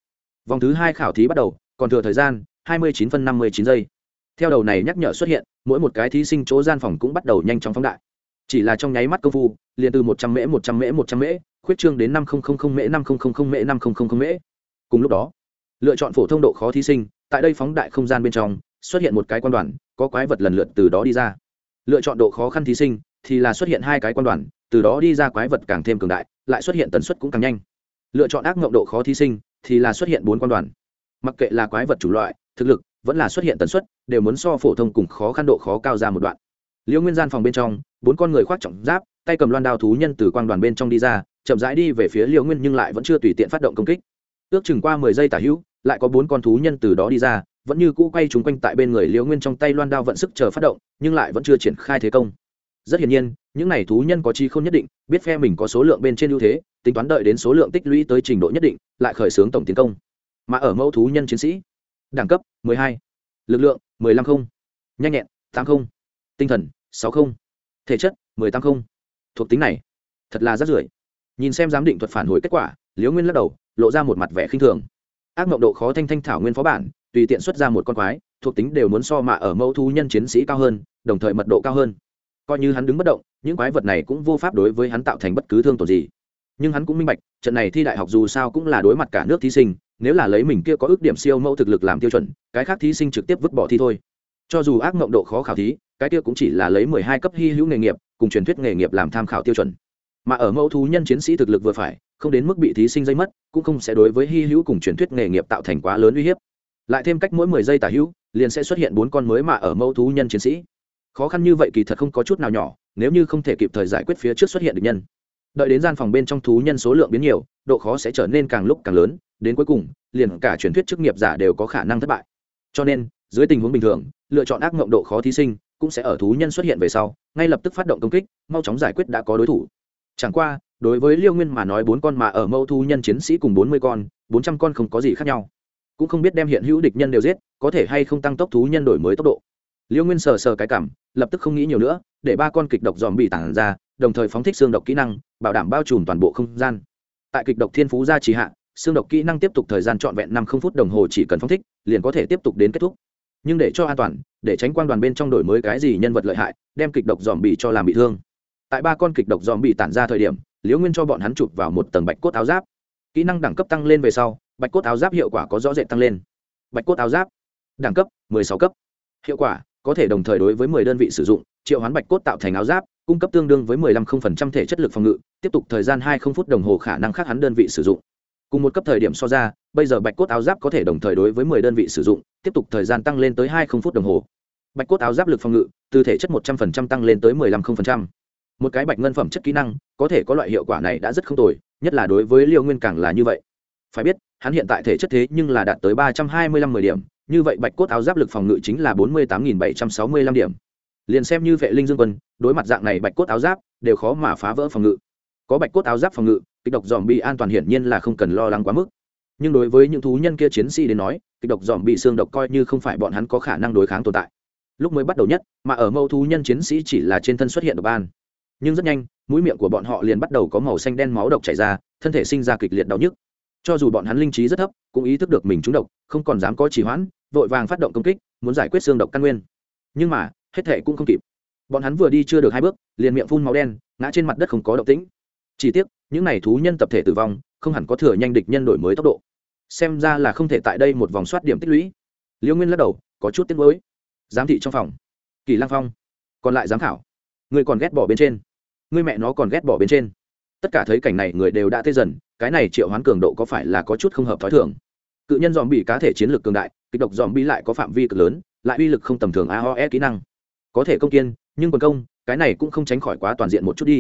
S1: Vòng thứ hai khảo thí bắt đầu, còn thừa thời gian, hai mươi chín phân năm mươi chín giây. Theo đầu này nhắc nhở xuất hiện, mỗi một cái thí sinh chỗ gian phòng cũng bắt đầu nhanh chóng phóng đại chỉ là trong nháy mắt công phu, liền từ một trăm mễ, một trăm mễ, một trăm mễ, khuyết trương đến năm nghìn mễ, năm nghìn mễ, năm nghìn mễ. Cùng lúc đó, lựa chọn phổ thông độ khó thí sinh, tại đây phóng đại không gian bên trong, xuất hiện một cái quan đoàn, có quái vật lần lượt từ đó đi ra. Lựa chọn độ khó khăn thí sinh, thì là xuất hiện hai cái quan đoàn, từ đó đi ra quái vật càng thêm cường đại, lại xuất hiện tần suất cũng càng nhanh. Lựa chọn ác mộng độ khó thí sinh, thì là xuất hiện bốn quan đoàn. Mặc kệ là quái vật chủ loại, thực lực, vẫn là xuất hiện tần suất, đều muốn so phổ thông cùng khó khăn độ khó cao ra một đoạn liễu nguyên gian phòng bên trong, bốn con người khoác trọng giáp, tay cầm loan đao thú nhân từ quang đoàn bên trong đi ra, chậm rãi đi về phía liễu nguyên nhưng lại vẫn chưa tùy tiện phát động công kích ước chừng qua mười giây tả hữu, lại có bốn con thú nhân từ đó đi ra, vẫn như cũ quay chúng quanh tại bên người liễu nguyên trong tay loan đao vận sức chờ phát động, nhưng lại vẫn chưa triển khai thế công rất hiển nhiên, những n à y thú nhân có chi không nhất định, biết phe mình có số lượng bên trên ưu thế, tính toán đợi đến số lượng tích lũy tới trình độ nhất định, lại khởi xướng tổng tiến công mà ở mẫu thú nhân chiến sĩ, đẳng cấp 12. lực lượng 15 không, nhanh nhẹn 8 không, tinh thần sáu không. Thể chất 18 không. Thuộc tính này, thật là rất rưởi. Nhìn xem giám định thuật phản hồi kết quả, liễu nguyên lắc đầu, lộ ra một mặt vẻ khinh thường. Ác mộng độ khó thanh thanh thảo nguyên phó bản, tùy tiện xuất ra một con quái, thuộc tính đều muốn so mạ ở mẫu thú nhân chiến sĩ cao hơn, đồng thời mật độ cao hơn. Coi như hắn đứng bất động, những quái vật này cũng vô pháp đối với hắn tạo thành bất cứ thương tổn gì. Nhưng hắn cũng minh bạch, trận này thi đại học dù sao cũng là đối mặt cả nước thí sinh, nếu là lấy mình kia có ước điểm siêu mẫu thực lực làm tiêu chuẩn, cái khác thí sinh trực tiếp vứt bỏ thi thôi. Cho dù ác mộng độ khó khảo thí cái kia cũng chỉ là lấy mười hai cấp hy hữu nghề nghiệp, cùng truyền thuyết nghề nghiệp làm tham khảo tiêu chuẩn. Mà ở mẫu thú nhân chiến sĩ thực lực vừa phải, không đến mức bị thí sinh dây mất, cũng không sẽ đối với hy hữu cùng truyền thuyết nghề nghiệp tạo thành quá lớn uy hiếp. Lại thêm cách mỗi mười giây tả hữu, liền sẽ xuất hiện bốn con mới mà ở mẫu thú nhân chiến sĩ. Khó khăn như vậy kỳ thật không có chút nào nhỏ, nếu như không thể kịp thời giải quyết phía trước xuất hiện được nhân. Đợi đến gian phòng bên trong thú nhân số lượng biến nhiều, độ khó sẽ trở nên càng lúc càng lớn, đến cuối cùng, liền cả truyền thuyết chức nghiệp giả đều có khả năng thất bại. Cho nên, dưới tình huống bình thường, lựa chọn ác mộng độ khó thí sinh cũng sẽ ở thú nhân xuất hiện về sau, ngay lập tức phát động công kích, mau chóng giải quyết đã có đối thủ. Chẳng qua, đối với liêu nguyên mà nói bốn con mà ở mẫu thu nhân chiến sĩ cùng bốn mươi con, bốn trăm con không có gì khác nhau. Cũng không biết đem hiện hữu địch nhân đều giết, có thể hay không tăng tốc thú nhân đổi mới tốc độ. Liêu nguyên sờ sờ cái cảm, lập tức không nghĩ nhiều nữa, để ba con kịch độc dòm bị tản ra, đồng thời phóng thích xương độc kỹ năng, bảo đảm bao trùm toàn bộ không gian. Tại kịch độc thiên phú gia trì hạ, xương độc kỹ năng tiếp tục thời gian trọn vẹn năm không phút đồng hồ chỉ cần phóng thích, liền có thể tiếp tục đến kết thúc nhưng để cho an toàn, để tránh quan đoàn bên trong đổi mới cái gì nhân vật lợi hại, đem kịch độc dòm bị cho làm bị thương. Tại ba con kịch độc dòm bị tản ra thời điểm, liễu nguyên cho bọn hắn chụp vào một tầng bạch cốt áo giáp. Kỹ năng đẳng cấp tăng lên về sau, bạch cốt áo giáp hiệu quả có rõ rệt tăng lên. Bạch cốt áo giáp, đẳng cấp 16 cấp. Hiệu quả có thể đồng thời đối với 10 đơn vị sử dụng, triệu hoán bạch cốt tạo thành áo giáp, cung cấp tương đương với 15% thể chất lực phòng ngự, tiếp tục thời gian 20 phút đồng hồ khả năng khác hắn đơn vị sử dụng cùng một cấp thời điểm so ra, bây giờ bạch cốt áo giáp có thể đồng thời đối với 10 đơn vị sử dụng, tiếp tục thời gian tăng lên tới 20 phút đồng hồ. Bạch cốt áo giáp lực phòng ngự, từ thể chất 100% tăng lên tới 15% một cái bạch ngân phẩm chất kỹ năng, có thể có loại hiệu quả này đã rất không tồi, nhất là đối với liêu nguyên càng là như vậy. Phải biết, hắn hiện tại thể chất thế nhưng là đạt tới ba trăm hai mươi năm mười điểm, như vậy bạch cốt áo giáp lực phòng ngự chính là 48.765 điểm. Liền xem như vệ linh dương quân, đối mặt dạng này bạch cốt áo giáp, đều khó mà phá vỡ phòng ngự. Có bạch cốt áo giáp phòng ngự kịch độc dòm bị an toàn hiển nhiên là không cần lo lắng quá mức. Nhưng đối với những thú nhân kia chiến sĩ đến nói, kịch độc dòm bị xương độc coi như không phải bọn hắn có khả năng đối kháng tồn tại. Lúc mới bắt đầu nhất, mà ở mâu thú nhân chiến sĩ chỉ là trên thân xuất hiện độc ban nhưng rất nhanh, mũi miệng của bọn họ liền bắt đầu có màu xanh đen máu độc chảy ra, thân thể sinh ra kịch liệt đau nhức. Cho dù bọn hắn linh trí rất thấp, cũng ý thức được mình trúng độc, không còn dám có trì hoãn, vội vàng phát động công kích, muốn giải quyết xương độc căn nguyên. Nhưng mà, hết thể cũng không kịp. Bọn hắn vừa đi chưa được hai bước, liền miệng phun máu đen, ngã trên mặt đất không có động tĩnh chỉ tiếc, những n à y thú nhân tập thể tử vong, không hẳn có thừa nhanh địch nhân đổi mới tốc độ. Xem ra là không thể tại đây một vòng soát điểm tích lũy. Liễu nguyên lắc đầu, có chút tiếc mới giám thị trong phòng. Kỳ lang phong. Còn lại giám khảo. Người còn ghét bỏ bên trên. Người mẹ nó còn ghét bỏ bên trên. Tất cả thấy cảnh này người đều đã tê dần, cái này triệu hoán cường độ có phải là có chút không hợp t h ó i thường? Cự nhân dòm bị cá thể chiến lược cường đại, kịch độc dòm bi lại có phạm vi cực lớn, lại uy lực không tầm thường aoe kỹ năng. Có thể công kiên, nhưng còn công, cái này cũng không tránh khỏi quá toàn diện một chút đi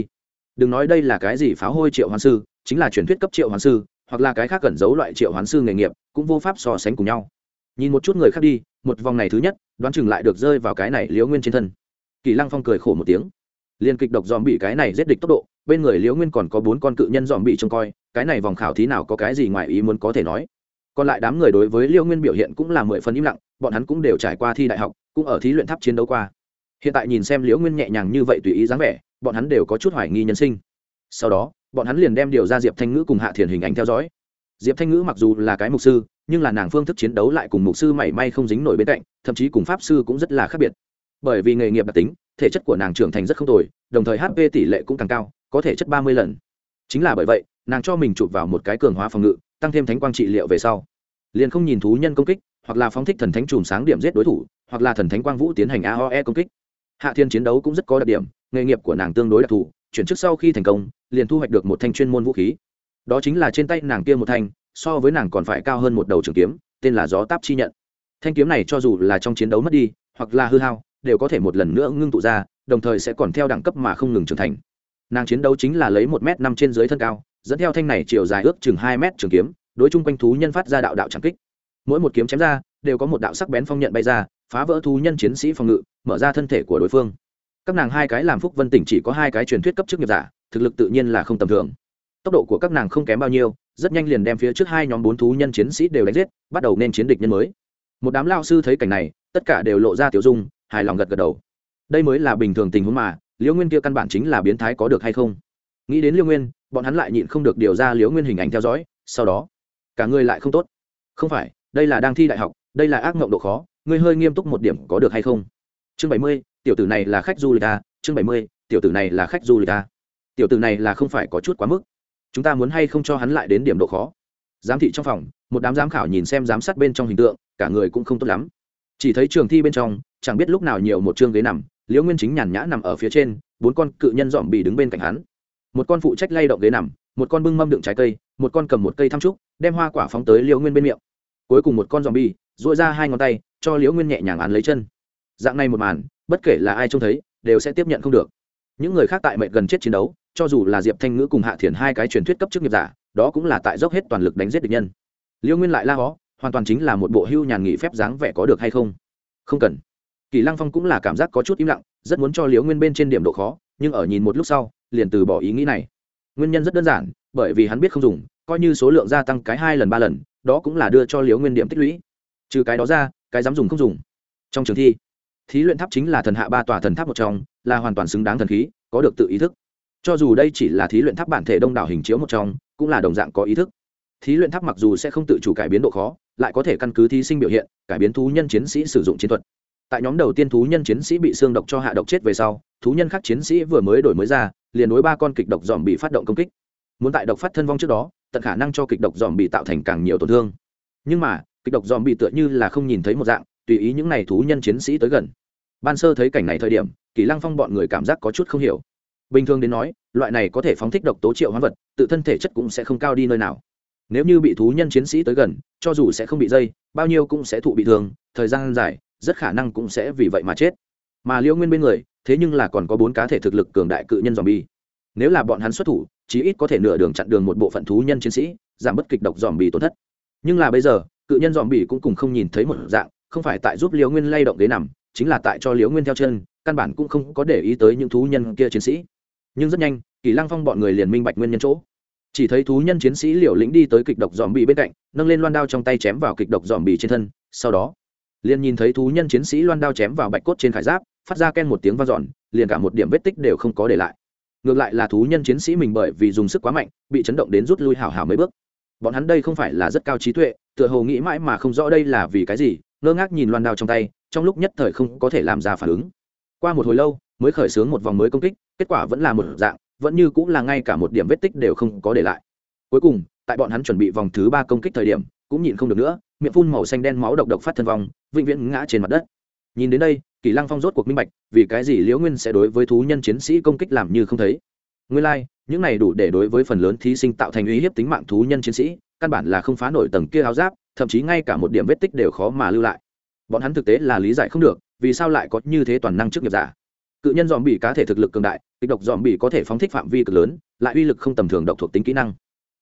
S1: đừng nói đây là cái gì pháo hôi triệu hoán sư, chính là truyền thuyết cấp triệu hoán sư, hoặc là cái khác cẩn giấu loại triệu hoán sư nghề nghiệp, cũng vô pháp so sánh cùng nhau. Nhìn một chút người khác đi, một vòng này thứ nhất, đoán chừng lại được rơi vào cái này liễu nguyên trên thân. Kỳ lăng phong cười khổ một tiếng. Liên kịch độc dòm bị cái này giết địch tốc độ, bên người liễu nguyên còn có bốn con cự nhân dòm bị trông coi, cái này vòng khảo thí nào có cái gì ngoài ý muốn có thể nói. Còn lại đám người đối với liễu nguyên biểu hiện cũng là mười phần im lặng, bọn hắn cũng đều trải qua thi đại học, cũng ở thí luyện tháp chiến đấu qua. Hiện tại nhìn xem liễu nguyên nhẹ nhàng như vậy tùy ý dáng vẻ bọn hắn đều có chút hoài nghi nhân sinh. Sau đó, bọn hắn liền đem điều ra diệp thanh ngữ cùng hạ thiền hình ảnh theo dõi. Diệp thanh ngữ mặc dù là cái mục sư, nhưng là nàng phương thức chiến đấu lại cùng mục sư mảy may không dính nổi bên cạnh, thậm chí cùng pháp sư cũng rất là khác biệt. Bởi vì nghề nghiệp đặc tính, thể chất của nàng trưởng thành rất không tồi, đồng thời hp tỷ lệ cũng càng cao, có thể chất ba mươi lần. Chính là bởi vậy, nàng cho mình chụp vào một cái cường hóa phòng ngự, tăng thêm thánh quang trị liệu về sau. Liền không nhìn thú nhân công kích, hoặc là phóng thích thần thánh chùm sáng điểm giết đối thủ, hoặc là thần thánh quang vũ tiến hành aoe công kích. Hạ thiên chiến đấu cũng rất có đặc điểm nghề nghiệp của nàng tương đối đặc thù, chuyển chức sau khi thành công, liền thu hoạch được một thanh chuyên môn vũ khí. Đó chính là trên tay nàng kia một thanh, so với nàng còn phải cao hơn một đầu trường kiếm, tên là gió táp chi nhận. Thanh kiếm này cho dù là trong chiến đấu mất đi, hoặc là hư hao, đều có thể một lần nữa ngưng tụ ra, đồng thời sẽ còn theo đẳng cấp mà không ngừng trưởng thành. Nàng chiến đấu chính là lấy một m năm trên dưới thân cao, dẫn theo thanh này chiều dài ước chừng hai m trường kiếm, đối chung quanh thú nhân phát ra đạo đạo trảm kích. Mỗi một kiếm chém ra, đều có một đạo sắc bén phong nhận bay ra, phá vỡ thú nhân chiến sĩ phòng ngự, mở ra thân thể của đối phương các nàng hai cái làm phúc vân tỉnh chỉ có hai cái truyền thuyết cấp chức nghiệp giả, thực lực tự nhiên là không tầm thường. Tốc độ của các nàng không kém bao nhiêu, rất nhanh liền đem phía trước hai nhóm bốn thú nhân chiến sĩ đều đánh giết, bắt đầu nên chiến địch nhân mới. Một đám lao sư thấy cảnh này, tất cả đều lộ ra tiểu dung, hài lòng gật gật đầu. Đây mới là bình thường tình huống mà, liễu nguyên kia căn bản chính là biến thái có được hay không? Nghĩ đến liễu nguyên, bọn hắn lại nhịn không được điều ra liễu nguyên hình ảnh theo dõi, sau đó, cả người lại không tốt. Không phải, đây là đang thi đại học, đây là ác mộng độ khó, ngươi hơi nghiêm túc một điểm có được hay không? Chương bảy mươi tiểu tử này là khách du lịch à, chương bảy mươi tiểu tử này là khách du lịch à. tiểu tử này là không phải có chút quá mức. Chúng ta muốn hay không cho hắn lại đến điểm độ khó? Giám thị trong phòng một đám giám khảo nhìn xem giám sát bên trong hình tượng cả người cũng không tốt lắm. Chỉ thấy trường thi bên trong chẳng biết lúc nào nhiều một chương ghế nằm liễu nguyên chính nhàn nhã nằm ở phía trên bốn con cự nhân dòm bì đứng bên cạnh hắn. Một con phụ trách lay động ghế nằm một con bưng mâm đựng trái cây một con cầm một cây thăm trúc đem hoa quả phóng tới liễu nguyên bên miệng. Cuối cùng một con dòm bì dội ra hai ngón tay cho liễu nguyên nhẹ nhàng án lấy chân. Dạng này một màn bất kể là ai trông thấy, đều sẽ tiếp nhận không được. Những người khác tại mệnh gần chết chiến đấu, cho dù là diệp thanh ngữ cùng hạ thiền hai cái truyền thuyết cấp chức nghiệp giả, đó cũng là tại dốc hết toàn lực đánh giết địch nhân. Liễu nguyên lại la hó, hoàn toàn chính là một bộ hưu nhàn nghỉ phép dáng vẻ có được hay không? Không cần. Kỳ lăng phong cũng là cảm giác có chút im lặng, rất muốn cho liễu nguyên bên trên điểm độ khó, nhưng ở nhìn một lúc sau, liền từ bỏ ý nghĩ này. Nguyên nhân rất đơn giản, bởi vì hắn biết không dùng, coi như số lượng gia tăng cái hai lần ba lần, đó cũng là đưa cho liễu nguyên điểm tích lũy. Trừ cái đó ra, cái dám dùng không dùng. Trong trường thi thí luyện tháp chính là thần hạ ba tòa thần tháp một trong, là hoàn toàn xứng đáng thần khí, có được tự ý thức. Cho dù đây chỉ là thí luyện tháp bản thể đông đảo hình chiếu một trong, cũng là đồng dạng có ý thức. Thí luyện tháp mặc dù sẽ không tự chủ cải biến độ khó, lại có thể căn cứ thí sinh biểu hiện, cải biến thú nhân chiến sĩ sử dụng chiến thuật. Tại nhóm đầu tiên thú nhân chiến sĩ bị xương độc cho hạ độc chết về sau, thú nhân khác chiến sĩ vừa mới đổi mới ra, liền đối ba con kịch độc dòm bị phát động công kích. Muốn tại độc phát thân vong trước đó, tận khả năng cho kịch độc dòm bị tạo thành càng nhiều tổn thương. Nhưng mà, kịch độc dòm bị tựa như là không nhìn thấy một dạng tùy ý những n à y thú nhân chiến sĩ tới gần. Ban sơ thấy cảnh này thời điểm, kỳ lăng phong bọn người cảm giác có chút không hiểu. Bình thường đến nói, loại này có thể phóng thích độc tố triệu hóa vật, tự thân thể chất cũng sẽ không cao đi nơi nào. Nếu như bị thú nhân chiến sĩ tới gần, cho dù sẽ không bị dây, bao nhiêu cũng sẽ thụ bị thương, thời gian dài, rất khả năng cũng sẽ vì vậy mà chết. Mà liễu nguyên bên người, thế nhưng là còn có bốn cá thể thực lực cường đại cự nhân dòm bi nếu là bọn hắn xuất thủ, chí ít có thể nửa đường chặn đường một bộ phận thú nhân chiến sĩ, giảm bất kịch độc dòm bi tổn thất. Nhưng là bây giờ, cự nhân dòm bi cũng cùng không nhìn thấy một dạng không phải tại giúp liễu nguyên lay động ghế nằm, chính là tại cho liễu nguyên theo chân, căn bản cũng không có để ý tới những thú nhân kia chiến sĩ. Nhưng rất nhanh, kỳ lăng phong bọn người liền minh bạch nguyên nhân chỗ. Chỉ thấy thú nhân chiến sĩ liều lĩnh đi tới kịch độc dòm bị bên cạnh, nâng lên loan đao trong tay chém vào kịch độc dòm bị trên thân, sau đó, liền nhìn thấy thú nhân chiến sĩ loan đao chém vào bạch cốt trên khải giáp, phát ra ken một tiếng v a n liền cả một điểm vết tích đều không có để lại. Ngược lại là thú nhân chiến sĩ mình bởi vì dùng sức quá mạnh, bị chấn động đến rút lui hào hào mấy bước. Bọn hắn đây không phải là rất cao trí tuệ, tựa hồ nghĩ mãi mà không rõ đây là vì cái gì ngơ ngác nhìn loan đao trong tay trong lúc nhất thời không có thể làm ra phản ứng. Qua một hồi lâu mới khởi xướng một vòng mới công kích kết quả vẫn là một dạng vẫn như cũng là ngay cả một điểm vết tích đều không có để lại. Cuối cùng tại bọn hắn chuẩn bị vòng thứ ba công kích thời điểm cũng nhịn không được nữa miệng phun màu xanh đen máu độc độc phát thân vong vĩnh viễn ngã trên mặt đất. Nhìn đến đây kỳ lăng phong rốt cuộc minh bạch vì cái gì liễu nguyên sẽ đối với thú nhân chiến sĩ công kích làm như không thấy. Nguyên lai、like, những này đủ để đối với phần lớn thí sinh tạo thành uy hiếp tính mạng thú nhân chiến sĩ căn bản là không phá nổi tầng kia áo giáp thậm chí ngay cả một điểm vết tích đều khó mà lưu lại. Bọn hắn thực tế là lý giải không được, vì sao lại có như thế toàn năng trước nghiệp giả. Cự nhân dòm bị cá thể thực lực cường đại, kịch độc dòm bị có thể phóng thích phạm vi cực lớn, lại uy lực không tầm thường độc thuộc tính kỹ năng.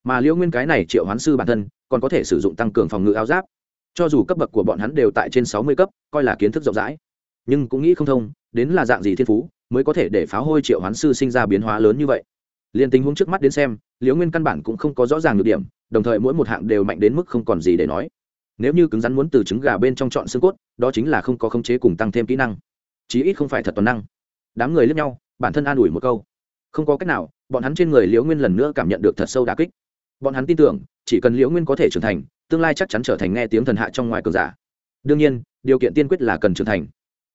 S1: Mà liễu nguyên cái này triệu hoán sư bản thân, còn có thể sử dụng tăng cường phòng ngự áo giáp. Cho dù cấp bậc của bọn hắn đều tại trên sáu mươi cấp, coi là kiến thức rộng rãi. Nhưng cũng nghĩ không thông, đến là dạng gì thiên phú, mới có thể để pháo hôi triệu hoán sư sinh ra biến hóa lớn như vậy? Liền tình huống trước mắt đến xem, liễu nguyên căn bản cũng không có rõ ràng nhược điểm, đồng thời mỗi một hạng đều mạnh đến mức không còn gì để nói. Nếu như cứng rắn muốn từ trứng gà bên trong chọn xương cốt, đó chính là không có khống chế cùng tăng thêm kỹ năng. Chí ít không phải thật toàn năng. Đám người lướt nhau, bản thân an ủi một câu. Không có cách nào, bọn hắn trên người liễu nguyên lần nữa cảm nhận được thật sâu đà kích. Bọn hắn tin tưởng, chỉ cần liễu nguyên có thể trưởng thành, tương lai chắc chắn trở thành nghe tiếng thần hạ trong ngoài cường giả. Đương nhiên, điều kiện tiên quyết là cần trưởng thành.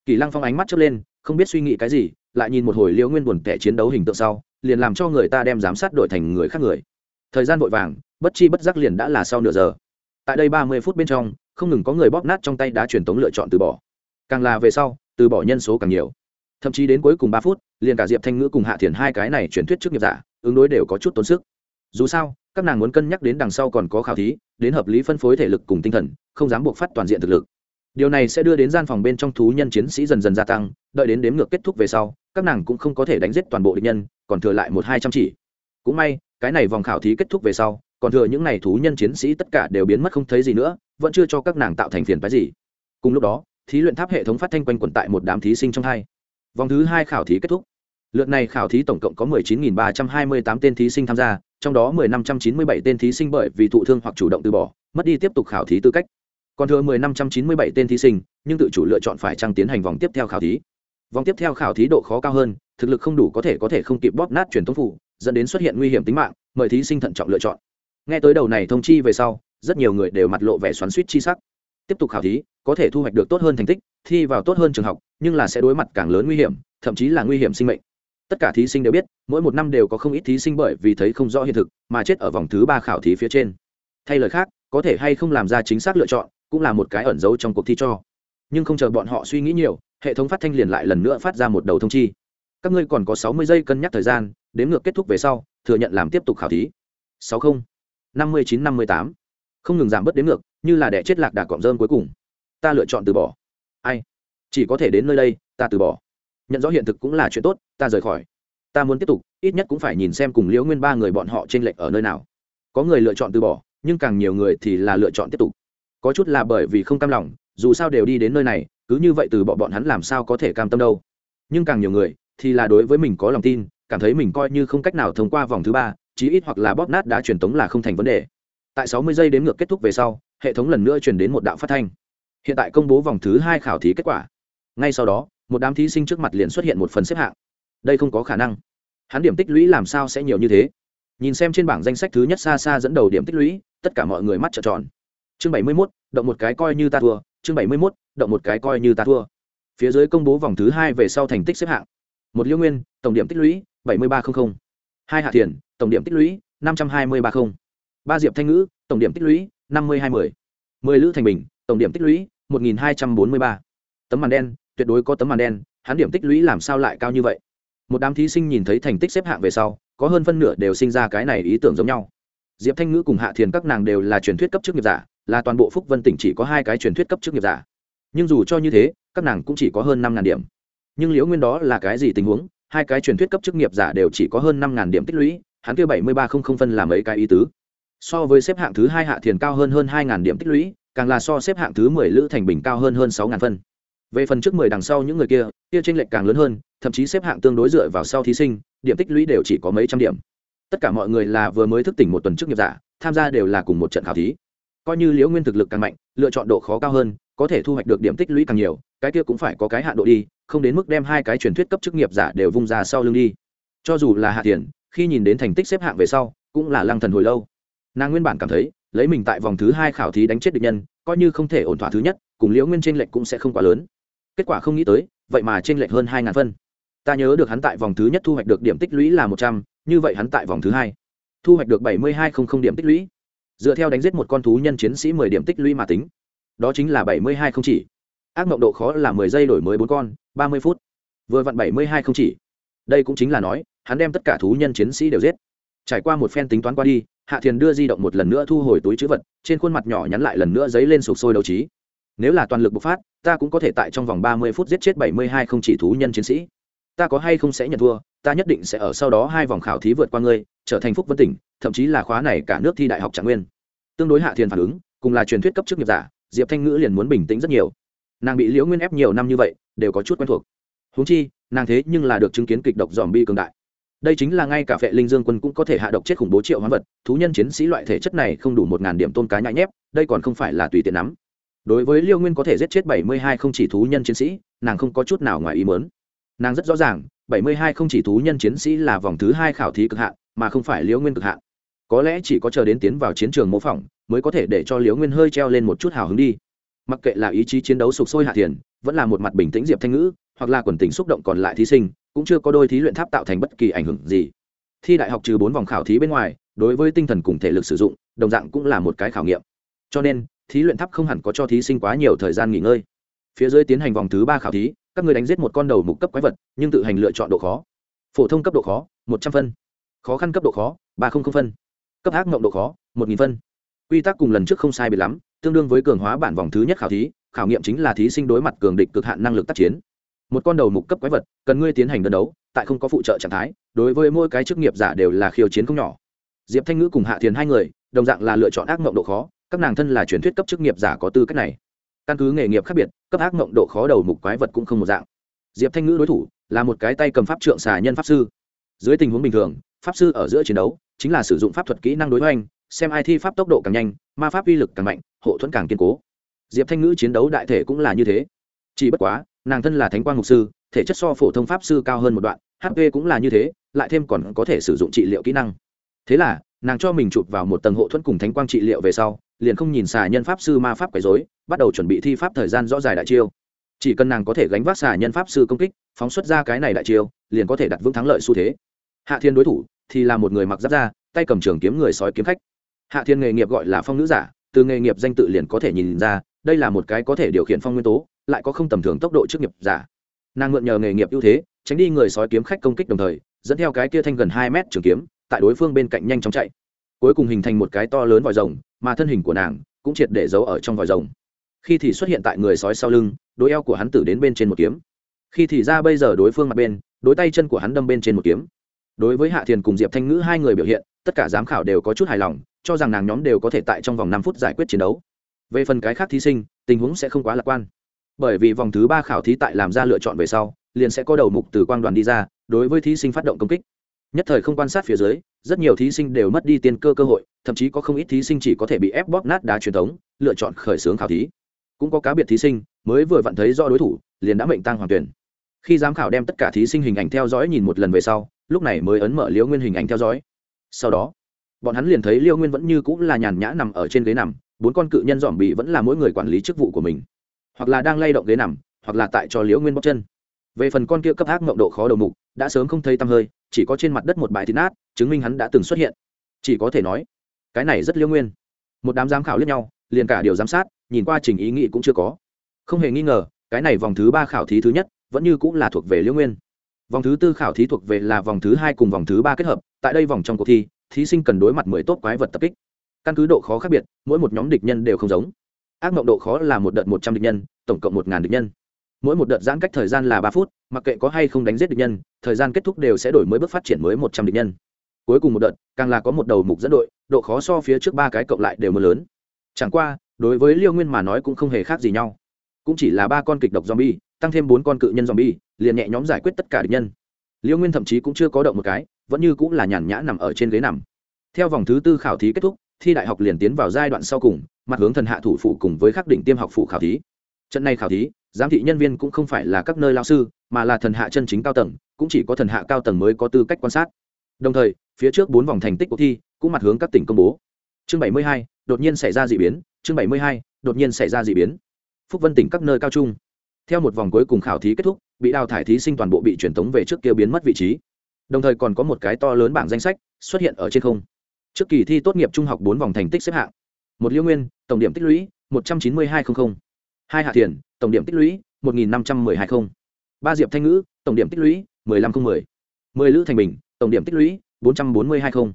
S1: Kỳ lăng phong ánh mắt chớp lên, không biết suy nghĩ cái gì, lại nhìn một hồi liễu nguyên buồn tẻ chiến đấu hình tượng sau liền làm cho người ta đem giám sát đội thành người khác người. Thời gian vội vàng, bất chi bất giác liền đã là sau nửa giờ. Tại đây ba mươi phút bên trong, không ngừng có người bóp nát trong tay đá truyền tống lựa chọn từ bỏ. Càng là về sau, từ bỏ nhân số càng nhiều. Thậm chí đến cuối cùng ba phút, liền cả diệp thanh ngữ cùng hạ thiền hai cái này chuyển thuyết trước nghiệp giả, ứng đối đều có chút tốn sức. Dù sao, các nàng muốn cân nhắc đến đằng sau còn có khảo thí, đến hợp lý phân phối thể lực cùng tinh thần, không dám buộc phát toàn diện thực lực điều này sẽ đưa đến gian phòng bên trong thú nhân chiến sĩ dần dần gia tăng, đợi đến đếm ngược kết thúc về sau, các nàng cũng không có thể đánh giết toàn bộ địch nhân, còn thừa lại một hai trăm chỉ. Cũng may, cái này vòng khảo thí kết thúc về sau, còn thừa những n à y thú nhân chiến sĩ tất cả đều biến mất không thấy gì nữa, vẫn chưa cho các nàng tạo thành phiền phái gì. Cùng lúc đó, thí luyện tháp hệ thống phát thanh quanh quẩn tại một đám thí sinh trong hai. Vòng thứ hai khảo thí kết thúc. Lượt này khảo thí tổng cộng có 19.328 tên thí sinh tham gia, trong đó 10.597 tên thí sinh bởi vì thụ thương hoặc chủ động từ bỏ, mất đi tiếp tục khảo thí tư cách còn thừa 10.597 tên thí sinh, nhưng tự chủ lựa chọn phải trăng tiến hành vòng tiếp theo khảo thí. Vòng tiếp theo khảo thí độ khó cao hơn, thực lực không đủ có thể có thể không kịp bóp nát truyền thống phủ dẫn đến xuất hiện nguy hiểm tính mạng, mời thí sinh thận trọng lựa chọn. Nghe tới đầu này thông chi về sau, rất nhiều người đều mặt lộ vẻ xoắn suýt chi sắc. Tiếp tục khảo thí, có thể thu hoạch được tốt hơn thành tích, thi vào tốt hơn trường học, nhưng là sẽ đối mặt càng lớn nguy hiểm, thậm chí là nguy hiểm sinh mệnh. Tất cả thí sinh đều biết, mỗi một năm đều có không ít thí sinh bởi vì thấy không rõ hiện thực, mà chết ở vòng thứ ba khảo thí phía trên. Thay lời khác, có thể hay không làm ra chính xác lựa chọn cũng là một cái ẩn dấu trong cuộc thi cho. Nhưng không chờ bọn họ suy nghĩ nhiều, hệ thống phát thanh liền lại lần nữa phát ra một đầu thông chi. Các ngươi còn có sáu mươi giây cân nhắc thời gian, đến ngược kết thúc về sau, thừa nhận làm tiếp tục khảo thí. Sáu mươi năm mươi chín, năm mươi tám. Không ngừng giảm bớt đến ngược, như là đẻ chết lạc đà cọm rơm cuối cùng. Ta lựa chọn từ bỏ. Ai? Chỉ có thể đến nơi đây, ta từ bỏ. Nhận rõ hiện thực cũng là chuyện tốt, ta rời khỏi. Ta muốn tiếp tục, ít nhất cũng phải nhìn xem cùng liễu nguyên ba người bọn họ t r ê n lệch ở nơi nào. Có người lựa chọn từ bỏ, nhưng càng nhiều người thì là lựa chọn tiếp tục có chút là bởi vì không cam lòng, dù sao đều đi đến nơi này, cứ như vậy từ bỏ bọn hắn làm sao có thể cam tâm đâu. Nhưng càng nhiều người, thì là đối với mình có lòng tin, cảm thấy mình coi như không cách nào thông qua vòng thứ ba, chí ít hoặc là bóp nát đã truyền tống là không thành vấn đề. Tại sáu mươi giây đến ngược kết thúc về sau, hệ thống lần nữa truyền đến một đạo phát thanh. Hiện tại công bố vòng thứ hai khảo thí kết quả. Ngay sau đó, một đám thí sinh trước mặt liền xuất hiện một phần xếp hạng. Đây không có khả năng. Hắn điểm tích lũy làm sao sẽ nhiều như thế? Nhìn xem trên bảng danh sách thứ nhất xa xa dẫn đầu điểm tích lũy, tất cả mọi người mắt trợn tròn chương bảy mươi mốt, động một cái coi như ta thua. Chương bảy mươi mốt, động một cái coi như ta thua. Phía dưới công bố vòng thứ hai về sau thành tích xếp hạng. Một Liễu nguyên, tổng điểm tích lũy bảy mươi ba trăm linh hai hạ thiền, tổng điểm tích lũy năm trăm hai mươi ba mươi ba diệp thanh ngữ, tổng điểm tích lũy năm mươi hai mươi mười lữ thành bình, tổng điểm tích lũy một nghìn hai trăm bốn mươi ba. Tấm màn đen, tuyệt đối có tấm màn đen, hắn điểm tích lũy làm sao lại cao như vậy? Một đám thí sinh nhìn thấy thành tích xếp hạng về sau, có hơn phân nửa đều sinh ra cái này ý tưởng giống nhau diệp thanh ngữ cùng hạ thiền các nàng đều là truyền thuyết cấp chức nghiệp giả, là toàn bộ phúc vân tỉnh chỉ có hai cái truyền thuyết cấp chức nghiệp giả. Nhưng dù cho như thế, các nàng cũng chỉ có hơn năm điểm. Nhưng liễu nguyên đó là cái gì tình huống? Hai cái truyền thuyết cấp chức nghiệp giả đều chỉ có hơn năm điểm tích lũy, hắn kia bảy mươi ba không không phân là mấy cái ý tứ. So với xếp hạng thứ hai hạ thiền cao hơn hơn hai điểm tích lũy, càng là so xếp hạng thứ mười lữ thành bình cao hơn hơn sáu phân. Về phần trước mười đằng sau những người kia kia tranh lệch càng lớn hơn, thậm chí xếp hạng tương đối dựa vào sau thí sinh, điểm tích lũy đều chỉ có mấy trăm điểm tất cả mọi người là vừa mới thức tỉnh một tuần trước nghiệp giả, tham gia đều là cùng một trận khảo thí. Coi như liễu nguyên thực lực càng mạnh, lựa chọn độ khó cao hơn, có thể thu hoạch được điểm tích lũy càng nhiều, cái kia cũng phải có cái hạ độ đi, không đến mức đem hai cái truyền thuyết cấp chức nghiệp giả đều vung ra sau lưng đi. Cho dù là hạ tiền khi nhìn đến thành tích xếp hạng về sau, cũng là lăng thần hồi lâu. Nàng nguyên bản cảm thấy, lấy mình tại vòng thứ hai khảo thí đánh chết địch nhân, coi như không thể ổn thỏa thứ nhất, cùng liễu nguyên tranh lệch cũng sẽ không quá lớn. Kết quả không nghĩ tới, vậy mà t r ê n lệch hơn hai ngàn phân ta nhớ được hắn tại vòng thứ nhất thu hoạch được điểm tích lũy là một trăm, như vậy hắn tại vòng thứ hai thu hoạch được bảy mươi hai không không điểm tích lũy. Dựa theo đánh giết một con thú nhân chiến sĩ mười điểm tích lũy mà tính. Đó chính là bảy mươi hai không chỉ. Ác mộng độ khó là mười giây đổi mới bốn con, ba mươi phút. Vừa vặn bảy mươi hai không chỉ. Đây cũng chính là nói, hắn đem tất cả thú nhân chiến sĩ đều giết. Trải qua một phen tính toán qua đi, hạ thiền đưa di động một lần nữa thu hồi túi chữ vật, trên khuôn mặt nhỏ nhắn lại lần nữa dấy lên sụp sôi đầu trí. Nếu là toàn lực bộc phát, ta cũng có thể tại trong vòng ba mươi phút giết chết bảy mươi hai không chỉ thú nhân chiến sĩ ta có hay không sẽ nhận thua, ta nhất định sẽ ở sau đó hai vòng khảo thí vượt qua ngươi, trở thành phúc vân tỉnh, thậm chí là khóa này cả nước thi đại học trạng nguyên. Tương đối hạ thiền phản ứng, cùng là truyền thuyết cấp chức nghiệp giả, diệp thanh ngữ liền muốn bình tĩnh rất nhiều. Nàng bị liễu nguyên ép nhiều năm như vậy, đều có chút quen thuộc. Húng chi, nàng thế nhưng là được chứng kiến kịch độc dòm bi cường đại. Đây chính là ngay cả vệ linh dương quân cũng có thể hạ độc chết khủng bố triệu hóa vật, thú nhân chiến sĩ loại thể chất này không đủ một ngàn điểm tôn cá nhãi nhép, đây còn không phải là tùy tiện nắm. Đối với liêu nguyên có thể giết chết bảy mươi hai không chỉ thú nhân chiến sĩ, nàng không có chút nào ngoài ý mớn nàng rất rõ ràng, bảy mươi hai không chỉ thú nhân chiến sĩ là vòng thứ hai khảo thí cực hạn, mà không phải liễu nguyên cực hạn. Có lẽ chỉ có chờ đến tiến vào chiến trường mô phỏng, mới có thể để cho liễu nguyên hơi treo lên một chút hào hứng đi. Mặc kệ là ý chí chiến đấu sục sôi hạ thiền, vẫn là một mặt bình tĩnh diệp thanh ngữ, hoặc là quần tính xúc động còn lại thí sinh, cũng chưa có đôi thí luyện tháp tạo thành bất kỳ ảnh hưởng gì. Thi đại học trừ bốn vòng khảo thí bên ngoài, đối với tinh thần cùng thể lực sử dụng, đồng dạng cũng là một cái khảo nghiệm. Cho nên, thí luyện tháp không hẳn có cho thí sinh quá nhiều thời gian nghỉ ngơi. Phía dưới tiến hành vòng thứ ba khảo thí các người đánh giết một con đầu mục cấp quái vật, nhưng tự hành lựa chọn độ khó. Phổ thông cấp độ khó, một trăm phân. Khó khăn cấp độ khó, ba trăm linh phân. Cấp ác mộng độ khó, một nghìn phân. Quy tắc cùng lần trước không sai biệt lắm, tương đương với cường hóa bản vòng thứ nhất khảo thí, khảo nghiệm chính là thí sinh đối mặt cường địch cực hạn năng lực tác chiến. Một con đầu mục cấp quái vật, cần ngươi tiến hành đơn đấu, tại không có phụ trợ trạng thái, đối với mỗi cái chức nghiệp giả đều là khiêu chiến không nhỏ. Diệp thanh ngữ cùng hạ thiền hai người, đồng dạng là lựa chọn ác mộng độ khó, các nàng thân là truyền thuyết cấp chức nghiệp giả có tư cách này căn cứ nghề nghiệp khác biệt, cấp ác mộng độ khó đầu mục quái vật cũng không một dạng. Diệp thanh ngữ đối thủ là một cái tay cầm pháp trượng xà nhân pháp sư. Dưới tình huống bình thường, pháp sư ở giữa chiến đấu chính là sử dụng pháp thuật kỹ năng đối hoành, xem ai thi pháp tốc độ càng nhanh, ma pháp uy lực càng mạnh, hộ thuẫn càng kiên cố. Diệp thanh ngữ chiến đấu đại thể cũng là như thế. Chỉ bất quá, nàng thân là thánh quang mục sư, thể chất so phổ thông pháp sư cao hơn một đoạn hp cũng là như thế, lại thêm còn có thể sử dụng trị liệu kỹ năng. Thế là, nàng cho mình chụp vào một tầng hộ thuẫn cùng thánh quang trị liệu về sau liền không nhìn xà nhân pháp sư ma pháp quấy dối bắt đầu chuẩn bị thi pháp thời gian rõ dài đại chiêu. Chỉ cần nàng có thể gánh vác xà nhân pháp sư công kích, phóng xuất ra cái này đại chiêu, liền có thể đặt vững thắng lợi xu thế. Hạ thiên đối thủ thì là một người mặc giáp da, tay cầm trường kiếm người sói kiếm khách. Hạ thiên nghề nghiệp gọi là phong nữ giả, từ nghề nghiệp danh tự liền có thể nhìn ra, đây là một cái có thể điều khiển phong nguyên tố, lại có không tầm thường tốc độ trước nghiệp giả. Nàng mượn nhờ nghề nghiệp ưu thế, tránh đi người sói kiếm khách công kích đồng thời, dẫn theo cái kia thanh gần hai mét trường kiếm, tại đối phương bên cạnh nhanh chóng chạy cuối cùng hình thành một cái to lớn vòi rồng, mà thân hình của nàng cũng triệt để giấu ở trong vòi rồng. Khi thì xuất hiện tại người sói sau lưng đối eo của hắn tử đến bên trên một kiếm. Khi thì ra bây giờ đối phương mặt bên đối tay chân của hắn đâm bên trên một kiếm. Đối với hạ thiền cùng diệp thanh ngữ hai người biểu hiện, tất cả giám khảo đều có chút hài lòng, cho rằng nàng nhóm đều có thể tại trong vòng năm phút giải quyết chiến đấu. Về phần cái khác thí sinh, tình huống sẽ không quá lạc quan. Bởi vì vòng thứ ba khảo thí tại làm ra lựa chọn về sau, liền sẽ có đầu mục từ quang đoàn đi ra, đối với thí sinh phát động công kích nhất thời không quan sát phía dưới, rất nhiều thí sinh đều mất đi tiên cơ cơ hội, thậm chí có không ít thí sinh chỉ có thể bị ép bóp nát đá truyền thống, lựa chọn khởi xướng khảo thí. Cũng có cá biệt thí sinh, mới vừa vặn thấy do đối thủ, liền đã mệnh tăng hoàng tuyển. Khi giám khảo đem tất cả thí sinh hình ảnh theo dõi nhìn một lần về sau, lúc này mới ấn mở liễu nguyên hình ảnh theo dõi. Sau đó, bọn hắn liền thấy liễu nguyên vẫn như cũng là nhàn nhã nằm ở trên ghế nằm, bốn con cự nhân dòm bị vẫn là mỗi người quản lý chức vụ của mình. Hoặc là đang lay động ghế nằm, hoặc là tại cho liễu nguyên bóc chân. Về phần con kia cấp ác mộng độ khó đầu mục, đã sớm không thấy tăm hơi chỉ có trên mặt đất một bãi thịt nát, chứng minh hắn đã từng xuất hiện. Chỉ có thể nói, cái này rất liêu nguyên. Một đám giám khảo lẫn nhau, liền cả điều giám sát, nhìn qua trình ý nghĩ cũng chưa có. Không hề nghi ngờ, cái này vòng thứ ba khảo thí thứ nhất, vẫn như cũng là thuộc về liêu nguyên. Vòng thứ tư khảo thí thuộc về là vòng thứ hai cùng vòng thứ ba kết hợp, tại đây vòng trong cuộc thi, thí sinh cần đối mặt mười tốt quái vật tập kích. Căn cứ độ khó khác biệt, mỗi một nhóm địch nhân đều không giống. Ác mộng độ khó là một đợt một trăm địch nhân, tổng cộng một ngàn địch nhân mỗi một đợt giãn cách thời gian là ba phút, mặc kệ có hay không đánh giết địch nhân, thời gian kết thúc đều sẽ đổi mới bước phát triển mới một trăm địch nhân. Cuối cùng một đợt, càng là có một đầu mục dẫn đội, độ khó so phía trước ba cái cộng lại đều mưa lớn. Chẳng qua, đối với liêu nguyên mà nói cũng không hề khác gì nhau. Cũng chỉ là ba con kịch độc zombie, tăng thêm bốn con cự nhân zombie, liền nhẹ nhóm giải quyết tất cả địch nhân. Liêu nguyên thậm chí cũng chưa có động một cái, vẫn như cũng là nhàn nhã nằm ở trên ghế nằm. Theo vòng thứ tư khảo thí kết thúc, thi đại học liền tiến vào giai đoạn sau cùng, mặt hướng thần hạ thủ phụ cùng với khắc Đỉnh tiêm học phụ khảo thí. Trận này khảo thí giám thị nhân viên cũng không phải là các nơi lao sư, mà là thần hạ chân chính cao tầng, cũng chỉ có thần hạ cao tầng mới có tư cách quan sát. Đồng thời, phía trước bốn vòng thành tích cuộc thi cũng mặt hướng các tỉnh công bố. Chương bảy mươi hai, đột nhiên xảy ra d ị biến. Chương bảy mươi hai, đột nhiên xảy ra d ị biến. Phúc vân tỉnh các nơi cao trung. Theo một vòng cuối cùng khảo thí kết thúc, bị đào thải thí sinh toàn bộ bị truyền tống về trước kia biến mất vị trí. Đồng thời còn có một cái to lớn bảng danh sách xuất hiện ở trên không. Trước kỳ thi tốt nghiệp trung học bốn vòng thành tích xếp hạng. Một liêu nguyên, tổng điểm tích lũy một trăm chín mươi hai không không hai hạ thiền, tổng điểm tích lũy, một nghìn năm trăm m ư ơ i hai không. Ba diệp thanh ngữ, tổng điểm tích lũy một mươi năm không mười. Mười lữ thành bình, tổng điểm tích lũy, bốn trăm bốn mươi hai không.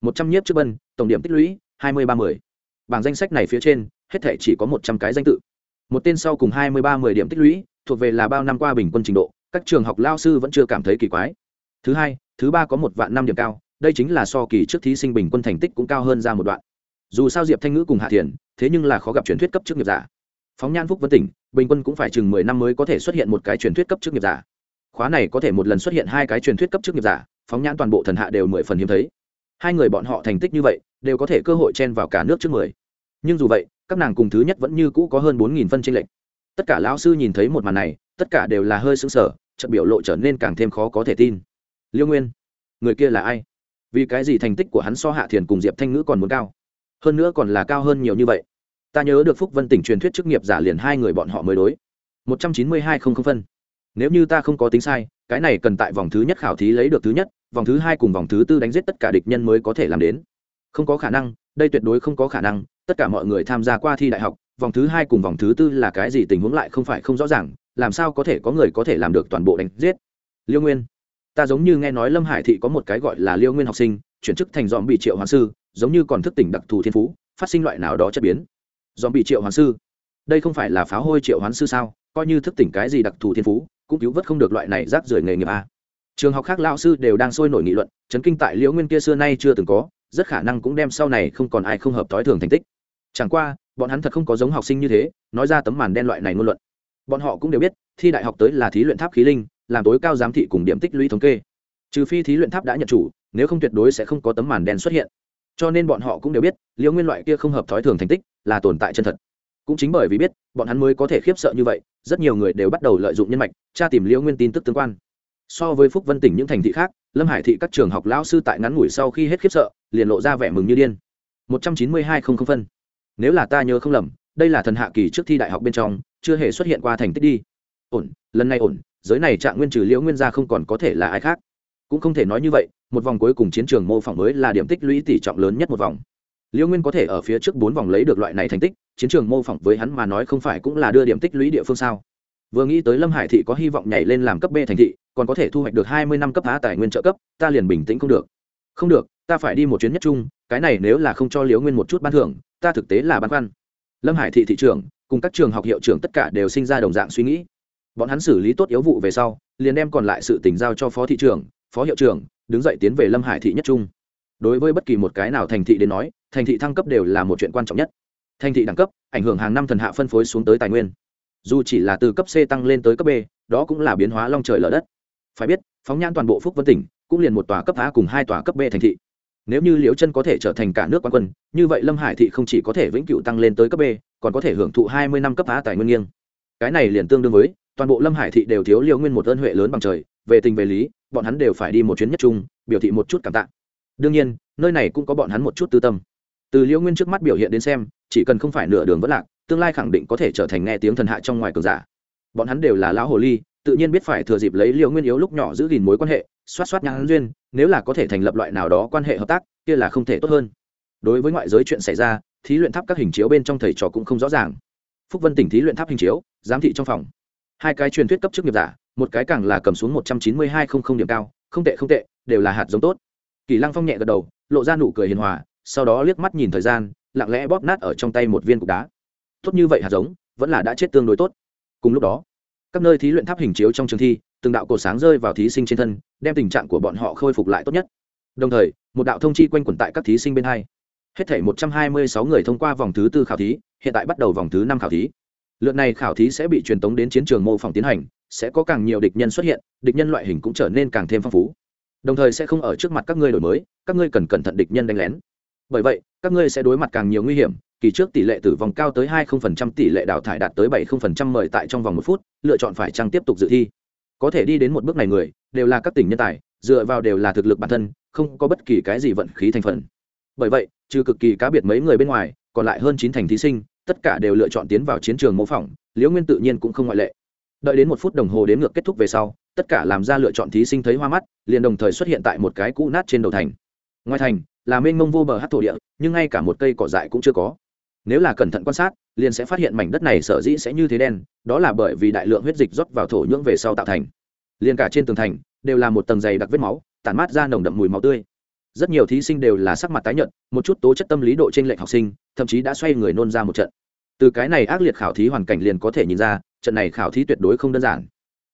S1: Một trăm nhiếp trước bân, tổng điểm tích lũy, hai mươi ba mươi bảng danh sách này phía trên, hết thể chỉ có một trăm cái danh tự. Một tên sau cùng hai mươi ba mười điểm tích lũy, thuộc về là bao năm qua bình quân trình độ, các trường học lao sư vẫn chưa cảm thấy kỳ quái. Thứ hai, thứ ba có một vạn năm điểm cao, đây chính là so kỳ trước thí sinh bình quân thành tích cũng cao hơn ra một đoạn. Dù sao diệp thanh ngữ cùng hạ thiền, thế nhưng là khó gặp truyền thuyết cấp trước nghiệp giả phóng nhan phúc vân tỉnh, bình quân cũng phải chừng mười năm mới có thể xuất hiện một cái truyền thuyết cấp chức nghiệp giả. Khóa này có thể một lần xuất hiện hai cái truyền thuyết cấp chức nghiệp giả, phóng nhãn toàn bộ thần hạ đều mười phần hiếm thấy. Hai người bọn họ thành tích như vậy, đều có thể cơ hội chen vào cả nước trước mười. Nhưng dù vậy, các nàng cùng thứ nhất vẫn như cũ có hơn bốn nghìn phân tranh lệch. Tất cả lão sư nhìn thấy một màn này, tất cả đều là hơi xứng sở trận biểu lộ trở nên càng thêm khó có thể tin. Liêu nguyên, người kia là ai? Vì cái gì thành tích của hắn so hạ thiền cùng diệp thanh ngữ còn muốn cao? Hơn nữa còn là cao hơn nhiều như vậy ta nhớ được phúc vân tỉnh truyền thuyết chức nghiệp giả liền hai người bọn họ mới đối. một trăm chín mươi hai không không phân. Nếu như ta không có tính sai, cái này cần tại vòng thứ nhất khảo thí lấy được thứ nhất, vòng thứ hai cùng vòng thứ tư đánh giết tất cả địch nhân mới có thể làm đến. Không có khả năng, đây tuyệt đối không có khả năng, tất cả mọi người tham gia qua thi đại học, vòng thứ hai cùng vòng thứ tư là cái gì tình huống lại không phải không rõ ràng, làm sao có thể có người có thể làm được toàn bộ đánh giết? Liêu nguyên, ta giống như nghe nói lâm hải thị có một cái gọi là liêu nguyên học sinh, chuyển chức thành dòm bị triệu hoàng sư, giống như còn thức tỉnh đặc thù thiên phú, phát sinh loại nào đó chất biến dòm bị triệu hoán sư. Đây không phải là pháo hôi triệu hoán sư sao? Coi như thức tỉnh cái gì đặc thù thiên phú, cũng cứu vớt không được loại này rác rưởi nghề nghiệp a. Trường học khác lao sư đều đang sôi nổi nghị luận, chấn kinh tại liễu nguyên kia xưa nay chưa từng có, rất khả năng cũng đem sau này không còn ai không hợp thói thường thành tích. Chẳng qua, bọn hắn thật không có giống học sinh như thế, nói ra tấm màn đen loại này ngôn luận. Bọn họ cũng đều biết, thi đại học tới là thí luyện tháp khí linh, làm tối cao giám thị cùng điểm tích lũy thống kê. Trừ phi thí luyện tháp đã nhận chủ, nếu không tuyệt đối sẽ không có tấm màn đen xuất hiện. Cho nên bọn họ cũng đều biết, liễu nguyên loại kia không hợp thói thường thành tích là tồn tại chân thật. Cũng chính bởi vì biết, bọn hắn mới có thể khiếp sợ như vậy, rất nhiều người đều bắt đầu lợi dụng nhân mạch, tra tìm liễu nguyên tin tức tương quan. So với phúc vân tỉnh những thành thị khác, lâm hải thị các trường học lão sư tại ngắn ngủi sau khi hết khiếp sợ, liền lộ ra vẻ mừng như điên. Một trăm chín mươi hai không không phân. Nếu là ta nhớ không lầm, đây là thần hạ kỳ trước thi đại học bên trong, chưa hề xuất hiện qua thành tích đi. Ổn, lần này ổn, giới này trạng nguyên trừ liễu nguyên gia không còn có thể là ai khác. Cũng không thể nói như vậy, một vòng cuối cùng chiến trường mô phỏng mới là điểm tích lũy tỷ trọng lớn nhất một vòng liễu nguyên có thể ở phía trước bốn vòng lấy được loại này thành tích, chiến trường mô phỏng với hắn mà nói không phải cũng là đưa điểm tích lũy địa phương sao? Vừa nghĩ tới lâm hải thị có hy vọng nhảy lên làm cấp b thành thị, còn có thể thu hoạch được hai mươi năm cấp á tài nguyên trợ cấp, ta liền bình tĩnh không được. Không được, ta phải đi một chuyến nhất trung, cái này nếu là không cho liễu nguyên một chút ban thưởng, ta thực tế là băn khoăn. Lâm hải thị thị trưởng, cùng các trường học hiệu trưởng tất cả đều sinh ra đồng dạng suy nghĩ. Bọn hắn xử lý tốt yếu vụ về sau, liền đem còn lại sự tỉnh giao cho phó thị trưởng, phó hiệu trưởng, đứng dậy tiến về lâm hải thị nhất trung. Đối với bất kỳ một cái nào thành thị đến nói thành thị thăng cấp đều là một chuyện quan trọng nhất. Thành thị đẳng cấp ảnh hưởng hàng năm thần hạ phân phối xuống tới tài nguyên. Dù chỉ là từ cấp c tăng lên tới cấp b, đó cũng là biến hóa long trời lở đất. Phải biết, phóng nhãn toàn bộ phúc vân tỉnh cũng liền một tòa cấp a cùng hai tòa cấp b thành thị. Nếu như liễu chân có thể trở thành cả nước quan quân, như vậy lâm hải thị không chỉ có thể vĩnh cửu tăng lên tới cấp b, còn có thể hưởng thụ hai mươi năm cấp a tài nguyên nghiêng. Cái này liền tương đương với, toàn bộ lâm hải thị đều thiếu liễu nguyên một ơn huệ lớn bằng trời, về tình về lý, bọn hắn đều phải đi một chuyến nhất chung biểu thị một chút cảm tạ. Đương nhiên, nơi này cũng có bọn hắn một chút tư tâm từ liễu nguyên trước mắt biểu hiện đến xem, chỉ cần không phải nửa đường vất lạc, tương lai khẳng định có thể trở thành nghe tiếng thần hạ trong ngoài cường giả. Bọn hắn đều là lão hồ ly, tự nhiên biết phải thừa dịp lấy liễu nguyên yếu lúc nhỏ giữ gìn mối quan hệ, xoát xoát nhãn duyên, nếu là có thể thành lập loại nào đó quan hệ hợp tác, kia là không thể tốt hơn. Đối với ngoại giới chuyện xảy ra, thí luyện tháp các hình chiếu bên trong thầy trò cũng không rõ ràng. Phúc vân tỉnh thí luyện tháp hình chiếu, giám thị trong phòng. Hai cái truyền thuyết cấp chức nghiệp giả, một cái càng là cầm xuống một trăm chín mươi hai không không điểm cao, không tệ không tệ, đều là hạt giống tốt. Kỳ lăng phong nhẹ gật đầu, lộ ra nụ cười hiền hòa sau đó liếc mắt nhìn thời gian, lặng lẽ bóp nát ở trong tay một viên cục đá. Tốt như vậy hạt giống, vẫn là đã chết tương đối tốt. Cùng lúc đó, các nơi thí luyện tháp hình chiếu trong trường thi, từng đạo cổ sáng rơi vào thí sinh trên thân, đem tình trạng của bọn họ khôi phục lại tốt nhất. Đồng thời, một đạo thông chi quanh quẩn tại các thí sinh bên hai. Hết thể một trăm hai mươi sáu người thông qua vòng thứ tư khảo thí, hiện tại bắt đầu vòng thứ năm khảo thí. Lượt này khảo thí sẽ bị truyền tống đến chiến trường mô phỏng tiến hành, sẽ có càng nhiều địch nhân xuất hiện, địch nhân loại hình cũng trở nên càng thêm phong phú. Đồng thời sẽ không ở trước mặt các ngươi đổi mới, các ngươi cần cẩn thận địch nhân đánh lén bởi vậy, các ngươi sẽ đối mặt càng nhiều nguy hiểm, kỳ trước tỷ lệ tử vong cao tới 20% tỷ lệ đào thải đạt tới 70% mời tại trong vòng một phút, lựa chọn phải chăng tiếp tục dự thi. Có thể đi đến một bước này người, đều là các tỉnh nhân tài, dựa vào đều là thực lực bản thân, không có bất kỳ cái gì vận khí thành phần. Bởi vậy, trừ cực kỳ cá biệt mấy người bên ngoài, còn lại hơn chín thành thí sinh, tất cả đều lựa chọn tiến vào chiến trường mô phỏng, liễu nguyên tự nhiên cũng không ngoại lệ. Đợi đến một phút đồng hồ đến ngược kết thúc về sau, tất cả làm ra lựa chọn thí sinh thấy hoa mắt, liền đồng thời xuất hiện tại một cái cũ nát trên đầu thành. Ngoài thành là mênh mông vô bờ hát thổ địa, nhưng ngay cả một cây cỏ dại cũng chưa có. Nếu là cẩn thận quan sát, liền sẽ phát hiện mảnh đất này sở dĩ sẽ như thế đen, đó là bởi vì đại lượng huyết dịch rót vào thổ nhưỡng về sau tạo thành. Liền cả trên tường thành, đều là một tầng dày đặc vết máu, tản mát ra nồng đậm mùi máu tươi. Rất nhiều thí sinh đều là sắc mặt tái nhợt, một chút tố chất tâm lý độ trên lệnh học sinh, thậm chí đã xoay người nôn ra một trận. Từ cái này ác liệt khảo thí hoàn cảnh liền có thể nhìn ra, trận này khảo thí tuyệt đối không đơn giản.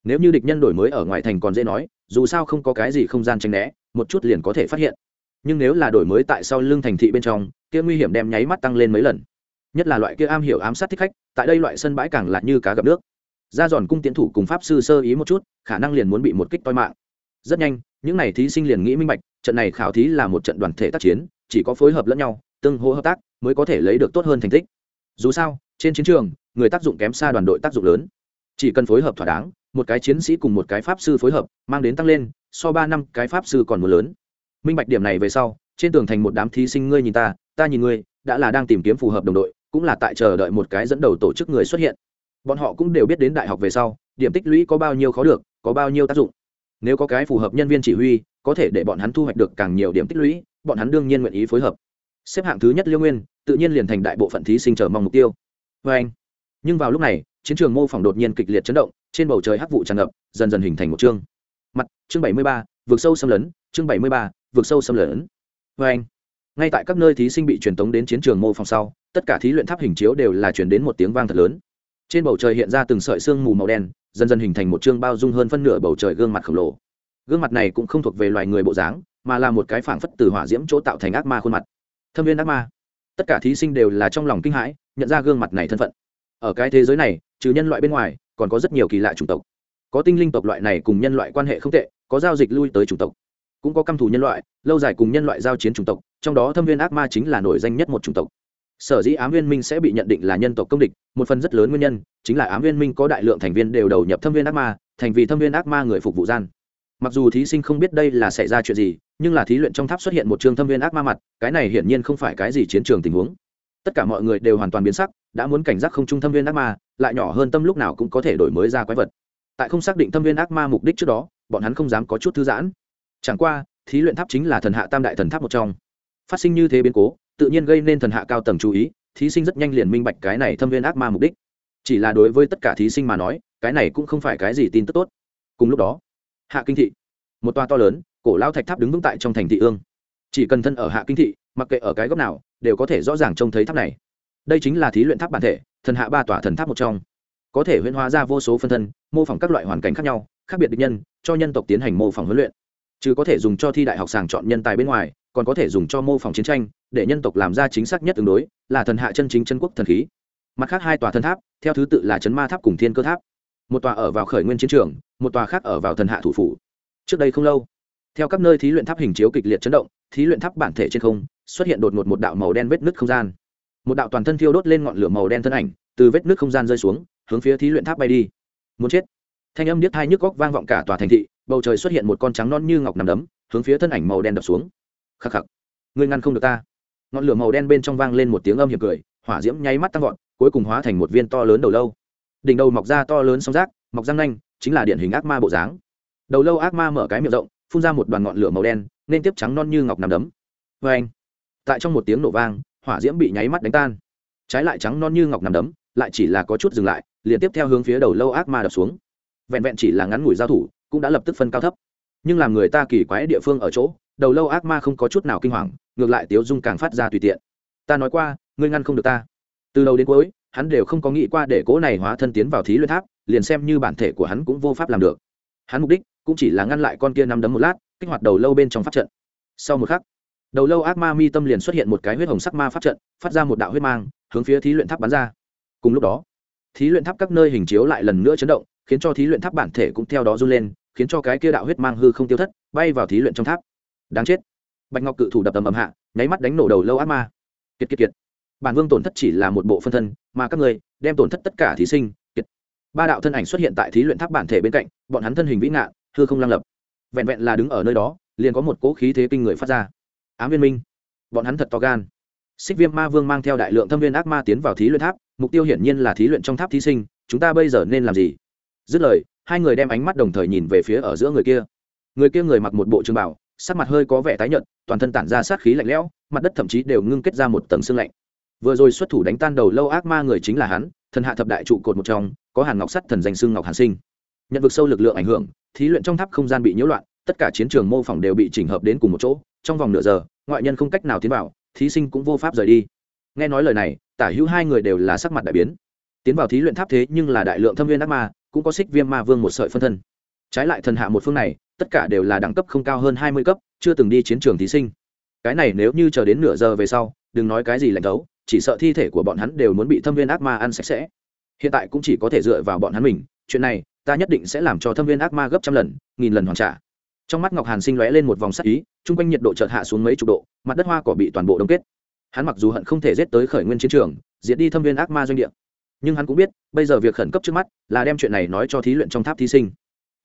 S1: Nếu như địch nhân đổi mới ở ngoài thành còn dễ nói, dù sao không có cái gì không gian tranh né, một chút liền có thể phát hiện nhưng nếu là đổi mới tại sau lưng thành thị bên trong, kia nguy hiểm đem nháy mắt tăng lên mấy lần. Nhất là loại kia am hiểu ám sát thích khách, tại đây loại sân bãi càng là như cá gặp nước. Ra giòn cung tiến thủ cùng pháp sư sơ ý một chút, khả năng liền muốn bị một kích toi mạng. Rất nhanh, những n à y thí sinh liền nghĩ minh bạch, trận này khảo thí là một trận đoàn thể tác chiến, chỉ có phối hợp lẫn nhau, tương hô hợp tác, mới có thể lấy được tốt hơn thành tích. Dù sao, trên chiến trường, người tác dụng kém xa đoàn đội tác dụng lớn. Chỉ cần phối hợp thỏa đáng, một cái chiến sĩ cùng một cái pháp sư phối hợp, mang đến tăng lên, so ba năm cái pháp sư còn một lớn minh bạch điểm này về sau, trên tường thành một đám thí sinh ngươi nhìn ta ta nhìn ngươi, đã là đang tìm kiếm phù hợp đồng đội, cũng là tại chờ đợi một cái dẫn đầu tổ chức người xuất hiện. Bọn họ cũng đều biết đến đại học về sau, điểm tích lũy có bao nhiêu khó được, có bao nhiêu tác dụng. Nếu có cái phù hợp nhân viên chỉ huy, có thể để bọn hắn thu hoạch được càng nhiều điểm tích lũy, bọn hắn đương nhiên nguyện ý phối hợp. Xếp hạng thứ nhất liêu nguyên, tự nhiên liền thành đại bộ phận thí sinh chờ mong mục tiêu. Vê anh, nhưng vào lúc này, chiến trường mô phỏng đột nhiên kịch liệt chấn động, trên bầu trời hắc vụ tràn ngập, dần dần hình thành một chương. Mặt, chương bảy mươi ba, vượt sâu xâm lấn, chương bảy mươi ba vượt sâu xâm lấn. Vê anh, ngay tại các nơi thí sinh bị truyền tống đến chiến trường mô phòng sau, tất cả thí luyện tháp hình chiếu đều là chuyển đến một tiếng vang thật lớn. Trên bầu trời hiện ra từng sợi sương mù màu đen, dần dần hình thành một chương bao dung hơn phân nửa bầu trời gương mặt khổng lồ. Gương mặt này cũng không thuộc về loài người bộ dáng, mà là một cái phảng phất từ hỏa diễm chỗ tạo thành ác ma khuôn mặt. Thâm viên ác ma. Tất cả thí sinh đều là trong lòng kinh hãi, nhận ra gương mặt này thân phận. Ở cái thế giới này, trừ nhân loại bên ngoài, còn có rất nhiều kỳ lạ chủng tộc. Có tinh linh tộc loại này cùng nhân loại quan hệ không tệ, có giao dịch lui tới chủng tộc cũng có căm thù nhân loại, lâu dài cùng nhân loại giao chiến chủng tộc, trong đó thâm viên ác ma chính là nổi danh nhất một chủng tộc. Sở dĩ ám viên minh sẽ bị nhận định là nhân tộc công địch, một phần rất lớn nguyên nhân chính là ám viên minh có đại lượng thành viên đều đầu nhập thâm viên ác ma, thành vì thâm viên ác ma người phục vụ gian. Mặc dù thí sinh không biết đây là xảy ra chuyện gì, nhưng là thí luyện trong tháp xuất hiện một trường thâm viên ác ma mặt, cái này hiển nhiên không phải cái gì chiến trường tình huống. Tất cả mọi người đều hoàn toàn biến sắc, đã muốn cảnh giác không trung thâm viên ác ma, lại nhỏ hơn tâm lúc nào cũng có thể đổi mới ra quái vật. Tại không xác định thâm viên ác ma mục đích trước đó, bọn hắn không dám có chút thư giãn chẳng qua, thí luyện tháp chính là thần hạ tam đại thần tháp một trong. Phát sinh như thế biến cố, tự nhiên gây nên thần hạ cao tầng chú ý, thí sinh rất nhanh liền minh bạch cái này thâm viên ác ma mục đích. Chỉ là đối với tất cả thí sinh mà nói, cái này cũng không phải cái gì tin tức tốt. Cùng lúc đó, hạ kinh thị, một toa to lớn, cổ lao thạch tháp đứng vững tại trong thành thị ương. Chỉ cần thân ở hạ kinh thị, mặc kệ ở cái góc nào, đều có thể rõ ràng trông thấy tháp này. Đây chính là thí luyện tháp bản thể, thần hạ ba tòa thần tháp một trong. Có thể huyễn hóa ra vô số phân thân, mô phỏng các loại hoàn cảnh khác nhau, khác biệt định nhân, cho nhân tộc tiến hành mô phỏng huấn luyện chứ có thể dùng cho thi đại học sàng chọn nhân tài bên ngoài, còn có thể dùng cho mô phỏng chiến tranh, để nhân tộc làm ra chính xác nhất tương đối, là thần hạ chân chính chân quốc thần khí. Mặt khác hai tòa thần tháp, theo thứ tự là chấn ma tháp cùng thiên cơ tháp. Một tòa ở vào khởi nguyên chiến trường, một tòa khác ở vào thần hạ thủ phủ. Trước đây không lâu, theo các nơi thí luyện tháp hình chiếu kịch liệt chấn động, thí luyện tháp bản thể trên không, xuất hiện đột ngột một đạo màu đen vết nứt không gian. Một đạo toàn thân thiêu đốt lên ngọn lửa màu đen thân ảnh, từ vết nứt không gian rơi xuống, hướng phía thí luyện tháp bay đi. Muốn chết. Thanh âm điếc hai nhức góc vang vọng cả tòa thành thị bầu trời xuất hiện một con trắng non như ngọc nằm đấm, hướng phía thân ảnh màu đen đập xuống. Khắc khắc, ngươi ngăn không được ta. Ngọn lửa màu đen bên trong vang lên một tiếng âm hiểm cười, hỏa diễm nháy mắt tăng vọt, cuối cùng hóa thành một viên to lớn đầu lâu. Đỉnh đầu mọc ra to lớn song rác mọc răng nanh, chính là điển hình ác ma bộ dáng. Đầu lâu ác ma mở cái miệng rộng, phun ra một đoàn ngọn lửa màu đen, nên tiếp trắng non như ngọc nằm đấm. Vê anh tại trong một tiếng nổ vang, hỏa diễm bị nháy mắt đánh tan. Trái lại trắng non như ngọc nằm đấm, lại chỉ là có chút dừng lại, liền tiếp theo hướng phía đầu lâu ác ma đập xuống. Vẹn vẹn chỉ là ngắn ngủi giao thủ cũng đã lập tức phân cao thấp. Nhưng làm người ta kỳ quái địa phương ở chỗ, đầu lâu ác ma không có chút nào kinh hoàng, ngược lại tiếu dung càng phát ra tùy tiện. Ta nói qua, ngươi ngăn không được ta. Từ đầu đến cuối, hắn đều không có nghĩ qua để cố này hóa thân tiến vào thí luyện tháp, liền xem như bản thể của hắn cũng vô pháp làm được. Hắn mục đích cũng chỉ là ngăn lại con kia nắm đấm một lát, kích hoạt đầu lâu bên trong pháp trận. Sau một khắc, đầu lâu ác ma mi tâm liền xuất hiện một cái huyết hồng sắc ma pháp trận, phát ra một đạo huyết mang, hướng phía thí luyện tháp bắn ra. Cùng lúc đó, thí luyện tháp các nơi hình chiếu lại lần nữa chấn động, khiến cho thí luyện tháp bản thể cũng theo đó run lên khiến cho cái kia đạo huyết mang hư không tiêu thất, bay vào thí luyện trong tháp. Đáng chết. Bạch ngọc cự thủ đập tầm ầm hạ, nháy mắt đánh nổ đầu lâu ác ma. Kiệt kiệt kiệt. Bản vương tổn thất chỉ là một bộ phân thân, mà các người đem tổn thất tất cả thí sinh, kiệt. Ba đạo thân ảnh xuất hiện tại thí luyện tháp bản thể bên cạnh, bọn hắn thân hình vĩ ngạn, hư không lăng lập. Vẹn vẹn là đứng ở nơi đó, liền có một cỗ khí thế kinh người phát ra. Ám viên minh. Bọn hắn thật to gan. Xích viêm ma vương mang theo đại lượng thâm viên ác ma tiến vào thí luyện tháp, mục tiêu hiển nhiên là thí luyện trong tháp thí sinh, chúng ta bây giờ nên làm gì? Dứt lời hai người đem ánh mắt đồng thời nhìn về phía ở giữa người kia. Người kia người mặc một bộ trường bảo sắc mặt hơi có vẻ tái nhợt, toàn thân tản ra sát khí lạnh lẽo, mặt đất thậm chí đều ngưng kết ra một tầng xương lạnh. Vừa rồi xuất thủ đánh tan đầu lâu ác ma người chính là hắn, thần hạ thập đại trụ cột một trong, có hàn ngọc sắt thần danh xương ngọc hàn sinh. Nhận vực sâu lực lượng ảnh hưởng, thí luyện trong tháp không gian bị nhiễu loạn, tất cả chiến trường mô phỏng đều bị chỉnh hợp đến cùng một chỗ, trong vòng nửa giờ, ngoại nhân không cách nào tiến vào, thí sinh cũng vô pháp rời đi. Nghe nói lời này, tả hữu hai người đều là sắc mặt đại biến. Tiến vào thí luyện tháp thế nhưng là đại lượng thâm viên ác ma cũng có xích viêm ma vương một sợi phân thân. Trái lại thần hạ một phương này, tất cả đều là đẳng cấp không cao hơn hai mươi cấp, chưa từng đi chiến trường thí sinh. Cái này nếu như chờ đến nửa giờ về sau, đừng nói cái gì lạnh thấu chỉ sợ thi thể của bọn hắn đều muốn bị thâm viên ác ma ăn sạch sẽ. Hiện tại cũng chỉ có thể dựa vào bọn hắn mình, chuyện này, ta nhất định sẽ làm cho thâm viên ác ma gấp trăm lần, nghìn lần hoàn trả. Trong mắt ngọc hàn sinh lóe lên một vòng sắc ý, chung quanh nhiệt độ chợt hạ xuống mấy chục độ, mặt đất hoa cỏ bị toàn bộ đông kết. Hắn mặc dù hận không thể giết tới khởi nguyên chiến trường, diệt đi thâm viên ác ma doanh địa nhưng hắn cũng biết, bây giờ việc khẩn cấp trước mắt là đem chuyện này nói cho thí luyện trong tháp thí sinh.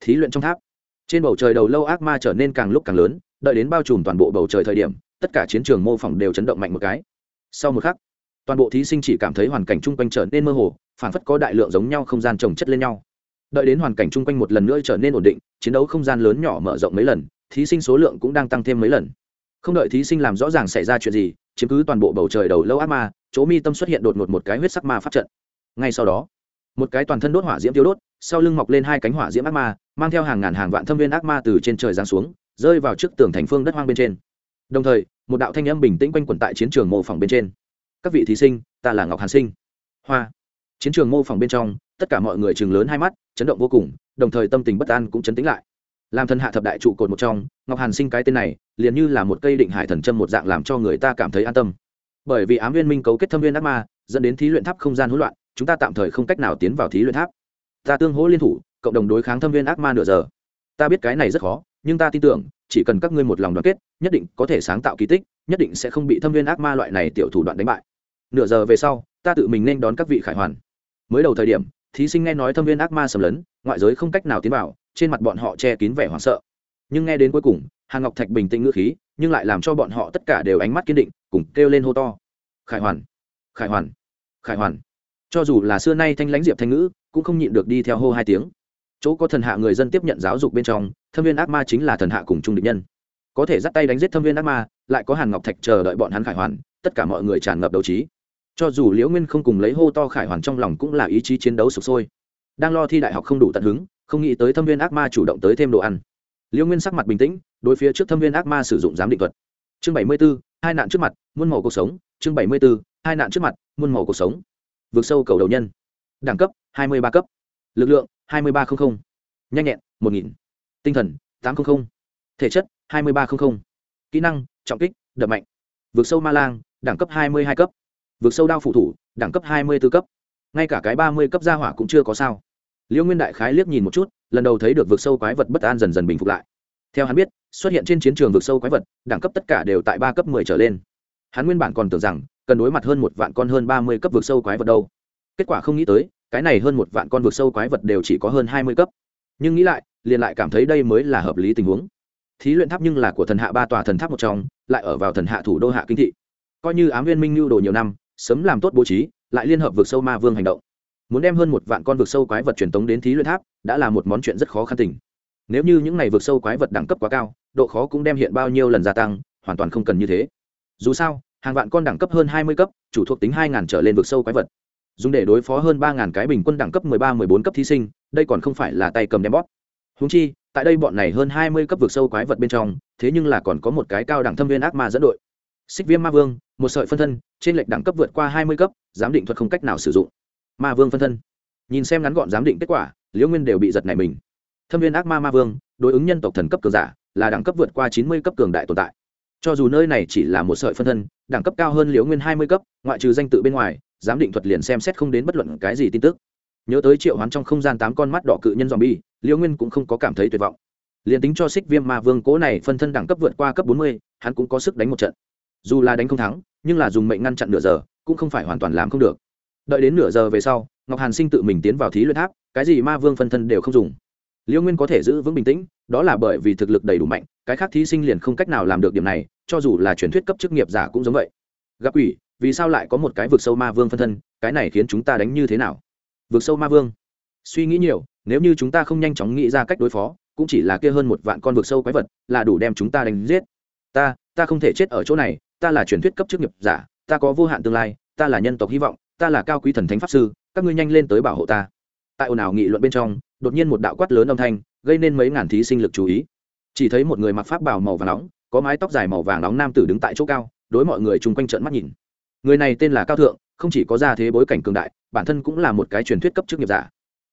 S1: Thí luyện trong tháp. Trên bầu trời đầu lâu ác ma trở nên càng lúc càng lớn, đợi đến bao trùm toàn bộ bầu trời thời điểm, tất cả chiến trường mô phỏng đều chấn động mạnh một cái. Sau một khắc, toàn bộ thí sinh chỉ cảm thấy hoàn cảnh chung quanh trở nên mơ hồ phản phất có đại lượng giống nhau không gian trồng chất lên nhau. Đợi đến hoàn cảnh chung quanh một lần nữa trở nên ổn định, chiến đấu không gian lớn nhỏ mở rộng mấy lần, thí sinh số lượng cũng đang tăng thêm mấy lần. Không đợi thí sinh làm rõ ràng xảy ra chuyện gì, chiếm cứ toàn bộ bầu trời đầu lâu ác ma, chỗ mi tâm xuất hiện đột ngột một cái huyết sắc ma pháp trận ngay sau đó, một cái toàn thân đốt hỏa diễm tiêu đốt, sau lưng mọc lên hai cánh hỏa diễm ác ma, mang theo hàng ngàn hàng vạn thâm viên ác ma từ trên trời giáng xuống, rơi vào trước tường thành phương đất hoang bên trên. Đồng thời, một đạo thanh âm bình tĩnh quanh quẩn tại chiến trường mô phỏng bên trên. Các vị thí sinh, ta là ngọc hàn sinh. Hoa. Chiến trường mô phỏng bên trong, tất cả mọi người chừng lớn hai mắt, chấn động vô cùng, đồng thời tâm tình bất an cũng chấn tĩnh lại. Làm thân hạ thập đại trụ cột một trong, ngọc hàn sinh cái tên này, liền như là một cây định hải thần châm một dạng làm cho người ta cảm thấy an tâm. Bởi vì ám viên minh cấu kết thâm viên ác ma, dẫn đến thí luyện tháp không gian hỗn loạn chúng ta tạm thời không cách nào tiến vào thí luyện tháp. Ta tương hỗ liên thủ, cộng đồng đối kháng thâm viên ác ma nửa giờ. Ta biết cái này rất khó, nhưng ta tin tưởng, chỉ cần các ngươi một lòng đoàn kết, nhất định có thể sáng tạo kỳ tích, nhất định sẽ không bị thâm viên ác ma loại này tiểu thủ đoạn đánh bại. Nửa giờ về sau, ta tự mình nên đón các vị khải hoàn. Mới đầu thời điểm, thí sinh nghe nói thâm viên ác ma sầm lấn, ngoại giới không cách nào tiến vào, trên mặt bọn họ che kín vẻ hoảng sợ. Nhưng nghe đến cuối cùng hàng ngọc thạch bình tĩnh ngữ khí, nhưng lại làm cho bọn họ tất cả đều ánh mắt kiên định, cùng kêu lên hô to. Khải hoàn khải hoàn khải hoàn cho dù là xưa nay thanh lãnh diệp thanh ngữ, cũng không nhịn được đi theo hô hai tiếng. Chỗ có thần hạ người dân tiếp nhận giáo dục bên trong, thâm viên ác ma chính là thần hạ cùng trung địch nhân. Có thể dắt tay đánh giết thâm viên ác ma, lại có hàn ngọc thạch chờ đợi bọn hắn khải hoàn, tất cả mọi người tràn ngập đấu trí. Cho dù liễu nguyên không cùng lấy hô to khải hoàn trong lòng cũng là ý chí chiến đấu sụp sôi. Đang lo thi đại học không đủ tận hứng, không nghĩ tới thâm viên ác ma chủ động tới thêm đồ ăn. Liễu nguyên sắc mặt bình tĩnh, đối phía trước thâm viên ác ma sử dụng giám định thuật. Chương bảy mươi b ố hai nạn trước mặt, muôn màu cuộc sống. Chương bảy mươi b ố hai nạn trước mặt, muôn màu cuộc sống vượt sâu cầu đầu nhân. Đẳng cấp, hai mươi ba cấp. Lực lượng, hai mươi ba trăm linh nhanh nhẹn, một nghìn. Tinh thần, tám trăm linh thể chất, hai mươi ba trăm linh kỹ năng, trọng kích, đập mạnh. Vượt sâu ma lang, đẳng cấp hai mươi hai cấp. Vượt sâu đao phụ thủ, đẳng cấp hai mươi b ố cấp. Ngay cả cái ba mươi cấp gia hỏa cũng chưa có sao. Liễu nguyên đại khái liếc nhìn một chút, lần đầu thấy được vượt sâu quái vật bất an dần dần bình phục lại. Theo hắn biết, xuất hiện trên chiến trường vượt sâu quái vật, đẳng cấp tất cả đều tại ba cấp mười trở lên. Hắn nguyên bản còn tưởng rằng cần đối mặt hơn một vạn con hơn ba mươi cấp vượt sâu quái vật đâu. Kết quả không nghĩ tới, cái này hơn một vạn con vượt sâu quái vật đều chỉ có hơn hai mươi cấp. Nhưng nghĩ lại, liền lại cảm thấy đây mới là hợp lý tình huống. Thí luyện tháp nhưng là của thần hạ ba tòa thần tháp một trong, lại ở vào thần hạ thủ đô hạ kinh thị. Coi như ám viên minh lưu đồ nhiều năm, sớm làm tốt bố trí, lại liên hợp vượt sâu ma vương hành động. Muốn đem hơn một vạn con vượt sâu quái vật truyền tống đến thí luyện tháp, đã là một món chuyện rất khó khăn tình. Nếu như những này vượt sâu quái vật đẳng cấp quá cao, độ khó cũng đem hiện bao nhiêu lần gia tăng, hoàn toàn không cần như thế. Dù sao hàng vạn con đẳng cấp hơn hai mươi cấp, chủ thuộc tính hai trở lên vượt sâu quái vật. Dùng để đối phó hơn ba cái bình quân đẳng cấp mười ba, mười bốn cấp thí sinh, đây còn không phải là tay cầm đem bóp. Húng chi, tại đây bọn này hơn hai mươi cấp vượt sâu quái vật bên trong, thế nhưng là còn có một cái cao đẳng thâm viên ác ma dẫn đội. Xích viêm ma vương, một sợi phân thân, trên lệch đẳng cấp vượt qua hai mươi cấp, giám định thuật không cách nào sử dụng. Ma vương phân thân. Nhìn xem ngắn gọn giám định kết quả, liễu nguyên đều bị giật này mình. Thâm viên ác ma ma vương, đối ứng nhân tộc thần cấp cường giả, là đẳng cấp vượt qua chín mươi cấp cường đại tồn tại cho dù nơi này chỉ là một sợi phân thân, đẳng cấp cao hơn liễu nguyên hai mươi cấp, ngoại trừ danh tự bên ngoài, giám định thuật liền xem xét không đến bất luận cái gì tin tức. Nhớ tới triệu hoán trong không gian tám con mắt đỏ cự nhân dòm bi liễu nguyên cũng không có cảm thấy tuyệt vọng. Liền tính cho xích viêm ma vương cố này phân thân đẳng cấp vượt qua cấp bốn mươi, hắn cũng có sức đánh một trận. Dù là đánh không thắng, nhưng là dùng mệnh ngăn chặn nửa giờ, cũng không phải hoàn toàn làm không được. Đợi đến nửa giờ về sau, ngọc hàn sinh tự mình tiến vào thí luyện tháp, cái gì ma vương phân thân đều không dùng liễu nguyên có thể giữ vững bình tĩnh, đó là bởi vì thực lực đầy đủ mạnh, cái khác thí sinh liền không cách nào làm được điểm này, cho dù là truyền thuyết cấp chức nghiệp giả cũng giống vậy. Gặp ủy vì sao lại có một cái vực sâu ma vương phân thân, cái này khiến chúng ta đánh như thế nào? Vực sâu ma vương. Suy nghĩ nhiều, nếu như chúng ta không nhanh chóng nghĩ ra cách đối phó, cũng chỉ là kia hơn một vạn con vực sâu quái vật, là đủ đem chúng ta đánh giết. Ta ta không thể chết ở chỗ này, ta là truyền thuyết cấp chức nghiệp giả, ta có vô hạn tương lai, ta là nhân tộc hy vọng, ta là cao quý thần thánh pháp sư, các ngươi nhanh lên tới bảo hộ ta tại ồn ào nghị luận bên trong, đột nhiên một đạo quát lớn âm thanh, gây nên mấy ngàn thí sinh lực chú ý. Chỉ thấy một người mặc pháp bào màu vàng nóng, có mái tóc dài màu vàng nóng nam tử đứng tại chỗ cao, đối mọi người chung quanh trận mắt nhìn. Người này tên là cao thượng, không chỉ có gia thế bối cảnh cường đại, bản thân cũng là một cái truyền thuyết cấp chức nghiệp giả.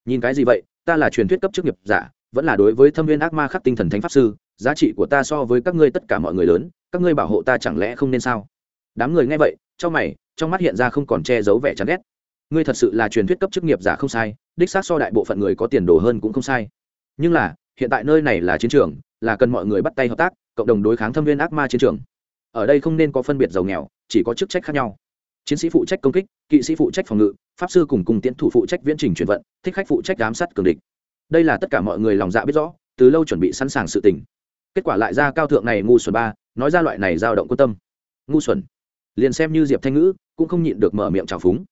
S1: Nhìn cái gì vậy? Ta là truyền thuyết cấp chức nghiệp giả, vẫn là đối với thâm viên ác ma khắc tinh thần thánh pháp sư, giá trị của ta so với các ngươi tất cả mọi người lớn, các ngươi bảo hộ ta chẳng lẽ không nên sao? Đám người nghe vậy trong mày, trong mắt hiện ra không còn che giấu vẻ chán ghét ngươi thật sự là truyền thuyết cấp chức nghiệp giả không sai, đích xác so đại bộ phận người có tiền đồ hơn cũng không sai. Nhưng là, hiện tại nơi này là chiến trường, là cần mọi người bắt tay hợp tác, cộng đồng đối kháng thâm viên ác ma chiến trường. Ở đây không nên có phân biệt giàu nghèo, chỉ có chức trách khác nhau. Chiến sĩ phụ trách công kích, kỵ sĩ phụ trách phòng ngự, pháp sư cùng cùng tiến thủ phụ trách viễn trình chuyển vận, thích khách phụ trách giám sát cường địch. Đây là tất cả mọi người lòng dạ biết rõ, từ lâu chuẩn bị sẵn sàng sự tình. Kết quả lại ra cao thượng này ngu xuẩn ba, nói ra loại này dao động quan tâm. Ngu xuẩn. Liền xem như diệp thanh ngữ, cũng không nhịn được mở miệng trào phúng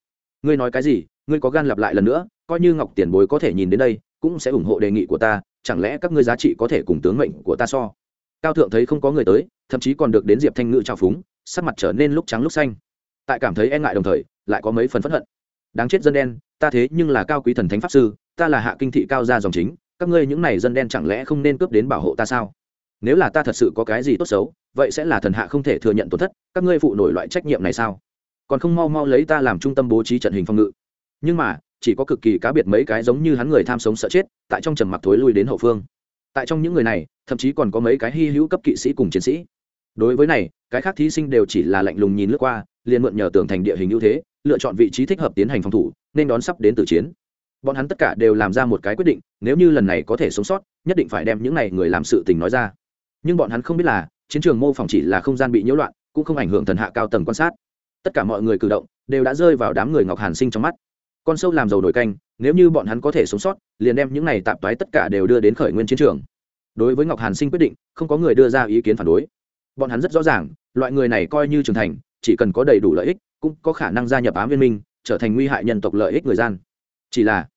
S1: ngươi nói cái gì, ngươi có gan lặp lại lần nữa, coi như ngọc tiền bối có thể nhìn đến đây, cũng sẽ ủng hộ đề nghị của ta, chẳng lẽ các ngươi giá trị có thể cùng tướng mệnh của ta so? Cao thượng thấy không có người tới, thậm chí còn được đến diệp thanh ngữ trao phúng, sắc mặt trở nên lúc trắng lúc xanh. Tại cảm thấy e ngại đồng thời, lại có mấy phần phẫn hận. Đáng chết dân đen, ta thế nhưng là cao quý thần thánh pháp sư, ta là hạ kinh thị cao gia dòng chính, các ngươi những này dân đen chẳng lẽ không nên cướp đến bảo hộ ta sao? Nếu là ta thật sự có cái gì tốt xấu, vậy sẽ là thần hạ không thể thừa nhận tổn thất, các ngươi phụ nổi loại trách nhiệm này sao? Còn không mau mau lấy ta làm trung tâm bố trí trận hình phòng ngự. Nhưng mà, chỉ có cực kỳ cá biệt mấy cái giống như hắn người tham sống sợ chết, tại trong trầm mặc thối lui đến hậu phương. Tại trong những người này, thậm chí còn có mấy cái hy hữu cấp kỵ sĩ cùng chiến sĩ. Đối với này, cái khác thí sinh đều chỉ là lạnh lùng nhìn lướt qua, liền mượn nhờ tường thành địa hình ưu thế, lựa chọn vị trí thích hợp tiến hành phòng thủ, nên đón sắp đến tử chiến. Bọn hắn tất cả đều làm ra một cái quyết định, nếu như lần này có thể sống sót, nhất định phải đem những này người làm sự tình nói ra. Nhưng bọn hắn không biết là, chiến trường mô phỏng chỉ là không gian bị nhiễu loạn, cũng không ảnh hưởng thần hạ cao tầng quan sát tất cả mọi người cử động đều đã rơi vào đám người ngọc hàn sinh trong mắt. Con sâu làm dầu nổi canh, nếu như bọn hắn có thể sống sót, liền đem những này tạp toái tất cả đều đưa đến khởi nguyên chiến trường. Đối với ngọc hàn sinh quyết định, không có người đưa ra ý kiến phản đối. Bọn hắn rất rõ ràng, loại người này coi như trưởng thành, chỉ cần có đầy đủ lợi ích, cũng có khả năng gia nhập ám viên minh, trở thành nguy hại nhân tộc lợi ích người gian. Chỉ là,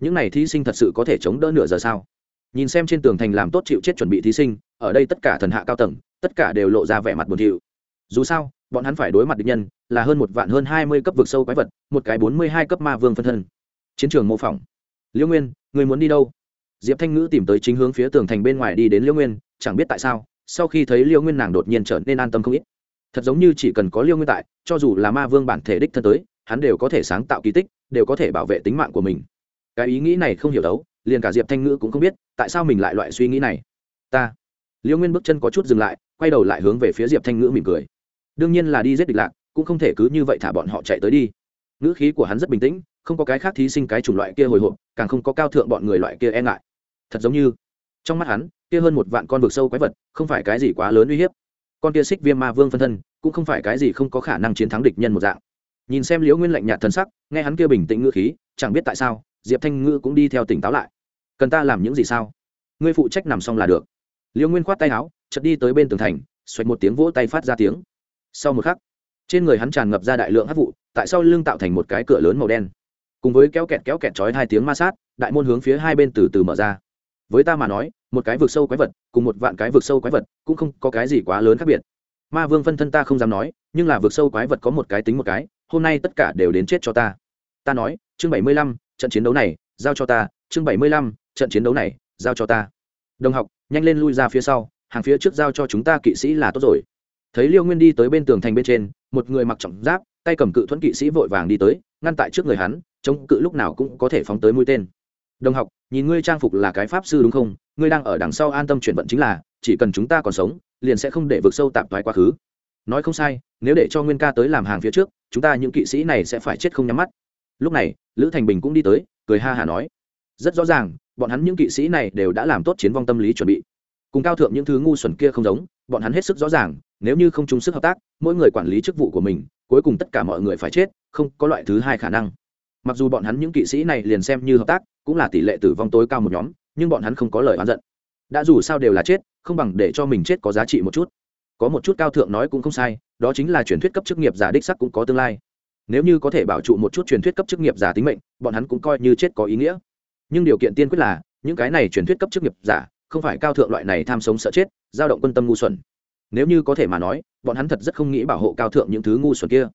S1: những này thí sinh thật sự có thể chống đỡ nửa giờ sao? Nhìn xem trên tường thành làm tốt chịu chết chuẩn bị thí sinh, ở đây tất cả thần hạ cao tầng, tất cả đều lộ ra vẻ mặt buồn thiệu dù sao, bọn hắn phải đối mặt địch nhân là hơn một vạn hơn hai mươi cấp vực sâu quái vật, một cái bốn mươi hai cấp ma vương phân thân. Chiến trường mô phỏng. Liễu nguyên, người muốn đi đâu? Diệp thanh ngữ tìm tới chính hướng phía tường thành bên ngoài đi đến liễu nguyên, chẳng biết tại sao, sau khi thấy liễu nguyên nàng đột nhiên trở nên an tâm không ít. Thật giống như chỉ cần có liễu nguyên tại, cho dù là ma vương bản thể đích thân tới, hắn đều có thể sáng tạo kỳ tích, đều có thể bảo vệ tính mạng của mình. Cái ý nghĩ này không hiểu đấu, liền cả diệp thanh ngữ cũng không biết, tại sao mình lại loại suy nghĩ này. Ta. Liễu nguyên bước chân có chút dừng lại, quay đầu lại hướng về phía diệp thanh ngữ mỉm cười. Đương nhiên là đi giết địch lạc cũng không thể cứ như vậy thả bọn họ chạy tới đi. Ngữ khí của hắn rất bình tĩnh, không có cái khác thí sinh cái chủng loại kia hồi hộp, càng không có cao thượng bọn người loại kia e ngại. Thật giống như, trong mắt hắn, kia hơn một vạn con vực sâu quái vật không phải cái gì quá lớn uy hiếp. Con kia xích viêm ma vương phân thân cũng không phải cái gì không có khả năng chiến thắng địch nhân một dạng. Nhìn xem liễu nguyên lạnh nhạt thân sắc, nghe hắn kia bình tĩnh ngữ khí, chẳng biết tại sao, diệp thanh ngữ cũng đi theo tỉnh táo lại. Cần ta làm những gì sao? Ngươi phụ trách nằm xong là được. Liễu nguyên khoát tay áo, chợt đi tới bên tường thành xoạch một tiếng vỗ tay phát ra tiếng. Sau một khắc trên người hắn tràn ngập ra đại lượng hát vụ, tại sau lưng tạo thành một cái cửa lớn màu đen. Cùng với kéo kẹt kéo kẹt chói hai tiếng ma sát, đại môn hướng phía hai bên từ từ mở ra. Với ta mà nói, một cái vực sâu quái vật, cùng một vạn cái vực sâu quái vật, cũng không có cái gì quá lớn khác biệt. Ma vương phân thân ta không dám nói, nhưng là vực sâu quái vật có một cái tính một cái, hôm nay tất cả đều đến chết cho ta. Ta nói, chương bảy mươi lăm, trận chiến đấu này, giao cho ta. Chương bảy mươi lăm, trận chiến đấu này, giao cho ta. Đồng học, nhanh lên lui ra phía sau, hàng phía trước giao cho chúng ta kỵ sĩ là tốt rồi thấy liêu nguyên đi tới bên tường thành bên trên, một người mặc trọng giáp, tay cầm cự thuẫn kỵ sĩ vội vàng đi tới, ngăn tại trước người hắn, chống cự lúc nào cũng có thể phóng tới mũi tên. Đồng học, nhìn ngươi trang phục là cái pháp sư đúng không? Ngươi đang ở đằng sau an tâm chuyển vận chính là, chỉ cần chúng ta còn sống, liền sẽ không để vượt sâu tạp thoái quá khứ. Nói không sai, nếu để cho nguyên ca tới làm hàng phía trước, chúng ta những kỵ sĩ này sẽ phải chết không nhắm mắt. Lúc này, lữ thành bình cũng đi tới, cười ha hả nói. Rất rõ ràng, bọn hắn những kỵ sĩ này đều đã làm tốt chiến vong tâm lý chuẩn bị cùng cao thượng những thứ ngu xuẩn kia không giống, bọn hắn hết sức rõ ràng, nếu như không chung sức hợp tác, mỗi người quản lý chức vụ của mình, cuối cùng tất cả mọi người phải chết, không có loại thứ hai khả năng. Mặc dù bọn hắn những kỵ sĩ này liền xem như hợp tác, cũng là tỷ lệ tử vong tối cao một nhóm, nhưng bọn hắn không có lời oán giận. Đã dù sao đều là chết, không bằng để cho mình chết có giá trị một chút. Có một chút cao thượng nói cũng không sai, đó chính là truyền thuyết cấp chức nghiệp giả đích sắc cũng có tương lai. Nếu như có thể bảo trụ một chút truyền thuyết cấp chức nghiệp giả tính mệnh, bọn hắn cũng coi như chết có ý nghĩa. Nhưng điều kiện tiên quyết là, những cái này truyền thuyết cấp chức nghiệp giả không phải cao thượng loại này tham sống sợ chết dao động quân tâm ngu xuẩn. Nếu như có thể mà nói, bọn hắn thật rất không nghĩ bảo hộ cao thượng những thứ ngu xuẩn kia.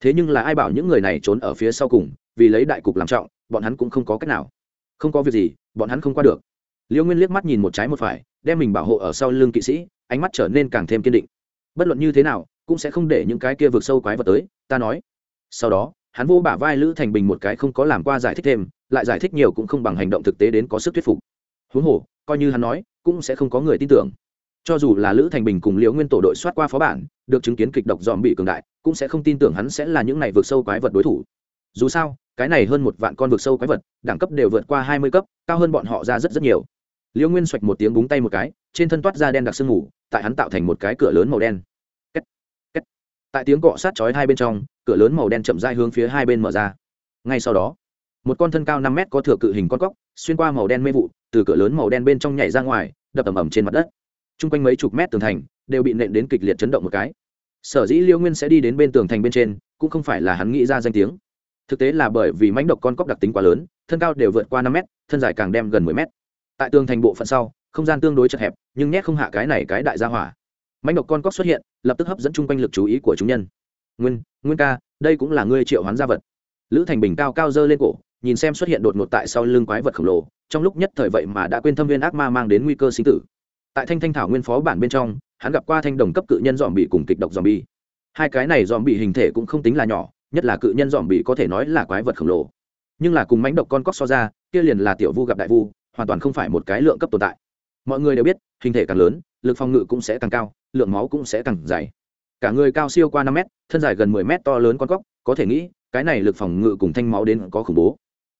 S1: Thế nhưng là ai bảo những người này trốn ở phía sau cùng, vì lấy đại cục làm trọng, bọn hắn cũng không có cách nào. Không có việc gì, bọn hắn không qua được. Liễu nguyên liếc mắt nhìn một trái một phải, đem mình bảo hộ ở sau lưng kỵ sĩ, ánh mắt trở nên càng thêm kiên định. Bất luận như thế nào, cũng sẽ không để những cái kia vượt sâu quái vật tới, ta nói. Sau đó, hắn vô bả vai lữ thành bình một cái không có làm qua giải thích thêm, lại giải thích nhiều cũng không bằng hành động thực tế đến có sức thuyết phục. Huống hồ coi như hắn nói, cũng sẽ không có người tin tưởng cho dù là lữ thành bình cùng liễu nguyên tổ đội soát qua phó bản, được chứng kiến kịch độc dòm bị cường đại, cũng sẽ không tin tưởng hắn sẽ là những này vượt sâu quái vật đối thủ dù sao, cái này hơn một vạn con vượt sâu quái vật, đẳng cấp đều vượt qua hai mươi cấp, cao hơn bọn họ ra rất rất nhiều liễu nguyên xoạch một tiếng búng tay một cái, trên thân toát ra đen đặc sương ngủ tại hắn tạo thành một cái cửa lớn màu đen Kết. Kết. tại tiếng cọ sát chói hai bên trong, cửa lớn màu đen chậm dai hướng phía hai bên mở ra ngay sau đó, một con thân cao năm mét có thừa cự hình con cóc, xuyên qua màu đen mê vụ từ cửa lớn màu đen bên trong nhảy ra ngoài, đập ầm ầm trên mặt đất. T r u n g quanh mấy chục mét tường thành đều bị nện đến kịch liệt chấn động một cái. Sở dĩ liêu nguyên sẽ đi đến bên tường thành bên trên, cũng không phải là hắn nghĩ ra danh tiếng. Thực tế là bởi vì mánh độc con cóc đặc tính quá lớn, thân cao đều vượt qua năm mét, thân dài càng đem gần mười mét. Tại tường thành bộ phận sau, không gian tương đối chật hẹp, nhưng nhét không hạ cái này cái đại gia hỏa. Mánh độc con cóc xuất hiện, lập tức hấp dẫn chung quanh lực chú ý của chúng nhân. Nguyên nguyên ca, đây cũng là ngươi triệu hoán gia vật. Lữ thành bình cao cao dơ lên cổ nhìn xem xuất hiện đột ngột tại sau lưng quái vật khổng lồ, trong lúc nhất thời vậy mà đã quên thâm viên ác ma mang đến nguy cơ sinh tử. Tại thanh thanh thảo nguyên phó bản bên trong, hắn gặp qua thanh đồng cấp cự nhân dòm bị cùng kịch độc dòm bi hai cái này dòm bị hình thể cũng không tính là nhỏ, nhất là cự nhân dòm bị có thể nói là quái vật khổng lồ. Nhưng là cùng mánh độc con cóc so ra, kia liền là tiểu vu gặp đại vu, hoàn toàn không phải một cái lượng cấp tồn tại. Mọi người đều biết, hình thể càng lớn, lực phòng ngự cũng sẽ càng cao, lượng máu cũng sẽ càng dày. Cả người cao siêu qua năm mét, thân dài gần mười mét to lớn con cóc, có thể nghĩ, cái này lực phòng ngự cùng thanh máu đến có khủng bố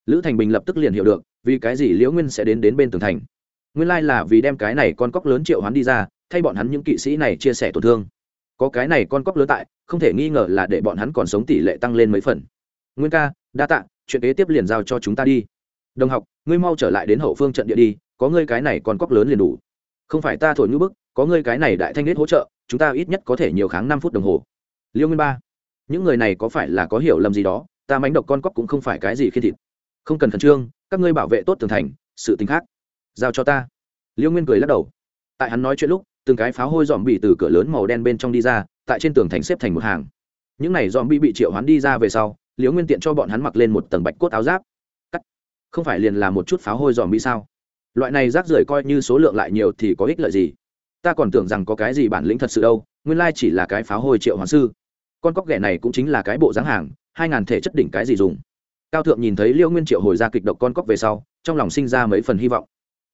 S1: lữ thành bình lập tức liền hiểu được, vì cái gì liễu nguyên sẽ đến đến bên tường thành. Nguyên lai là vì đem cái này con cóc lớn triệu hắn đi ra, thay bọn hắn những kỵ sĩ này chia sẻ tổn thương. Có cái này con cóc lớn tại, không thể nghi ngờ là để bọn hắn còn sống tỷ lệ tăng lên mấy phần. Nguyên ca, đa tạ, chuyện kế tiếp liền giao cho chúng ta đi. Đồng học, ngươi mau trở lại đến hậu phương trận địa đi, có ngươi cái này con cóc lớn liền đủ. Không phải ta thổi ngữ bức, có ngươi cái này đại thanh nết hỗ trợ, chúng ta ít nhất có thể nhiều kháng năm phút đồng hồ. Liêu nguyên ba, những người này có phải là có hiểu lầm gì đó, ta mánh độc con cóc cũng không phải cái gì khi thịt không cần khẩn trương, các ngươi bảo vệ tốt tường thành, sự tính khác. Giao cho ta. Liêu nguyên cười lắc đầu. Tại hắn nói chuyện lúc, từng cái pháo hôi dòm bị từ cửa lớn màu đen bên trong đi ra, tại trên tường thành xếp thành một hàng. Những này dòm bị bị triệu hắn đi ra về sau liễu nguyên tiện cho bọn hắn mặc lên một tầng bạch cốt áo giáp. Cắt, không phải liền là một chút pháo hôi dòm bị sao? Loại này rác rưởi coi như số lượng lại nhiều thì có ích lợi gì? Ta còn tưởng rằng có cái gì bản lĩnh thật sự đâu, nguyên lai chỉ là cái pháo hôi triệu hoàng sư. Con cóc ghẻ này cũng chính là cái bộ dáng hàng, hai ngàn thể chất đỉnh cái gì dùng? Cao thượng nhìn thấy liễu nguyên triệu hồi ra kịch độc con cóc về sau, trong lòng sinh ra mấy phần hy vọng.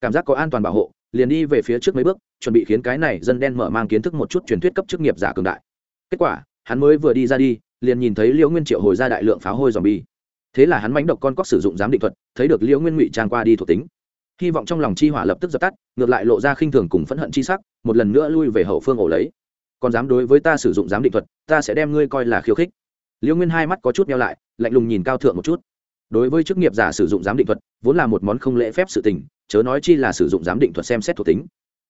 S1: Cảm giác có an toàn bảo hộ, liền đi về phía trước mấy bước, chuẩn bị khiến cái này dân đen mở mang kiến thức một chút truyền thuyết cấp chức nghiệp giả cường đại. Kết quả, hắn mới vừa đi ra đi, liền nhìn thấy liễu nguyên triệu hồi ra đại lượng pháo hôi dòm bi thế là hắn mánh độc con cóc sử dụng giám định thuật, thấy được liễu nguyên ngụy trang qua đi thuộc tính. Hy vọng trong lòng chi hỏa lập tức dập tắt, ngược lại lộ ra khinh thường cùng phẫn hận chi sắc, một lần nữa lui về hậu phương ổ lấy. Còn dám đối với ta sử dụng giám định thuật, ta sẽ đem ngươi coi là khiêu khích. Liễu nguyên hai mắt có chút nhau lại, lạnh lùng nhìn cao thượng một chút đối với chức nghiệp giả sử dụng giám định thuật, vốn là một món không lễ phép sự tình, chớ nói chi là sử dụng giám định thuật xem xét thuộc tính.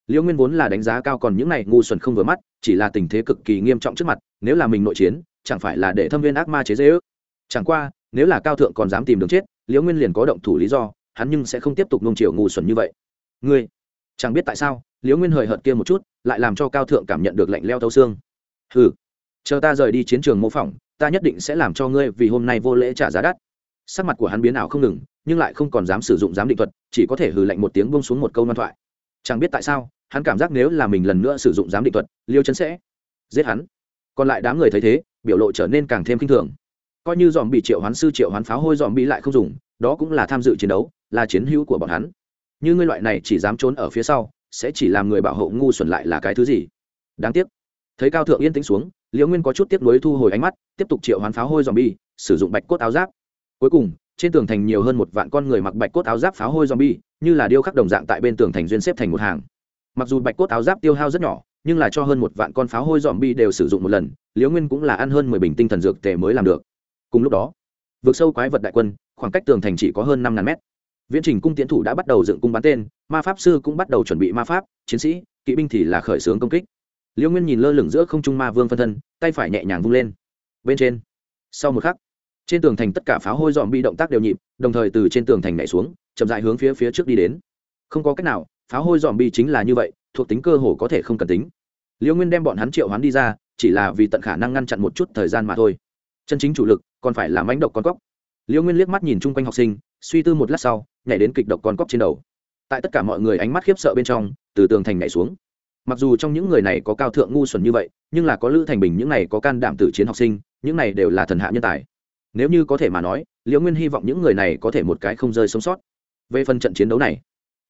S1: Liễu nguyên vốn là đánh giá cao còn những này ngu xuẩn không vừa mắt, chỉ là tình thế cực kỳ nghiêm trọng trước mặt, nếu là mình nội chiến, chẳng phải là để thâm viên ác ma chế dễ ước chẳng qua, nếu là cao thượng còn dám tìm đường chết liễu nguyên liền có động thủ lý do, hắn nhưng sẽ không tiếp tục nung chiều ngu xuẩn như vậy. Ngươi, chẳng biết tại sao liễu nguyên hời hợt kia một chút, lại làm cho cao thượng cảm nhận được lạnh leo thấu xương. Hừ, chờ ta rời đi chiến trường mô phỏng, ta nhất định sẽ làm cho ngươi vì hôm nay vô lễ trả giá đắt sắc mặt của hắn biến ảo không ngừng, nhưng lại không còn dám sử dụng giám định thuật, chỉ có thể hừ lạnh một tiếng bông xuống một câu ngoan thoại. Chẳng biết tại sao, hắn cảm giác nếu là mình lần nữa sử dụng giám định thuật, liêu chấn sẽ giết hắn. Còn lại đám người thấy thế, biểu lộ trở nên càng thêm k i n h thường. Coi như dòm bị triệu hoán sư, triệu hoán pháo hôi dòm bị lại không dùng, đó cũng là tham dự chiến đấu, là chiến hữu của bọn hắn. Như ngươi loại này chỉ dám trốn ở phía sau, sẽ chỉ làm người bảo hộ ngu xuẩn lại là cái thứ gì? Đáng tiếc. Thấy cao thượng yên tĩnh xuống, liễu nguyên có chút tiếp nối thu hồi ánh mắt, tiếp tục triệu hoán pháo hôi dòm bi sử dụng bạch cốt áo giáp cuối cùng trên tường thành nhiều hơn một vạn con người mặc bạch cốt áo giáp pháo hôi zombie, như là điêu khắc đồng dạng tại bên tường thành duyên xếp thành một hàng. Mặc dù bạch cốt áo giáp tiêu hao rất nhỏ, nhưng là cho hơn một vạn con pháo hôi zombie đều sử dụng một lần, Liễu Nguyên cũng là ăn hơn mười bình tinh thần dược tề mới làm được. Cùng lúc đó, vượt sâu quái vật đại quân, khoảng cách tường thành chỉ có hơn năm ngàn mét. Viễn trình cung tiến thủ đã bắt đầu dựng cung bắn tên, ma pháp sư cũng bắt đầu chuẩn bị ma pháp, chiến sĩ, kỵ binh thì là khởi xướng công kích. Liễu Nguyên nhìn lơ lửng giữa không trung ma vương phân thân, tay phải nhẹ nhàng vung lên. Bên trên, sau một khắc, trên tường thành tất cả pháo hôi dòm bi động tác đều nhịp, đồng thời từ trên tường thành nhảy xuống, chậm dại hướng phía phía trước đi đến. Không có cách nào pháo hôi dòm bi chính là như vậy, thuộc tính cơ hồ có thể không cần tính. Liễu nguyên đem bọn hắn triệu hắn đi ra, chỉ là vì tận khả năng ngăn chặn một chút thời gian mà thôi. Chân chính chủ lực, còn phải là mánh độc con cóc. Liễu nguyên liếc mắt nhìn chung quanh học sinh, suy tư một lát sau, nhảy đến kịch độc con cóc trên đầu. Tại tất cả mọi người ánh mắt khiếp sợ bên trong, từ tường thành nhảy xuống. Mặc dù trong những người này có cao thượng ngu xuẩn như vậy, nhưng là có lữ thành bình, những này có can đảm tử chiến học sinh, những này đều là thần hạ nhân tài nếu như có thể mà nói, liễu nguyên hy vọng những người này có thể một cái không rơi sống sót. Về phần trận chiến đấu này,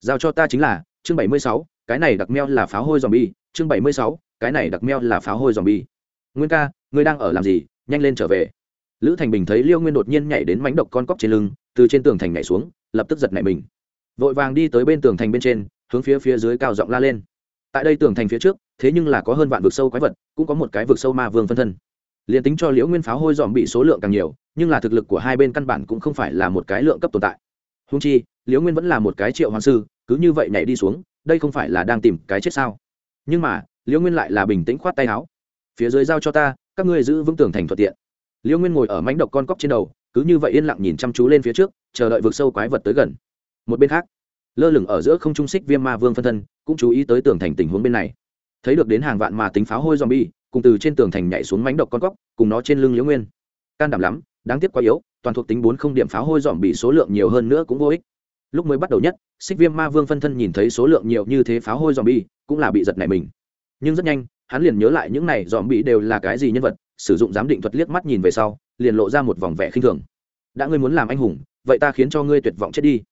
S1: giao cho ta chính là chương bảy mươi sáu, cái này đặc meo là pháo hôi dòm bi chương bảy mươi sáu, cái này đặc meo là pháo hôi dòm bi nguyên ca, ngươi đang ở làm gì? Nhanh lên trở về. Lữ thành bình thấy liêu nguyên đột nhiên nhảy đến mánh độc con cóc trên lưng, từ trên tường thành nhảy xuống, lập tức giật nảy mình. Vội vàng đi tới bên tường thành bên trên, hướng phía phía dưới cao giọng la lên. Tại đây tường thành phía trước, thế nhưng là có hơn vạn vực sâu quái vật, cũng có một cái vực sâu ma vương phân thân. Liền tính cho liễu nguyên pháo hôi dòm bị số lượng càng nhiều nhưng là thực lực của hai bên căn bản cũng không phải là một cái lượng cấp tồn tại. Húng chi, liễu nguyên vẫn là một cái triệu hoàng sư, cứ như vậy nhảy đi xuống, đây không phải là đang tìm cái chết sao? Nhưng mà, liễu nguyên lại là bình tĩnh khoát tay áo. Phía dưới giao cho ta, các ngươi giữ vững tường thành thuận tiện. Liễu nguyên ngồi ở mánh độc con cóc trên đầu, cứ như vậy yên lặng nhìn chăm chú lên phía trước, chờ đợi vượt sâu quái vật tới gần. Một bên khác, lơ lửng ở giữa không trung xích viêm ma vương phân thân, cũng chú ý tới tường thành tình huống bên này. Thấy được đến hàng vạn mà tính pháo hôi zombie, cùng từ trên tường thành nhảy xuống mánh độc con cóc, cùng nó trên lưng liễu nguyên. Can đảm lắm đáng tiếc quá yếu, toàn thuộc tính bốn không điểm pháo hôi dòm bị số lượng nhiều hơn nữa cũng vô ích. Lúc mới bắt đầu nhất, xích viêm ma vương phân thân nhìn thấy số lượng nhiều như thế pháo hôi dòm bi cũng là bị giật nảy mình. Nhưng rất nhanh, hắn liền nhớ lại những này dòm bi đều là cái gì nhân vật, sử dụng giám định thuật liếc mắt nhìn về sau, liền lộ ra một vòng vẻ khinh thường. Đã ngươi muốn làm anh hùng, vậy ta khiến cho ngươi tuyệt vọng chết đi.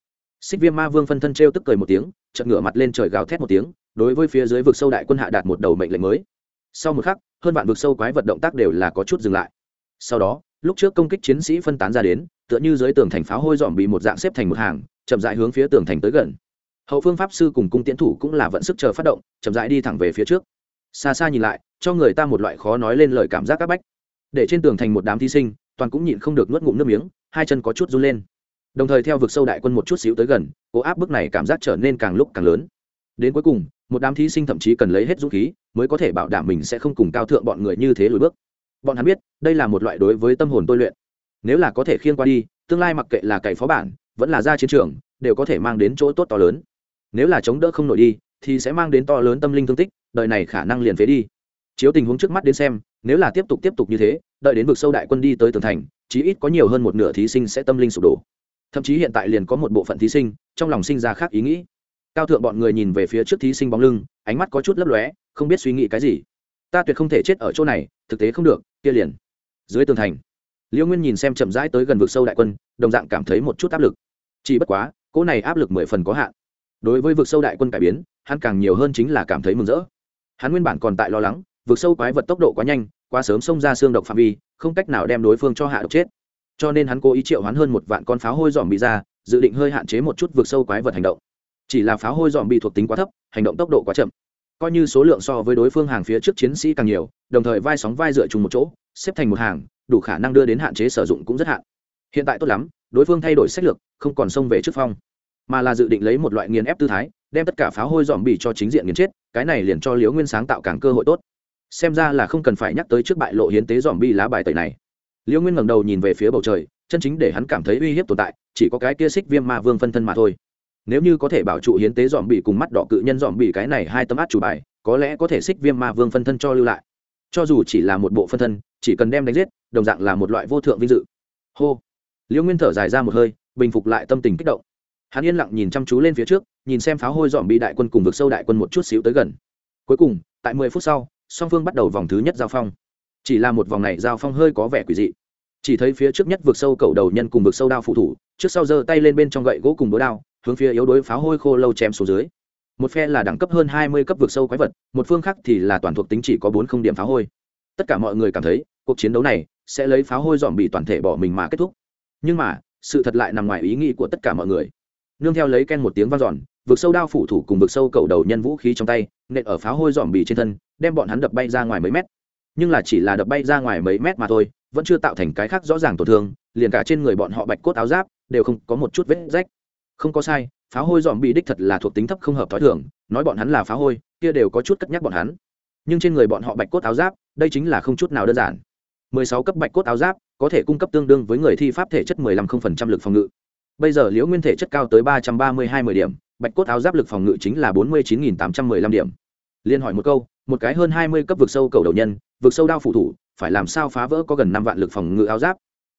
S1: Xích viêm ma vương phân thân t tức cười một tiếng, chợt ngửa mặt lên trời gào thét một tiếng, đối với phía dưới vực sâu đại quân hạ đạt một đầu mệnh lệnh mới. Sau một khắc, hơn vạn vực sâu quái vật động tác đều là có chút dừng lại. Sau đó lúc trước công kích chiến sĩ phân tán ra đến, tựa như dưới tường thành pháo hôi dòm bị một dạng xếp thành một hàng, chậm rãi hướng phía tường thành tới gần. Hậu phương pháp sư cùng cung tiến thủ cũng là vận sức chờ phát động, chậm rãi đi thẳng về phía trước. Xa xa nhìn lại, cho người ta một loại khó nói lên lời cảm giác c áp bách. Để trên tường thành một đám thí sinh, toàn cũng nhịn không được nuốt ngụm nước miếng, hai chân có chút run lên. Đồng thời theo vực sâu đại quân một chút xíu tới gần, cố áp bức này cảm giác trở nên càng lúc càng lớn. Đến cuối cùng, một đám thí sinh thậm chí cần lấy hết dũng khí, mới có thể bảo đảm mình sẽ không cùng cao thượng bọn người như thế lùi bước bọn hắn biết, đây là một loại đối với tâm hồn tôi luyện. Nếu là có thể khiêng qua đi, tương lai mặc kệ là cậy phó bản, vẫn là ra chiến trường, đều có thể mang đến chỗ tốt to lớn. Nếu là chống đỡ không nổi đi, thì sẽ mang đến to lớn tâm linh thương tích, đời này khả năng liền phế đi. Chiếu tình huống trước mắt đến xem, nếu là tiếp tục tiếp tục như thế, đợi đến vực sâu đại quân đi tới tường thành, chí ít có nhiều hơn một nửa thí sinh sẽ tâm linh sụp đổ. Thậm chí hiện tại liền có một bộ phận thí sinh, trong lòng sinh ra khác ý nghĩ. Cao thượng bọn người nhìn về phía trước thí sinh bóng lưng, ánh mắt có chút lấp lóe, không biết suy nghĩ cái gì ta tuyệt không thể chết ở chỗ này, thực tế không được, kia liền. Dưới tường thành liễu nguyên nhìn xem chậm rãi tới gần vực sâu đại quân, đồng dạng cảm thấy một chút áp lực. Chỉ bất quá, cỗ này áp lực mười phần có hạn. Đối với vực sâu đại quân cải biến, hắn càng nhiều hơn chính là cảm thấy mừng rỡ. Hắn nguyên bản còn tại lo lắng, vực sâu quái vật tốc độ quá nhanh, quá sớm xông ra xương độc phạm vi, không cách nào đem đối phương cho hạ độc chết. Cho nên hắn cố ý triệu hắn hơn một vạn con pháo hôi dòm bị ra, dự định hơi hạn chế một chút vực sâu quái vật hành động. Chỉ là pháo hôi dòm bị thuộc tính quá thấp, hành động tốc độ quá chậm coi như số lượng so với đối phương hàng phía trước chiến sĩ càng nhiều, đồng thời vai sóng vai dựa chung một chỗ, xếp thành một hàng, đủ khả năng đưa đến hạn chế sử dụng cũng rất hạn. Hiện tại tốt lắm, đối phương thay đổi sách lược, không còn xông về trước phong, mà là dự định lấy một loại nghiền ép tư thái, đem tất cả pháo hôi dòm bì cho chính diện nghiền chết, cái này liền cho liều nguyên sáng tạo càng cơ hội tốt. Xem ra là không cần phải nhắc tới trước bại lộ hiến tế dòm bi lá bài tẩy này. Liêu nguyên ngẩng đầu nhìn về phía bầu trời, chân chính để hắn cảm thấy uy hiếp tồn tại, chỉ có cái kia xích viêm ma vương phân thân mà thôi nếu như có thể bảo trụ hiến tế dòm bị cùng mắt đỏ cự nhân dòm bị cái này hai tấm át chủ bài, có lẽ có thể xích viêm ma vương phân thân cho lưu lại. Cho dù chỉ là một bộ phân thân, chỉ cần đem đánh giết, đồng dạng là một loại vô thượng vinh dự. Hô. Liễu nguyên thở dài ra một hơi, bình phục lại tâm tình kích động. Hắn yên lặng nhìn chăm chú lên phía trước, nhìn xem pháo hôi dòm bị đại quân cùng vực sâu đại quân một chút xíu tới gần. Cuối cùng, tại mười phút sau, song phương bắt đầu vòng thứ nhất giao phong. Chỉ là một vòng này giao phong hơi có vẻ quỷ dị. Chỉ thấy phía trước nhất vực sâu cầu đầu nhân cùng vực sâu đao phụ thủ, trước sau giơ tay lên bên trong gậy gỗ cùng búa đao hướng phía yếu đối pháo hôi khô lâu chém xuống dưới. Một phe là đẳng cấp hơn hai mươi cấp vực sâu quái vật, một phương khác thì là toàn thuộc tính chỉ có bốn không điểm pháo hôi. Tất cả mọi người cảm thấy, cuộc chiến đấu này sẽ lấy pháo hôi dòm bị toàn thể bỏ mình mà kết thúc. Nhưng mà, sự thật lại nằm ngoài ý nghĩ của tất cả mọi người. Nương theo lấy ken một tiếng vang dọn, vực sâu đao phủ thủ cùng vực sâu cầu đầu nhân vũ khí trong tay, nện ở pháo hôi dòm bị trên thân, đem bọn hắn đập bay ra ngoài mấy mét. Nhưng là chỉ là đập bay ra ngoài mấy mét mà thôi, vẫn chưa tạo thành cái khác rõ ràng tổn thương, liền cả trên người bọn họ bạch cốt áo giáp đều không có một chút vết rách không có sai pháo hôi dòm bị đích thật là thuộc tính thấp không hợp t h ó i thường, nói bọn hắn là pháo hôi, kia đều có chút cất nhắc bọn hắn. Nhưng trên người bọn họ bạch cốt áo giáp, đây chính là không chút nào đơn giản. Mười sáu cấp bạch cốt áo giáp, có thể cung cấp tương đương với người thi pháp thể chất mười lăm không phần trăm lực phòng ngự. Bây giờ liễu nguyên thể chất cao tới ba trăm ba mươi hai mười điểm, bạch cốt áo giáp lực phòng ngự chính là bốn mươi chín nghìn tám trăm mười lăm điểm. Liên hỏi một câu, một cái hơn hai mươi cấp vực sâu cầu đầu nhân, vực sâu đao phụ thủ, phải làm sao phá vỡ có gần năm vạn lực phòng ngự áo giáp?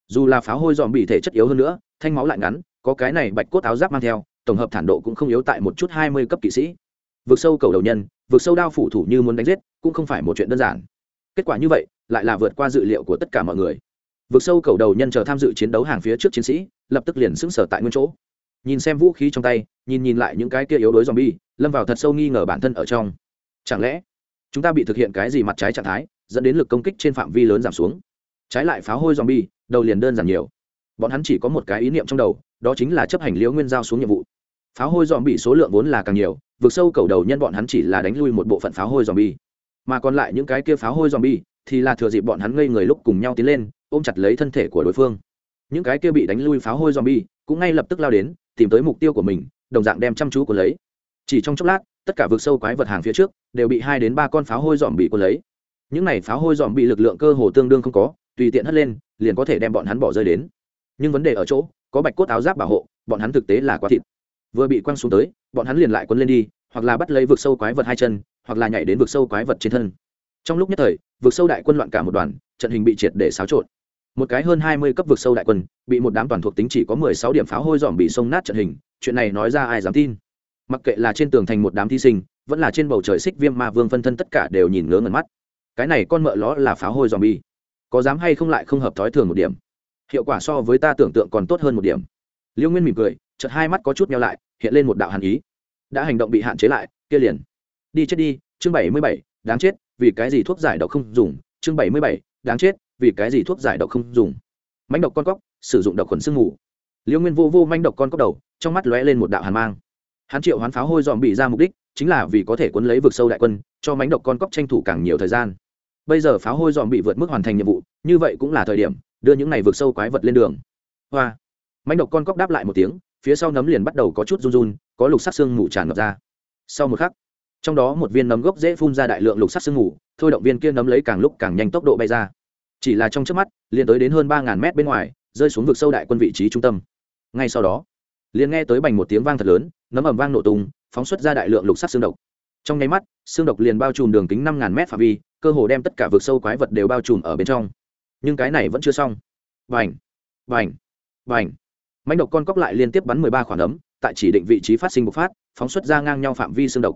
S1: Dù là pháo hôi dòm bị thể chất yếu hơn nữa, thanh máu lại ngắn có cái này bạch cốt áo giáp mang theo, tổng hợp thản độ cũng không yếu tại một chút hai mươi cấp kỵ sĩ. Vượt sâu cầu đầu nhân vượt sâu đao phủ thủ như muốn đánh giết, cũng không phải một chuyện đơn giản. Kết quả như vậy, lại là vượt qua dự liệu của tất cả mọi người. Vượt sâu cầu đầu nhân chờ tham dự chiến đấu hàng phía trước chiến sĩ, lập tức liền sững sờ tại nguyên chỗ. Nhìn xem vũ khí trong tay, nhìn nhìn lại những cái kia yếu đối dòm bi lâm vào thật sâu nghi ngờ bản thân ở trong. Chẳng lẽ, chúng ta bị thực hiện cái gì mặt trái trạng thái, dẫn đến lực công kích trên phạm vi lớn giảm xuống? Trái lại pháo hôi dòm bi đầu liền đơn giản nhiều. Bọn hắn chỉ có một cái ý niệm trong đầu đó chính là chấp hành liễu nguyên giao xuống nhiệm vụ. Pháo hôi dòm bị số lượng vốn là càng nhiều, vượt sâu cầu đầu nhân bọn hắn chỉ là đánh lui một bộ phận pháo hôi dòm bi mà còn lại những cái kia pháo hôi dòm bi thì là thừa dịp bọn hắn ngây người lúc cùng nhau tiến lên, ôm chặt lấy thân thể của đối phương. Những cái kia bị đánh lui pháo hôi dòm bi cũng ngay lập tức lao đến, tìm tới mục tiêu của mình, đồng dạng đem chăm chú của lấy. Chỉ trong chốc lát, tất cả vượt sâu quái vật hàng phía trước đều bị hai đến ba con pháo hôi dòm bị của lấy. Những này pháo hôi dòm bị lực lượng cơ hồ tương đương không có, tùy tiện hất lên, liền có thể đem bọn hắn bỏ rơi đến. Nhưng vấn đề ở chỗ có bạch cốt áo giáp bảo hộ, bọn hắn thực tế là quá thịt. Vừa bị quăng xuống tới, bọn hắn liền lại quấn lên đi, hoặc là bắt lấy vực sâu quái vật hai chân, hoặc là nhảy đến vực sâu quái vật trên thân. Trong lúc nhất thời, vực sâu đại quân loạn cả một đoàn, trận hình bị triệt để xáo trộn. Một cái hơn hai mươi cấp vực sâu đại quân, bị một đám toàn thuộc tính chỉ có mười sáu điểm pháo hôi dòm bị sông nát trận hình, chuyện này nói ra ai dám tin? Mặc kệ là trên tường thành một đám thí sinh, vẫn là trên bầu trời xích viêm ma vương phân thân tất cả đều nhìn ngớ ngẩn mắt. Cái này con mợ ló là pháo hôi dòm bi. Có dám hay không lại không hợp thói thường một điểm hiệu quả so với ta tưởng tượng còn tốt hơn một điểm. Liêu nguyên mỉm cười, chợt hai mắt có chút nhau lại, hiện lên một đạo hàn ý. Đã hành động bị hạn chế lại, kia liền. Đi chết đi, chương bảy mươi bảy, đáng chết, vì cái gì thuốc giải độc không dùng? Chương bảy mươi bảy, đáng chết, vì cái gì thuốc giải độc không dùng? Mánh độc con cóc, sử dụng độc khuẩn sương mù. Liêu nguyên vô vô manh độc con cóc đầu, trong mắt lóe lên một đạo hàn mang. Hắn triệu hoán pháo hôi dòm bị ra mục đích, chính là vì có thể quấn lấy vực sâu đại quân, cho mánh độc con cóc tranh thủ càng nhiều thời gian. Bây giờ pháo hôi dòm bị vượt mức hoàn thành nhiệm vụ, như vậy cũng là thời điểm đưa những này vượt sâu quái vật lên đường. Hoa. Mánh độc con cóc đáp lại một tiếng, phía sau nấm liền bắt đầu có chút run run, có lục sắc xương mù tràn ngập ra. Sau một khắc, trong đó một viên nấm gốc dễ phun ra đại lượng lục sắc xương mù, thôi động viên kia nấm lấy càng lúc càng nhanh tốc độ bay ra. Chỉ là trong trước mắt, liền tới đến hơn ba ngàn mét bên ngoài, rơi xuống vực sâu đại quân vị trí trung tâm. Ngay sau đó, liền nghe tới bành một tiếng vang thật lớn, nấm ẩm vang nổ tung, phóng xuất ra đại lượng lục sắc xương độc. Trong nháy mắt, xương độc liền bao trùm đường kính năm ngàn mét phạm vi, cơ hồ đem tất cả vực sâu quái vật đều bao trùm ở bên trong nhưng cái này vẫn chưa xong. Vành vành vành mánh độc con cóc lại liên tiếp bắn mười ba khoản nấm, tại chỉ định vị trí phát sinh bộc phát, phóng xuất ra ngang nhau phạm vi xương độc.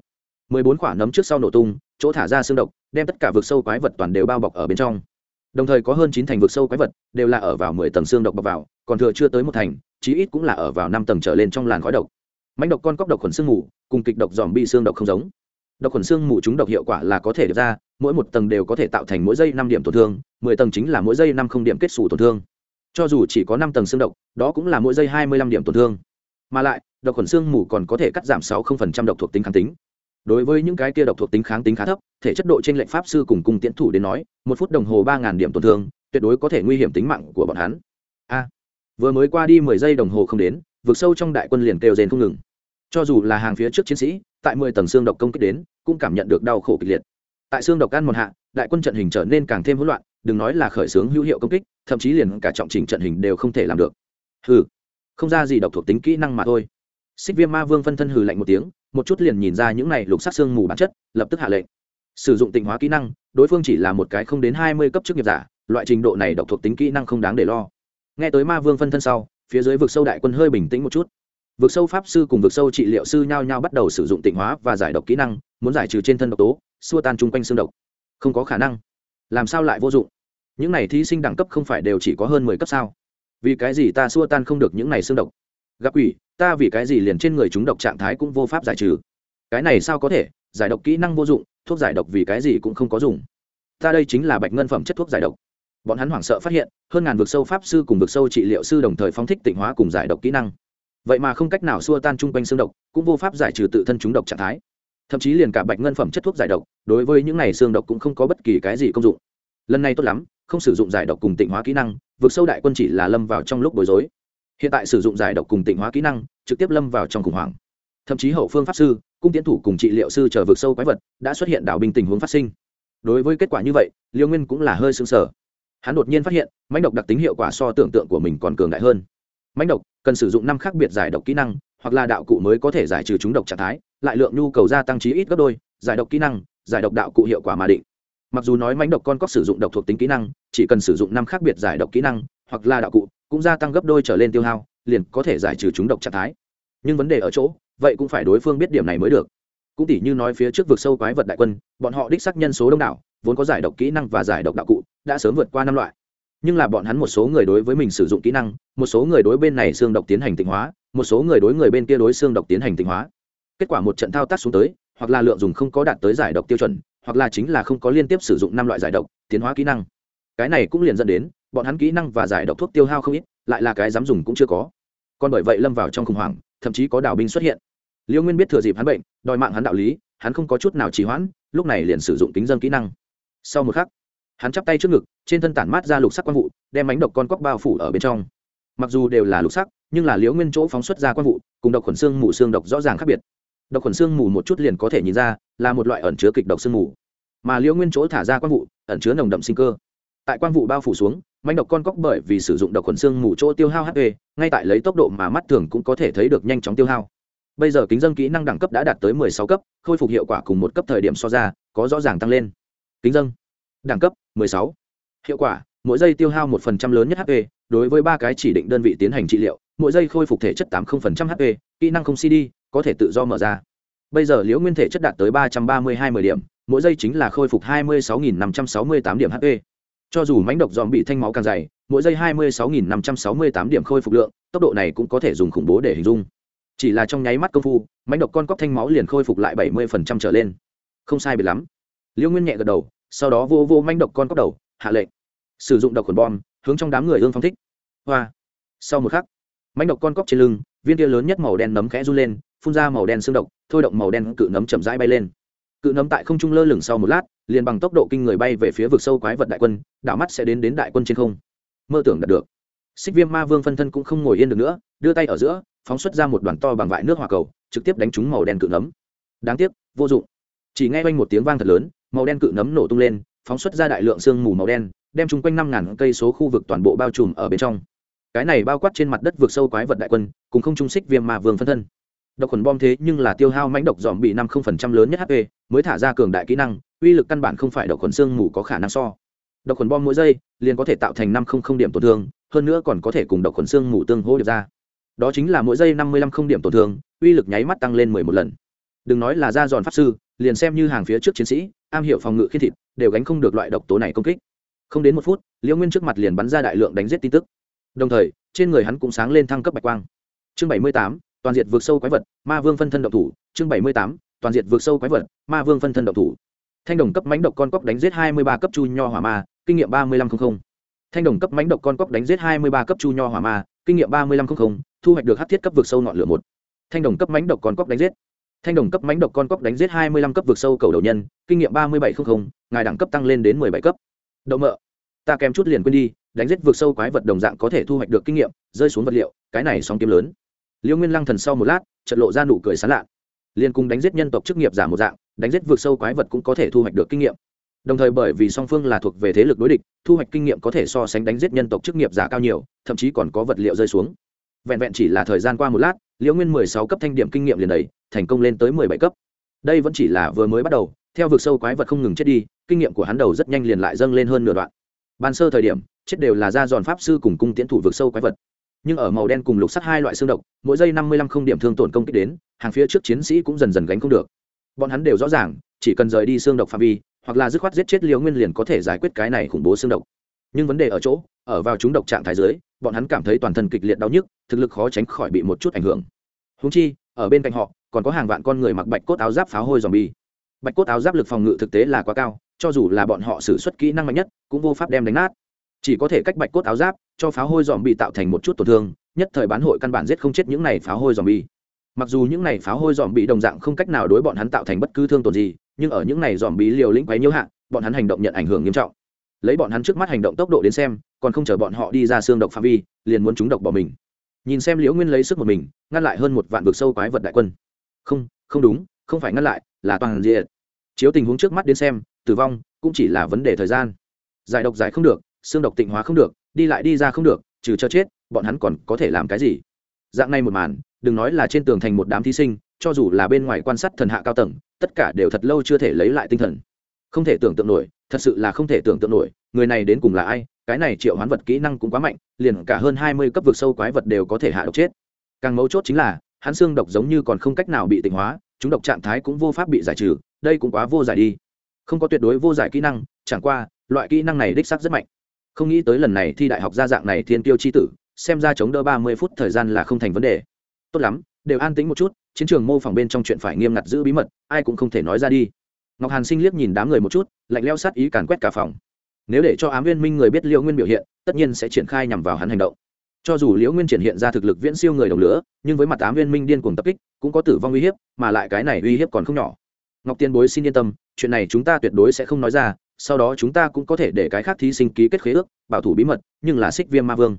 S1: Mười bốn khoản nấm trước sau nổ tung, chỗ thả ra xương độc, đem tất cả vực sâu quái vật toàn đều bao bọc ở bên trong. Đồng thời có hơn chín thành vực sâu quái vật đều là ở vào mười tầng xương độc bọc vào, còn thừa chưa tới một thành, chí ít cũng là ở vào năm tầng trở lên trong làn khói độc. Mánh độc con cóc độc khuẩn xương mù, cùng kịch độc dòm bị xương độc không giống. Độc khuẩn xương mù chúng độc hiệu quả là có thể được ra mỗi một tầng đều có thể tạo thành mỗi giây năm điểm tổn thương, mười tầng chính là mỗi giây năm không điểm kết xù tổn thương. Cho dù chỉ có năm tầng xương độc, đó cũng là mỗi giây hai mươi lăm điểm tổn thương. Mà lại, độc khuẩn xương mù còn có thể cắt giảm sáu độc thuộc tính kháng tính. Đối với những cái kia độc thuộc tính kháng tính khá thấp, thể chất độ trên lệnh pháp sư cùng cung tiễn thủ đến nói, một phút đồng hồ ba điểm tổn thương, tuyệt đối có thể nguy hiểm tính mạng của bọn hắn. A, vừa mới qua đi mười giây đồng hồ không đến vượt sâu trong đại quân liền kêu rền không ngừng. Cho dù là hàng phía trước chiến sĩ, tại mười tầng xương độc công kích đến, cũng cảm nhận được đau khổ kịch liệt tại xương độc ăn một hạ, đại quân trận hình trở nên càng thêm hỗn loạn, đừng nói là khởi xướng hữu hiệu công kích, thậm chí liền cả trọng trình trận hình đều không thể làm được. Hừ, không ra gì độc thuộc tính kỹ năng mà thôi. Xích viêm ma vương phân thân hừ lạnh một tiếng, một chút liền nhìn ra những này lục sắc xương mù bản chất, lập tức hạ lệnh. Sử dụng tịnh hóa kỹ năng, đối phương chỉ là một cái không đến hai mươi cấp chức nghiệp giả, loại trình độ này độc thuộc tính kỹ năng không đáng để lo. Nghe tới ma vương phân thân sau, phía dưới vực sâu đại quân hơi bình tĩnh một chút vực sâu pháp sư cùng vực sâu trị liệu sư nhao nhao bắt đầu sử dụng tịnh hóa và giải độc kỹ năng, muốn giải trừ trên thân độc tố, xua tan chung quanh xương độc. Không có khả năng. Làm sao lại vô dụng? Những này thí sinh đẳng cấp không phải đều chỉ có hơn mười cấp sao? Vì cái gì ta xua tan không được những này xương độc? Gặp quỷ, ta vì cái gì liền trên người chúng độc trạng thái cũng vô pháp giải trừ? Cái này sao có thể? Giải độc kỹ năng vô dụng, thuốc giải độc vì cái gì cũng không có dùng. Ta đây chính là bạch ngân phẩm chất thuốc giải độc. Bọn hắn hoảng sợ phát hiện, hơn ngàn vực sâu pháp sư cùng vực sâu trị liệu sư đồng thời phóng thích tịnh hóa cùng giải độc kỹ năng vậy mà không cách nào xua tan chung quanh xương độc, cũng vô pháp giải trừ tự thân chúng độc trạng thái. Thậm chí liền cả bạch ngân phẩm chất thuốc giải độc, đối với những này xương độc cũng không có bất kỳ cái gì công dụng. Lần này tốt lắm, không sử dụng giải độc cùng tịnh hóa kỹ năng vượt sâu đại quân chỉ là lâm vào trong lúc bối rối. Hiện tại sử dụng giải độc cùng tịnh hóa kỹ năng, trực tiếp lâm vào trong khủng hoảng. Thậm chí hậu phương pháp sư, cung tiến thủ cùng trị liệu sư chờ vượt sâu quái vật, đã xuất hiện đảo binh tình huống phát sinh. Đối với kết quả như vậy, liêu nguyên cũng là hơi xứng sở hắn đột nhiên phát hiện, mãnh độc đặc tính hiệu quả so tưởng tượng của mình còn cường đại hơn mánh độc, cần sử dụng năm khác biệt giải độc kỹ năng, hoặc là đạo cụ mới có thể giải trừ chúng độc trạng thái, lại lượng nhu cầu gia tăng trí ít gấp đôi, giải độc kỹ năng, giải độc đạo cụ hiệu quả mà định. Mặc dù nói mánh độc con cóc sử dụng độc thuộc tính kỹ năng, chỉ cần sử dụng năm khác biệt giải độc kỹ năng, hoặc là đạo cụ, cũng gia tăng gấp đôi trở lên tiêu hao, liền có thể giải trừ chúng độc trạng thái. Nhưng vấn đề ở chỗ, vậy cũng phải đối phương biết điểm này mới được. Cũng tỉ như nói phía trước vực sâu quái vật đại quân, bọn họ đích xác nhân số đông đảo, vốn có giải độc kỹ năng và giải độc đạo cụ, đã sớm vượt qua năm loại nhưng là bọn hắn một số người đối với mình sử dụng kỹ năng, một số người đối bên này xương độc tiến hành tịnh hóa, một số người đối người bên kia đối xương độc tiến hành tịnh hóa. Kết quả một trận thao tác xuống tới, hoặc là lượng dùng không có đạt tới giải độc tiêu chuẩn, hoặc là chính là không có liên tiếp sử dụng năm loại giải độc, tiến hóa kỹ năng. Cái này cũng liền dẫn đến, bọn hắn kỹ năng và giải độc thuốc tiêu hao không ít, lại là cái dám dùng cũng chưa có. Còn bởi vậy lâm vào trong khủng hoảng, thậm chí có đảo binh xuất hiện. Liêu nguyên biết thừa dịp hắn bệnh, đòi mạng hắn đạo lý, hắn không có chút nào trì hoãn, lúc này liền sử dụng tính dân kỹ năng. Sau một khắc hắn chắp tay trước ngực, trên thân tản mát ra lục sắc quang vụ, đem mánh độc con cóc bao phủ ở bên trong. Mặc dù đều là lục sắc, nhưng là liễu nguyên chỗ phóng xuất ra quang vụ, cùng độc khuẩn xương mù xương độc rõ ràng khác biệt. Độc khuẩn xương mù một chút liền có thể nhìn ra, là một loại ẩn chứa kịch độc xương mù. Mà liễu nguyên chỗ thả ra quang vụ, ẩn chứa nồng đậm sinh cơ. Tại quang vụ bao phủ xuống, mánh độc con cóc bởi vì sử dụng độc khuẩn xương mù chỗ tiêu hao hp ngay tại lấy tốc độ mà mắt thường cũng có thể thấy được nhanh chóng tiêu hao. Bây giờ kính dân kỹ năng đẳng cấp đã đạt tới mười sáu cấp, khôi phục hiệu quả cùng một cấp thời điểm so ra, có rõ ràng tăng lên. Kính dân đẳng cấp mười sáu. Hiệu quả, mỗi giây tiêu hao một phần trăm lớn nhất hp đối với ba cái chỉ định đơn vị tiến hành trị liệu, mỗi giây khôi phục thể chất tám phần trăm hp kỹ năng không cd có thể tự do mở ra. Bây giờ liễu nguyên thể chất đạt tới ba trăm ba mươi hai mươi điểm, mỗi giây chính là khôi phục hai mươi sáu nghìn năm trăm sáu mươi tám điểm hp cho dù mánh độc dòm bị thanh máu càng dày, mỗi giây hai mươi sáu nghìn năm trăm sáu mươi tám điểm khôi phục lượng, tốc độ này cũng có thể dùng khủng bố để hình dung. Chỉ là trong nháy mắt công phu mánh độc con cóc thanh máu liền khôi phục lại bảy mươi phần trăm trở lên. Không sai biệt lắm. Liễu nguyên nhẹ gật đầu sau đó vô vô manh độc con cóc đầu, hạ lệnh. Sử dụng độc khuẩn bom, hướng trong đám người ương phong thích. Hoa. Sau một khắc, manh độc con cóc trên lưng, viên tia lớn nhất màu đen nấm khẽ run lên, phun ra màu đen xương độc, thôi động màu đen cự nấm chậm rãi bay lên. Cự nấm tại không trung lơ lửng sau một lát, liền bằng tốc độ kinh người bay về phía vực sâu quái vật đại quân, đảo mắt sẽ đến đến đại quân trên không. Mơ tưởng đạt được. Xích viêm ma vương phân thân cũng không ngồi yên được nữa, đưa tay ở giữa, phóng xuất ra một đoàn to bằng vại nước hỏa cầu, trực tiếp đánh trúng màu đen cự nấm. Đáng tiếc, vô dụng. Chỉ nghe quanh một tiếng vang thật lớn màu đen cự nấm nổ tung lên, phóng xuất ra đại lượng sương mù màu đen, đem chung quanh năm ngàn cây số khu vực toàn bộ bao trùm ở bên trong. Cái này bao quát trên mặt đất vượt sâu quái vật đại quân, cùng không trung xích viêm mà vương phân thân. Độc khuẩn bom thế nhưng là tiêu hao mãnh độc dòm bị năm không phần trăm lớn nhất hp mới thả ra cường đại kỹ năng, uy lực căn bản không phải độc khuẩn xương mù có khả năng so. Độc khuẩn bom mỗi giây, liền có thể tạo thành năm không không điểm tổn thương, hơn nữa còn có thể cùng độc khuẩn xương mù tương hỗ được ra. Đó chính là mỗi giây năm mươi lăm không điểm tổn thương, uy lực nháy mắt tăng lên mười một lần. Đừng nói là ra giòn pháp sư liền xem như hàng phía trước chiến sĩ, am hiểu phòng ngự khi thịt, đều gánh không được loại độc tố này công kích. Không đến một phút, liễu nguyên trước mặt liền bắn ra đại lượng đánh giết tin tức. Đồng thời, trên người hắn cũng sáng lên thăng cấp bạch quang. Chương bảy mươi tám, toàn diện vượt sâu quái vật, ma vương phân thân độc thủ. Chương bảy mươi tám, toàn diện vượt sâu quái vật, ma vương phân thân độc thủ. Thanh đồng cấp mánh độc con cóc đánh giết hai mươi ba cấp chu nho hỏa ma, kinh nghiệm ba mươi lăm không thanh đồng cấp mánh độc con cóc đánh giết hai mươi ba cấp chu nho hỏa ma, kinh nghiệm ba mươi lăm không thu hoạch được hát thiết cấp vượt sâu ngọn lửa một. Thanh đồng cấp mánh độc con cóc đánh giết thanh đồng cấp mánh độc con cóc đánh giết hai mươi lăm cấp vượt sâu cầu đầu nhân, kinh nghiệm ba mươi bảy trăm linh ngài đẳng cấp tăng lên đến mười bảy cấp. Đậu mợ, ta kèm chút liền quên đi, đánh giết vượt sâu quái vật đồng dạng có thể thu hoạch được kinh nghiệm, rơi xuống vật liệu, cái này sóng kiếm lớn. Liêu nguyên lăng thần sau một lát trận lộ ra nụ cười sán lạ. Liên cùng đánh giết nhân tộc chức nghiệp giả một dạng, đánh giết vượt sâu quái vật cũng có thể thu hoạch được kinh nghiệm. Đồng thời bởi vì song phương là thuộc về thế lực đối địch, thu hoạch kinh nghiệm có thể so sánh đánh giết nhân tộc chức nghiệp giả cao nhiều, thậm chí còn có vật liệu rơi xuống vẹn vẹn chỉ là thời gian qua một lát, liễu nguyên mười sáu cấp thanh điểm kinh nghiệm liền đầy, thành công lên tới mười bảy cấp. Đây vẫn chỉ là vừa mới bắt đầu, theo vực sâu quái vật không ngừng chết đi, kinh nghiệm của hắn đầu rất nhanh liền lại dâng lên hơn nửa đoạn. Ban sơ thời điểm, chết đều là ra giòn pháp sư cùng cung tiến thủ vực sâu quái vật. Nhưng ở màu đen cùng lục sắt hai loại xương độc, mỗi giây năm mươi lăm không điểm thương tổn công kích đến, hàng phía trước chiến sĩ cũng dần dần gánh không được. Bọn hắn đều rõ ràng, chỉ cần rời đi xương độc phạm vi, hoặc là dứt khoát giết chết liều nguyên liền có thể giải quyết cái này khủng bố xương độc nhưng vấn đề ở chỗ, ở vào chúng độc trạng thái dưới, bọn hắn cảm thấy toàn thân kịch liệt đau nhức, thực lực khó tránh khỏi bị một chút ảnh hưởng. Húng chi, ở bên cạnh họ, còn có hàng vạn con người mặc bạch cốt áo giáp pháo hôi dòm bi bạch cốt áo giáp lực phòng ngự thực tế là quá cao, cho dù là bọn họ xử suất kỹ năng mạnh nhất, cũng vô pháp đem đánh nát. Chỉ có thể cách bạch cốt áo giáp, cho pháo hôi dòm bị tạo thành một chút tổn thương, nhất thời bán hội căn bản giết không chết những này pháo hôi dòm bi mặc dù những này pháo hôi dòm bị đồng dạng không cách nào đối bọn hắn tạo thành bất cứ thương tổn gì, nhưng ở những này dòm bí liều lĩnh quấy nhiễu hạn bọn hắn hành động nhận ảnh hưởng nghiêm trọng lấy bọn hắn trước mắt hành động tốc độ đến xem, còn không chờ bọn họ đi ra xương độc phạm vi, liền muốn chúng độc bỏ mình. Nhìn xem liễu nguyên lấy sức một mình, ngăn lại hơn một vạn vực sâu quái vật đại quân. Không không đúng, không phải ngăn lại, là toàn diện. Chiếu tình huống trước mắt đến xem, tử vong cũng chỉ là vấn đề thời gian. Giải độc giải không được, xương độc tịnh hóa không được, đi lại đi ra không được, trừ cho chết, bọn hắn còn có thể làm cái gì? Dạng này một màn, đừng nói là trên tường thành một đám thí sinh, cho dù là bên ngoài quan sát thần hạ cao tầng, tất cả đều thật lâu chưa thể lấy lại tinh thần. Không thể tưởng tượng nổi thật sự là không thể tưởng tượng nổi, người này đến cùng là ai, cái này triệu hoán vật kỹ năng cũng quá mạnh, liền cả hơn hai mươi cấp vực sâu quái vật đều có thể hạ độc chết. Càng mấu chốt chính là, hắn xương độc giống như còn không cách nào bị tịnh hóa, chúng độc trạng thái cũng vô pháp bị giải trừ, đây cũng quá vô giải đi. Không có tuyệt đối vô giải kỹ năng, chẳng qua, loại kỹ năng này đích sắc rất mạnh. Không nghĩ tới lần này thi đại học gia dạng này thiên tiêu chi tử, xem ra chống đỡ ba mươi phút thời gian là không thành vấn đề. Tốt lắm, đều an tĩnh một chút, chiến trường mô phỏng bên trong chuyện phải nghiêm ngặt giữ bí mật, ai cũng không thể nói ra đi. Ngọc hàn sinh liếc nhìn đám người một chút lạnh leo sát ý càn quét cả phòng. Nếu để cho ám viên minh người biết liễu nguyên biểu hiện, tất nhiên sẽ triển khai nhằm vào hắn hành động. Cho dù liễu nguyên triển hiện ra thực lực viễn siêu người đồng lửa, nhưng với mặt ám viên minh điên cuồng tập kích, cũng có tử vong uy hiếp, mà lại cái này uy hiếp còn không nhỏ. Ngọc tiên bối xin yên tâm, chuyện này chúng ta tuyệt đối sẽ không nói ra, sau đó chúng ta cũng có thể để cái khác thí sinh ký kết khế ước, bảo thủ bí mật, nhưng là xích viêm ma vương.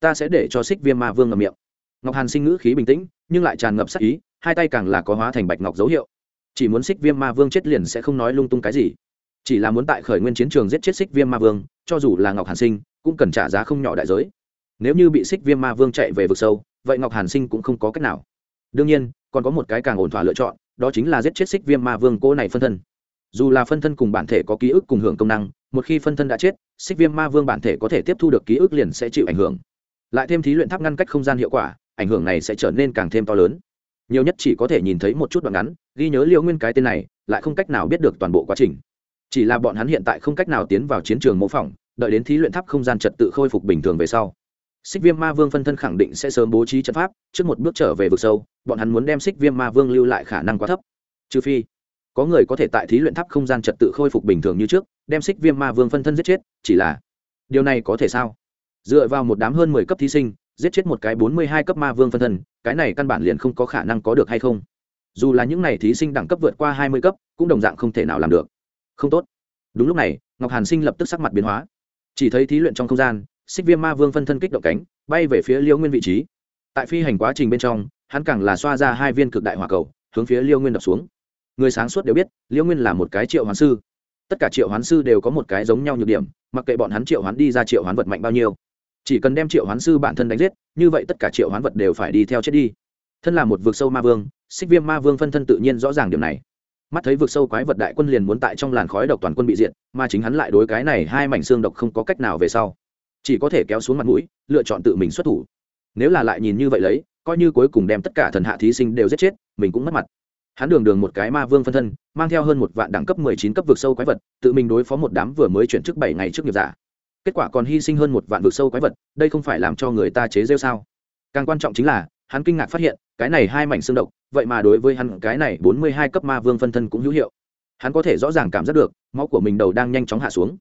S1: Ta sẽ để cho xích viêm ma vương ngậm miệng. Ngọc hàn sinh ngữ khí bình tĩnh, nhưng lại tràn ngập sắc ý, hai tay càng là có hóa thành bạch ngọc dấu hiệu. Chỉ muốn xích viêm ma vương chết liền sẽ không nói lung tung cái gì chỉ là muốn tại khởi nguyên chiến trường giết chết xích viêm ma vương, cho dù là ngọc hàn sinh, cũng cần trả giá không nhỏ đại giới. Nếu như bị xích viêm ma vương chạy về vực sâu, vậy ngọc hàn sinh cũng không có cách nào. Đương nhiên, còn có một cái càng ổn thỏa lựa chọn, đó chính là giết chết xích viêm ma vương cô này phân thân. Dù là phân thân cùng bản thể có ký ức cùng hưởng công năng, một khi phân thân đã chết xích viêm ma vương bản thể có thể tiếp thu được ký ức liền sẽ chịu ảnh hưởng. Lại thêm thí luyện tháp ngăn cách không gian hiệu quả, ảnh hưởng này sẽ trở nên càng thêm to lớn. Nhiều nhất chỉ có thể nhìn thấy một chút đoạn ngắn, ghi nhớ liệu nguyên cái tên này, lại không cách nào biết được toàn bộ quá trình chỉ là bọn hắn hiện tại không cách nào tiến vào chiến trường mô phỏng, đợi đến thí luyện tháp không gian trật tự khôi phục bình thường về sau. Xích viêm ma vương phân thân khẳng định sẽ sớm bố trí trận pháp, trước một bước trở về vực sâu, bọn hắn muốn đem xích viêm ma vương lưu lại khả năng quá thấp. Trừ phi, có người có thể tại thí luyện tháp không gian trật tự khôi phục bình thường như trước, đem xích viêm ma vương phân thân giết chết, chỉ là, điều này có thể sao? Dựa vào một đám hơn mười cấp thí sinh, giết chết một cái bốn mươi hai cấp ma vương phân thân, cái này căn bản liền không có khả năng có được hay không? Dù là những n à y thí sinh đẳng cấp vượt qua hai mươi cấp, cũng đồng dạng không thể nào làm được không tốt. Đúng lúc này, ngọc hàn sinh lập tức sắc mặt biến hóa. Chỉ thấy thí luyện trong không gian, xích viêm ma vương phân thân kích động cánh, bay về phía liêu nguyên vị trí. Tại phi hành quá trình bên trong, hắn càng là xoa ra hai viên cực đại hỏa cầu, hướng phía liêu nguyên đập xuống. Người sáng suốt đều biết, liêu nguyên là một cái triệu hoán sư. Tất cả triệu hoán sư đều có một cái giống nhau nhược điểm, mặc kệ bọn hắn triệu hoán đi ra triệu hoán vật mạnh bao nhiêu. Chỉ cần đem triệu hoán sư bản thân đánh giết, như vậy tất cả triệu hoán vật đều phải đi theo chết đi. Thân là một vực sâu ma vương, xích viêm ma vương phân thân tự nhiên rõ ràng điểm này mắt thấy vực sâu quái vật đại quân liền muốn tại trong làn khói độc toàn quân bị diệt, mà chính hắn lại đối cái này hai mảnh xương độc không có cách nào về sau. Chỉ có thể kéo xuống mặt mũi lựa chọn tự mình xuất thủ. Nếu là lại nhìn như vậy lấy coi như cuối cùng đem tất cả thần hạ thí sinh đều giết chết mình cũng mất mặt. Hắn đường đường một cái ma vương phân thân mang theo hơn một vạn đẳng cấp mười chín cấp vực sâu quái vật tự mình đối phó một đám vừa mới chuyển chức bảy ngày trước nghiệp giả. Kết quả còn hy sinh hơn một vạn vực sâu quái vật đây không phải làm cho người ta chế rêu sao? Càng quan trọng chính là hắn kinh ngạc phát hiện cái này hai mảnh xương độc vậy mà đối với hắn cái này bốn mươi hai cấp ma vương phân thân cũng hữu hiệu. Hắn có thể rõ ràng cảm giác được, máu của mình đầu đang nhanh chóng hạ xuống.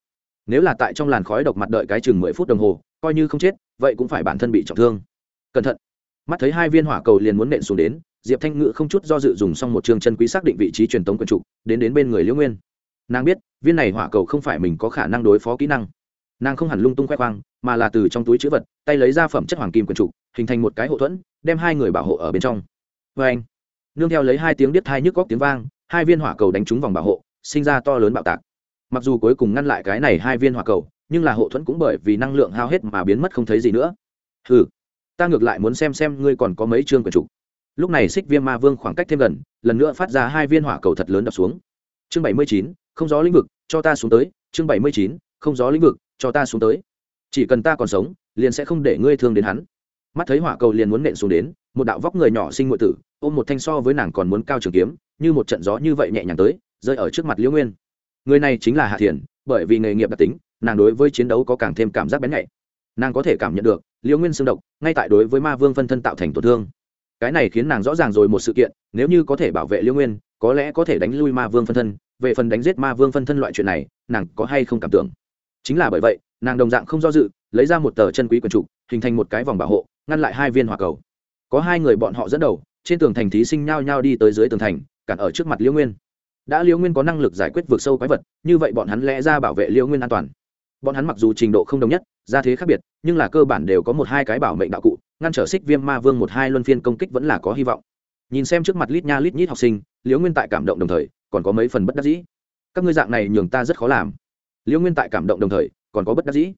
S1: Nếu là tại trong làn khói độc mặt đợi cái chừng mười phút đồng hồ, coi như không chết, vậy cũng phải bản thân bị trọng thương. Cẩn thận. Mắt thấy hai viên hỏa cầu liền muốn nện xuống đến, diệp thanh ngự không chút do dự dùng xong một trường chân quý xác định vị trí truyền tống quần trục đến đến bên người liễu nguyên. Nàng biết, viên này hỏa cầu không phải mình có khả năng đối phó kỹ năng. Nàng không hẳn lung tung khoe khoang, mà là từ trong túi chữ vật, tay lấy ra phẩm chất hoàng kim quần trục hình thành một cái hậu thuẫn, đem hai người bảo hộ ở bên trong. Vê anh nương theo lấy hai tiếng biết thai nhức góc tiếng vang, hai viên hỏa cầu đánh trúng vòng bảo hộ, sinh ra to lớn bạo tạc. Mặc dù cuối cùng ngăn lại cái này hai viên hỏa cầu, nhưng là hộ thuẫn cũng bởi vì năng lượng hao hết mà biến mất không thấy gì nữa. Ừ ta ngược lại muốn xem xem ngươi còn có mấy chương quyển trục. Lúc này xích viêm ma vương khoảng cách thêm gần, lần nữa phát ra hai viên hỏa cầu thật lớn đập xuống. Chương bảy mươi chín, không gió lĩnh vực, cho ta xuống tới. Chương bảy mươi chín, không gió lĩnh vực, cho ta xuống tới. Chỉ cần ta còn sống, liền sẽ không để ngươi thương đến hắn. Mắt thấy hỏa cầu liền muốn nện xuống đến một đạo vóc người nhỏ sinh ngụy tử, ôm một thanh so với nàng còn muốn cao trường kiếm, như một trận gió như vậy nhẹ nhàng tới, rơi ở trước mặt liễu nguyên. Người này chính là hạ thiền, bởi vì nghề nghiệp đặc tính, nàng đối với chiến đấu có càng thêm cảm giác bén nhạy. Nàng có thể cảm nhận được, liễu nguyên xương độc, ngay tại đối với ma vương phân thân tạo thành tổn thương. Cái này khiến nàng rõ ràng rồi một sự kiện, nếu như có thể bảo vệ liễu nguyên, có lẽ có thể đánh lui ma vương phân thân, về phần đánh giết ma vương phân thân loại chuyện này, nàng có hay không cảm tưởng? Chính là bởi vậy, nàng đồng dạng không do dự, lấy ra một tờ chân quý quần trục, hình thành một cái vòng bảo hộ, ngăn lại hai viên hỏa cầu có hai người bọn họ dẫn đầu, trên tường thành thí sinh nhao nhao đi tới dưới tường thành, cản ở trước mặt liễu nguyên. Đã liễu nguyên có năng lực giải quyết vượt sâu quái vật, như vậy bọn hắn lẽ ra bảo vệ liễu nguyên an toàn. Bọn hắn mặc dù trình độ không đồng nhất ra thế khác biệt, nhưng là cơ bản đều có một hai cái bảo mệnh đạo cụ, ngăn trở xích viêm ma vương một hai luân phiên công kích vẫn là có hy vọng. Nhìn xem trước mặt lít nha lít nhít học sinh liễu nguyên tại cảm động đồng thời, còn có mấy phần bất đắc dĩ. Các ngươi dạng này nhường ta rất khó làm. Liễu nguyên tại cảm động đồng thời, còn có bất đắc dĩ.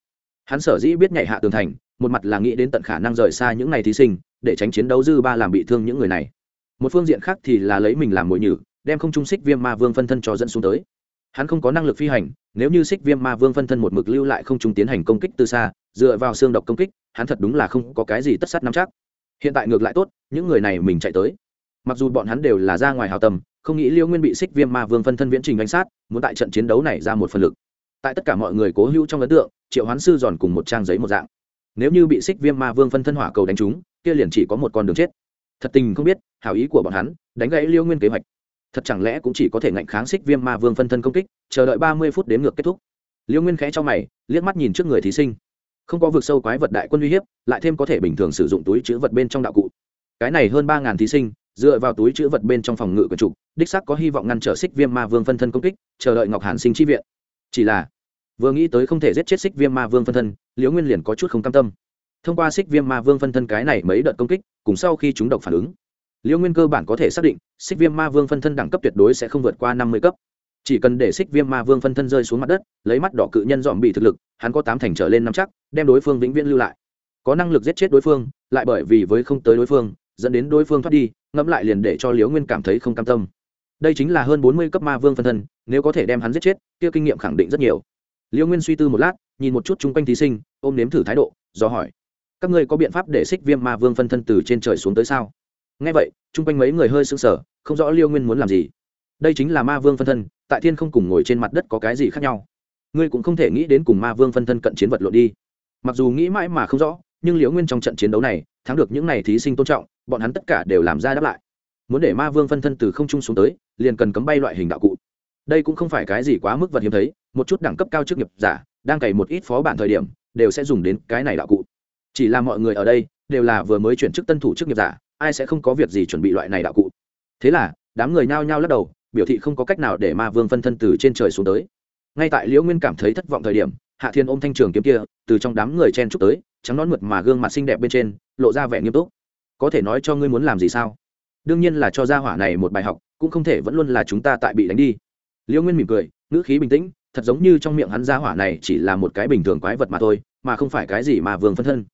S1: Hắn sở dĩ biết nhảy hạ tường thành một mặt là nghĩ đến tận khả năng rời xa những ngày thí sinh, để tránh chiến đấu dư ba làm bị thương những người này. Một phương diện khác thì là lấy mình làm mồi nhử, đem không trung xích viêm ma vương phân thân cho dẫn xuống tới. Hắn không có năng lực phi hành, nếu như xích viêm ma vương phân thân một mực lưu lại không trung tiến hành công kích từ xa, dựa vào xương độc công kích, hắn thật đúng là không có cái gì tất sát nắm chắc. Hiện tại ngược lại tốt, những người này mình chạy tới. Mặc dù bọn hắn đều là ra ngoài hào tâm không nghĩ liêu nguyên bị xích viêm ma vương phân thân viễn trình đánh sát, muốn tại trận chiến đấu này ra một phần lực. Tại tất cả mọi người cố hữu trong ấn tượng, triệu hoán sư giòn cùng một trang giấy một dạng nếu như bị xích viêm ma vương phân thân hỏa cầu đánh trúng, kia liền chỉ có một con đường chết. Thật tình không biết, hảo ý của bọn hắn, đánh gãy liêu nguyên kế hoạch. Thật chẳng lẽ cũng chỉ có thể ngạnh kháng xích viêm ma vương phân thân công kích, chờ đợi ba mươi phút đến ngược kết thúc. Liêu nguyên khẽ cho mày, liếc mắt nhìn trước người thí sinh. Không có vực sâu quái vật đại quân uy hiếp, lại thêm có thể bình thường sử dụng túi chữ vật bên trong đạo cụ. Cái này hơn ba ngàn thí sinh, dựa vào túi chữ vật bên trong phòng ngự quần trục đích sắc có hy vọng ngăn trở xích viêm ma vương phân thân công kích, chờ đợi ngọc hàn sinh chi viện. Chỉ là vừa nghĩ tới không thể giết chết xích viêm ma vương phân thân, liễu nguyên liền có chút không cam tâm. Thông qua xích viêm ma vương phân thân cái này mấy đợt công kích, cùng sau khi chúng độc phản ứng, liễu nguyên cơ bản có thể xác định, xích viêm ma vương phân thân đẳng cấp tuyệt đối sẽ không vượt qua năm mươi cấp. Chỉ cần để xích viêm ma vương phân thân rơi xuống mặt đất, lấy mắt đỏ cự nhân dòm bị thực lực, hắn có tám thành trở lên năm chắc, đem đối phương vĩnh viễn lưu lại. Có năng lực giết chết đối phương, lại bởi vì với không tới đối phương, dẫn đến đối phương thoát đi, ngẫm lại liền để cho liễu nguyên cảm thấy không cam tâm. Đây chính là hơn bốn mươi cấp ma vương phân thân, nếu có thể đem hắn giết chết, kia kinh nghiệm khẳng định rất nhiều. Liêu nguyên suy tư một lát, nhìn một chút chung quanh thí sinh, ôm nếm thử thái độ, do hỏi, các ngươi có biện pháp để xích viêm ma vương phân thân từ trên trời xuống tới sao? Ngay vậy, chung quanh mấy người hơi sững sờ, không rõ liêu nguyên muốn làm gì. Đây chính là ma vương phân thân, tại thiên không cùng ngồi trên mặt đất có cái gì khác nhau? Ngươi cũng không thể nghĩ đến cùng ma vương phân thân cận chiến vật lộn đi. Mặc dù nghĩ mãi mà không rõ, nhưng liễu nguyên trong trận chiến đấu này, thắng được những n à y thí sinh tôn trọng, bọn hắn tất cả đều làm ra đáp lại. Muốn để ma vương phân thân từ không trung xuống tới, liền cần cấm bay loại hình đạo cụ. Đây cũng không phải cái gì quá mức vật hiếm thấy một chút đẳng cấp cao chức nghiệp giả, đang cày một ít phó bản thời điểm, đều sẽ dùng đến cái này đạo cụ. Chỉ là mọi người ở đây, đều là vừa mới chuyển chức tân thủ chức nghiệp giả, ai sẽ không có việc gì chuẩn bị loại này đạo cụ. Thế là, đám người nhao nhao lắc đầu, biểu thị không có cách nào để ma vương phân thân từ trên trời xuống tới. Ngay tại liễu nguyên cảm thấy thất vọng thời điểm, hạ thiên ôm thanh trường kiếm kia, từ trong đám người chen chúc tới, trắng nón mượt mà gương mặt xinh đẹp bên trên, lộ ra vẻ nghiêm túc. Có thể nói cho ngươi muốn làm gì sao? Đương nhiên là cho gia hỏa này một bài học, cũng không thể vẫn luôn là chúng ta tại bị đánh đi. Liễu nguyên mỉm cười, ngữ khí bình tĩnh thật giống như trong miệng hắn gia hỏa này chỉ là một cái bình thường quái vật mà thôi, mà không phải cái gì mà vương phân thân.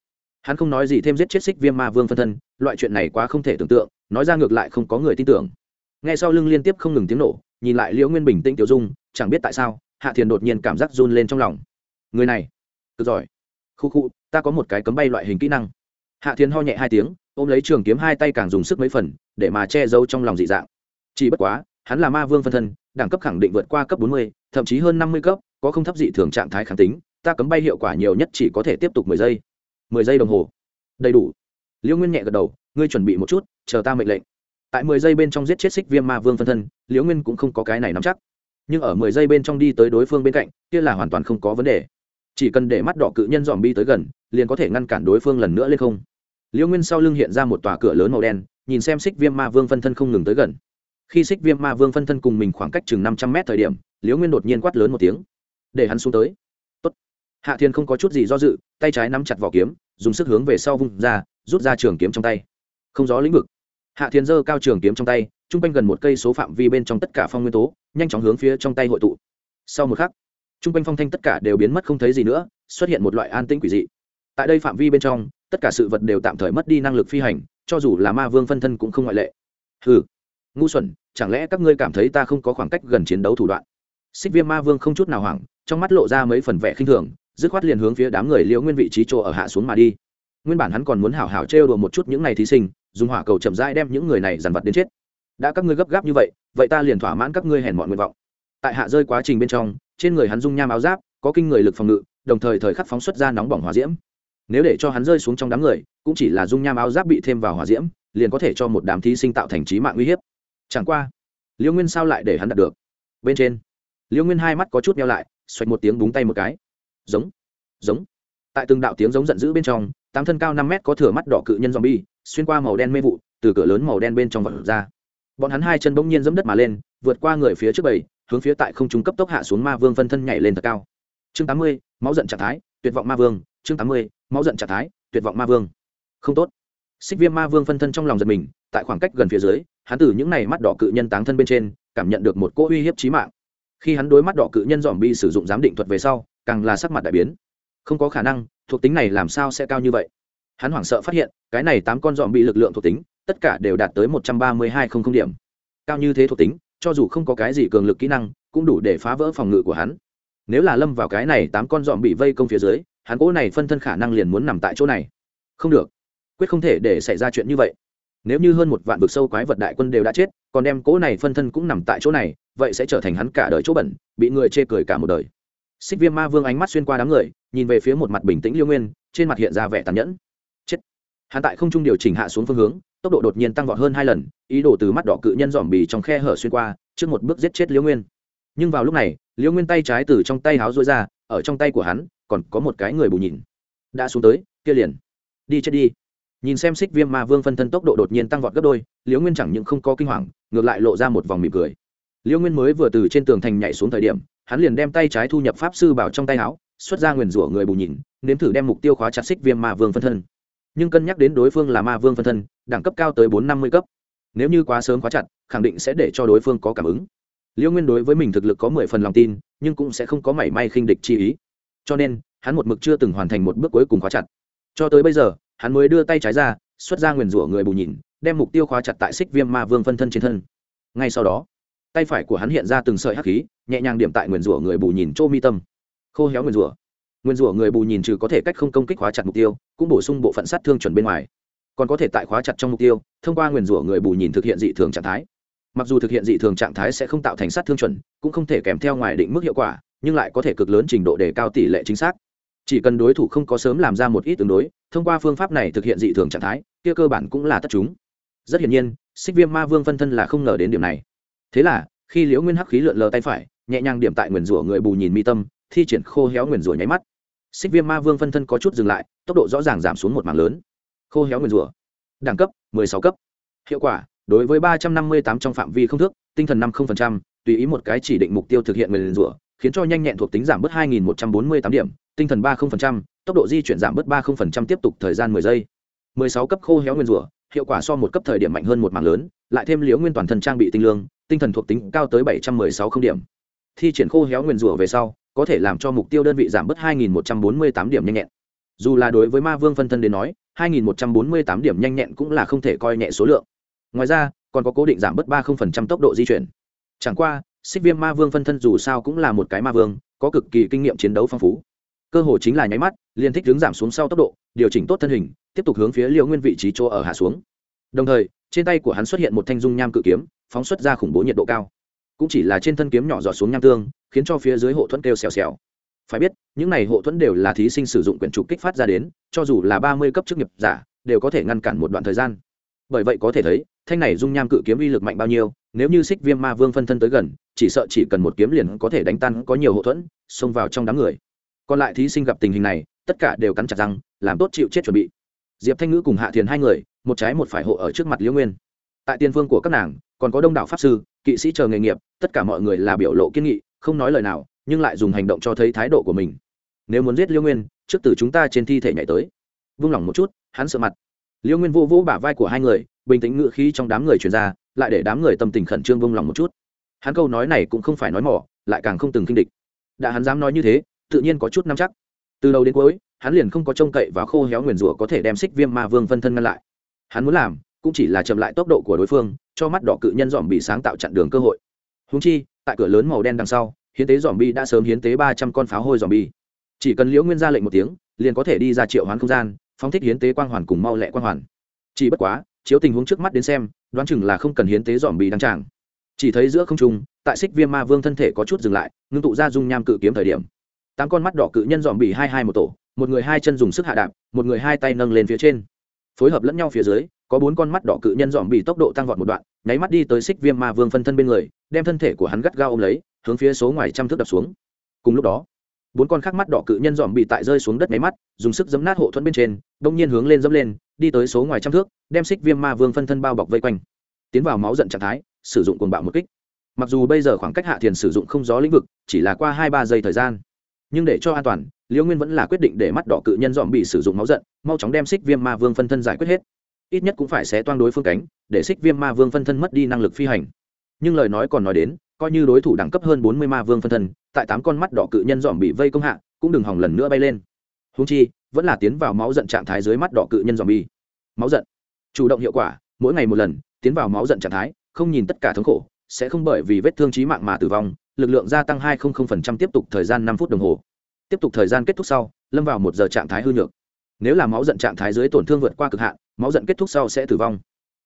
S1: Hắn không nói gì thêm giết chết xích viêm ma vương phân thân, loại chuyện này quá không thể tưởng tượng, nói ra ngược lại không có người tin tưởng. Ngay sau lưng liên tiếp không ngừng tiếng nổ, nhìn lại liễu nguyên bình tĩnh tiểu dung, chẳng biết tại sao, hạ thiền đột nhiên cảm giác run lên trong lòng. Người này, cực giỏi. Khu khu, ta có một cái cấm bay loại hình kỹ năng. Hạ thiền ho nhẹ hai tiếng, ôm lấy trường kiếm hai tay càng dùng sức mấy phần, để mà che giấu trong lòng dị dạng. Chỉ bất quá, hắn là ma vương phân thân, đẳng cấp khẳng định vượt qua cấp bốn mươi thậm chí hơn năm mươi cấp, có không thấp dị thường trạng thái kháng tính, ta cấm bay hiệu quả nhiều nhất chỉ có thể tiếp tục mười giây. Mười giây đồng hồ. Đầy đủ. Liễu nguyên nhẹ gật đầu, ngươi chuẩn bị một chút, chờ ta mệnh lệnh. Tại mười giây bên trong giết chết xích viêm ma vương phân thân liễu nguyên cũng không có cái này nắm chắc. Nhưng ở mười giây bên trong đi tới đối phương bên cạnh, kia là hoàn toàn không có vấn đề. Chỉ cần để mắt đỏ cự nhân dòm bi tới gần, liền có thể ngăn cản đối phương lần nữa lên không. Liễu nguyên sau lưng hiện ra một tòa cửa lớn màu đen, nhìn xem xích viêm ma vương phân thân không ngừng tới gần khi xích viêm ma vương phân thân cùng mình khoảng cách chừng năm trăm mét thời điểm, liễu nguyên đột nhiên quát lớn một tiếng. Để hắn xuống tới. Tốt. hạ thiên không có chút gì do dự, tay trái nắm chặt vỏ kiếm, dùng sức hướng về sau vung ra, rút ra trường kiếm trong tay. Không gió lĩnh vực. Hạ thiên giơ cao trường kiếm trong tay t r u n g quanh gần một cây số phạm vi bên trong tất cả phong nguyên tố, nhanh chóng hướng phía trong tay hội tụ. Sau một khắc t r u n g quanh phong thanh tất cả đều biến mất không thấy gì nữa, xuất hiện một loại an tĩnh quỷ dị. Tại đây phạm vi bên trong, tất cả sự vật đều tạm thời mất đi năng lực phi hành, cho dù là ma vương phân thân cũng không ngoại lệ. Hừ ngu xuẩn, chẳng lẽ các ngươi cảm thấy ta không có khoảng cách gần chiến đấu thủ đoạn? Xích viêm ma vương không chút nào hoảng, trong mắt lộ ra mấy phần vẻ khinh thường, dứt khoát liền hướng phía đám người liễu nguyên vị trí chỗ ở hạ xuống mà đi. Nguyên bản hắn còn muốn hảo hảo trêu đùa một chút những n à y thí sinh, dùng hỏa cầu chậm rãi đem những người này dằn vặt đến chết. Đã các ngươi gấp gáp như vậy vậy ta liền thỏa mãn các ngươi hèn mọi nguyện vọng. Tại hạ rơi quá trình bên trong, trên người hắn dung nham áo giáp, có kinh người lực phòng ngự, đồng thời thời khắc phóng xuất ra nóng bỏng hỏa diễm. Nếu để cho hắn rơi xuống trong đám người, cũng chỉ là dung nham áo giáp bị thêm vào hỏa diễm, liền có thể cho một đám thí sinh tạo thành trí mạng uy hiếp chẳng qua, liêu nguyên sao lại để hắn đạt được? Bên trên, liêu nguyên hai mắt có chút nhau lại, xoạch một tiếng búng tay một cái. Giống giống. Tại từng đạo tiếng giống giận dữ bên trong, tám thân cao năm mét có thửa mắt đỏ cự nhân zombie, xuyên qua màu đen mê vụ, từ cửa lớn màu đen bên trong vật ra. Bọn hắn hai chân bỗng nhiên dẫm đất mà lên, vượt qua người phía trước bầy, hướng phía tại không trung cấp tốc hạ xuống ma vương phân thân nhảy lên thật cao. Chương tám mươi, máu giận trạng thái, tuyệt vọng ma vương. Chương tám mươi, máu giận trạng thái, tuyệt vọng ma vương. Không tốt. Xích viêm ma vương phân thân trong lòng giật mình, tại khoảng cách gần phía dưới hắn từ những này mắt đỏ cự nhân táng thân bên trên, cảm nhận được một cỗ uy hiếp chí mạng. Khi hắn đối mắt đỏ cự nhân dòm bi sử dụng giám định thuật về sau, càng là sắc mặt đại biến. Không có khả năng, thuộc tính này làm sao sẽ cao như vậy? Hắn hoảng sợ phát hiện, cái này tám con dòm bị lực lượng thuộc tính, tất cả đều đạt tới một trăm ba mươi hai không không điểm. Cao như thế thuộc tính, cho dù không có cái gì cường lực kỹ năng, cũng đủ để phá vỡ phòng ngự của hắn. Nếu là lâm vào cái này tám con dòm bị vây công phía dưới, hắn cỗ này phân thân khả năng liền muốn nằm tại chỗ này. Không được. Quyết không thể để xảy ra chuyện như vậy nếu như hơn một vạn vực sâu quái vật đại quân đều đã chết, còn đem cỗ này phân thân cũng nằm tại chỗ này, vậy sẽ trở thành hắn cả đời chỗ bẩn, bị người chê cười cả một đời. Xích viêm ma vương ánh mắt xuyên qua đám người, nhìn về phía một mặt bình tĩnh liêu nguyên, trên mặt hiện ra vẻ tàn nhẫn. Chết. Hắn tại không trung điều chỉnh hạ xuống phương hướng, tốc độ đột nhiên tăng vọt hơn hai lần, ý đồ từ mắt đỏ cự nhân dòm bì trong khe hở xuyên qua, trước một bước giết chết liêu nguyên. Nhưng vào lúc này, liêu nguyên tay trái từ trong tay háo rối ra, ở trong tay của hắn, còn có một cái người bù nhìn. Đã xuống tới, kia liền. Đi chết đi nhìn xem xích viêm ma vương phân thân tốc độ đột nhiên tăng vọt gấp đôi, liễu nguyên chẳng những không có kinh hoàng, ngược lại lộ ra một vòng mỉm cười. Liễu nguyên mới vừa từ trên tường thành nhảy xuống thời điểm, hắn liền đem tay trái thu nhập pháp sư bảo trong tay áo, xuất ra nguyền rủa người bù nhìn, nếm thử đem mục tiêu khóa chặt xích viêm ma vương phân thân. Nhưng cân nhắc đến đối phương là ma vương phân thân, đẳng cấp cao tới bốn năm mươi cấp. Nếu như quá sớm khóa chặt, khẳng định sẽ để cho đối phương có cảm ứng. Liễu nguyên đối với mình thực lực có mười phần lòng tin, nhưng cũng sẽ không có mảy may khinh địch chi ý. Cho nên, hắn một mực chưa từng hoàn thành một bước cuối cùng khóa chặt. Cho tới bây giờ hắn mới đưa tay trái ra, xuất ra nguyền rủa người bù nhìn, đem mục tiêu khóa chặt tại xích viêm ma vương phân thân trên thân. Ngay sau đó, tay phải của hắn hiện ra từng sợi hắc khí, nhẹ nhàng điểm tại nguyền rủa người bù nhìn chỗ mi tâm. Khô héo nguyên rủa. Nguyên rủa người bù nhìn trừ có thể cách không công kích khóa chặt mục tiêu, cũng bổ sung bộ phận sát thương chuẩn bên ngoài. Còn có thể tại khóa chặt trong mục tiêu, thông qua nguyên rủa người bù nhìn thực hiện dị thường trạng thái. Mặc dù thực hiện dị thường trạng thái sẽ không tạo thành sát thương chuẩn, cũng không thể kèm theo ngoài định mức hiệu quả, nhưng lại có thể cực lớn trình độ đề cao tỷ lệ chính xác chỉ cần đối thủ không có sớm làm ra một ít tương đối thông qua phương pháp này thực hiện dị thường trạng thái kia cơ bản cũng là tất chúng. Rất hiển nhiên xích viêm ma vương phân thân là không ngờ đến điểm này. Thế là khi liễu nguyên hắc khí lượn lờ tay phải nhẹ nhàng điểm tại nguyền rủa người bù nhìn mi tâm thi triển khô héo nguyền rủa nháy mắt. Xích viêm ma vương phân thân có chút dừng lại tốc độ rõ ràng giảm xuống một mảng lớn. Khô héo nguyền rủa. Đẳng cấp 16 cấp. Hiệu quả đối với 358 trong phạm vi không thước tinh thần 50%, tùy ý một cái chỉ định mục tiêu thực hiện nguyền rủa khiến cho nhanh nhẹn thuộc tính giảm bớt 2148 điểm tinh thần 30%, tốc độ di chuyển giảm bớt 30% tiếp tục thời gian 10 giây. 16 cấp khô héo nguyên rủa hiệu quả so một cấp thời điểm mạnh hơn một mảng lớn lại thêm liễu nguyên toàn thân trang bị tinh lương tinh thần thuộc tính cao tới 716 không điểm. Thi triển khô héo nguyên rủa về sau có thể làm cho mục tiêu đơn vị giảm bớt 2148 điểm nhanh nhẹn. Dù là đối với ma vương phân thân đến nói 2148 điểm nhanh nhẹn cũng là không thể coi nhẹ số lượng. Ngoài ra còn có cố định giảm bớt 30% tốc độ di chuyển. Chẳng qua xích viêm ma vương phân thân dù sao cũng là một cái ma vương có cực kỳ kinh nghiệm chiến đấu phong phú cơ hội chính là nháy mắt liên thích hướng giảm xuống sau tốc độ, điều chỉnh tốt thân hình, tiếp tục hướng phía liều nguyên vị trí chỗ ở hạ xuống. Đồng thời, trên tay của hắn xuất hiện một thanh dung nham cự kiếm, phóng xuất ra khủng bố nhiệt độ cao. Cũng chỉ là trên thân kiếm nhỏ giọt xuống nham tương, khiến cho phía dưới hộ thuẫn kêu xèo xèo. Phải biết, những này hộ thuẫn đều là thí sinh sử dụng quyển trục kích phát ra đến, cho dù là ba mươi cấp chức nghiệp giả, đều có thể ngăn cản một đoạn thời gian. Bởi vậy có thể thấy, thanh này dung nham cự kiếm uy lực mạnh bao nhiêu, nếu như xích viêm ma vương phân thân tới gần, chỉ sợ chỉ cần một kiếm liền có thể đánh tan có nhiều hộ thuẫn, xông vào trong đám người còn lại thí sinh gặp tình hình này, tất cả đều cắn chặt răng, làm tốt chịu chết chuẩn bị. Diệp thanh ngữ cùng hạ thiền hai người, một trái một phải hộ ở trước mặt liễu nguyên. Tại tiên phương của các nàng, còn có đông đảo pháp sư, kỵ sĩ chờ nghề nghiệp, tất cả mọi người là biểu lộ kiên nghị, không nói lời nào, nhưng lại dùng hành động cho thấy thái độ của mình. Nếu muốn giết liễu nguyên, trước từ chúng ta trên thi thể nhảy tới. Vung lòng một chút, hắn sợ mặt. Liễu nguyên vô vũ bả vai của hai người, bình tĩnh ngự khí trong đám người truyền ra, lại để đám người tâm tình khẩn trương vung lòng một chút. Hắn câu nói này cũng không phải nói mỏ, lại càng không từng kinh địch. Đã hắn dám nói như thế tự nhiên có chút nắm chắc. Từ đầu đến cuối, hắn liền không có trông cậy và khô héo nguyền rủa có thể đem xích viêm ma vương phân thân ngăn lại. Hắn muốn làm, cũng chỉ là chậm lại tốc độ của đối phương, cho mắt đỏ cự nhân dòm bị sáng tạo chặn đường cơ hội. Húng chi, tại cửa lớn màu đen đằng sau, hiến tế dòm bi đã sớm hiến tế ba trăm con pháo hôi dòm bi chỉ cần liễu nguyên ra lệnh một tiếng, liền có thể đi ra triệu hoán không gian, phóng thích hiến tế quang hoàn cùng mau lẹ quang hoàn. Chỉ bất quá, chiếu tình huống trước mắt đến xem, đoán chừng là không cần hiến tế dòm bi đăng tràng. Chỉ thấy giữa không trung, tại xích viêm ma vương thân thể có chút dừng lại, ngưng tụ ra dung nham cự kiếm thời điểm tám con mắt đỏ cự nhân dòm bị hai hai một tổ, một người hai chân dùng sức hạ đạp, một người hai tay nâng lên phía trên. Phối hợp lẫn nhau phía dưới, có bốn con mắt đỏ cự nhân dòm bị tốc độ tăng vọt một đoạn, nháy mắt đi tới xích viêm ma vương phân thân bên người, đem thân thể của hắn gắt gao ôm lấy, hướng phía số ngoài trăm thước đập xuống. Cùng lúc đó, bốn con khác mắt đỏ cự nhân dòm bị tại rơi xuống đất nháy mắt, dùng sức giấm nát hộ thuẫn bên trên đông nhiên hướng lên dẫm lên, đi tới số ngoài trăm thước, đem xích viêm ma vương phân thân bao bọc vây quanh. Tiến vào máu giận trạng thái, sử dụng cuồng bạo một kích. Mặc dù bây giờ khoảng cách hạ thiền sử dụng không gió lĩnh vực, chỉ là qua hai ba giây thời gian nhưng để cho an toàn, liễu nguyên vẫn là quyết định để mắt đỏ cự nhân dòm bị sử dụng máu giận, mau chóng đem xích viêm ma vương phân thân giải quyết hết. Ít nhất cũng phải xé toan đối phương cánh, để xích viêm ma vương phân thân mất đi năng lực phi hành. Nhưng lời nói còn nói đến, coi như đối thủ đẳng cấp hơn bốn mươi ma vương phân thân, tại tám con mắt đỏ cự nhân dòm bị vây công hạ, cũng đừng hỏng lần nữa bay lên. Húng chi, vẫn là tiến vào máu giận trạng thái dưới mắt đỏ cự nhân dòm bi máu giận. Chủ động hiệu quả, mỗi ngày một lần, tiến vào máu giận trạng thái, không nhìn tất cả thống khổ, sẽ không bởi vì vết thương trí mạng mà tử vong lực lượng gia tăng hai tiếp tục thời gian năm phút đồng hồ. Tiếp tục thời gian kết thúc sau, lâm vào một giờ trạng thái hư nhược. Nếu là máu giận trạng thái dưới tổn thương vượt qua cực hạn, máu giận kết thúc sau sẽ tử vong.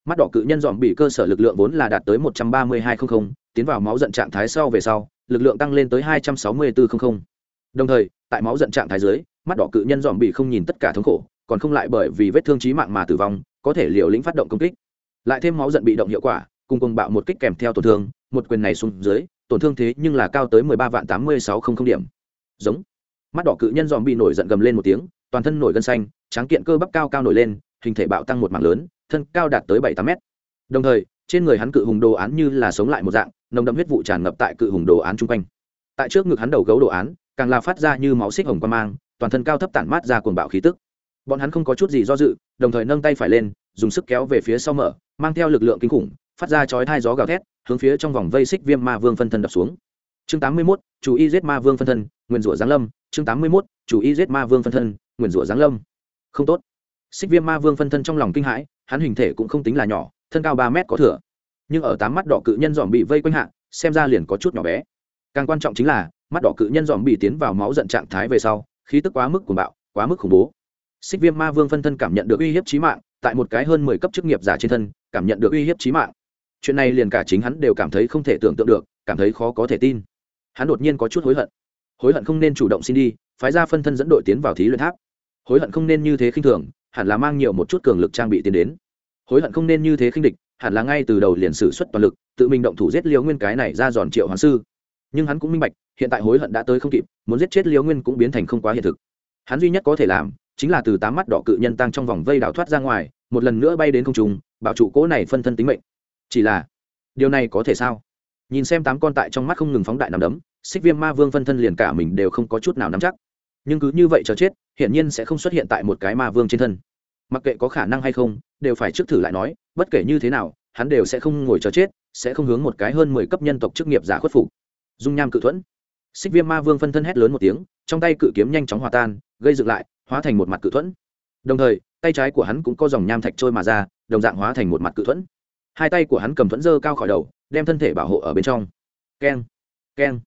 S1: Mắt đỏ cự nhân dòm bị cơ sở lực lượng vốn là đạt tới một trăm ba mươi hai trăm linh tiến vào máu giận trạng thái sau về sau, lực lượng tăng lên tới hai trăm sáu mươi bốn trăm linh đồng thời, tại máu giận trạng thái dưới, mắt đỏ cự nhân dòm bị không nhìn tất cả thống khổ, còn không lại bởi vì vết thương chí mạng mà tử vong, có thể liều lĩnh phát động công kích. Lại thêm máu giận bị động hiệu quả, cùng cùng bạo một kích kèm theo tổn thương, một quyền này xuống dưới tổn thương thế nhưng là cao tới mười ba vạn tám mươi sáu không không điểm. Giống. Mắt đỏ cự nhân dòm bị nổi giận gầm lên một tiếng, toàn thân nổi gân xanh, tráng kiện cơ bắp cao cao nổi lên, hình thể bạo tăng một mạng lớn, thân cao đạt tới bảy tám mét. Đồng thời, trên người hắn cự hùng đồ án như là sống lại một dạng, nồng đậm huyết vụ tràn ngập tại cự hùng đồ án chung quanh. Tại trước ngực hắn đầu gấu đồ án, càng là phát ra như máu xích hồng quan mang, toàn thân cao thấp tản mát ra cuồng bạo khí tức. Bọn hắn không có chút gì do dự, đồng thời nâng tay phải lên, dùng sức kéo về phía sau mở, mang theo lực lượng kinh khủng, phát ra chói thai gió gào thét hướng phía trong vòng vây xích viêm ma vương phân thân đập xuống. Chương tám mươi 81, chủ y giết ma vương phân thân nguyên rủa giáng lâm. Chương tám mươi 81, chủ y giết ma vương phân thân nguyên rủa giáng lâm. Không tốt. Xích viêm ma vương phân thân trong lòng kinh hãi hắn hình thể cũng không tính là nhỏ thân cao ba mét có thừa. Nhưng ở tám mắt đỏ cự nhân dòm bị vây quanh hạ xem ra liền có chút nhỏ bé. Càng quan trọng chính là mắt đỏ cự nhân dòm bị tiến vào máu giận trạng thái về sau khí tức quá mức cuồng bạo quá mức khủng bố. Xích viêm ma vương phân thân cảm nhận được uy hiếp chí mạng tại một cái hơn mười cấp chức nghiệp giả trên thân cảm nhận được uy hiếp chí mạng chuyện này liền cả chính hắn đều cảm thấy không thể tưởng tượng được, cảm thấy khó có thể tin. Hắn đột nhiên có chút hối hận. Hối hận không nên chủ động xin đi, phái ra phân thân dẫn đội tiến vào thí luyện tháp. Hối hận không nên như thế khinh thường, hẳn là mang nhiều một chút cường lực trang bị tiến đến. Hối hận không nên như thế khinh địch, hẳn là ngay từ đầu liền sử xuất toàn lực, tự mình động thủ giết liều nguyên cái này ra giòn triệu hoàng sư. Nhưng hắn cũng minh bạch, hiện tại hối hận đã tới không kịp, muốn giết chết liều nguyên cũng biến thành không quá hiện thực. Hắn duy nhất có thể làm, chính là từ tám mắt đỏ cự nhân tăng trong vòng vây đào thoát ra ngoài, một lần nữa bay đến không trung, bảo trụ cỗ này phân thân tính mệnh chỉ là, điều này có thể sao? Nhìn xem tám con tại trong mắt không ngừng phóng đại nằm đấm, xích viêm ma vương phân thân liền cả mình đều không có chút nào nắm chắc. Nhưng cứ như vậy chờ chết, hiển nhiên sẽ không xuất hiện tại một cái ma vương trên thân. Mặc kệ có khả năng hay không, đều phải trước thử lại nói, bất kể như thế nào, hắn đều sẽ không ngồi chờ chết, sẽ không hướng một cái hơn mười cấp nhân tộc chức nghiệp giả khuất phục. Dung nham cự thuẫn. Xích viêm ma vương phân thân hét lớn một tiếng, trong tay cự kiếm nhanh chóng hòa tan, gây dựng lại, hóa thành một mặt cự thuẫn. Đồng thời, tay trái của hắn cũng có dòng nham thạch trôi mà ra, đồng dạng hóa thành một mặt cự thuẫn hai tay của hắn cầm thuẫn dơ cao khỏi đầu, đem thân thể bảo hộ ở bên trong. Keng keng.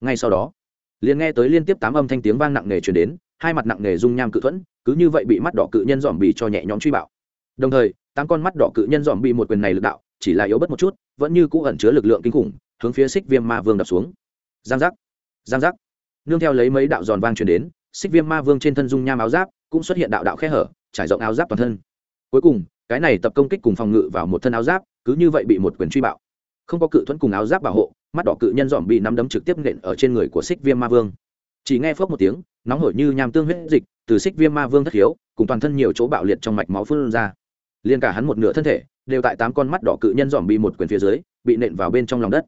S1: Ngay sau đó, liền nghe tới liên tiếp tám âm thanh tiếng vang nặng nề chuyển đến, hai mặt nặng nề dung nham cự thuẫn, cứ như vậy bị mắt đỏ cự nhân dòm bị cho nhẹ nhõm truy bạo. Đồng thời, tám con mắt đỏ cự nhân dòm bị một quyền này lực đạo, chỉ là yếu bất một chút, vẫn như cũ ẩn chứa lực lượng kinh khủng, hướng phía xích viêm ma vương đập xuống. Giang giác giang giác. Nương theo lấy mấy đạo giòn vang truyền đến, xích viêm ma vương trên thân dung nham áo giáp cũng xuất hiện đạo đạo khe hở, trải rộng áo giáp toàn thân. Cuối cùng cái này tập công kích cùng phòng ngự vào một thân áo giáp, cứ như vậy bị một quyền truy bạo. Không có cự thuẫn cùng áo giáp bảo hộ, mắt đỏ cự nhân dòm bị nắm đấm trực tiếp nện ở trên người của xích viêm ma vương. Chỉ nghe phớp một tiếng, nóng hổi như nham tương huyết dịch, từ xích viêm ma vương thất hiếu, cùng toàn thân nhiều chỗ bạo liệt trong mạch máu phun ra. Liền cả hắn một nửa thân thể, đều tại tám con mắt đỏ cự nhân dòm bị một quyền phía dưới, bị nện vào bên trong lòng đất.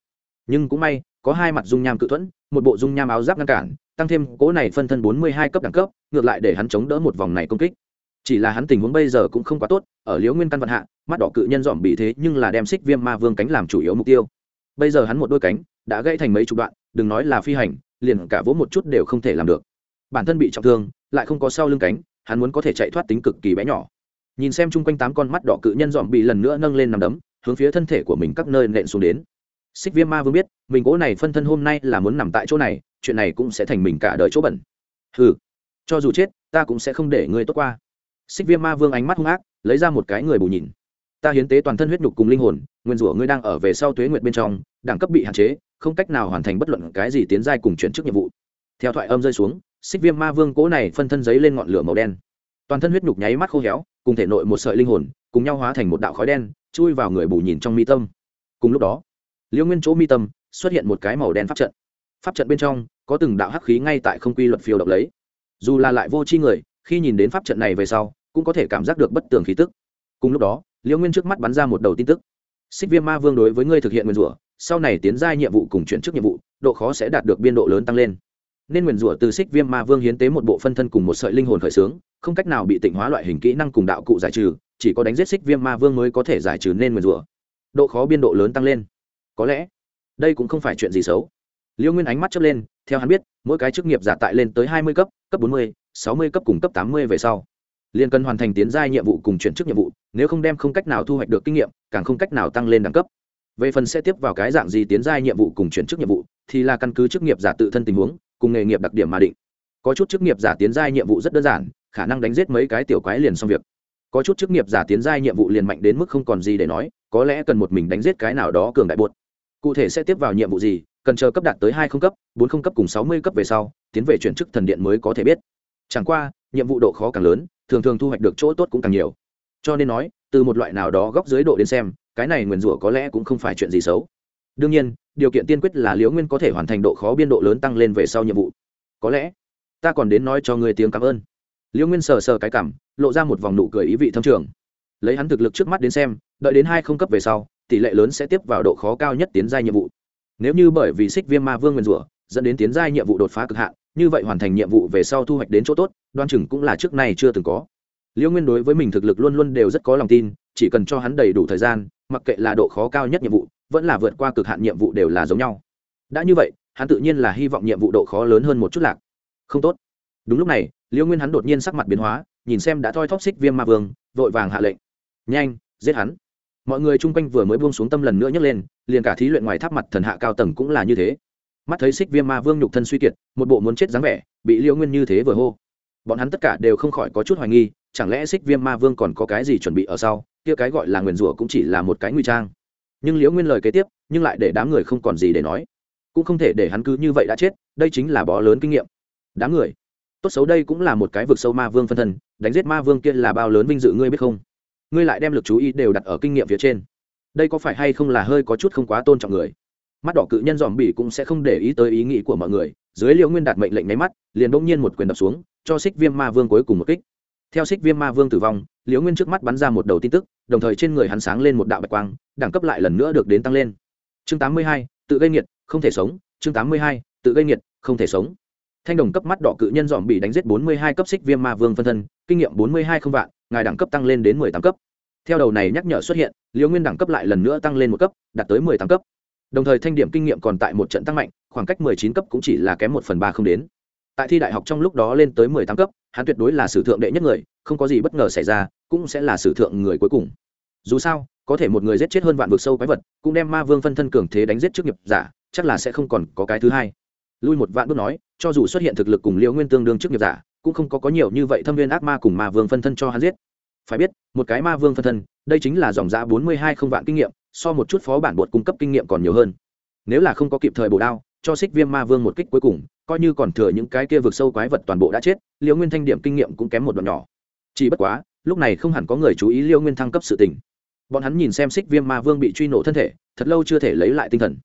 S1: Nhưng cũng may, có hai mặt dung nham cự thuẫn, một bộ dung nham áo giáp ngăn cản, tăng thêm cỗ này phân thân bốn mươi hai cấp đẳng cấp, ngược lại để hắn chống đỡ một vòng này công kích chỉ là hắn tình huống bây giờ cũng không quá tốt, ở liễu nguyên căn vận hạ, mắt đỏ cự nhân dòm bị thế nhưng là đem xích viêm ma vương cánh làm chủ yếu mục tiêu. Bây giờ hắn một đôi cánh, đã gãy thành mấy chục đoạn, đừng nói là phi hành, liền cả vỗ một chút đều không thể làm được. Bản thân bị trọng thương, lại không có sau lưng cánh, hắn muốn có thể chạy thoát tính cực kỳ bé nhỏ. Nhìn xem chung quanh tám con mắt đỏ cự nhân dòm bị lần nữa nâng lên nằm đấm, hướng phía thân thể của mình các nơi nện xuống đến. Xích viêm ma vương biết, mình cố này phân thân hôm nay là muốn nằm tại chỗ này, chuyện này cũng sẽ thành mình cả đời chỗ bẩn. Ừ cho dù chết, ta cũng sẽ không để ngươi tốt qua xích viêm ma vương ánh mắt hung ác, lấy ra một cái người bù nhìn. Ta hiến tế toàn thân huyết nhục cùng linh hồn, nguyên rủa ngươi đang ở về sau tuế nguyệt bên trong, đẳng cấp bị hạn chế, không cách nào hoàn thành bất luận cái gì tiến giai cùng chuyển chức nhiệm vụ. Theo thoại âm rơi xuống, xích viêm ma vương cố này phân thân giấy lên ngọn lửa màu đen. Toàn thân huyết nhục nháy mắt khô héo, cùng thể nội một sợi linh hồn, cùng nhau hóa thành một đạo khói đen, chui vào người bù nhìn trong mi tâm. Cùng lúc đó liễu nguyên chỗ mi tâm xuất hiện một cái màu đen pháp trận. Pháp trận bên trong có từng đạo hắc khí ngay tại không quy luật phiêu độc lấy. Dù là lại vô tri người khi nhìn đến pháp trận này về sau, cũng có thể cảm giác được bất tường khí tức. Cùng lúc đó, liễu nguyên trước mắt bắn ra một đầu tin tức. Xích viêm ma vương đối với ngươi thực hiện nguyên rủa, sau này tiến giai nhiệm vụ cùng chuyển chức nhiệm vụ, độ khó sẽ đạt được biên độ lớn tăng lên. Nên nguyền rủa từ xích viêm ma vương hiến tế một bộ phân thân cùng một sợi linh hồn khởi xướng, không cách nào bị tịnh hóa loại hình kỹ năng cùng đạo cụ giải trừ, chỉ có đánh giết xích viêm ma vương mới có thể giải trừ nên nguyền rủa. Độ khó biên độ lớn tăng lên. Có lẽ, đây cũng không phải chuyện gì xấu liêu nguyên ánh mắt chớp lên, theo hắn biết, mỗi cái chức nghiệp giả tại lên tới hai mươi cấp cấp bốn mươi, sáu mươi cấp cùng cấp tám mươi về sau. Liền cần hoàn thành tiến giai nhiệm vụ cùng chuyển chức nhiệm vụ, nếu không đem không cách nào thu hoạch được kinh nghiệm, càng không cách nào tăng lên đẳng cấp. Về phần sẽ tiếp vào cái dạng gì tiến giai nhiệm vụ cùng chuyển chức nhiệm vụ, thì là căn cứ chức nghiệp giả tự thân tình huống, cùng nghề nghiệp đặc điểm mà định. Có chút chức nghiệp giả tiến giai nhiệm vụ rất đơn giản, khả năng đánh giết mấy cái tiểu quái liền xong việc. Có chút chức nghiệp giả tiến giai nhiệm vụ liền mạnh đến mức không còn gì để nói, có lẽ cần một mình đánh giết cái nào đó cường đại buột cụ thể sẽ tiếp vào nhiệm vụ gì cần chờ cấp đạt tới hai không cấp, bốn không cấp cùng sáu mươi cấp về sau, tiến về chuyển chức thần điện mới có thể biết. Chẳng qua, nhiệm vụ độ khó càng lớn, thường thường thu hoạch được chỗ tốt cũng càng nhiều. Cho nên nói, từ một loại nào đó góc dưới độ đến xem, cái này nguyền rủa có lẽ cũng không phải chuyện gì xấu. Đương nhiên, điều kiện tiên quyết là liễu nguyên có thể hoàn thành độ khó biên độ lớn tăng lên về sau nhiệm vụ. Có lẽ, ta còn đến nói cho người tiếng cảm ơn. Liễu nguyên sờ sờ cái cảm, lộ ra một vòng nụ cười ý vị thâm trường. Lấy hắn thực lực trước mắt đến xem, đợi đến hai không cấp về sau, tỷ lệ lớn sẽ tiếp vào độ khó cao nhất tiến giai nhiệm vụ nếu như bởi vì xích viêm ma vương nguyên rủa, dẫn đến tiến giai nhiệm vụ đột phá cực hạn, như vậy hoàn thành nhiệm vụ về sau thu hoạch đến chỗ tốt, đoan chừng cũng là trước nay chưa từng có. Liễu nguyên đối với mình thực lực luôn luôn đều rất có lòng tin, chỉ cần cho hắn đầy đủ thời gian, mặc kệ là độ khó cao nhất nhiệm vụ, vẫn là vượt qua cực hạn nhiệm vụ đều là giống nhau. Đã như vậy, hắn tự nhiên là hy vọng nhiệm vụ độ khó lớn hơn một chút lạc. Không tốt. Đúng lúc này liễu nguyên hắn đột nhiên sắc mặt biến hóa, nhìn xem đã thoi thóp xích viêm ma vương, vội vàng hạ lệnh. Nhanh, giết hắn mọi người chung quanh vừa mới buông xuống tâm lần nữa nhấc lên, liền cả thí luyện ngoài tháp mặt thần hạ cao tầng cũng là như thế. Mắt thấy xích viêm ma vương nhục thân suy kiệt, một bộ muốn chết dáng vẻ, bị liễu nguyên như thế vừa hô. Bọn hắn tất cả đều không khỏi có chút hoài nghi, chẳng lẽ xích viêm ma vương còn có cái gì chuẩn bị ở sau? Kia cái gọi là nguyền rủa cũng chỉ là một cái nguy trang. Nhưng liễu nguyên lời kế tiếp, nhưng lại để đám người không còn gì để nói. Cũng không thể để hắn cứ như vậy đã chết, đây chính là bó lớn kinh nghiệm. Đám người, tốt xấu đây cũng là một cái vực sâu ma vương phân thân, đánh giết ma vương kia là bao lớn vinh dự ngươi biết không? Ngươi lại đem lực chú ý đều đặt ở kinh nghiệm phía trên. Đây có phải hay không là hơi có chút không quá tôn trọng người? Mắt đỏ cự nhân dòm bỉ cũng sẽ không để ý tới ý nghĩ của mọi người, dưới liễu nguyên đạt mệnh lệnh máy mắt, liền bỗng nhiên một quyền đập xuống, cho xích viêm ma vương cuối cùng một kích. Theo xích viêm ma vương tử vong, liễu nguyên trước mắt bắn ra một đầu tin tức, đồng thời trên người hắn sáng lên một đạo bạch quang, đẳng cấp lại lần nữa được đến tăng lên. Chương tám mươi hai, tự gây nghiệt, không thể sống. Chương tám mươi hai, tự gây nghiệt, không thể sống. Thanh đồng cấp mắt đỏ cự nhân dòm bị đánh giết bốn mươi hai cấp xích viêm ma vương phân thân, kinh nghiệm bốn mươi hai không vạn ngài đẳng cấp tăng lên đến mười tám cấp. Theo đầu này nhắc nhở xuất hiện liễu nguyên đẳng cấp lại lần nữa tăng lên một cấp, đạt tới mười tám cấp. Đồng thời thanh điểm kinh nghiệm còn tại một trận tăng mạnh, khoảng cách mười chín cấp cũng chỉ là kém một phần ba không đến. Tại thi đại học trong lúc đó lên tới mười tám cấp, hắn tuyệt đối là sử thượng đệ nhất người, không có gì bất ngờ xảy ra, cũng sẽ là sử thượng người cuối cùng. Dù sao, có thể một người giết chết hơn vạn vực sâu quái vật, cũng đem ma vương phân thân cường thế đánh giết trước nghiệp giả, chắc là sẽ không còn có cái thứ hai. Lui một vạn bước nói, cho dù xuất hiện thực lực cùng liễu nguyên tương đương trước nghiệp giả cũng không có có nhiều như vậy thâm viên ác ma cùng ma vương phân thân cho hắn giết. Phải biết, một cái ma vương phân thân, đây chính là dòng giá bốn mươi hai không vạn kinh nghiệm, so một chút phó bản bột cung cấp kinh nghiệm còn nhiều hơn. Nếu là không có kịp thời bổ đao, cho xích viêm ma vương một kích cuối cùng, coi như còn thừa những cái kia vượt sâu quái vật toàn bộ đã chết liễu nguyên thanh điểm kinh nghiệm cũng kém một đoạn nhỏ. Chỉ bất quá, lúc này không hẳn có người chú ý liễu nguyên thăng cấp sự tình. Bọn hắn nhìn xem xích viêm ma vương bị truy nổ thân thể, thật lâu chưa thể lấy lại tinh thần.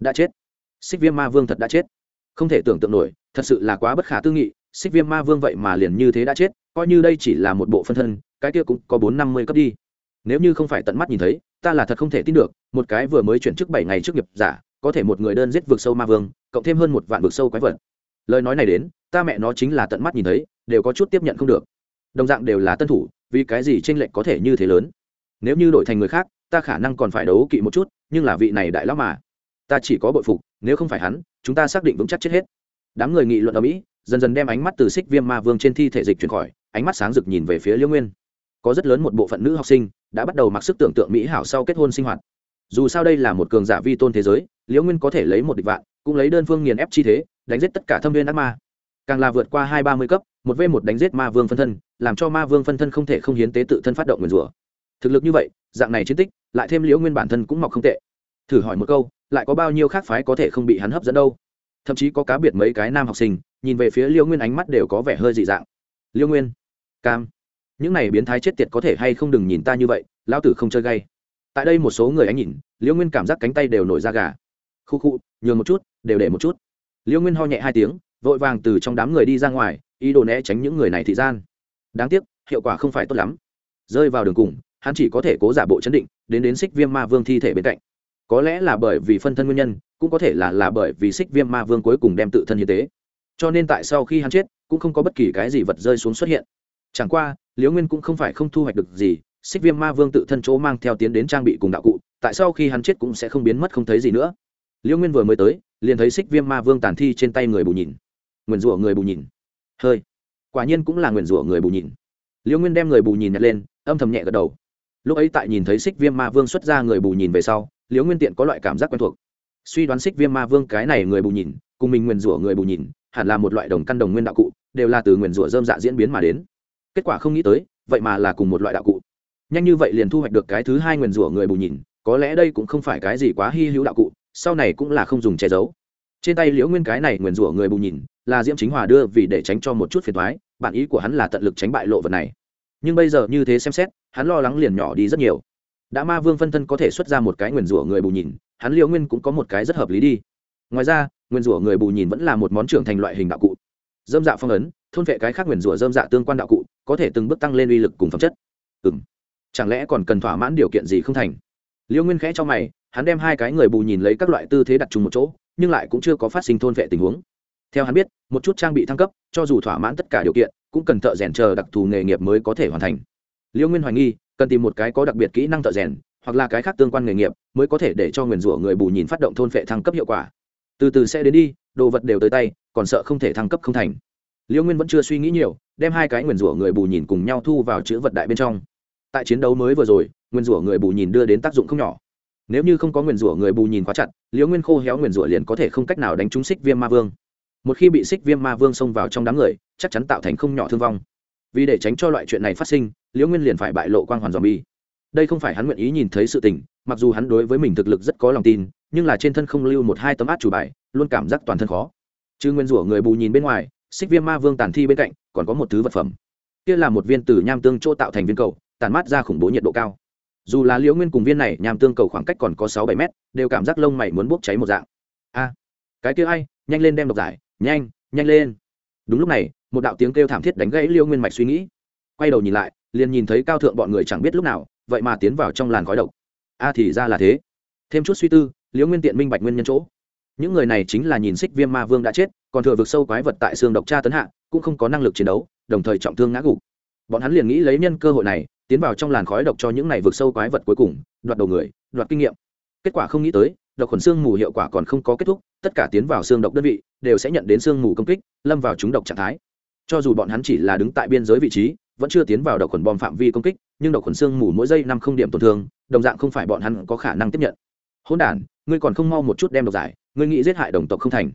S1: Đã chết. Xích viêm ma vương thật đã chết. Không thể tưởng tượng nổi, thật sự là quá bất khả tư nghị xích viêm ma vương vậy mà liền như thế đã chết, coi như đây chỉ là một bộ phân thân, cái kia cũng có bốn năm mươi cấp đi. Nếu như không phải tận mắt nhìn thấy, ta là thật không thể tin được, một cái vừa mới chuyển chức bảy ngày trước nghiệp giả, có thể một người đơn giết vượt sâu ma vương, cộng thêm hơn một vạn vượt sâu quái vật. Lời nói này đến, ta mẹ nó chính là tận mắt nhìn thấy, đều có chút tiếp nhận không được. Đồng dạng đều là tân thủ, vì cái gì tranh lệch có thể như thế lớn? Nếu như đổi thành người khác, ta khả năng còn phải đấu kỵ một chút, nhưng là vị này đại lão mà. Ta chỉ có bội phục, nếu không phải hắn, chúng ta xác định vững chắc chết hết đám người nghị luận ở mỹ, dần dần đem ánh mắt từ xích viêm ma vương trên thi thể dịch chuyển khỏi, ánh mắt sáng rực nhìn về phía liễu nguyên. Có rất lớn một bộ phận nữ học sinh đã bắt đầu mặc sức tưởng tượng mỹ hảo sau kết hôn sinh hoạt. Dù sao đây là một cường giả vi tôn thế giới, liễu nguyên có thể lấy một địch vạn, cũng lấy đơn phương nghiền ép chi thế, đánh giết tất cả thâm viên ác ma. Càng là vượt qua hai ba mươi cấp, một v một đánh giết ma vương phân thân, làm cho ma vương phân thân không thể không hiến tế tự thân phát động nguyền rủa. Thực lực như vậy, dạng này chiến tích, lại thêm liễu nguyên bản thân cũng mọc không tệ. Thử hỏi một câu, lại có bao nhiêu khác phái có thể không bị hắn hấp dẫn đâu? Thậm chí có cá biệt mấy cái nam học sinh, nhìn về phía Liêu nguyên ánh mắt đều có vẻ hơi dị dạng. Liêu nguyên, cam, những này biến thái chết tiệt có thể hay không đừng nhìn ta như vậy, lão tử không chơi gay. Tại đây một số người ánh nhìn, Liêu nguyên cảm giác cánh tay đều nổi ra gà. Khu khu, nhường một chút, đều để một chút. Liêu nguyên ho nhẹ hai tiếng, vội vàng từ trong đám người đi ra ngoài, ý đồ né tránh những người này thị gian. Đáng tiếc, hiệu quả không phải tốt lắm. Rơi vào đường cùng, hắn chỉ có thể cố giả bộ chấn định, đến đến xích viêm ma vương thi thể bên cạnh có lẽ là bởi vì phân thân nguyên nhân, cũng có thể là là bởi vì xích viêm ma vương cuối cùng đem tự thân như thế cho nên tại sau khi hắn chết, cũng không có bất kỳ cái gì vật rơi xuống xuất hiện. Chẳng qua, liễu nguyên cũng không phải không thu hoạch được gì, xích viêm ma vương tự thân chỗ mang theo tiến đến trang bị cùng đạo cụ, tại sau khi hắn chết cũng sẽ không biến mất không thấy gì nữa. Liễu nguyên vừa mới tới, liền thấy xích viêm ma vương tàn thi trên tay người bù nhìn. Nguyền rủa người bù nhìn. Hơi. Quả nhiên cũng là nguyền rủa người bù nhìn. Liễu nguyên đem người bù nhìn nhặt lên, âm thầm nhẹ gật đầu. Lúc ấy tại nhìn thấy xích viêm ma vương xuất ra người bù nhìn về sau liễu nguyên tiện có loại cảm giác quen thuộc. Suy đoán xích viêm ma vương cái này người bù nhìn, cùng mình nguyền rủa người bù nhìn, hẳn là một loại đồng căn đồng nguyên đạo cụ, đều là từ nguyền rủa dơm dạ diễn biến mà đến. Kết quả không nghĩ tới, vậy mà là cùng một loại đạo cụ. Nhanh như vậy liền thu hoạch được cái thứ hai nguyền rủa người bù nhìn, có lẽ đây cũng không phải cái gì quá hy hữu đạo cụ, sau này cũng là không dùng che giấu. Trên tay liễu nguyên cái này nguyền rủa người bù nhìn, là diễm chính hòa đưa vì để tránh cho một chút phiền thoái bản ý của hắn là tận lực tránh bại lộ vật này. Nhưng bây giờ như thế xem xét, hắn lo lắng liền nhỏ đi rất nhiều đã ma vương phân thân có thể xuất ra một cái nguyền rủa người bù nhìn, hắn liễu nguyên cũng có một cái rất hợp lý đi. Ngoài ra, nguyền rủa người bù nhìn vẫn là một món trưởng thành loại hình đạo cụ. Dâm dạ phong ấn, thôn vệ cái khác nguyền rủa dâm dạ tương quan đạo cụ, có thể từng bước tăng lên uy lực cùng phẩm chất. Ừ m chẳng lẽ còn cần thỏa mãn điều kiện gì không thành? Liễu nguyên khẽ cho mày, hắn đem hai cái người bù nhìn lấy các loại tư thế đặt chung một chỗ, nhưng lại cũng chưa có phát sinh thôn vệ tình huống. Theo hắn biết, một chút trang bị thăng cấp, cho dù thỏa mãn tất cả điều kiện, cũng cần thợ rèn chờ đặc thù nghề nghiệp mới có thể hoàn thành. Liễu nguyên hoài nghi cần tìm một cái có đặc biệt kỹ năng thợ rèn, hoặc là cái khác tương quan nghề nghiệp mới có thể để cho nguyền rủa người bù nhìn phát động thôn phệ thăng cấp hiệu quả. Từ từ sẽ đến đi, đồ vật đều tới tay, còn sợ không thể thăng cấp không thành. Liễu nguyên vẫn chưa suy nghĩ nhiều, đem hai cái nguyền rủa người bù nhìn cùng nhau thu vào chữ vật đại bên trong. Tại chiến đấu mới vừa rồi nguyên rủa người bù nhìn đưa đến tác dụng không nhỏ. Nếu như không có nguyền rủa người bù nhìn quá chặt liễu nguyên khô héo nguyền rủa liền có thể không cách nào đánh trúng xích viêm ma vương. Một khi bị xích viêm ma vương xông vào trong đám người, chắc chắn tạo thành không nhỏ thương vong vì để tránh cho loại chuyện này phát sinh, liễu nguyên liền phải bại lộ quang hoàn dòm bi. Đây không phải hắn nguyện ý nhìn thấy sự tình, mặc dù hắn đối với mình thực lực rất có lòng tin, nhưng là trên thân không lưu một hai tấm át chủ bài, luôn cảm giác toàn thân khó. Chứ nguyên rủa người bù nhìn bên ngoài, xích viêm ma vương tàn thi bên cạnh, còn có một thứ vật phẩm. Kia là một viên từ nham tương chỗ tạo thành viên cầu tàn mát ra khủng bố nhiệt độ cao. Dù là liễu nguyên cùng viên này nham tương cầu khoảng cách còn có sáu bảy mét, đều cảm giác lông mày muốn bốc cháy một dạng. A, cái kia ai, nhanh lên đem độc giải, nhanh nhanh lên. Đúng lúc này một đạo tiếng kêu thảm thiết đánh gãy Liêu nguyên mạch suy nghĩ. Quay đầu nhìn lại, liền nhìn thấy cao thượng bọn người chẳng biết lúc nào, vậy mà tiến vào trong làn khói độc. A thì ra là thế. Thêm chút suy tư liễu nguyên tiện minh bạch nguyên nhân chỗ. Những người này chính là nhìn xích viêm ma vương đã chết, còn thừa vực sâu quái vật tại xương độc tra tấn hạ, cũng không có năng lực chiến đấu, đồng thời trọng thương ngã gục. Bọn hắn liền nghĩ lấy nhân cơ hội này, tiến vào trong làn khói độc cho những này vực sâu quái vật cuối cùng, đoạt đầu người, đoạt kinh nghiệm. Kết quả không nghĩ tới, độc khuẩn xương mù hiệu quả còn không có kết thúc, tất cả tiến vào xương độc đơn vị, đều sẽ nhận đến xương mù công kích, lâm vào chúng độc trạng thái cho dù bọn hắn chỉ là đứng tại biên giới vị trí, vẫn chưa tiến vào độc khuẩn bom phạm vi công kích, nhưng độc khuẩn xương mù mỗi giây năm không điểm tổn thương, đồng dạng không phải bọn hắn có khả năng tiếp nhận. Hôn đản, ngươi còn không mau một chút đem độc giải, ngươi nghĩ giết hại đồng tộc không thành.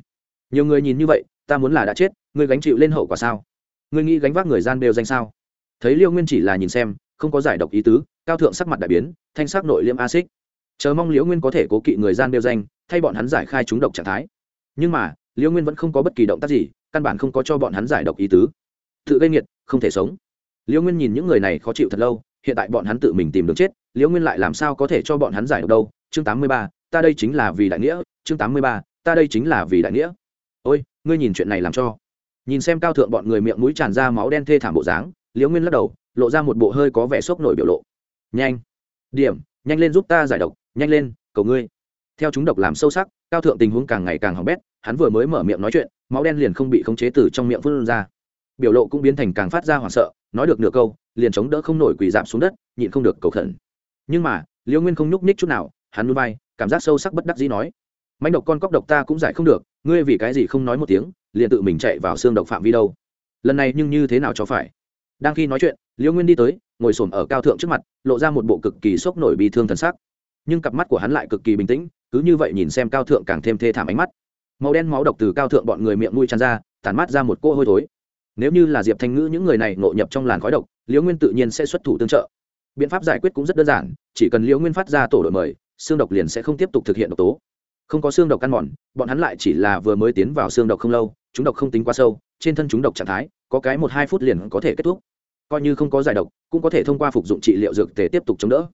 S1: Nhiều người nhìn như vậy, ta muốn là đã chết, ngươi gánh chịu lên hậu quả sao? Ngươi nghĩ gánh vác người gian đều danh sao? Thấy liêu nguyên chỉ là nhìn xem, không có giải độc ý tứ, cao thượng sắc mặt đại biến, thanh sắc nội liêm a xích chờ mong liễu nguyên có thể cố kỵ người gian đều danh, thay bọn hắn giải khai chúng độc trạng thái. Nhưng mà liễu nguyên vẫn không có bất kỳ động tác gì căn bản không có cho bọn hắn giải độc ý tứ. Tự gây nghiệt, không thể sống. Liễu nguyên nhìn những người này khó chịu thật lâu, hiện tại bọn hắn tự mình tìm đường chết liễu nguyên lại làm sao có thể cho bọn hắn giải độc đâu? Chương tám mươi ba, ta đây chính là vì đại nghĩa. Chương tám mươi ba, ta đây chính là vì đại nghĩa. Ôi, ngươi nhìn chuyện này làm cho. Nhìn xem cao thượng bọn người miệng mũi tràn ra máu đen thê thảm bộ dáng liễu nguyên lắc đầu, lộ ra một bộ hơi có vẻ sốc nổi biểu lộ. Nhanh. Điểm, nhanh lên giúp ta giải độc, nhanh lên, cầu ngươi theo chúng độc làm sâu sắc, cao thượng tình huống càng ngày càng hỏng bét, hắn vừa mới mở miệng nói chuyện, máu đen liền không bị khống chế từ trong miệng phun ra. Biểu lộ cũng biến thành càng phát ra hoảng sợ, nói được nửa câu, liền chống đỡ không nổi quỳ giảm xuống đất, nhịn không được cầu khẩn. Nhưng mà liễu nguyên không nhúc nhích chút nào, hắn núi bay cảm giác sâu sắc bất đắc dĩ nói Mánh độc con cóc độc ta cũng giải không được, ngươi vì cái gì không nói một tiếng, liền tự mình chạy vào xương độc phạm vi đâu? Lần này nhưng như thế nào cho phải? Đang khi nói chuyện liễu nguyên đi tới, ngồi s ở cao thượng trước mặt, lộ ra một bộ cực kỳ sốc nổi bị thương thần sắc. Nhưng cặp mắt của hắn lại cực kỳ bình tĩnh cứ như vậy nhìn xem cao thượng càng thêm thê thảm ánh mắt. Màu đen máu độc từ cao thượng bọn người miệng nuôi tràn ra tàn mắt ra một cô hôi thối. Nếu như là diệp thanh ngữ những người này ngộ nhập trong làn khói độc, liễu nguyên tự nhiên sẽ xuất thủ tương trợ. Biện pháp giải quyết cũng rất đơn giản, chỉ cần liễu nguyên phát ra tổ đội mời, xương độc liền sẽ không tiếp tục thực hiện độc tố. Không có xương độc ăn mòn, bọn hắn lại chỉ là vừa mới tiến vào xương độc không lâu, chúng độc không tính quá sâu, trên thân chúng độc trạng thái, có cái một hai phút liền có thể kết thúc. Coi như không có giải độc, cũng có thể thông qua phục dụng trị liệu dược thể tiếp tục chống đỡ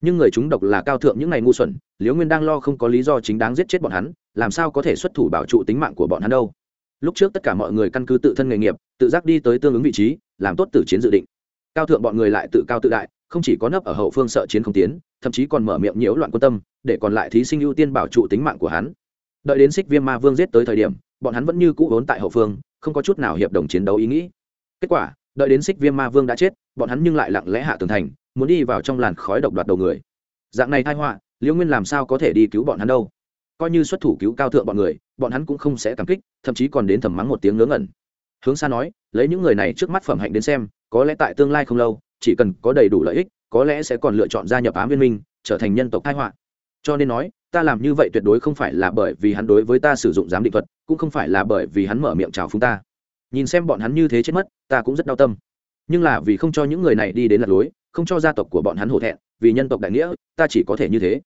S1: nhưng người chúng độc là cao thượng những ngày ngu xuẩn, liễu nguyên đang lo không có lý do chính đáng giết chết bọn hắn, làm sao có thể xuất thủ bảo trụ tính mạng của bọn hắn đâu? Lúc trước tất cả mọi người căn cứ tự thân nghề nghiệp, tự giác đi tới tương ứng vị trí, làm tốt tử chiến dự định. Cao thượng bọn người lại tự cao tự đại, không chỉ có nấp ở hậu phương sợ chiến không tiến, thậm chí còn mở miệng nhiễu loạn quan tâm, để còn lại thí sinh ưu tiên bảo trụ tính mạng của hắn. Đợi đến xích viêm ma vương giết tới thời điểm, bọn hắn vẫn như cũ vốn tại hậu phương, không có chút nào hiệp đồng chiến đấu ý nghĩ. Kết quả, đợi đến xích viêm ma vương đã chết, bọn hắn nhưng lại lặng lẽ hạ tường thành muốn đi vào trong làn khói độc đoạt đầu người. Dạng này thai họa, liễu nguyên làm sao có thể đi cứu bọn hắn đâu? Coi như xuất thủ cứu cao thượng bọn người, bọn hắn cũng không sẽ cảm kích, thậm chí còn đến thầm mắng một tiếng ngớ ngẩn. Hướng xa nói, lấy những người này trước mắt phẩm hạnh đến xem, có lẽ tại tương lai không lâu, chỉ cần có đầy đủ lợi ích, có lẽ sẽ còn lựa chọn gia nhập ám viên minh, trở thành nhân tộc thái họa. Cho nên nói, ta làm như vậy tuyệt đối không phải là bởi vì hắn đối với ta sử dụng giám định thuật, cũng không phải là bởi vì hắn mở miệng chào phúng ta. Nhìn xem bọn hắn như thế chết mất, ta cũng rất đau tâm. Nhưng là vì không cho những người này đi đến lạc lối không cho gia tộc của bọn hắn hổ thẹn, vì nhân tộc đại nghĩa, ta chỉ có thể như thế.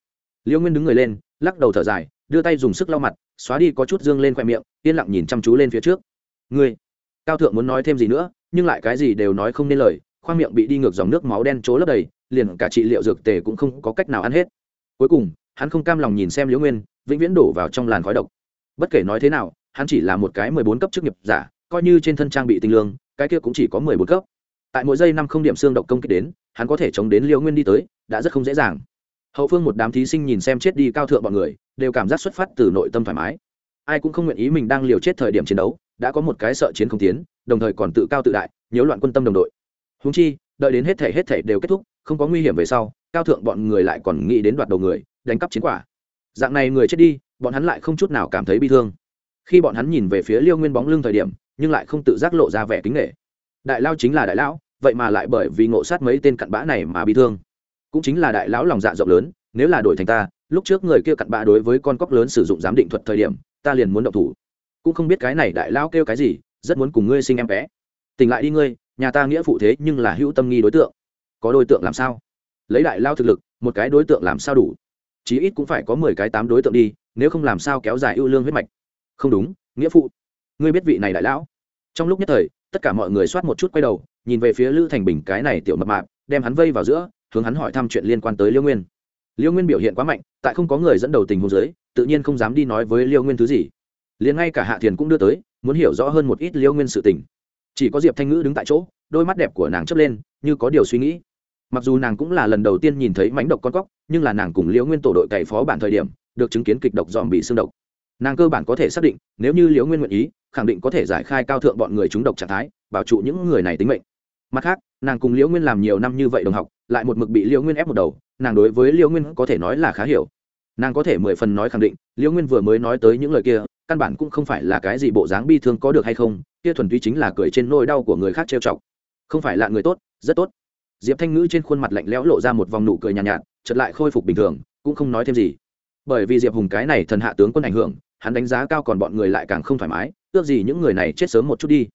S1: Liêu nguyên đứng người lên, lắc đầu thở dài, đưa tay dùng sức lau mặt, xóa đi có chút dương lên khoe miệng, yên lặng nhìn chăm chú lên phía trước. Ngươi, cao thượng muốn nói thêm gì nữa, nhưng lại cái gì đều nói không nên lời, khoang miệng bị đi ngược dòng nước máu đen trố lấp đầy, liền cả trị liệu dược tề cũng không có cách nào ăn hết. Cuối cùng, hắn không cam lòng nhìn xem liễu nguyên, vĩnh viễn đổ vào trong làn khói độc. Bất kể nói thế nào, hắn chỉ là một cái mười bốn cấp chức nghiệp giả, coi như trên thân trang bị tinh lương, cái kia cũng chỉ có mười bốn cấp tại mỗi giây năm không điểm xương độc công kích đến, hắn có thể chống đến liễu nguyên đi tới, đã rất không dễ dàng. Hậu phương một đám thí sinh nhìn xem chết đi cao thượng bọn người, đều cảm giác xuất phát từ nội tâm thoải mái. Ai cũng không nguyện ý mình đang liều chết thời điểm chiến đấu, đã có một cái sợ chiến không tiến, đồng thời còn tự cao tự đại, nhiễu loạn quân tâm đồng đội. Húng chi, đợi đến hết thể hết thể đều kết thúc, không có nguy hiểm về sau, cao thượng bọn người lại còn nghĩ đến đoạt đầu người, đánh cắp chiến quả. Dạng này người chết đi, bọn hắn lại không chút nào cảm thấy bi thương. Khi bọn hắn nhìn về phía liêu nguyên bóng lưng thời điểm, nhưng lại không tự giác lộ ra vẻ kính nghệ đại lao chính là đại lão, vậy mà lại bởi vì ngộ sát mấy tên cặn bã này mà bị thương. Cũng chính là đại lão lòng dạ rộng lớn, nếu là đổi thành ta, lúc trước người kia cặn bã đối với con cóc lớn sử dụng giám định thuật thời điểm, ta liền muốn động thủ. Cũng không biết cái này đại lão kêu cái gì, rất muốn cùng ngươi sinh em bé. Tỉnh lại đi ngươi, nhà ta nghĩa phụ thế nhưng là hữu tâm nghi đối tượng. Có đối tượng làm sao? Lấy đại lao thực lực, một cái đối tượng làm sao đủ? Chí ít cũng phải có mười cái tám đối tượng đi, nếu không làm sao kéo dài ưu lương huyết mạch? Không đúng, nghĩa phụ. Ngươi biết vị này đại lão. Trong lúc nhất thời tất cả mọi người soát một chút quay đầu, nhìn về phía lữ thành bình cái này tiểu mập mạp, đem hắn vây vào giữa, hướng hắn hỏi thăm chuyện liên quan tới liêu nguyên. Liêu nguyên biểu hiện quá mạnh, tại không có người dẫn đầu tình huống giới tự nhiên không dám đi nói với liêu nguyên thứ gì. Liền ngay cả hạ thiền cũng đưa tới, muốn hiểu rõ hơn một ít liêu nguyên sự tình. Chỉ có diệp thanh ngữ đứng tại chỗ, đôi mắt đẹp của nàng chớp lên, như có điều suy nghĩ. Mặc dù nàng cũng là lần đầu tiên nhìn thấy mánh độc con cóc, nhưng là nàng cùng liễu nguyên tổ đội cày phó bản thời điểm, được chứng kiến kịch độc dòm bị xương độc nàng cơ bản có thể xác định nếu như liễu nguyên nguyện ý khẳng định có thể giải khai cao thượng bọn người trúng độc trạng thái bảo trụ những người này tính mệnh. Mặt khác nàng cùng liễu nguyên làm nhiều năm như vậy đồng học lại một mực bị liễu nguyên ép một đầu nàng đối với liễu nguyên có thể nói là khá hiểu. Nàng có thể mười phần nói khẳng định liễu nguyên vừa mới nói tới những lời kia căn bản cũng không phải là cái gì bộ dáng bi thương có được hay không kia thuần túy chính là cười trên nỗi đau của người khác trêu chọc. Không phải là người tốt rất tốt. Diệp thanh ngữ trên khuôn mặt lạnh lẽo lộ ra một vòng nụ cười nhàn nhạt, nhạt chợt lại khôi phục bình thường cũng không nói thêm gì. Bởi vì diệp hùng cái này thần hạ tướng quân ảnh hưởng hắn đánh giá cao còn bọn người lại càng không thoải mái, ước gì những người này chết sớm một chút đi.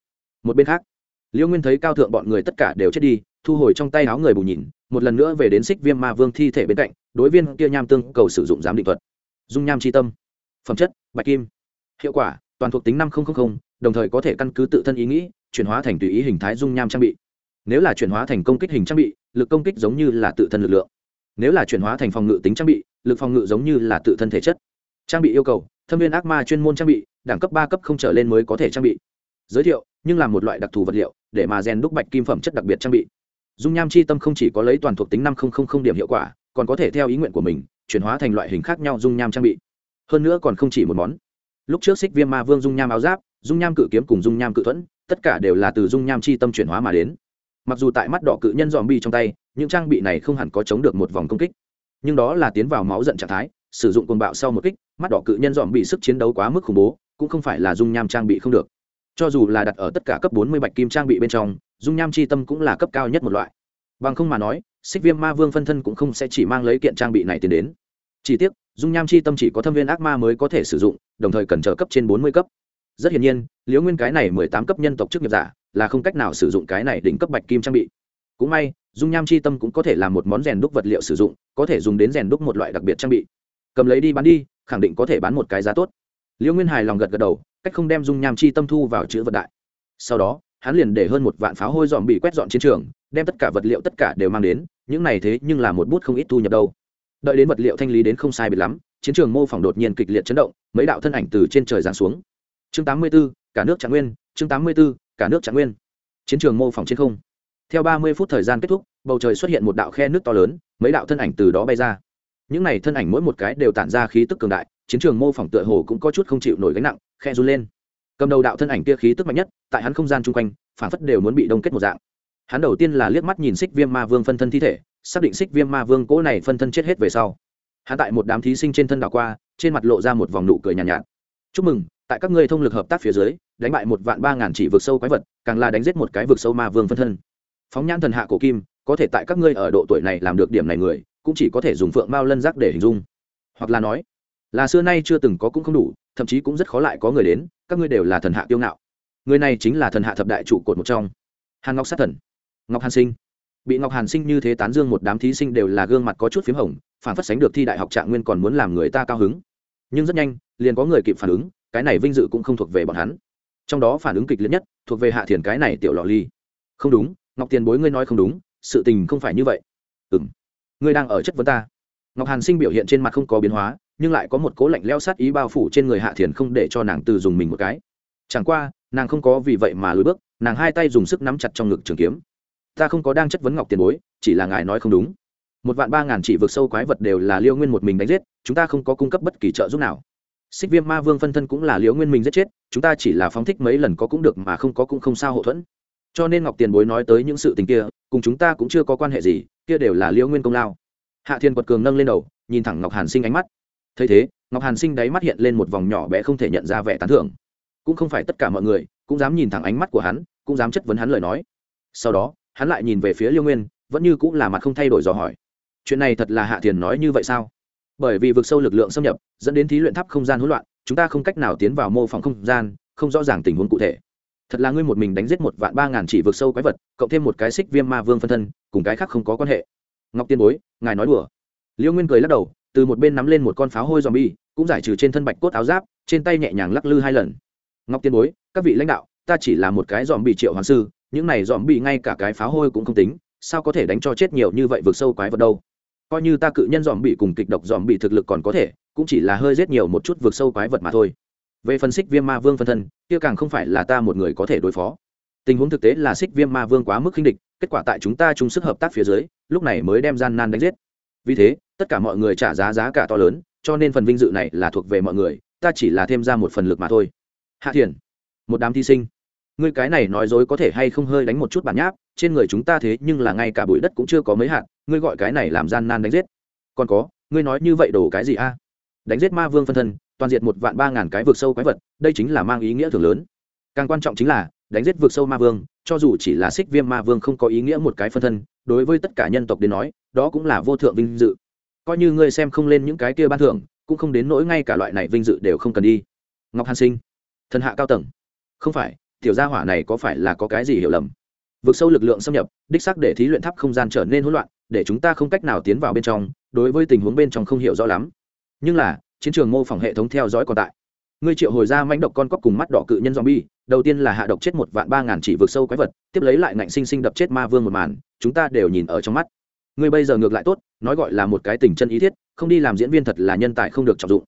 S1: Một bên khác liễu nguyên thấy cao thượng bọn người tất cả đều chết đi, thu hồi trong tay áo người bù nhìn, một lần nữa về đến xích viêm ma vương thi thể bên cạnh, đối viên kia nham tương cầu sử dụng giám định thuật. Dung nham c tâm, phẩm chất, bạch kim. Hiệu quả, toàn thuộc tính năm nghìn đồng thời có thể căn cứ tự thân ý nghĩ, chuyển hóa thành tùy ý hình thái dung nham trang bị. Nếu là chuyển hóa thành công kích hình trang bị, lực công kích giống như là tự thân lực lượng. Nếu là chuyển hóa thành phòng ngự tính trang bị, lực phòng ngự giống như là tự thân thể chất. Trang bị yêu cầu thâm viên ác ma chuyên môn trang bị, đẳng cấp ba cấp không trở lên mới có thể trang bị. Giới thiệu, nhưng là một loại đặc thù vật liệu, để mà rèn đúc bạch kim phẩm chất đặc biệt trang bị. Dung nham chi tâm không chỉ có lấy toàn thuộc tính năm điểm hiệu quả, còn có thể theo ý nguyện của mình, chuyển hóa thành loại hình khác nhau dung nham trang bị. Hơn nữa còn không chỉ một món. Lúc trước xích viêm ma vương dung nham áo giáp, dung nham cự kiếm cùng dung nham cự thuẫn, tất cả đều là từ dung nham chi tâm chuyển hóa mà đến. Mặc dù tại mắt đỏ cự nhân dòm bi trong tay, những trang bị này không hẳn có chống được một vòng công kích, nhưng đó là tiến vào máu giận trạng thái sử dụng cồn bạo sau một kích, mắt đỏ cự nhân dòm bị sức chiến đấu quá mức khủng bố, cũng không phải là dung nham trang bị không được. Cho dù là đặt ở tất cả cấp bốn mươi bạch kim trang bị bên trong, dung nham c h i tâm cũng là cấp cao nhất một loại. Bằng không mà nói, xích viêm ma vương phân thân cũng không sẽ chỉ mang lấy kiện trang bị này tiến đến. Chỉ tiếc, dung nham c h i tâm chỉ có thâm viên ác ma mới có thể sử dụng, đồng thời cần trợ cấp trên bốn mươi cấp. Rất hiển nhiên, liễu nguyên cái này mười tám cấp nhân tộc chức nghiệp giả, là không cách nào sử dụng cái này đỉnh cấp bạch kim trang bị. Cũng may, dung nham chi tâm cũng có thể là một món rèn đúc vật liệu sử dụng, có thể dùng đến rèn đúc một loại đặc biệt trang bị cầm lấy đi bán đi khẳng định có thể bán một cái giá tốt. Liễu nguyên hài lòng gật gật đầu cách không đem dung nham chi tâm thu vào chữ vật đại. Sau đó hắn liền để hơn một vạn pháo hôi dòm bị quét dọn chiến trường đem tất cả vật liệu tất cả đều mang đến những này thế nhưng là một bút không ít thu nhập đâu. Đợi đến vật liệu thanh lý đến không sai biệt lắm chiến trường mô phỏng đột nhiên kịch liệt chấn động mấy đạo thân ảnh từ trên trời giáng xuống. Chương 84, cả nước trạng nguyên chương 84, cả nước trạng nguyên. Chiến trường mô phỏng trên không. Theo ba mươi phút thời gian kết thúc bầu trời xuất hiện một đạo khe nước to lớn mấy đạo thân ảnh từ đó bay ra những này thân ảnh mỗi một cái đều tản ra khí tức cường đại chiến trường mô phỏng tựa hồ cũng có chút không chịu nổi gánh nặng khe run lên. Cầm đầu đạo thân ảnh kia khí tức mạnh nhất tại hắn không gian chung quanh phản phất đều muốn bị đông kết một dạng. Hắn đầu tiên là liếc mắt nhìn xích viêm ma vương phân thân thi thể xác định xích viêm ma vương cỗ này phân thân chết hết về sau. Hắn tại một đám thí sinh trên thân đảo qua trên mặt lộ ra một vòng nụ cười nhàn nhạt, nhạt. Chúc mừng tại các ngươi thông lực hợp tác phía dưới đánh bại một vạn ba ngàn chỉ vực sâu quái vật càng là đánh giết một cái vực sâu ma vương phân thân. Phóng nhãn thần hạ cổ kim có thể tại các ngươi ở độ tuổi này làm được điểm này người cũng chỉ có thể dùng phượng mao lân giác để hình dung. Hoặc là nói, là xưa nay chưa từng có cũng không đủ, thậm chí cũng rất khó lại có người đến, các ngươi đều là thần hạ kiêu ngạo. Người này chính là thần hạ thập đại trụ cột một trong. Hàn ngọc sát thần, ngọc hàn sinh. Bị ngọc hàn sinh như thế tán dương một đám thí sinh đều là gương mặt có chút p h í m hồng, phản phất sánh được thi đại học trạng nguyên còn muốn làm người ta cao hứng. Nhưng rất nhanh, liền có người kịp phản ứng, cái này vinh dự cũng không thuộc về bọn hắn. Trong đó phản ứng kịch liệt nhất, thuộc về hạ thiền cái này tiểu lọ ly. Không đúng, ngọc tiền bối ngươi nói không đúng, sự tình không phải như vậy. Ừ m ngươi đang ở chất vấn ta. Ngọc hàn sinh biểu hiện trên mặt không có biến hóa, nhưng lại có một cố lạnh leo sát ý bao phủ trên người hạ thiền không để cho nàng từ dùng mình một cái. Chẳng qua, nàng không có vì vậy mà lùi bước, nàng hai tay dùng sức nắm chặt trong ngực trường kiếm. Ta không có đang chất vấn ngọc tiền bối, chỉ là ngài nói không đúng. Một vạn ba ngàn chỉ vực sâu quái vật đều là liêu nguyên một mình đánh giết, chúng ta không có cung cấp bất kỳ trợ giúp nào. Xích viêm ma vương phân thân cũng là liêu nguyên mình giết chết, chúng ta chỉ là phóng thích mấy lần có cũng được mà không có cũng không sao hậu thuẫn. Cho nên ngọc tiền bối nói tới những sự tình kia, cùng chúng ta cũng chưa có quan hệ gì kia đều là liễu nguyên công lao. Hạ thiên quật cường nâng lên đầu, nhìn thẳng ngọc hàn sinh ánh mắt. Thấy thế, ngọc hàn sinh đáy mắt hiện lên một vòng nhỏ bé không thể nhận ra vẻ tán thưởng. Cũng không phải tất cả mọi người cũng dám nhìn thẳng ánh mắt của hắn, cũng dám chất vấn hắn lời nói. Sau đó, hắn lại nhìn về phía liêu nguyên, vẫn như cũng là mặt không thay đổi dò hỏi. Chuyện này thật là hạ thiền nói như vậy sao? Bởi vì vực sâu lực lượng xâm nhập, dẫn đến thí luyện tháp không gian hỗn loạn, chúng ta không cách nào tiến vào mô phỏng không gian, không rõ ràng tình huống cụ thể thật là ngươi một mình đánh giết một vạn ba ngàn chỉ vượt sâu quái vật, cộng thêm một cái xích viêm ma vương phân thân, cùng cái khác không có quan hệ. Ngọc tiên bối, ngài nói đùa. Liêu nguyên cười lắc đầu, từ một bên nắm lên một con pháo hôi dòm bi cũng giải trừ trên thân bạch cốt áo giáp, trên tay nhẹ nhàng lắc lư hai lần. Ngọc tiên bối, các vị lãnh đạo, ta chỉ là một cái dòm bị triệu hoàng sư, những này dòm bị ngay cả cái pháo hôi cũng không tính, sao có thể đánh cho chết nhiều như vậy vượt sâu quái vật đâu? Coi như ta cự nhân dòm bị cùng kịch độc dòm bị thực lực còn có thể, cũng chỉ là hơi giết nhiều một chút vượt sâu quái vật mà thôi về phần xích viêm ma vương phân thân, kia càng không phải là ta một người có thể đối phó. Tình huống thực tế là xích viêm ma vương quá mức khinh địch, kết quả tại chúng ta chung sức hợp tác phía dưới, lúc này mới đem gian nan đánh giết. Vì thế, tất cả mọi người trả giá giá cả to lớn, cho nên phần vinh dự này là thuộc về mọi người, ta chỉ là thêm ra một phần lực mà thôi. Hạ thiền một đám thi sinh. Ngươi cái này nói dối có thể hay không hơi đánh một chút bản nháp, trên người chúng ta thế nhưng là ngay cả bụi đất cũng chưa có mấy hạt, ngươi gọi cái này làm gian nan đánh giết. Còn có, ngươi nói như vậy đổ cái gì a? Đánh giết ma vương phân thân toàn diện một vạn ba ngàn cái vực sâu quái vật, đây chính là mang ý nghĩa thường lớn. Càng quan trọng chính là, đánh giết vực sâu ma vương, cho dù chỉ là xích viêm ma vương không có ý nghĩa một cái phân thân, đối với tất cả nhân tộc đến nói, đó cũng là vô thượng vinh dự. Coi như ngươi xem không lên những cái kia ban thưởng, cũng không đến nỗi ngay cả loại này vinh dự đều không cần đi. Ngọc hàn sinh, thần hạ cao tầng. Không phải, tiểu gia hỏa này có phải là có cái gì hiểu lầm? Vượt sâu lực lượng xâm nhập, đích xác để thí luyện tháp không gian trở nên hỗn loạn, để chúng ta không cách nào tiến vào bên trong, đối với tình huống bên trong không hiểu rõ lắm. Nhưng là chiến trường mô phỏng hệ thống theo dõi còn tại. Ngươi triệu hồi ra mãnh độc con cóc cùng mắt đỏ cự nhân zombie, đầu tiên là hạ độc chết một vạn ba ngàn chỉ vượt sâu quái vật, tiếp lấy lại ngạnh sinh sinh đập chết ma vương một màn, chúng ta đều nhìn ở trong mắt. Ngươi bây giờ ngược lại tốt, nói gọi là một cái tình chân ý thiết, không đi làm diễn viên thật là nhân tài không được trọng dụng.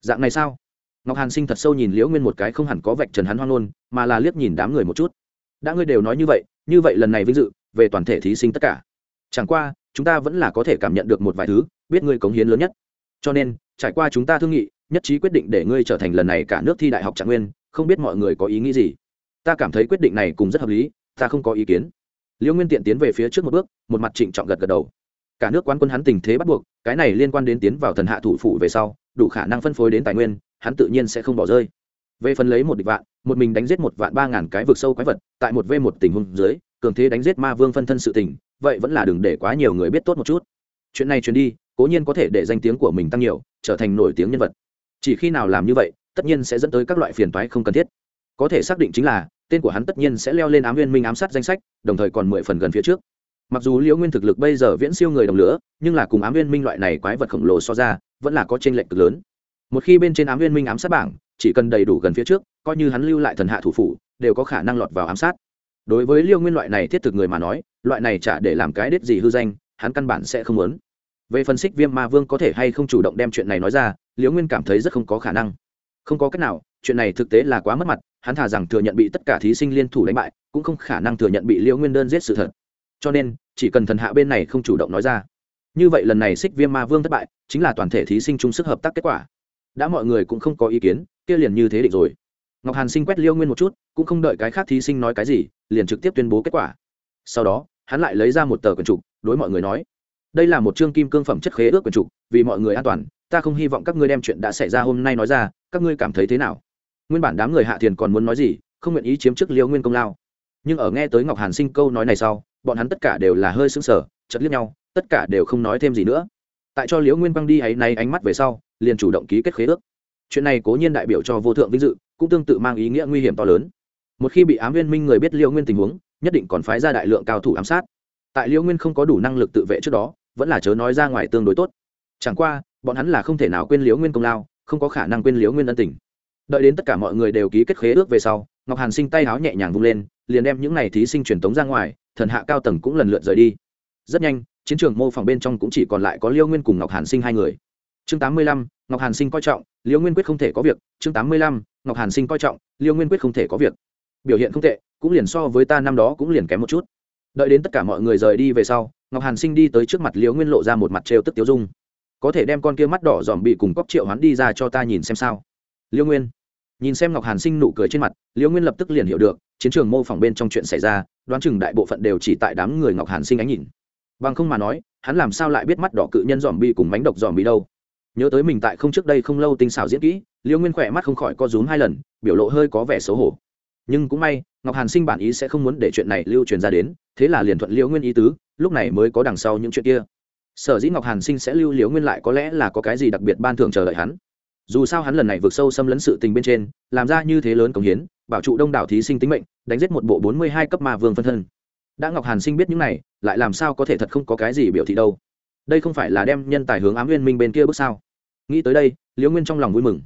S1: Dạng này sao? Ngọc hàn sinh thật sâu nhìn liễu nguyên một cái không hẳn có vạch trần hắn hoang luôn mà là liếc nhìn đám người một chút. Đã ngươi đều nói như vậy như vậy lần này vinh dự, về toàn thể thí sinh tất cả. Chẳng qua, chúng ta vẫn là có thể cảm nhận được một vài thứ, biết ngươi cống hiến lớn nhất. Cho nên trải qua chúng ta thương nghị, nhất trí quyết định để ngươi trở thành lần này cả nước thi đại học trạng nguyên, không biết mọi người có ý nghĩ gì? Ta cảm thấy quyết định này cũng rất hợp lý, ta không có ý kiến. Liễu nguyên tiện tiến về phía trước một bước, một mặt trịnh trọng gật gật đầu. Cả nước quán quân hắn tình thế bắt buộc, cái này liên quan đến tiến vào thần hạ thủ phủ về sau, đủ khả năng phân phối đến tài nguyên, hắn tự nhiên sẽ không bỏ rơi. Về phần lấy một địch vạn, một mình đánh giết một vạn ba ngàn cái vực sâu quái vật, tại một v một tình huống dưới, cường thế đánh giết ma vương phân thân sự tình, vậy vẫn là đừng để quá nhiều người biết tốt một chút chuyện này truyền đi, cố nhiên có thể để danh tiếng của mình tăng nhiều, trở thành nổi tiếng nhân vật. Chỉ khi nào làm như vậy, tất nhiên sẽ dẫn tới các loại phiền toái không cần thiết. Có thể xác định chính là, tên của hắn tất nhiên sẽ leo lên ám viên minh ám sát danh sách, đồng thời còn mười phần gần phía trước. Mặc dù liễu nguyên thực lực bây giờ viễn siêu người đồng lửa, nhưng là cùng ám viên minh loại này quái vật khổng lồ so ra, vẫn là có t r ê n lệch cực lớn. Một khi bên trên ám viên minh ám sát bảng, chỉ cần đầy đủ gần phía trước, coi như hắn lưu lại thần hạ thủ phủ, đều có khả năng lọt vào ám sát. Đối với liêu nguyên loại này thiết thực người mà nói, loại này chả để làm cái đết gì hư danh hắn căn bản sẽ không muốn. Về phân xích viêm ma vương có thể hay không chủ động đem chuyện này nói ra, liễu nguyên cảm thấy rất không có khả năng. Không có cách nào, chuyện này thực tế là quá mất mặt, hắn thà rằng thừa nhận bị tất cả thí sinh liên thủ đánh bại, cũng không khả năng thừa nhận bị liễu nguyên đơn giết sự thật. Cho nên, chỉ cần thần hạ bên này không chủ động nói ra. Như vậy lần này xích viêm ma vương thất bại, chính là toàn thể thí sinh chung sức hợp tác kết quả. Đã mọi người cũng không có ý kiến, kia liền như thế định rồi. Ngọc hàn sinh quét liêu nguyên một chút, cũng không đợi cái khác thí sinh nói cái gì, liền trực tiếp tuyên bố kết quả. Sau đó, hắn lại lấy ra một tờ quần trục đối mọi người nói, đây là một chương kim cương phẩm chất khế ước quyền trục vì mọi người an toàn, ta không hy vọng các ngươi đem chuyện đã xảy ra hôm nay nói ra, các ngươi cảm thấy thế nào? Nguyên bản đám người hạ thiền còn muốn nói gì, không nguyện ý chiếm chức liêu nguyên công lao. Nhưng ở nghe tới ngọc hàn sinh câu nói này sau, bọn hắn tất cả đều là hơi sững sờ chật liếc nhau, tất cả đều không nói thêm gì nữa. Tại cho liễu nguyên băng đi ấy nay ánh mắt về sau, liền chủ động ký kết khế ước. Chuyện này cố nhiên đại biểu cho vô thượng vinh dự, cũng tương tự mang ý nghĩa nguy hiểm to lớn. Một khi bị ám viên minh người biết liễu nguyên tình huống, nhất định còn phái ra đại lượng cao thủ ám sát tại liễu nguyên không có đủ năng lực tự vệ trước đó, vẫn là chớ nói ra ngoài tương đối tốt. Chẳng qua, bọn hắn là không thể nào quên liễu nguyên công lao, không có khả năng quên liễu nguyên ân tình. Đợi đến tất cả mọi người đều ký kết khế ước về sau, ngọc hàn sinh tay háo nhẹ nhàng vung lên, liền đem những n à y thí sinh truyền tống ra ngoài, thần hạ cao tầng cũng lần lượt rời đi. Rất nhanh, chiến trường mô phỏng bên trong cũng chỉ còn lại có liêu nguyên cùng ngọc hàn sinh hai người. Chương tám mươi lăm, ngọc hàn sinh coi trọng liêu nguyên quyết không thể có việc. Chương tám mươi lăm, ngọc hàn sinh coi trọng liêu nguyên quyết không thể có việc. Biểu hiện không tệ, cũng liền so với ta năm đó cũng liền kém một chút đợi đến tất cả mọi người rời đi về sau, ngọc hàn sinh đi tới trước mặt Liễu nguyên lộ ra một mặt trêu tức tiêu dung. Có thể đem con kia mắt đỏ dòm bị cùng cóc triệu hắn đi ra cho ta nhìn xem sao? Liễu nguyên. Nhìn xem ngọc hàn sinh nụ cười trên mặt, Liễu nguyên lập tức liền hiểu được, chiến trường mô phỏng bên trong chuyện xảy ra, đoán chừng đại bộ phận đều chỉ tại đám người ngọc hàn sinh ánh nhìn. Bằng không mà nói, hắn làm sao lại biết mắt đỏ cự nhân dòm bi cùng mánh độc dòm bi đâu? Nhớ tới mình tại không trước đây không lâu tinh xảo diễn kỹ, Liễu nguyên khỏe mắt không khỏi co rúm hai lần, biểu lộ hơi có vẻ xấu hổ. Nhưng cũng may, ngọc hàn sinh bản ý sẽ không muốn để chuyện này lưu truyền ra đến thế là liền thuận liễu nguyên ý tứ, lúc này mới có đằng sau những chuyện kia. Sở dĩ ngọc hàn sinh sẽ lưu liễu nguyên lại có lẽ là có cái gì đặc biệt ban thưởng chờ đợi hắn. Dù sao hắn lần này vượt sâu xâm lấn sự tình bên trên, làm ra như thế lớn công hiến, bảo trụ đông đảo thí sinh tính mệnh, đánh giết một bộ bốn mươi hai cấp ma vương phân thân. Đã ngọc hàn sinh biết những này, lại làm sao có thể thật không có cái gì biểu thị đâu. Đây không phải là đem nhân tài hướng ám nguyên minh bên kia bước sao? Nghĩ tới đây, liễu nguyên trong lòng vui mừng.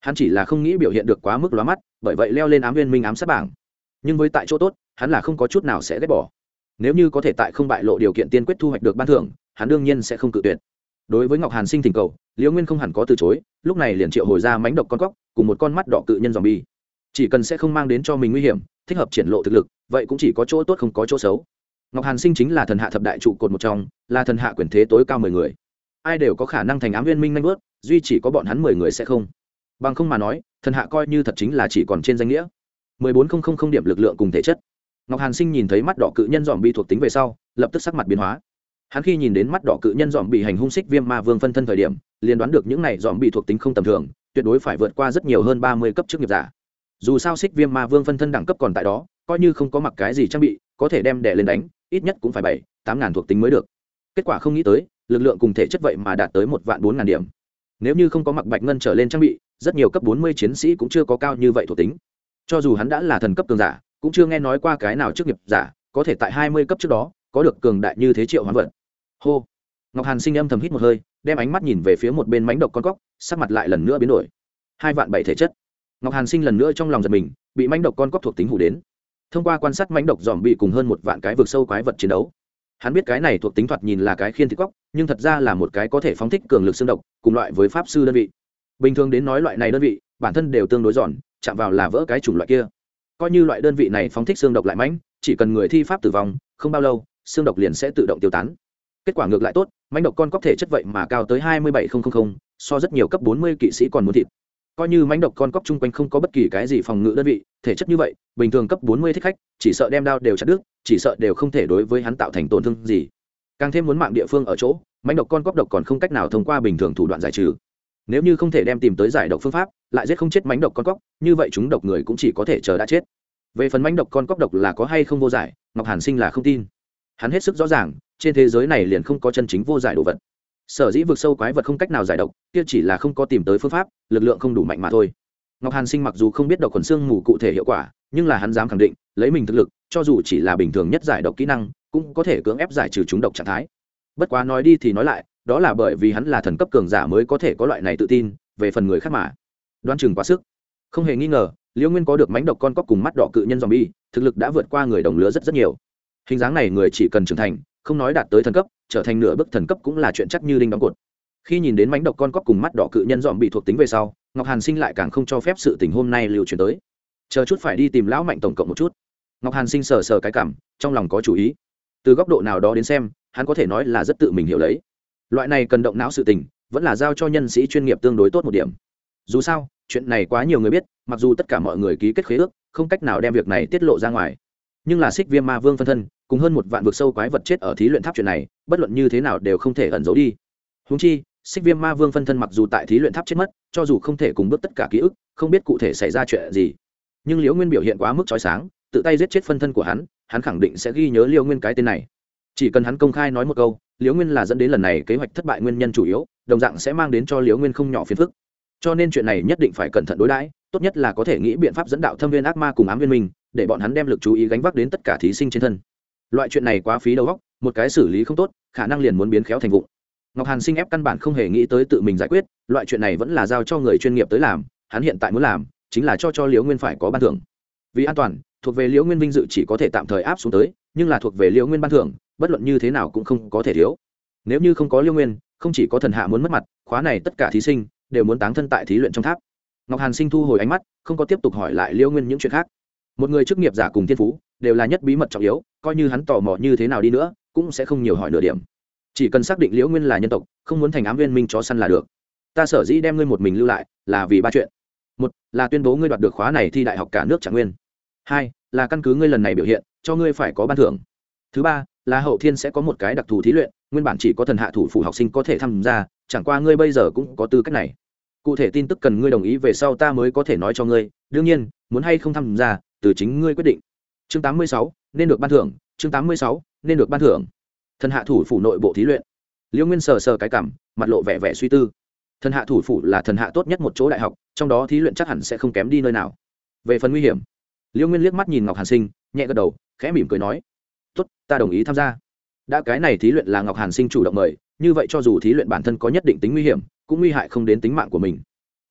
S1: Hắn chỉ là không nghĩ biểu hiện được quá mức lóa mắt, bởi vậy leo lên ám nguyên minh ám sát bảng. Nhưng với tại chỗ tốt, hắn là không có chút nào sẽ ghét bỏ nếu như có thể tại không bại lộ điều kiện tiên quyết thu hoạch được ban thưởng, hắn đương nhiên sẽ không cự tuyệt. Đối với ngọc hàn sinh thỉnh cầu, liễu nguyên không hẳn có từ chối, lúc này liền triệu hồi ra mánh độc con cóc, cùng một con mắt đỏ cự nhân dòm bi chỉ cần sẽ không mang đến cho mình nguy hiểm, thích hợp triển lộ thực lực, vậy cũng chỉ có chỗ tốt không có chỗ xấu. Ngọc hàn sinh chính là thần hạ thập đại trụ cột một trong, là thần hạ quyền thế tối cao mười người. Ai đều có khả năng thành ám viên minh nanh vớt duy chỉ có bọn hắn mười người sẽ không. Bằng không mà nói, thần hạ coi như thật chính là chỉ còn trên danh nghĩa. mười bốn không không không điểm lực lượng cùng thể chất ngọc hàn sinh nhìn thấy mắt đỏ cự nhân dòm bi thuộc tính về sau, lập tức sắc mặt biến hóa. Hắn khi nhìn đến mắt đỏ cự nhân dòm bị hành hung xích viêm ma vương phân thân thời điểm, liền đoán được những này dòm bị thuộc tính không tầm thường, tuyệt đối phải vượt qua rất nhiều hơn ba mươi cấp chức nghiệp giả. Dù sao xích viêm ma vương phân thân đẳng cấp còn tại đó, coi như không có mặc cái gì trang bị, có thể đem đẻ lên đánh, ít nhất cũng phải bảy, tám ngàn thuộc tính mới được. Kết quả không nghĩ tới, lực lượng cùng thể chất vậy mà đạt tới một vạn bốn ngàn điểm. Nếu như không có mặc bạch ngân trở lên trang bị, rất nhiều cấp bốn mươi chiến sĩ cũng chưa có cao như vậy thuộc tính. Cho dù hắn đã là thần cấp cường giả cũng chưa nghe nói qua cái nào trước nghiệp giả, có thể tại hai mươi cấp trước đó, có được cường đại như thế triệu hoán vật hô. Ngọc hàn sinh âm thầm hít một hơi, đem ánh mắt nhìn về phía một bên mánh độc con cóc, sắc mặt lại lần nữa biến đổi. Hai vạn bảy thể chất. Ngọc hàn sinh lần nữa trong lòng giật mình, bị mánh độc con cóc thuộc tính hủ đến. Thông qua quan sát mánh độc dòm bị cùng hơn một vạn cái vực sâu quái vật chiến đấu, hắn biết cái này thuộc tính thoạt nhìn là cái khiên thịt cóc, nhưng thật ra là một cái có thể phóng thích cường lực xương độc, cùng loại với pháp sư đơn vị. Bình thường đến nói loại này đơn vị, bản thân đều tương đối giòn, chạm vào là vỡ cái chủng loại kia coi như loại đơn vị này phóng thích xương độc lại mãnh, chỉ cần người thi pháp tử vong, không bao lâu, xương độc liền sẽ tự động tiêu tán. Kết quả ngược lại tốt, mãnh độc con có thể chất vậy mà cao tới hai mươi bảy so rất nhiều cấp bốn mươi kỵ sĩ còn muốn thịt. Coi như mãnh độc con cóc chung quanh không có bất kỳ cái gì phòng ngự đơn vị, thể chất như vậy, bình thường cấp bốn mươi thích khách, chỉ sợ đem đao đều chặt đứt, chỉ sợ đều không thể đối với hắn tạo thành tổn thương gì. Càng thêm muốn mạng địa phương ở chỗ, mãnh độc con cóc độc còn không cách nào thông qua bình thường thủ đoạn giải trừ nếu như không thể đem tìm tới giải độc phương pháp, lại giết không chết mánh độc con cóc, như vậy chúng độc người cũng chỉ có thể chờ đã chết. Về phần mánh độc con cóc độc là có hay không vô giải, ngọc hàn sinh là không tin. Hắn hết sức rõ ràng, trên thế giới này liền không có chân chính vô giải đồ vật. Sở dĩ vực sâu quái vật không cách nào giải độc, kia chỉ là không có tìm tới phương pháp, lực lượng không đủ mạnh mà thôi. Ngọc hàn sinh mặc dù không biết độc khuẩn xương mù cụ thể hiệu quả, nhưng là hắn dám khẳng định, lấy mình thực lực, cho dù chỉ là bình thường nhất giải độc kỹ năng, cũng có thể cưỡng ép giải trừ chúng độc trạng thái. Bất quá nói đi thì nói lại đó là bởi vì hắn là thần cấp cường giả mới có thể có loại này tự tin, về phần người khác mà. Đoan chừng quá sức. Không hề nghi ngờ, liễu nguyên có được mánh độc con cóc cùng mắt đỏ cự nhân dòm bi thực lực đã vượt qua người đồng lứa rất rất nhiều. Hình dáng này người chỉ cần trưởng thành, không nói đạt tới thần cấp, trở thành nửa bước thần cấp cũng là chuyện chắc như đinh đóng cột. Khi nhìn đến mánh độc con cóc cùng mắt đỏ cự nhân dòm bị thuộc tính về sau, ngọc hàn sinh lại càng không cho phép sự tình hôm nay lưu truyền tới. Chờ chút phải đi tìm lão mạnh tổng cộng một chút. Ngọc hàn sinh sờ sờ cái cảm, trong lòng có chủ ý. Từ góc độ nào đó đến xem, hắn có thể nói là rất tự mình hiểu lấy loại này cần động não sự tình, vẫn là giao cho nhân sĩ chuyên nghiệp tương đối tốt một điểm. Dù sao, chuyện này quá nhiều người biết, mặc dù tất cả mọi người ký kết khế ước, không cách nào đem việc này tiết lộ ra ngoài. Nhưng là xích viêm ma vương phân thân, cùng hơn một vạn vực sâu quái vật chết ở thí luyện tháp chuyện này, bất luận như thế nào đều không thể ẩn giấu đi. Húng chi xích viêm ma vương phân thân mặc dù tại thí luyện tháp chết mất, cho dù không thể cùng bước tất cả ký ức, không biết cụ thể xảy ra chuyện gì. Nhưng liễu nguyên biểu hiện quá mức trói sáng, tự tay giết chết phân thân của hắn hắn khẳng định sẽ ghi nhớ liễu nguyên cái tên này. Chỉ cần hắn công khai nói một câu liễu nguyên là dẫn đến lần này kế hoạch thất bại nguyên nhân chủ yếu, đồng dạng sẽ mang đến cho liễu nguyên không nhỏ phiền phức. Cho nên chuyện này nhất định phải cẩn thận đối đãi, tốt nhất là có thể nghĩ biện pháp dẫn đạo thâm viên ác ma cùng ám viên mình, để bọn hắn đem lực chú ý gánh vác đến tất cả thí sinh trên thân. Loại chuyện này quá phí đầu óc, một cái xử lý không tốt, khả năng liền muốn biến khéo thành vụ. Ngọc hàn sinh ép căn bản không hề nghĩ tới tự mình giải quyết, loại chuyện này vẫn là giao cho người chuyên nghiệp tới làm, hắn hiện tại muốn làm, chính là cho cho liễu nguyên phải có ban thưởng. Vì an toàn thuộc về liễu nguyên vinh dự chỉ có thể tạm thời áp xuống tới, nhưng là thuộc về liễu nguyên ban thưởng, bất luận như thế nào cũng không có thể thiếu. Nếu như không có liễu nguyên, không chỉ có thần hạ muốn mất mặt, khóa này tất cả thí sinh đều muốn táng thân tại thí luyện trong tháp. Ngọc hàn sinh thu hồi ánh mắt, không có tiếp tục hỏi lại liễu nguyên những chuyện khác. Một người chức nghiệp giả cùng thiên phú đều là nhất bí mật trọng yếu, coi như hắn tò mò như thế nào đi nữa, cũng sẽ không nhiều hỏi nửa điểm. Chỉ cần xác định liễu nguyên là nhân tộc, không muốn thành ám viên minh chó săn là được. Ta sở dĩ đem ngươi một mình lưu lại là vì ba chuyện. Một là tuyên bố ngươi đoạt được khóa này thi đại học cả nước trạng nguyên hai là căn cứ ngươi lần này biểu hiện cho ngươi phải có ban thưởng. Thứ ba là hậu thiên sẽ có một cái đặc thù thí luyện nguyên bản chỉ có thần hạ thủ phủ học sinh có thể tham gia chẳng qua ngươi bây giờ cũng có tư cách này. Cụ thể tin tức cần ngươi đồng ý về sau ta mới có thể nói cho ngươi đương nhiên muốn hay không tham gia từ chính ngươi quyết định. Chương 86, nên được ban thưởng chương 86, nên được ban thưởng. Thần hạ thủ phủ nội bộ thí luyện. Liễu nguyên sờ sờ cái cảm mặt lộ vẻ vẻ suy tư. Thần hạ thủ phủ là thần hạ tốt nhất một chỗ đại học trong đó thí luyện chắc hẳn sẽ không kém đi nơi nào. Về phần nguy hiểm liễu nguyên liếc mắt nhìn ngọc hàn sinh, nhẹ gật đầu, khẽ mỉm cười nói, tốt, ta đồng ý tham gia. Đã cái này thí luyện là ngọc hàn sinh chủ động mời, như vậy cho dù thí luyện bản thân có nhất định tính nguy hiểm, cũng nguy hại không đến tính mạng của mình.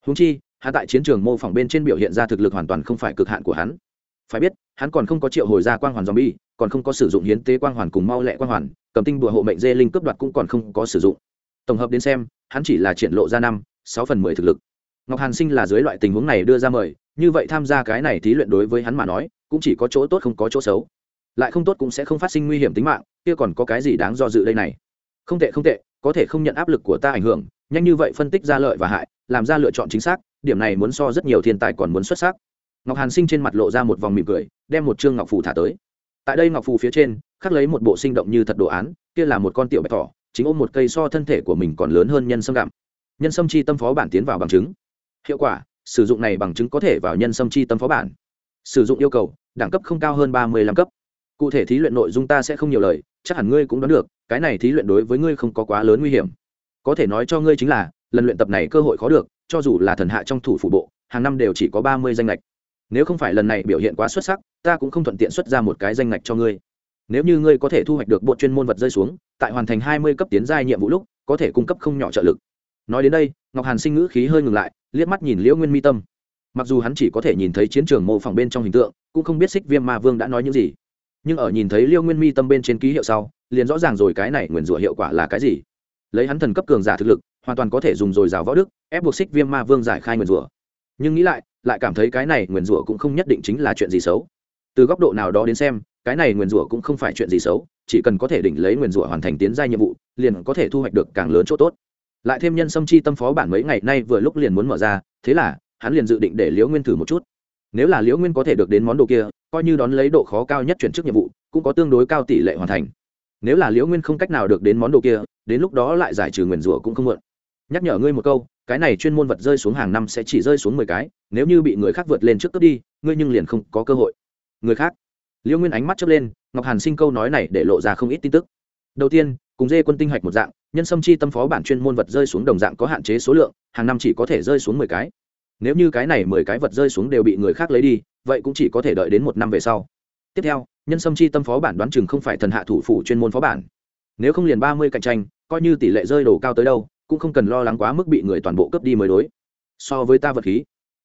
S1: Húng chi, hắn tại chiến trường mô phỏng bên trên biểu hiện ra thực lực hoàn toàn không phải cực hạn của hắn. Phải biết, hắn còn không có triệu hồi ra quang hoàn zombie, còn không có sử dụng hiến tế quang hoàn cùng mau lẹ quang hoàn, cầm tinh bùa hộ mệnh dê linh cướp đoạt cũng còn không có sử dụng. Tổng hợp đến xem, hắn chỉ là triển lộ ra năm, sáu phần mười thực lực. Ngọc hàn sinh là dưới loại tình huống này đưa ra mời như vậy tham gia cái này thí luyện đối với hắn mà nói, cũng chỉ có chỗ tốt không có chỗ xấu. Lại không tốt cũng sẽ không phát sinh nguy hiểm tính mạng, kia còn có cái gì đáng do dự đây này? Không tệ không tệ, có thể không nhận áp lực của ta ảnh hưởng, nhanh như vậy phân tích ra lợi và hại, làm ra lựa chọn chính xác, điểm này muốn so rất nhiều thiên tài còn muốn xuất sắc. Ngọc hàn sinh trên mặt lộ ra một vòng mỉm cười, đem một chương ngọc phù thả tới. Tại đây ngọc phù phía trên, khắc lấy một bộ sinh động như thật đồ án, kia là một con tiểu bạch thỏ, chính ôm một cây so thân thể của mình còn lớn hơn nhân sâm gặm. Nhân sâm chi tâm phó bản tiến vào bằng chứng. Hiệu quả sử dụng này bằng chứng có thể vào nhân sâm chi tâm phó bản. Sử dụng yêu cầu, đẳng cấp không cao hơn ba mươi lăm cấp. Cụ thể thí luyện nội dung ta sẽ không nhiều lời, chắc hẳn ngươi cũng đoán được, cái này thí luyện đối với ngươi không có quá lớn nguy hiểm. Có thể nói cho ngươi chính là, lần luyện tập này cơ hội khó được, cho dù là thần hạ trong thủ phủ bộ, hàng năm đều chỉ có ba mươi danh lệch nếu không phải lần này biểu hiện quá xuất sắc, ta cũng không thuận tiện xuất ra một cái danh lệch cho ngươi. Nếu như ngươi có thể thu hoạch được bộ chuyên môn vật rơi xuống, tại hoàn thành hai mươi cấp tiến giai nhiệm vụ lúc, có thể cung cấp không nhỏ trợ lực. Nói đến đây, ngọc hàn sinh ngữ khí hơi ngừng lại liếc mắt nhìn liễu nguyên mi tâm. Mặc dù hắn chỉ có thể nhìn thấy chiến trường mô phỏng bên trong hình tượng, cũng không biết xích viêm ma vương đã nói những gì. Nhưng ở nhìn thấy liêu nguyên mi tâm bên trên ký hiệu sau, liền rõ ràng rồi cái này nguyền rủa hiệu quả là cái gì. Lấy hắn thần cấp cường giả thực lực, hoàn toàn có thể dùng dồi dào võ đức, ép buộc xích viêm ma vương giải khai nguyền rủa. Nhưng nghĩ lại lại cảm thấy cái này nguyền rủa cũng không nhất định chính là chuyện gì xấu. Từ góc độ nào đó đến xem, cái này nguyền rủa cũng không phải chuyện gì xấu, chỉ cần có thể đỉnh lấy nguyền rủa hoàn thành tiến gia nhiệm vụ, liền có thể thu hoạch được càng lớn chỗ tốt lại thêm nhân sâm chi tâm phó bản mấy ngày nay vừa lúc liền muốn mở ra, thế là, hắn liền dự định để liễu nguyên thử một chút. Nếu là liễu nguyên có thể được đến món đồ kia, coi như đón lấy độ khó cao nhất chuyển chức nhiệm vụ, cũng có tương đối cao tỷ lệ hoàn thành. Nếu là liễu nguyên không cách nào được đến món đồ kia, đến lúc đó lại giải trừ nguyền rủa cũng không mượn nhắc nhở ngươi một câu, cái này chuyên môn vật rơi xuống hàng năm sẽ chỉ rơi xuống mười cái, nếu như bị người khác vượt lên trước cướp đi, ngươi nhưng liền không có cơ hội. Người khác. Liễu nguyên ánh mắt chớp lên, ngọc hàn sinh câu nói này để lộ ra không ít tin tức. Đầu tiên cùng dê quân tinh hạch một dạng, nhân sâm chi tâm phó bản chuyên môn vật rơi xuống đồng dạng có hạn chế số lượng, hàng năm chỉ có thể rơi xuống mười cái. Nếu như cái này mười cái vật rơi xuống đều bị người khác lấy đi, vậy cũng chỉ có thể đợi đến một năm về sau. Tiếp theo, nhân sâm chi tâm phó bản đoán chừng không phải thần hạ thủ phủ chuyên môn phó bản. Nếu không liền ba mươi cạnh tranh, coi như tỷ lệ rơi đổ cao tới đâu, cũng không cần lo lắng quá mức bị người toàn bộ cướp đi mới đối. So với ta vật khí,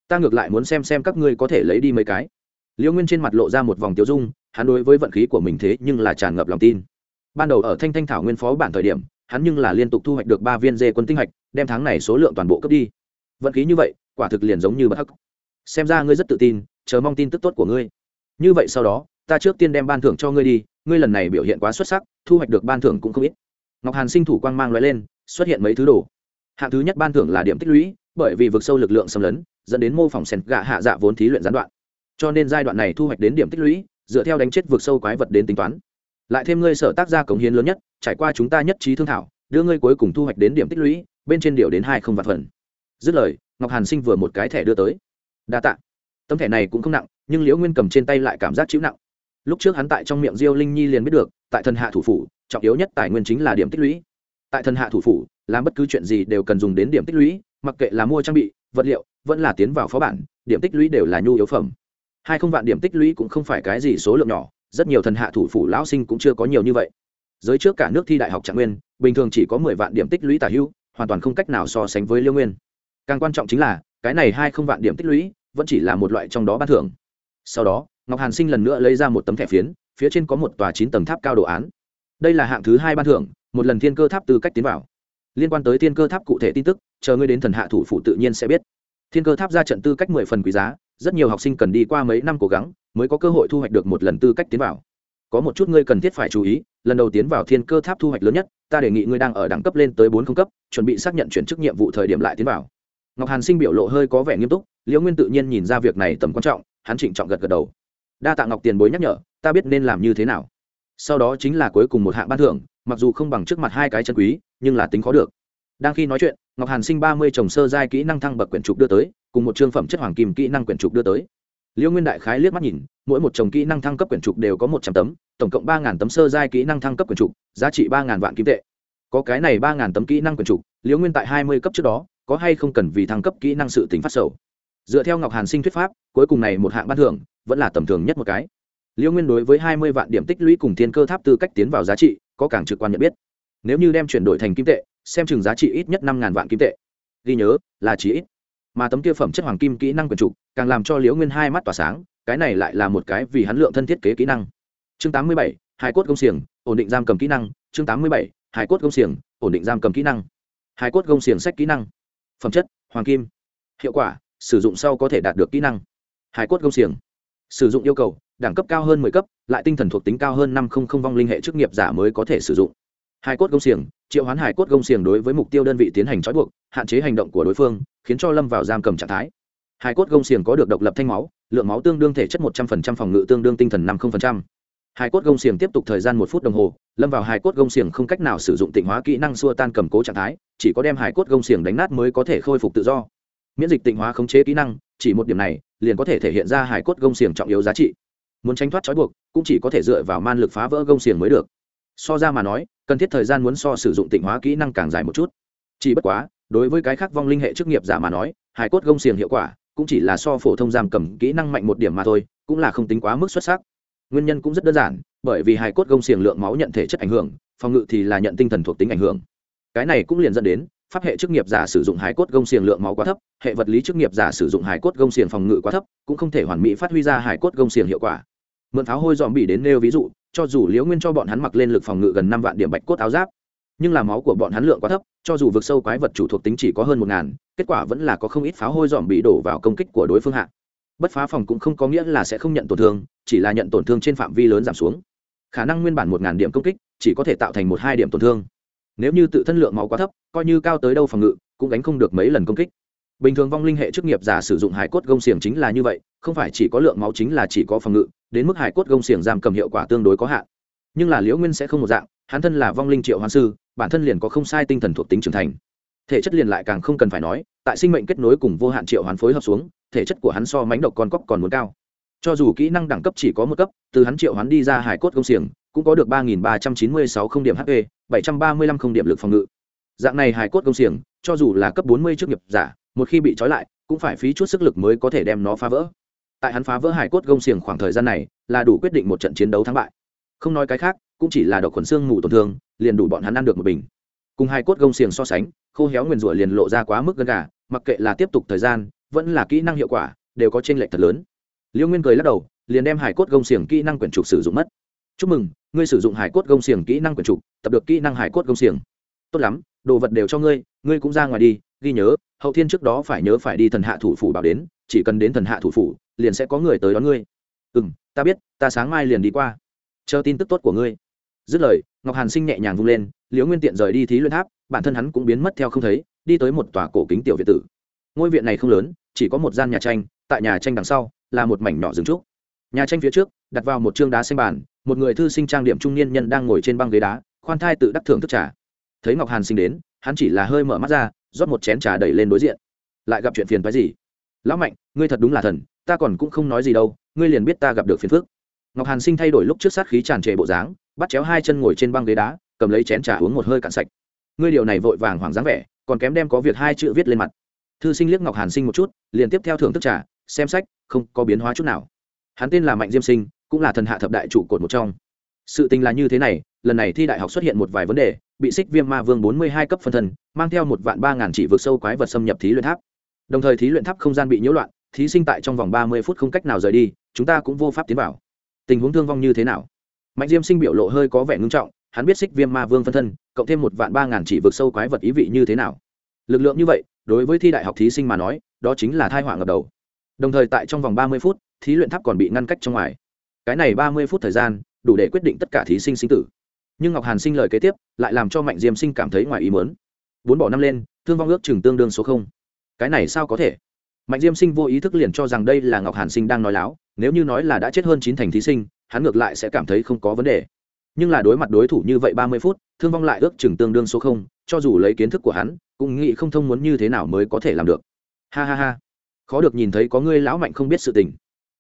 S1: ta ngược lại muốn xem xem các ngươi có thể lấy đi mấy cái. Liễu nguyên trên mặt lộ ra một vòng tiêu dung, hắn đối với vận khí của mình thế nhưng là tràn ngập lòng tin ban đầu ở thanh thanh thảo nguyên phó bản thời điểm, hắn nhưng là liên tục thu hoạch được ba viên dê quân tinh hạch, đem tháng này số lượng toàn bộ cướp đi. Vận khí như vậy, quả thực liền giống như bất hắc. Xem ra ngươi rất tự tin, chờ mong tin tức tốt của ngươi. Như vậy sau đó, ta trước tiên đem ban thưởng cho ngươi đi, ngươi lần này biểu hiện quá xuất sắc, thu hoạch được ban thưởng cũng không ít. Ngọc hàn sinh thủ quang mang loại lên, xuất hiện mấy thứ đồ. Hạng thứ nhất ban thưởng là điểm tích lũy, bởi vì vực sâu lực lượng xâm lấn, dẫn đến mô phỏng sèn gạ hạ dạ vốn thí luyện gián đoạn. Cho nên giai đoạn này thu hoạch đến điểm tích lũy, dựa theo đánh chết vực sâu quái vật đến tính toán lại thêm ngươi sở tác gia cống hiến lớn nhất, trải qua chúng ta nhất trí thương thảo, đưa ngươi cuối cùng thu hoạch đến điểm tích lũy, bên trên điều đến hai không vạn phần. Dứt lời, ngọc hàn sinh vừa một cái thẻ đưa tới. Đa t ạ tấm thẻ này cũng không nặng, nhưng liễu nguyên cầm trên tay lại cảm giác chịu nặng. Lúc trước hắn tại trong miệng diêu linh nhi liền biết được, tại thần hạ thủ phủ, trọng yếu nhất tài nguyên chính là điểm tích lũy. Tại thần hạ thủ phủ, làm bất cứ chuyện gì đều cần dùng đến điểm tích lũy, mặc kệ là mua trang bị, vật liệu, vẫn là tiến vào phó bản, điểm tích lũy đều là nhu yếu phẩm. Hai không vạn điểm tích lũy cũng không phải cái gì số lượng nhỏ rất nhiều thần hạ thủ phủ lão sinh cũng chưa có nhiều như vậy. Giới trước cả nước thi đại học trạng nguyên, bình thường chỉ có mười vạn điểm tích lũy tả hưu hoàn toàn không cách nào so sánh với liêu nguyên. Càng quan trọng chính là, cái này hai không vạn điểm tích lũy, vẫn chỉ là một loại trong đó ban thưởng. Sau đó, ngọc hàn sinh lần nữa lấy ra một tấm thẻ phiến, phía trên có một tòa chín tầng tháp cao đồ án. Đây là hạng thứ hai ban thưởng, một lần thiên cơ tháp tư cách tiến vào. Liên quan tới thiên cơ tháp cụ thể tin tức, chờ ngươi đến thần hạ thủ phủ tự nhiên sẽ biết. Thiên cơ tháp ra trận tư cách mười phần quý giá, rất nhiều học sinh cần đi qua mấy năm cố gắng mới có cơ hội thu hoạch được một lần tư cách tiến vào. Có một chút ngươi cần thiết phải chú ý, lần đầu tiến vào thiên cơ tháp thu hoạch lớn nhất, ta đề nghị ngươi đang ở đẳng cấp lên tới bốn không cấp, chuẩn bị xác nhận chuyển chức nhiệm vụ thời điểm lại tiến vào. Ngọc hàn sinh biểu lộ hơi có vẻ nghiêm túc, liễu nguyên tự nhiên nhìn ra việc này tầm quan trọng, hắn trịnh trọng gật gật đầu. Đa tạ ngọc tiền bối nhắc nhở, ta biết nên làm như thế nào. Sau đó chính là cuối cùng một hạng ban thưởng, mặc dù không bằng trước mặt hai cái chân quý, nhưng là tính khó được. Đang khi nói chuyện, ngọc hàn sinh ba mươi trồng sơ giai kỹ năng thăng bậc quyển trục đưa tới, cùng một chương phẩm chất hoàng kim kỹ năng quyển trục đưa tới liêu nguyên đại khái liếc mắt nhìn, mỗi một chồng kỹ năng thăng cấp quyển trục đều có một trăm tấm, tổng cộng ba tấm sơ giai kỹ năng thăng cấp quyển trục, giá trị ba vạn kim tệ. Có cái này ba ngàn tấm kỹ năng quyền trục liễu nguyên tại hai mươi cấp trước đó, có hay không cần vì thăng cấp kỹ năng sự tính phát sầu? Dựa theo ngọc hàn sinh thuyết pháp, cuối cùng này một hạng ban thưởng, vẫn là tầm thường nhất một cái. Liễu nguyên đối với hai mươi vạn điểm tích lũy cùng thiên cơ tháp tư cách tiến vào giá trị, có càng trực quan nhận biết. Nếu như đem chuyển đổi thành kim tệ, xem chừng giá trị ít nhất năm ngàn vạn kim tệ. Ghi nhớ, là chỉ ít mà tấm kia phẩm chất hoàng kim kỹ năng quyền trục càng làm cho liễu nguyên hai mắt tỏa sáng, cái này lại là một cái vì hắn lượng thân thiết kế kỹ năng. Chương tám mươi bảy hai cốt công xiềng, ổn định giam cầm kỹ năng. Chương tám mươi bảy hai cốt công xiềng, ổn định giam cầm kỹ năng. Hai cốt công xiềng sách kỹ năng. Phẩm chất, hoàng kim. Hiệu quả, sử dụng sau có thể đạt được kỹ năng. Hai cốt công xiềng. Sử dụng yêu cầu, đẳng cấp cao hơn mười cấp, lại tinh thần thuộc tính cao hơn năm không không vong linh hệ chức nghiệp giả mới có thể sử dụng. Hai cốt công xiềng, triệu hoán hải cốt công xiềng đối với mục tiêu đơn vị tiến hành trói buộc, hạn chế hành động của đối phương khiến cho lâm vào giam cầm trạng thái. Hải cốt công xiềng có được độc lập thanh máu, lượng máu tương đương thể chất một trăm phần trăm, phòng ngự tương đương tinh thần năm không phần trăm. hải cốt gông xiềng tiếp tục thời gian một phút đồng hồ, lâm vào hải cốt gông xiềng không cách nào sử dụng tịnh hóa kỹ năng xua tan cầm cố trạng thái, chỉ có đem hải cốt gông xiềng đánh nát mới có thể khôi phục tự do. Miễn dịch tịnh hóa khống chế kỹ năng, chỉ một điểm này, liền có thể thể hiện ra hải cốt gông xiềng trọng yếu giá trị. Muốn tránh thoát trói buộc, cũng chỉ có thể dựa vào man lực phá vỡ gông xiềng mới được. So ra mà nói, cần thiết thời gian muốn so sử dụng tịnh hóa kỹ năng càng dài một chút. Chỉ bất quá đối với cái khác vong linh hệ chức nghiệp giả mà nói hải cốt gông xiềng hiệu quả cũng chỉ là so phổ thông giam cầm kỹ năng mạnh một điểm mà thôi, cũng là không tính quá mức xuất sắc. Nguyên nhân cũng rất đơn giản, bởi vì hài cốt gông xiềng lượng máu nhận thể chất ảnh hưởng, phòng ngự thì là nhận tinh thần thuộc tính ảnh hưởng. Cái này cũng liền dẫn đến, pháp hệ chức nghiệp giả sử dụng hài cốt gông xiềng lượng máu quá thấp, hệ vật lý chức nghiệp giả sử dụng hài cốt gông xiềng phòng ngự quá thấp, cũng không thể hoàn mỹ phát huy ra hài cốt gông xiềng hiệu quả. Mượn pháo hôi dòm bị đến nêu ví dụ, cho dù liễu nguyên cho bọn hắn mặc lên lực phòng ngự gần năm vạn điểm bạch cốt áo giáp nhưng là máu của bọn hắn lượng quá thấp, cho dù vực sâu quái vật chủ thuộc tính chỉ có hơn một ngàn, kết quả vẫn là có không ít pháo hôi dòm bị đổ vào công kích của đối phương hạ. Bất phá phòng cũng không có nghĩa là sẽ không nhận tổn thương, chỉ là nhận tổn thương trên phạm vi lớn giảm xuống. Khả năng nguyên bản một ngàn điểm công kích, chỉ có thể tạo thành một hai điểm tổn thương. Nếu như tự thân lượng máu quá thấp, coi như cao tới đâu phòng ngự, cũng gánh không được mấy lần công kích. Bình thường vong linh hệ chức nghiệp giả sử dụng hải cốt gông xiềng chính là như vậy, không phải chỉ có lượng máu chính là chỉ có phòng ngự, đến mức hải cốt gông xiềng giam cầm hiệu quả tương đối có hạn. Nhưng là liễu nguyên sẽ không một dạng hắn thân là vong linh triệu hoán sư, bản thân liền có không sai tinh thần thuộc tính trưởng thành. Thể chất liền lại càng không cần phải nói, tại sinh mệnh kết nối cùng vô hạn triệu hoán phối hợp xuống, thể chất của hắn so mánh độc con cóc còn muốn cao. Cho dù kỹ năng đẳng cấp chỉ có một cấp, từ hắn triệu hắn đi ra hải cốt công xiềng, cũng có được ba nghìn ba trăm chín mươi sáu không điểm hp bảy trăm ba mươi lăm không điểm lực phòng ngự. Dạng này hải cốt công xiềng, cho dù là cấp bốn mươi trước nghiệp giả, một khi bị trói lại, cũng phải phí chút sức lực mới có thể đem nó phá vỡ. Tại hắn phá vỡ hải cốt công xiềng khoảng thời gian này, là đủ quyết định một trận chiến đấu thắng bại không nói cái khác, cũng chỉ là độc khuẩn xương ngủ tổn thương, liền đủ bọn hắn ăn được một bình. Cùng hai cốt gông xiềng so sánh, khô héo nguyền rủa liền lộ ra quá mức gần gà, mặc kệ là tiếp tục thời gian, vẫn là kỹ năng hiệu quả, đều có t r ê n lệch thật lớn. Liêu nguyên cười lắc đầu, liền đem hải cốt gông xiềng kỹ năng quyển trục sử dụng mất. Chúc mừng, ngươi sử dụng hải cốt gông xiềng kỹ năng quyển trục, tập được kỹ năng hải cốt gông xiềng. Tốt lắm, đồ vật đều cho ngươi ngươi cũng ra ngoài đi, ghi nhớ, hậu thiên trước đó phải nhớ phải đi thần hạ thủ phủ bảo đến, chỉ cần đến thần hạ thủ phủ, liền sẽ có người tới đón ngươi. Ừ m ta biết, ta sáng mai liền đi qua chờ tin tức tốt của ngươi. Dứt lời, ngọc hàn sinh nhẹ nhàng vung lên, liễu nguyên tiện rời đi thí luyện tháp, bản thân hắn cũng biến mất theo không thấy, đi tới một tòa cổ kính tiểu việt tử. Ngôi viện này không lớn, chỉ có một gian nhà tranh, tại nhà tranh đằng sau, là một mảnh nhỏ rừng trúc. Nhà tranh phía trước, đặt vào một chương đá xanh bàn, một người thư sinh trang điểm trung niên nhân đang ngồi trên băng ghế đá, khoan thai tự đắc thưởng thức trà. Thấy ngọc hàn sinh đến, hắn chỉ là hơi mở mắt ra, rót một chén trà đẩy lên đối diện. Lại gặp chuyện phiền phái gì? Lão mạnh, ngươi thật đúng là thần, ta còn cũng không nói gì đâu, ngươi liền biết ta gặp được phiền phức ngọc hàn sinh thay đổi lúc trước sát khí tràn trề bộ dáng, bắt chéo hai chân ngồi trên băng ghế đá, cầm lấy chén trà uống một hơi cạn sạch. Ngươi điều này vội vàng hoảng dáng vẻ, còn kém đem có việc hai chữ viết lên mặt. Thư sinh liếc ngọc hàn sinh một chút, liền tiếp theo thưởng thức trà, xem sách, không có biến hóa chút nào. Hắn tên là mạnh diêm sinh, cũng là thần hạ thập đại trụ cột một trong. Sự tình là như thế này, lần này thi đại học xuất hiện một vài vấn đề, bị xích viêm ma vương bốn mươi hai cấp phân thân, mang theo một vạn ba ngàn chỉ vượt sâu quái vật xâm nhập thí luyện tháp. Đồng thời thí luyện tháp không gian bị nhiễu loạn, thí sinh tại trong vòng ba mươi phút không cách nào rời đi, chúng ta cũng vô pháp tiến vào tình huống thương vong như thế nào? Mạnh diêm sinh biểu lộ hơi có vẻ ngưng trọng, hắn biết xích viêm ma vương phân thân, cộng thêm một vạn ba ngàn chỉ vượt sâu quái vật ý vị như thế nào. Lực lượng như vậy, đối với thi đại học thí sinh mà nói, đó chính là thai họa ngập đầu. Đồng thời tại trong vòng ba mươi phút, thí luyện tháp còn bị ngăn cách trong ngoài. Cái này ba mươi phút thời gian, đủ để quyết định tất cả thí sinh sinh tử. Nhưng ngọc hàn sinh lời kế tiếp, lại làm cho mạnh diêm sinh cảm thấy ngoài ý mớn bốn bỏ năm lên, thương vong ước chừng tương đương số không. Cái này sao có thể? Mạnh diêm sinh vô ý thức liền cho rằng đây là ngọc hàn sinh đang nói láo, nếu như nói là đã chết hơn chín thành thí sinh, hắn ngược lại sẽ cảm thấy không có vấn đề. Nhưng là đối mặt đối thủ như vậy ba mươi phút, thương vong lại ước chừng tương đương số không, cho dù lấy kiến thức của hắn, cũng nghĩ không thông muốn như thế nào mới có thể làm được. Ha ha ha. Khó được nhìn thấy có ngươi lão mạnh không biết sự tình.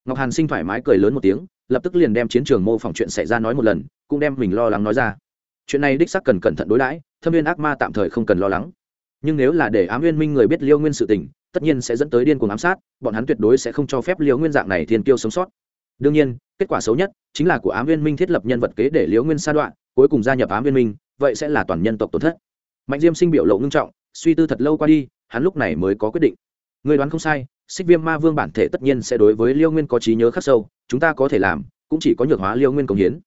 S1: Ngọc hàn sinh thoải mái cười lớn một tiếng, lập tức liền đem chiến trường mô phỏng chuyện xảy ra nói một lần, cũng đem mình lo lắng nói ra. Chuyện này đích xác cần cẩn thận đối đãi, thâm viên ác ma tạm thời không cần lo lắng. Nhưng nếu là để ám viên minh người biết liêu nguyên sự tình tất nhiên sẽ dẫn tới điên cuồng ám sát, bọn hắn tuyệt đối sẽ không cho phép liêu nguyên dạng này thiên kiêu sống sót. Đương nhiên, kết quả xấu nhất chính là của ám viên minh thiết lập nhân vật kế để liêu nguyên sa đoạn, cuối cùng gia nhập ám viên minh, vậy sẽ là toàn nhân tộc tổn thất. Mạnh diêm sinh biểu lộ ngưng trọng, suy tư thật lâu qua đi, hắn lúc này mới có quyết định. Người đoán không sai, xích viêm ma vương bản thể tất nhiên sẽ đối với liêu nguyên có trí nhớ khắc sâu, chúng ta có thể làm, cũng chỉ có nhược hóa liêu nguyên công hiến.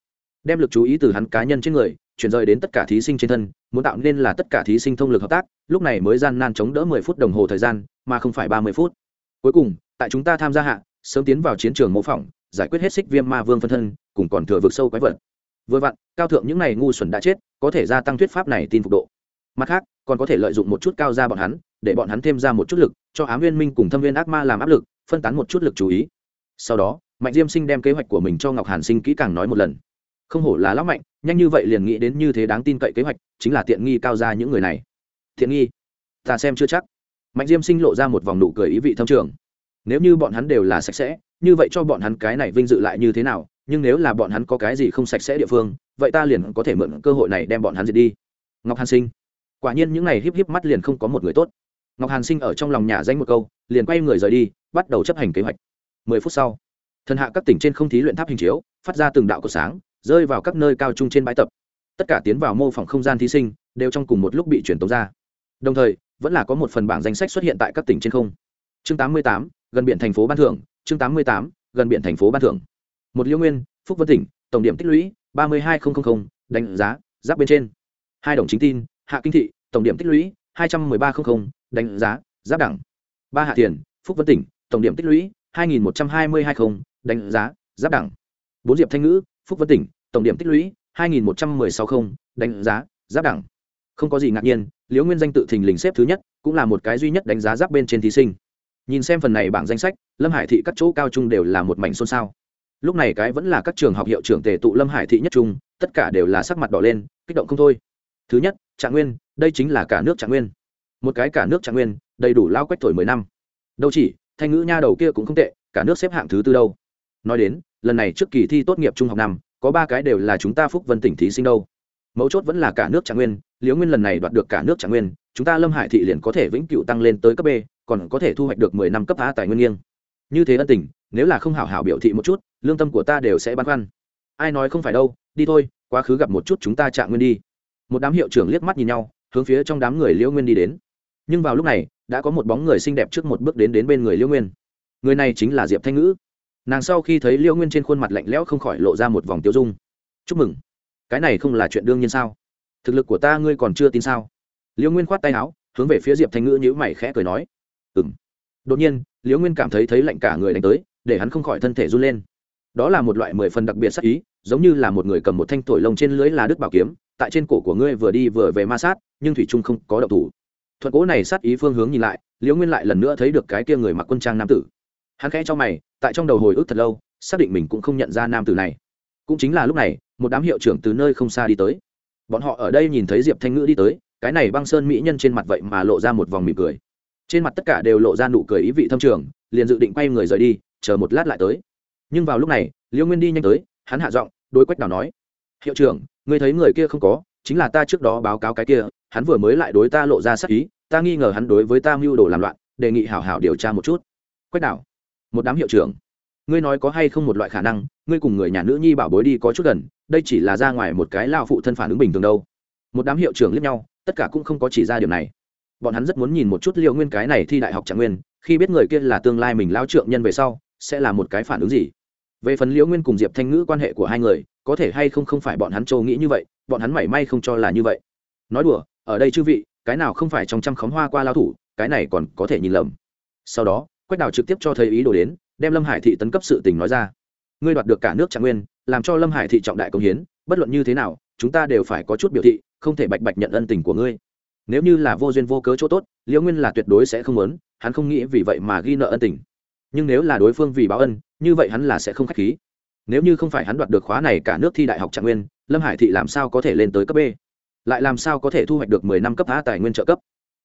S1: Đem lực chú ý từ hắn cá nhân trên người chuyển rời đến tất cả thí sinh trên thân, muốn tạo nên là tất cả thí sinh thông lực hợp tác, lúc này mới gian nan chống đỡ mười phút đồng hồ thời gian, mà không phải ba mươi phút. Cuối cùng, tại chúng ta tham gia hạ, sớm tiến vào chiến trường mô phỏng, giải quyết hết xích viêm ma vương phân thân, cùng còn thừa vực sâu quái vật. Vừa vặn, cao thượng những này ngu xuẩn đã chết, có thể gia tăng thuyết pháp này tin phục độ. Mặt khác, còn có thể lợi dụng một chút cao ra bọn hắn, để bọn hắn thêm ra một chút lực, cho ám viên minh cùng thâm viên ác ma làm áp lực, phân tán một chút lực chú ý. Sau đó, mạnh diêm sinh đem kế hoạch của mình cho ngọc hàn sinh kỹ càng nói một lần không hổ là lão mạnh, nhanh như vậy liền nghĩ đến như thế đáng tin cậy kế hoạch, chính là tiện nghi cao ra những người này. Thiện nghi? Ta xem chưa chắc. Mạnh diêm sinh lộ ra một vòng nụ cười ý vị thâm trường. Nếu như bọn hắn đều là sạch sẽ, như vậy cho bọn hắn cái này vinh dự lại như thế nào? Nhưng nếu là bọn hắn có cái gì không sạch sẽ địa phương, vậy ta liền có thể mượn cơ hội này đem bọn hắn diệt đi. Ngọc hàn sinh. Quả nhiên những n à y híp híp mắt liền không có một người tốt. Ngọc hàn sinh ở trong lòng nhà danh một câu, liền quay người rời đi, bắt đầu chấp hành kế hoạch. Mười phút sau, thần hạ các tỉnh trên không thí luyện tháp hình chiếu, phát ra từng đạo của sáng rơi vào các nơi cao trung trên bãi tập. Tất cả tiến vào mô phỏng không gian thí sinh đều trong cùng một lúc bị truyền tống ra. Đồng thời vẫn là có một phần bảng danh sách xuất hiện tại các tỉnh trên không. Chương 88, gần biển thành phố ban thưởng. Chương 88, gần biển thành phố ban thưởng. Một liêu nguyên phúc vân tỉnh tổng điểm tích lũy ba mươi hai nghìn đánh giá giáp bên trên. Hai đồng chính tin hạ kinh thị tổng điểm tích lũy hai trăm m ư ơ i ba trăm đánh giá giáp đẳng. Ba hạ tiền phúc vân tỉnh tổng điểm tích lũy hai nghìn một trăm hai mươi hai đánh giá giáp đẳng. Bốn diệp thanh ngữ phúc vân tỉnh, tổng điểm tích lũy hai nghìn một trăm m ư ơ i sáu đánh giá giáp đẳng. Không có gì ngạc nhiên, liễu nguyên danh tự thình lình xếp thứ nhất, cũng là một cái duy nhất đánh giá giáp bên trên thí sinh. Nhìn xem phần này bảng danh sách, lâm hải thị các chỗ cao trung đều là một mảnh xôn xao. Lúc này cái vẫn là các trường học hiệu trưởng tề tụ lâm hải thị nhất trung, tất cả đều là sắc mặt đỏ lên, kích động không thôi. Thứ nhất, trạng nguyên, đây chính là cả nước trạng nguyên. Một cái cả nước trạng nguyên, đầy đủ lao quách thổi mười năm. Đâu chỉ, thanh ngữ nha đầu kia cũng không tệ, cả nước xếp hạng thứ tư đâu. Nói đến lần này trước kỳ thi tốt nghiệp trung học năm, có ba cái đều là chúng ta phúc vân tỉnh thí sinh đâu. Mấu chốt vẫn là cả nước trạng nguyên, liễu nguyên lần này đoạt được cả nước trạng nguyên, chúng ta lâm hải thị liền có thể vĩnh cựu tăng lên tới cấp b, còn có thể thu hoạch được mười năm cấp a tài nguyên nghiêng. Như thế ân tình, nếu là không hảo hảo biểu thị một chút, lương tâm của ta đều sẽ băn khoăn. Ai nói không phải đâu, đi thôi, quá khứ gặp một chút chúng ta trạng nguyên đi. Một đám hiệu trưởng liếc mắt nhìn nhau, hướng phía trong đám người liễu nguyên đi đến. Nhưng vào lúc này, đã có một bóng người xinh đẹp trước một bước đến đến bên người liễu nguyên. Người này chính là diệp thanh ngữ nàng sau khi thấy liễu nguyên trên khuôn mặt lạnh lẽo không khỏi lộ ra một vòng tiêu dung chúc mừng cái này không là chuyện đương nhiên sao thực lực của ta ngươi còn chưa tin sao liễu nguyên khoát tay áo hướng về phía diệp thanh ngữ nhữ mày khẽ cười nói ừng đột nhiên liễu nguyên cảm thấy thấy lạnh cả người đánh tới để hắn không khỏi thân thể run lên đó là một loại mười phần đặc biệt sắc ý giống như là một người cầm một thanh thổi lông trên lưới là đức bảo kiếm tại trên cổ của ngươi vừa đi vừa về ma sát nhưng thủy trung không có động thủ thuận cố này sát ý phương hướng nhìn lại liễu nguyên lại lần nữa thấy được cái kia người mặc quân trang nam tử hắn khẽ cho mày tại trong đầu hồi ức thật lâu, xác định mình cũng không nhận ra nam tử này. Cũng chính là lúc này, một đám hiệu trưởng từ nơi không xa đi tới. Bọn họ ở đây nhìn thấy diệp thanh ngữ đi tới, cái này băng sơn mỹ nhân trên mặt vậy mà lộ ra một vòng mỉm cười. Trên mặt tất cả đều lộ ra nụ cười ý vị thâm trường, liền dự định quay người rời đi, chờ một lát lại tới. Nhưng vào lúc này liễu nguyên đi nhanh tới, hắn hạ giọng đôi quách đào nói, hiệu trưởng người thấy người kia không có, chính là ta trước đó báo cáo cái kia, hắn vừa mới lại đối ta lộ ra sắc ý, ta nghi ngờ hắn đối với ta mưu đồ làm loạn, đề nghị hảo hảo điều tra một chút. Quách Đào một đám hiệu trưởng. Ngươi nói có hay không một loại khả năng, ngươi cùng người nhà nữ nhi bảo bối đi có chút gần, đây chỉ là ra ngoài một cái lao phụ thân phản ứng bình thường đâu. Một đám hiệu trưởng liếc nhau, tất cả cũng không có chỉ ra điều này. Bọn hắn rất muốn nhìn một chút liệu nguyên cái này thi đại học trạng nguyên, khi biết người kia là tương lai mình lao trượng nhân về sau, sẽ là một cái phản ứng gì? Về phần liễu nguyên cùng diệp thanh ngữ quan hệ của hai người, có thể hay không không phải bọn hắn châu nghĩ như vậy, bọn hắn mảy may không cho là như vậy. Nói đùa, ở đây chư vị, cái nào không phải trong trăm khóm hoa qua lao thủ, cái này còn có thể nhìn lầm. Sau đó quách đào trực tiếp cho thấy ý đồ đến, đem lâm hải thị tấn cấp sự tình nói ra. Ngươi đoạt được cả nước trạng nguyên, làm cho lâm hải thị trọng đại công hiến, bất luận như thế nào, chúng ta đều phải có chút biểu thị, không thể bạch bạch nhận ân tình của ngươi. Nếu như là vô duyên vô cớ chỗ tốt, liễu nguyên là tuyệt đối sẽ không muốn, hắn không nghĩ vì vậy mà ghi nợ ân tình. Nhưng nếu là đối phương vì báo ân, như vậy hắn là sẽ không k h á c h khí. Nếu như không phải hắn đoạt được khóa này cả nước thi đại học trạng nguyên, lâm hải thị làm sao có thể lên tới cấp b? Lại làm sao có thể thu hoạch được mười năm cấp a tài nguyên trợ cấp?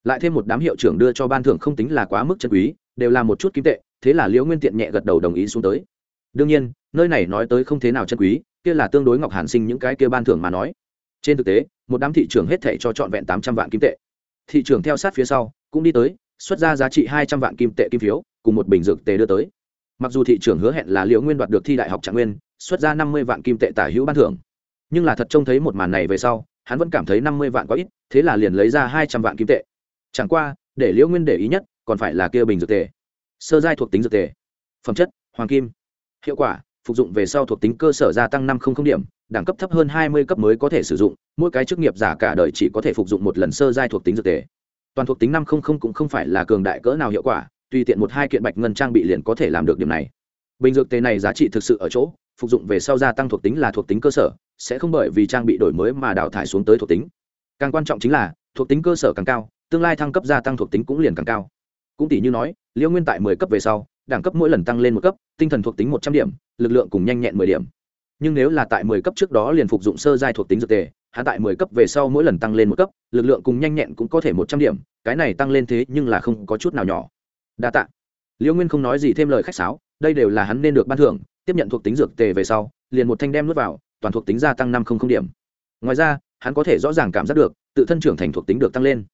S1: Lại thêm một đám hiệu trưởng đưa cho ban thưởng không tính là quá mức chân quý đều là một chút kim tệ, thế là liễu nguyên tiện nhẹ gật đầu đồng ý xuống tới. Đương nhiên, nơi này nói tới không thế nào chân quý, kia là tương đối ngọc hàn sinh những cái kia ban thưởng mà nói. Trên thực tế, một đám thị trường hết thể cho trọn vẹn tám trăm vạn kim tệ. Thị trường theo sát phía sau, cũng đi tới, xuất ra giá trị hai trăm vạn kim tệ kim phiếu, cùng một bình dược tề đưa tới. Mặc dù thị trường hứa hẹn là Liễu nguyên đoạt được thi đại học trạng nguyên, xuất ra năm mươi vạn kim tệ tả hữu ban thưởng. Nhưng là thật trông thấy một màn này về sau, hắn vẫn cảm thấy năm mươi vạn quá ít, thế là liền lấy ra hai trăm vạn kim tệ. Chẳng qua, để liễu nguyên để ý nhất còn phải là kia bình dược tề. Sơ giai thuộc tính dược tề. Phẩm chất, hoàng kim. Hiệu quả, phục dụng về sau thuộc tính cơ sở gia tăng năm không điểm, đẳng cấp thấp hơn hai mươi cấp mới có thể sử dụng, mỗi cái chức nghiệp giả cả đời chỉ có thể phục dụng một lần sơ giai thuộc tính dược tề. Toàn thuộc tính năm không không cũng không phải là cường đại cỡ nào hiệu quả, tùy tiện một hai kiện bạch ngân trang bị liền có thể làm được điểm này. Bình dược tề này giá trị thực sự ở chỗ, phục dụng về sau gia tăng thuộc tính là thuộc tính cơ sở, sẽ không bởi vì trang bị đổi mới mà đào thải xuống tới thuộc tính. Càng quan trọng chính là, thuộc tính cơ sở càng cao, tương lai thăng cấp gia tăng thuộc tính cũng liền càng cao cũng tỷ như nói, liêu nguyên tại mười cấp về sau, đẳng cấp mỗi lần tăng lên một cấp, tinh thần thuộc tính một trăm điểm, lực lượng cùng nhanh nhẹn mười điểm. Nhưng nếu là tại mười cấp trước đó liền phục dụng sơ giai thuộc tính dược tề hạ tại mười cấp về sau mỗi lần tăng lên một cấp, lực lượng cùng nhanh nhẹn cũng có thể một trăm điểm, cái này tăng lên thế nhưng là không có chút nào nhỏ. Đa tạ. Liễu nguyên không nói gì thêm lời khách sáo, đây đều là hắn nên được ban thưởng, tiếp nhận thuộc tính dược tề về sau, liền một thanh đem nuốt vào, toàn thuộc tính gia tăng năm không không điểm. Ngoài ra, hắn có thể rõ ràng cảm giác được, tự thân trưởng thành thuộc tính được tăng lên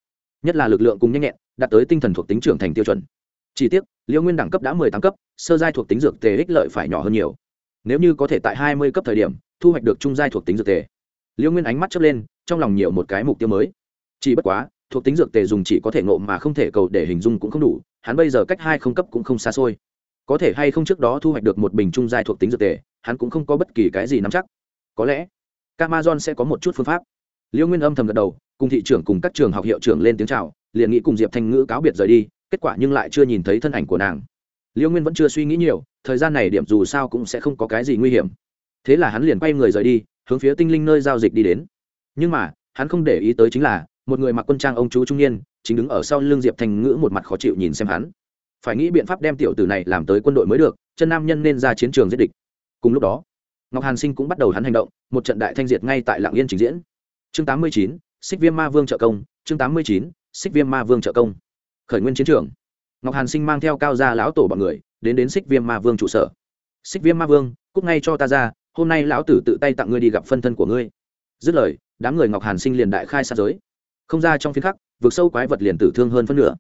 S1: nhất là lực lượng cùng nhanh nhẹn, đạt tới tinh thần thuộc tính trưởng thành tiêu chuẩn. Chỉ tiếc liễu nguyên đẳng cấp đã mười tám cấp, sơ giai thuộc tính dược tề ích lợi phải nhỏ hơn nhiều. Nếu như có thể tại hai mươi cấp thời điểm, thu hoạch được trung giai thuộc tính dược tề. Liễu nguyên ánh mắt chớp lên, trong lòng nhiều một cái mục tiêu mới. Chỉ bất quá, thuộc tính dược tề dùng chỉ có thể ngộ mà không thể cầu để hình dung cũng không đủ, hắn bây giờ cách hai không cấp cũng không xa xôi. Có thể hay không trước đó thu hoạch được một bình trung giai thuộc tính dược tề, hắn cũng không có bất kỳ cái gì nắm chắc. Có lẽ camason sẽ có một chút phương pháp. Liễu nguyên âm thầm gật đầu cùng thị trưởng cùng các trường học hiệu trưởng lên tiếng chào liền nghĩ cùng diệp thanh ngữ cáo biệt rời đi kết quả nhưng lại chưa nhìn thấy thân ảnh của nàng. Liễu nguyên vẫn chưa suy nghĩ nhiều thời gian này điểm dù sao cũng sẽ không có cái gì nguy hiểm. Thế là hắn liền quay người rời đi hướng phía tinh linh nơi giao dịch đi đến. Nhưng mà hắn không để ý tới chính là một người mặc quân trang ông chú trung niên chính đứng ở sau lưng diệp thanh ngữ một mặt khó chịu nhìn xem hắn. Phải nghĩ biện pháp đem tiểu tử này làm tới quân đội mới được chân nam nhân nên ra chiến trường giết địch. Cùng lúc đó ngọc hàn sinh cũng bắt đầu hắn hành động một trận đại thanh diệt ngay tại lạng yên trình diễn. Chương 89, xích viêm ma vương trợ công chương 89, xích viêm ma vương trợ công. Khởi nguyên chiến trường. Ngọc hàn sinh mang theo cao gia lão tổ bọn người đến đến xích viêm ma vương trụ sở. Xích viêm ma vương cúc ngay cho ta ra hôm nay lão tử tự tay tặng ngươi đi gặp phân thân của ngươi. Dứt lời đám người ngọc hàn sinh liền đại khai sát giới. Không ra trong phiến khắc vượt sâu quái vật liền tử thương hơn phân nửa.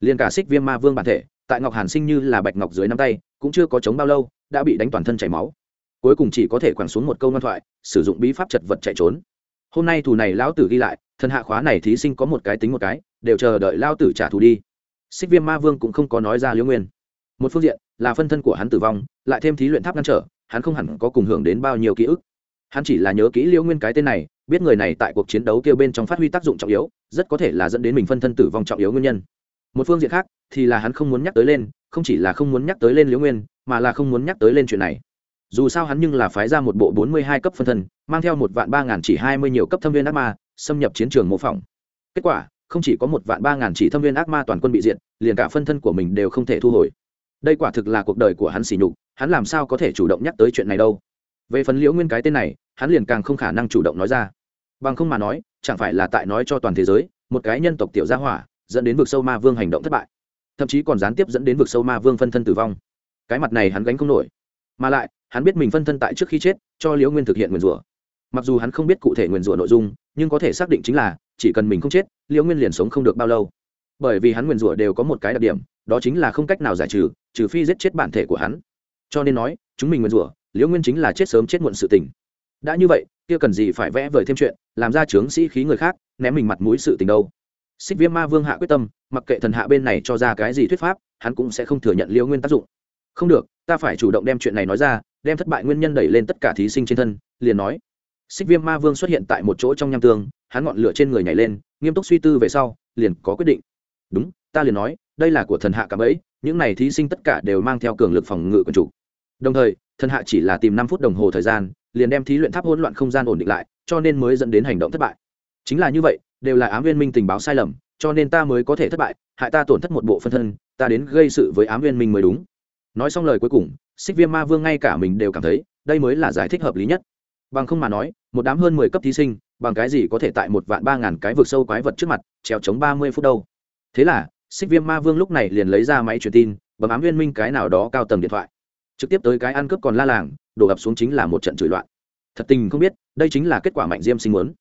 S1: Liền cả xích viêm ma vương bản thể tại ngọc hàn sinh như là bạch ngọc dưới nắm tay cũng chưa có chống bao lâu đã bị đánh toàn thân chảy máu. Cuối cùng chỉ có thể quẳng xuống một câu ngoan thoại sử dụng bí pháp chật vật chạy trốn. Hôm nay thù này lão tử ghi lại thần hạ khóa này thí sinh có một cái tính một cái, đều chờ đợi lao tử trả thù đi. Xích viêm ma vương cũng không có nói ra liễu nguyên. Một phương diện là phân thân của hắn tử vong, lại thêm thí luyện tháp ngăn trở, hắn không hẳn có cùng hưởng đến bao nhiêu ký ức. Hắn chỉ là nhớ kỹ liễu nguyên cái tên này, biết người này tại cuộc chiến đấu kêu bên trong phát huy tác dụng trọng yếu, rất có thể là dẫn đến mình phân thân tử vong trọng yếu nguyên nhân. Một phương diện khác thì là hắn không muốn nhắc tới lên, không chỉ là không muốn nhắc tới lên liễu nguyên, mà là không muốn nhắc tới lên chuyện này. Dù sao hắn nhưng là phái ra một bộ bốn mươi hai cấp phân thân, mang theo một vạn ba ngàn chỉ hai mươi nhiều cấp thâm viên ác ma xâm nhập chiến trường mô phỏng. Kết quả, không chỉ có một vạn ba ngàn chỉ thâm viên ác ma toàn quân bị diện liền cả phân thân của mình đều không thể thu hồi. Đây quả thực là cuộc đời của hắn xỉ nhục, hắn làm sao có thể chủ động nhắc tới chuyện này đâu? Về phần liễu nguyên cái tên này, hắn liền càng không khả năng chủ động nói ra. Bằng không mà nói, chẳng phải là tại nói cho toàn thế giới, một cái nhân tộc tiểu gia hỏa, dẫn đến vực sâu ma vương hành động thất bại. Thậm chí còn gián tiếp dẫn đến vực sâu ma vương phân thân tử vong. Cái mặt này hắn gánh không nổi. Mà lại, hắn biết mình phân thân tại trước khi chết, cho liễu nguyên thực hiện nguyền rủa. Mặc dù hắn không biết cụ thể nguyền rủa nội dung nhưng có thể xác định chính là, chỉ cần mình không chết, liễu nguyên liền sống không được bao lâu. Bởi vì hắn nguyền rủa đều có một cái đặc điểm, đó chính là không cách nào giải trừ trừ phi giết chết bản thể của hắn. Cho nên nói, chúng mình nguyền rủa, liễu nguyên chính là chết sớm chết muộn sự tình. Đã như vậy, kia cần gì phải vẽ vời thêm chuyện, làm ra trướng sĩ khí người khác, ném mình mặt mũi sự tình đâu. Xích viêm ma vương hạ quyết tâm, mặc kệ thần hạ bên này cho ra cái gì thuyết pháp, hắn cũng sẽ không thừa nhận liễu nguyên tác dụng. Không được, ta phải chủ động đem chuyện này nói ra, đem thất bại nguyên nhân đẩy lên tất cả thí sinh trên thân, liền nói xích viêm ma vương xuất hiện tại một chỗ trong nham tương, hắn ngọn lửa trên người nhảy lên, nghiêm túc suy tư về sau, liền có quyết định. Đúng, ta liền nói, đây là của thần hạ cảm ấy những này thí sinh tất cả đều mang theo cường lực phòng ngự quần chủ. Đồng thời, thần hạ chỉ là tìm năm phút đồng hồ thời gian, liền đem thí luyện tháp hỗn loạn không gian ổn định lại, cho nên mới dẫn đến hành động thất bại. Chính là như vậy, đều là ám viên minh tình báo sai lầm, cho nên ta mới có thể thất bại, hại ta tổn thất một bộ phân thân, ta đến gây sự với ám viên minh mới đúng. Nói xong lời cuối cùng, xích viêm ma vương ngay cả mình đều cảm thấy, đây mới là giải thích hợp lý nhất. Bằng không mà nói một đám hơn mười cấp thí sinh, bằng cái gì có thể tại một vạn ba ngàn cái vực sâu quái vật trước mặt treo chống ba mươi phút đâu. Thế là, xích viêm ma vương lúc này liền lấy ra máy truyền tin, bấm ám viên minh cái nào đó cao tầng điện thoại. Trực tiếp tới cái ăn cướp còn la làng, đổ ập xuống chính là một trận chửi loạn. Thật tình không biết, đây chính là kết quả mạnh diêm sinh muốn.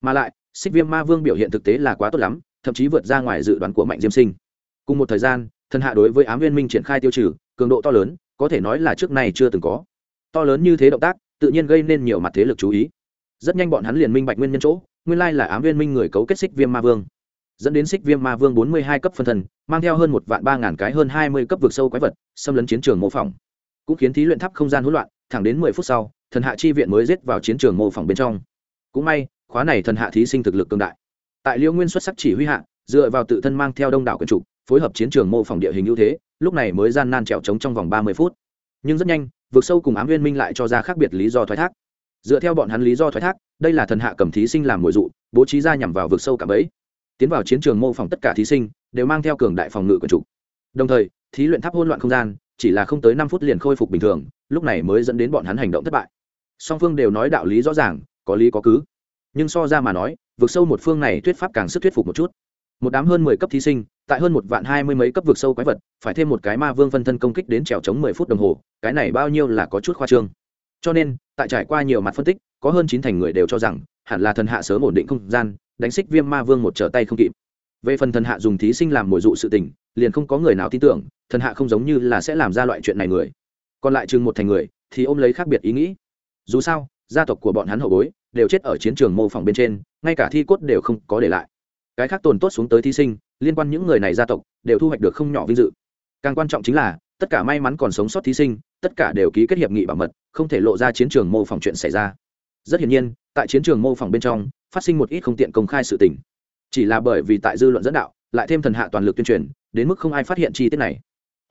S1: Mà lại, xích viêm ma vương biểu hiện thực tế là quá tốt lắm, thậm chí vượt ra ngoài dự đoán của mạnh diêm sinh. Cùng một thời gian, thần hạ đối với ám viên minh triển khai tiêu trừ, cường độ to lớn, có thể nói là trước nay chưa từng có. To lớn như thế động tác, tự nhiên gây nên nhiều mặt thế lực chú ý rất nhanh bọn hắn liền minh bạch nguyên nhân chỗ, nguyên lai là ám viên minh người cấu kết xích viêm ma vương. Dẫn đến xích viêm ma vương bốn mươi hai cấp phân thần, mang theo hơn một vạn ba ngàn cái hơn hai mươi cấp vực sâu quái vật, xâm lấn chiến trường mô phỏng. Cũng khiến thí luyện tháp không gian hỗn loạn, thẳng đến mười phút sau, thần hạ chi viện mới giết vào chiến trường mô phỏng bên trong. Cũng may, khóa này thần hạ thí sinh thực lực cương đại. Tại liễu nguyên xuất sắc chỉ huy hạ, dựa vào tự thân mang theo đông đảo quần trục phối hợp chiến trường mô phỏng địa hình ưu thế, lúc này mới gian nan trèo trống trong vòng ba mươi phút. Nhưng rất nhanh vượt sâu cùng ám viên minh lại cho ra khác biệt lý do thoái thác dựa theo bọn hắn lý do thoái thác, đây là thần hạ cầm thí sinh làm mồi dụ, bố trí ra nhằm vào vực sâu cả ấy tiến vào chiến trường mô phỏng tất cả thí sinh, đều mang theo cường đại phòng ngự quần trục đồng thời, thí luyện tháp hỗn loạn không gian, chỉ là không tới năm phút liền khôi phục bình thường, lúc này mới dẫn đến bọn hắn hành động thất bại. Song phương đều nói đạo lý rõ ràng, có lý có cứ. Nhưng so ra mà nói, vực sâu một phương này thuyết pháp càng sức thuyết phục một chút. Một đám hơn mười cấp thí sinh, tại hơn một vạn hai mươi mấy cấp vực sâu quái vật, phải thêm một cái ma vương phân thân công kích đến trèo chống mười phút đồng hồ, cái này bao nhiêu là có chút khoa trương cho nên, tại trải qua nhiều mặt phân tích, có hơn chín thành người đều cho rằng, hẳn là thần hạ sớm ổn định không gian, đánh xích viêm ma vương một trở tay không kịp. Về phần thần hạ dùng thí sinh làm mồi dụ sự tình, liền không có người nào tin tưởng, thần hạ không giống như là sẽ làm ra loại chuyện này người. Còn lại chừng một thành người, thì ôm lấy khác biệt ý nghĩ. Dù sao, gia tộc của bọn hắn hậu bối, đều chết ở chiến trường mô phỏng bên trên, ngay cả thi cốt đều không có để lại. Cái khác tồn tốt xuống tới thí sinh, liên quan những người này gia tộc, đều thu hoạch được không nhỏ vinh dự. Càng quan trọng chính là, tất cả may mắn còn sống sót thí sinh, tất cả đều ký kết hiệp nghị bảo mật không thể lộ ra chiến trường mô phỏng chuyện xảy ra. Rất hiển nhiên, tại chiến trường mô phỏng bên trong, phát sinh một ít không tiện công khai sự tình. Chỉ là bởi vì tại dư luận dẫn đạo, lại thêm thần hạ toàn lực tuyên truyền, đến mức không ai phát hiện chi tiết này.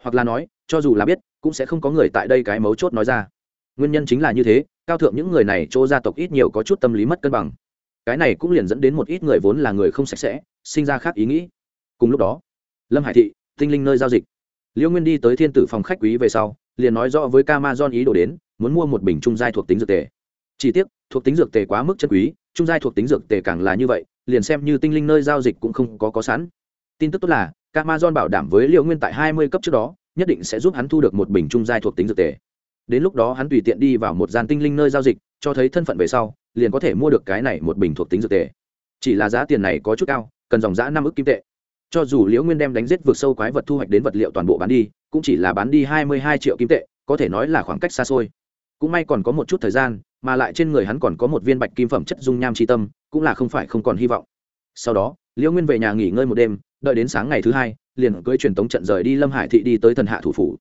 S1: Hoặc là nói, cho dù là biết, cũng sẽ không có người tại đây cái mấu chốt nói ra. Nguyên nhân chính là như thế, cao thượng những người này chỗ gia tộc ít nhiều có chút tâm lý mất cân bằng. Cái này cũng liền dẫn đến một ít người vốn là người không sạch sẽ, sinh ra khác ý nghĩ. Cùng lúc đó, lâm hải thị, tinh linh nơi giao dịch. Liễu nguyên đi tới thiên tử phòng khách quý về sau, liền nói rõ với Camazon ý đồ đến muốn mua một bình trung giai thuộc tính dược tề. Chỉ tiếc, thuộc tính dược tề quá mức chân quý, trung giai thuộc tính dược tề càng là như vậy, liền xem như tinh linh nơi giao dịch cũng không có có sẵn. Tin tức tốt là, Amazon bảo đảm với liễu nguyên tại hai mươi cấp trước đó, nhất định sẽ giúp hắn thu được một bình trung giai thuộc tính dược tề. Đến lúc đó hắn tùy tiện đi vào một gian tinh linh nơi giao dịch, cho thấy thân phận về sau, liền có thể mua được cái này một bình thuộc tính dược tề. Chỉ là giá tiền này có chút cao, cần dòng giã năm ức kim tệ. Cho dù liễu nguyên đem đánh giết vượt sâu quái vật thu hoạch đến vật liệu toàn bộ bán đi, cũng chỉ là bán đi hai mươi hai triệu kim tệ, có thể nói là khoảng cách xa xôi cũng may còn có một chút thời gian, mà lại trên người hắn còn có một viên bạch kim phẩm chất dung nham tri tâm, cũng là không phải không còn hy vọng. Sau đó, liễu nguyên về nhà nghỉ ngơi một đêm, đợi đến sáng ngày thứ hai, liền cưới truyền tống trận rời đi lâm hải thị đi tới thần hạ thủ phủ.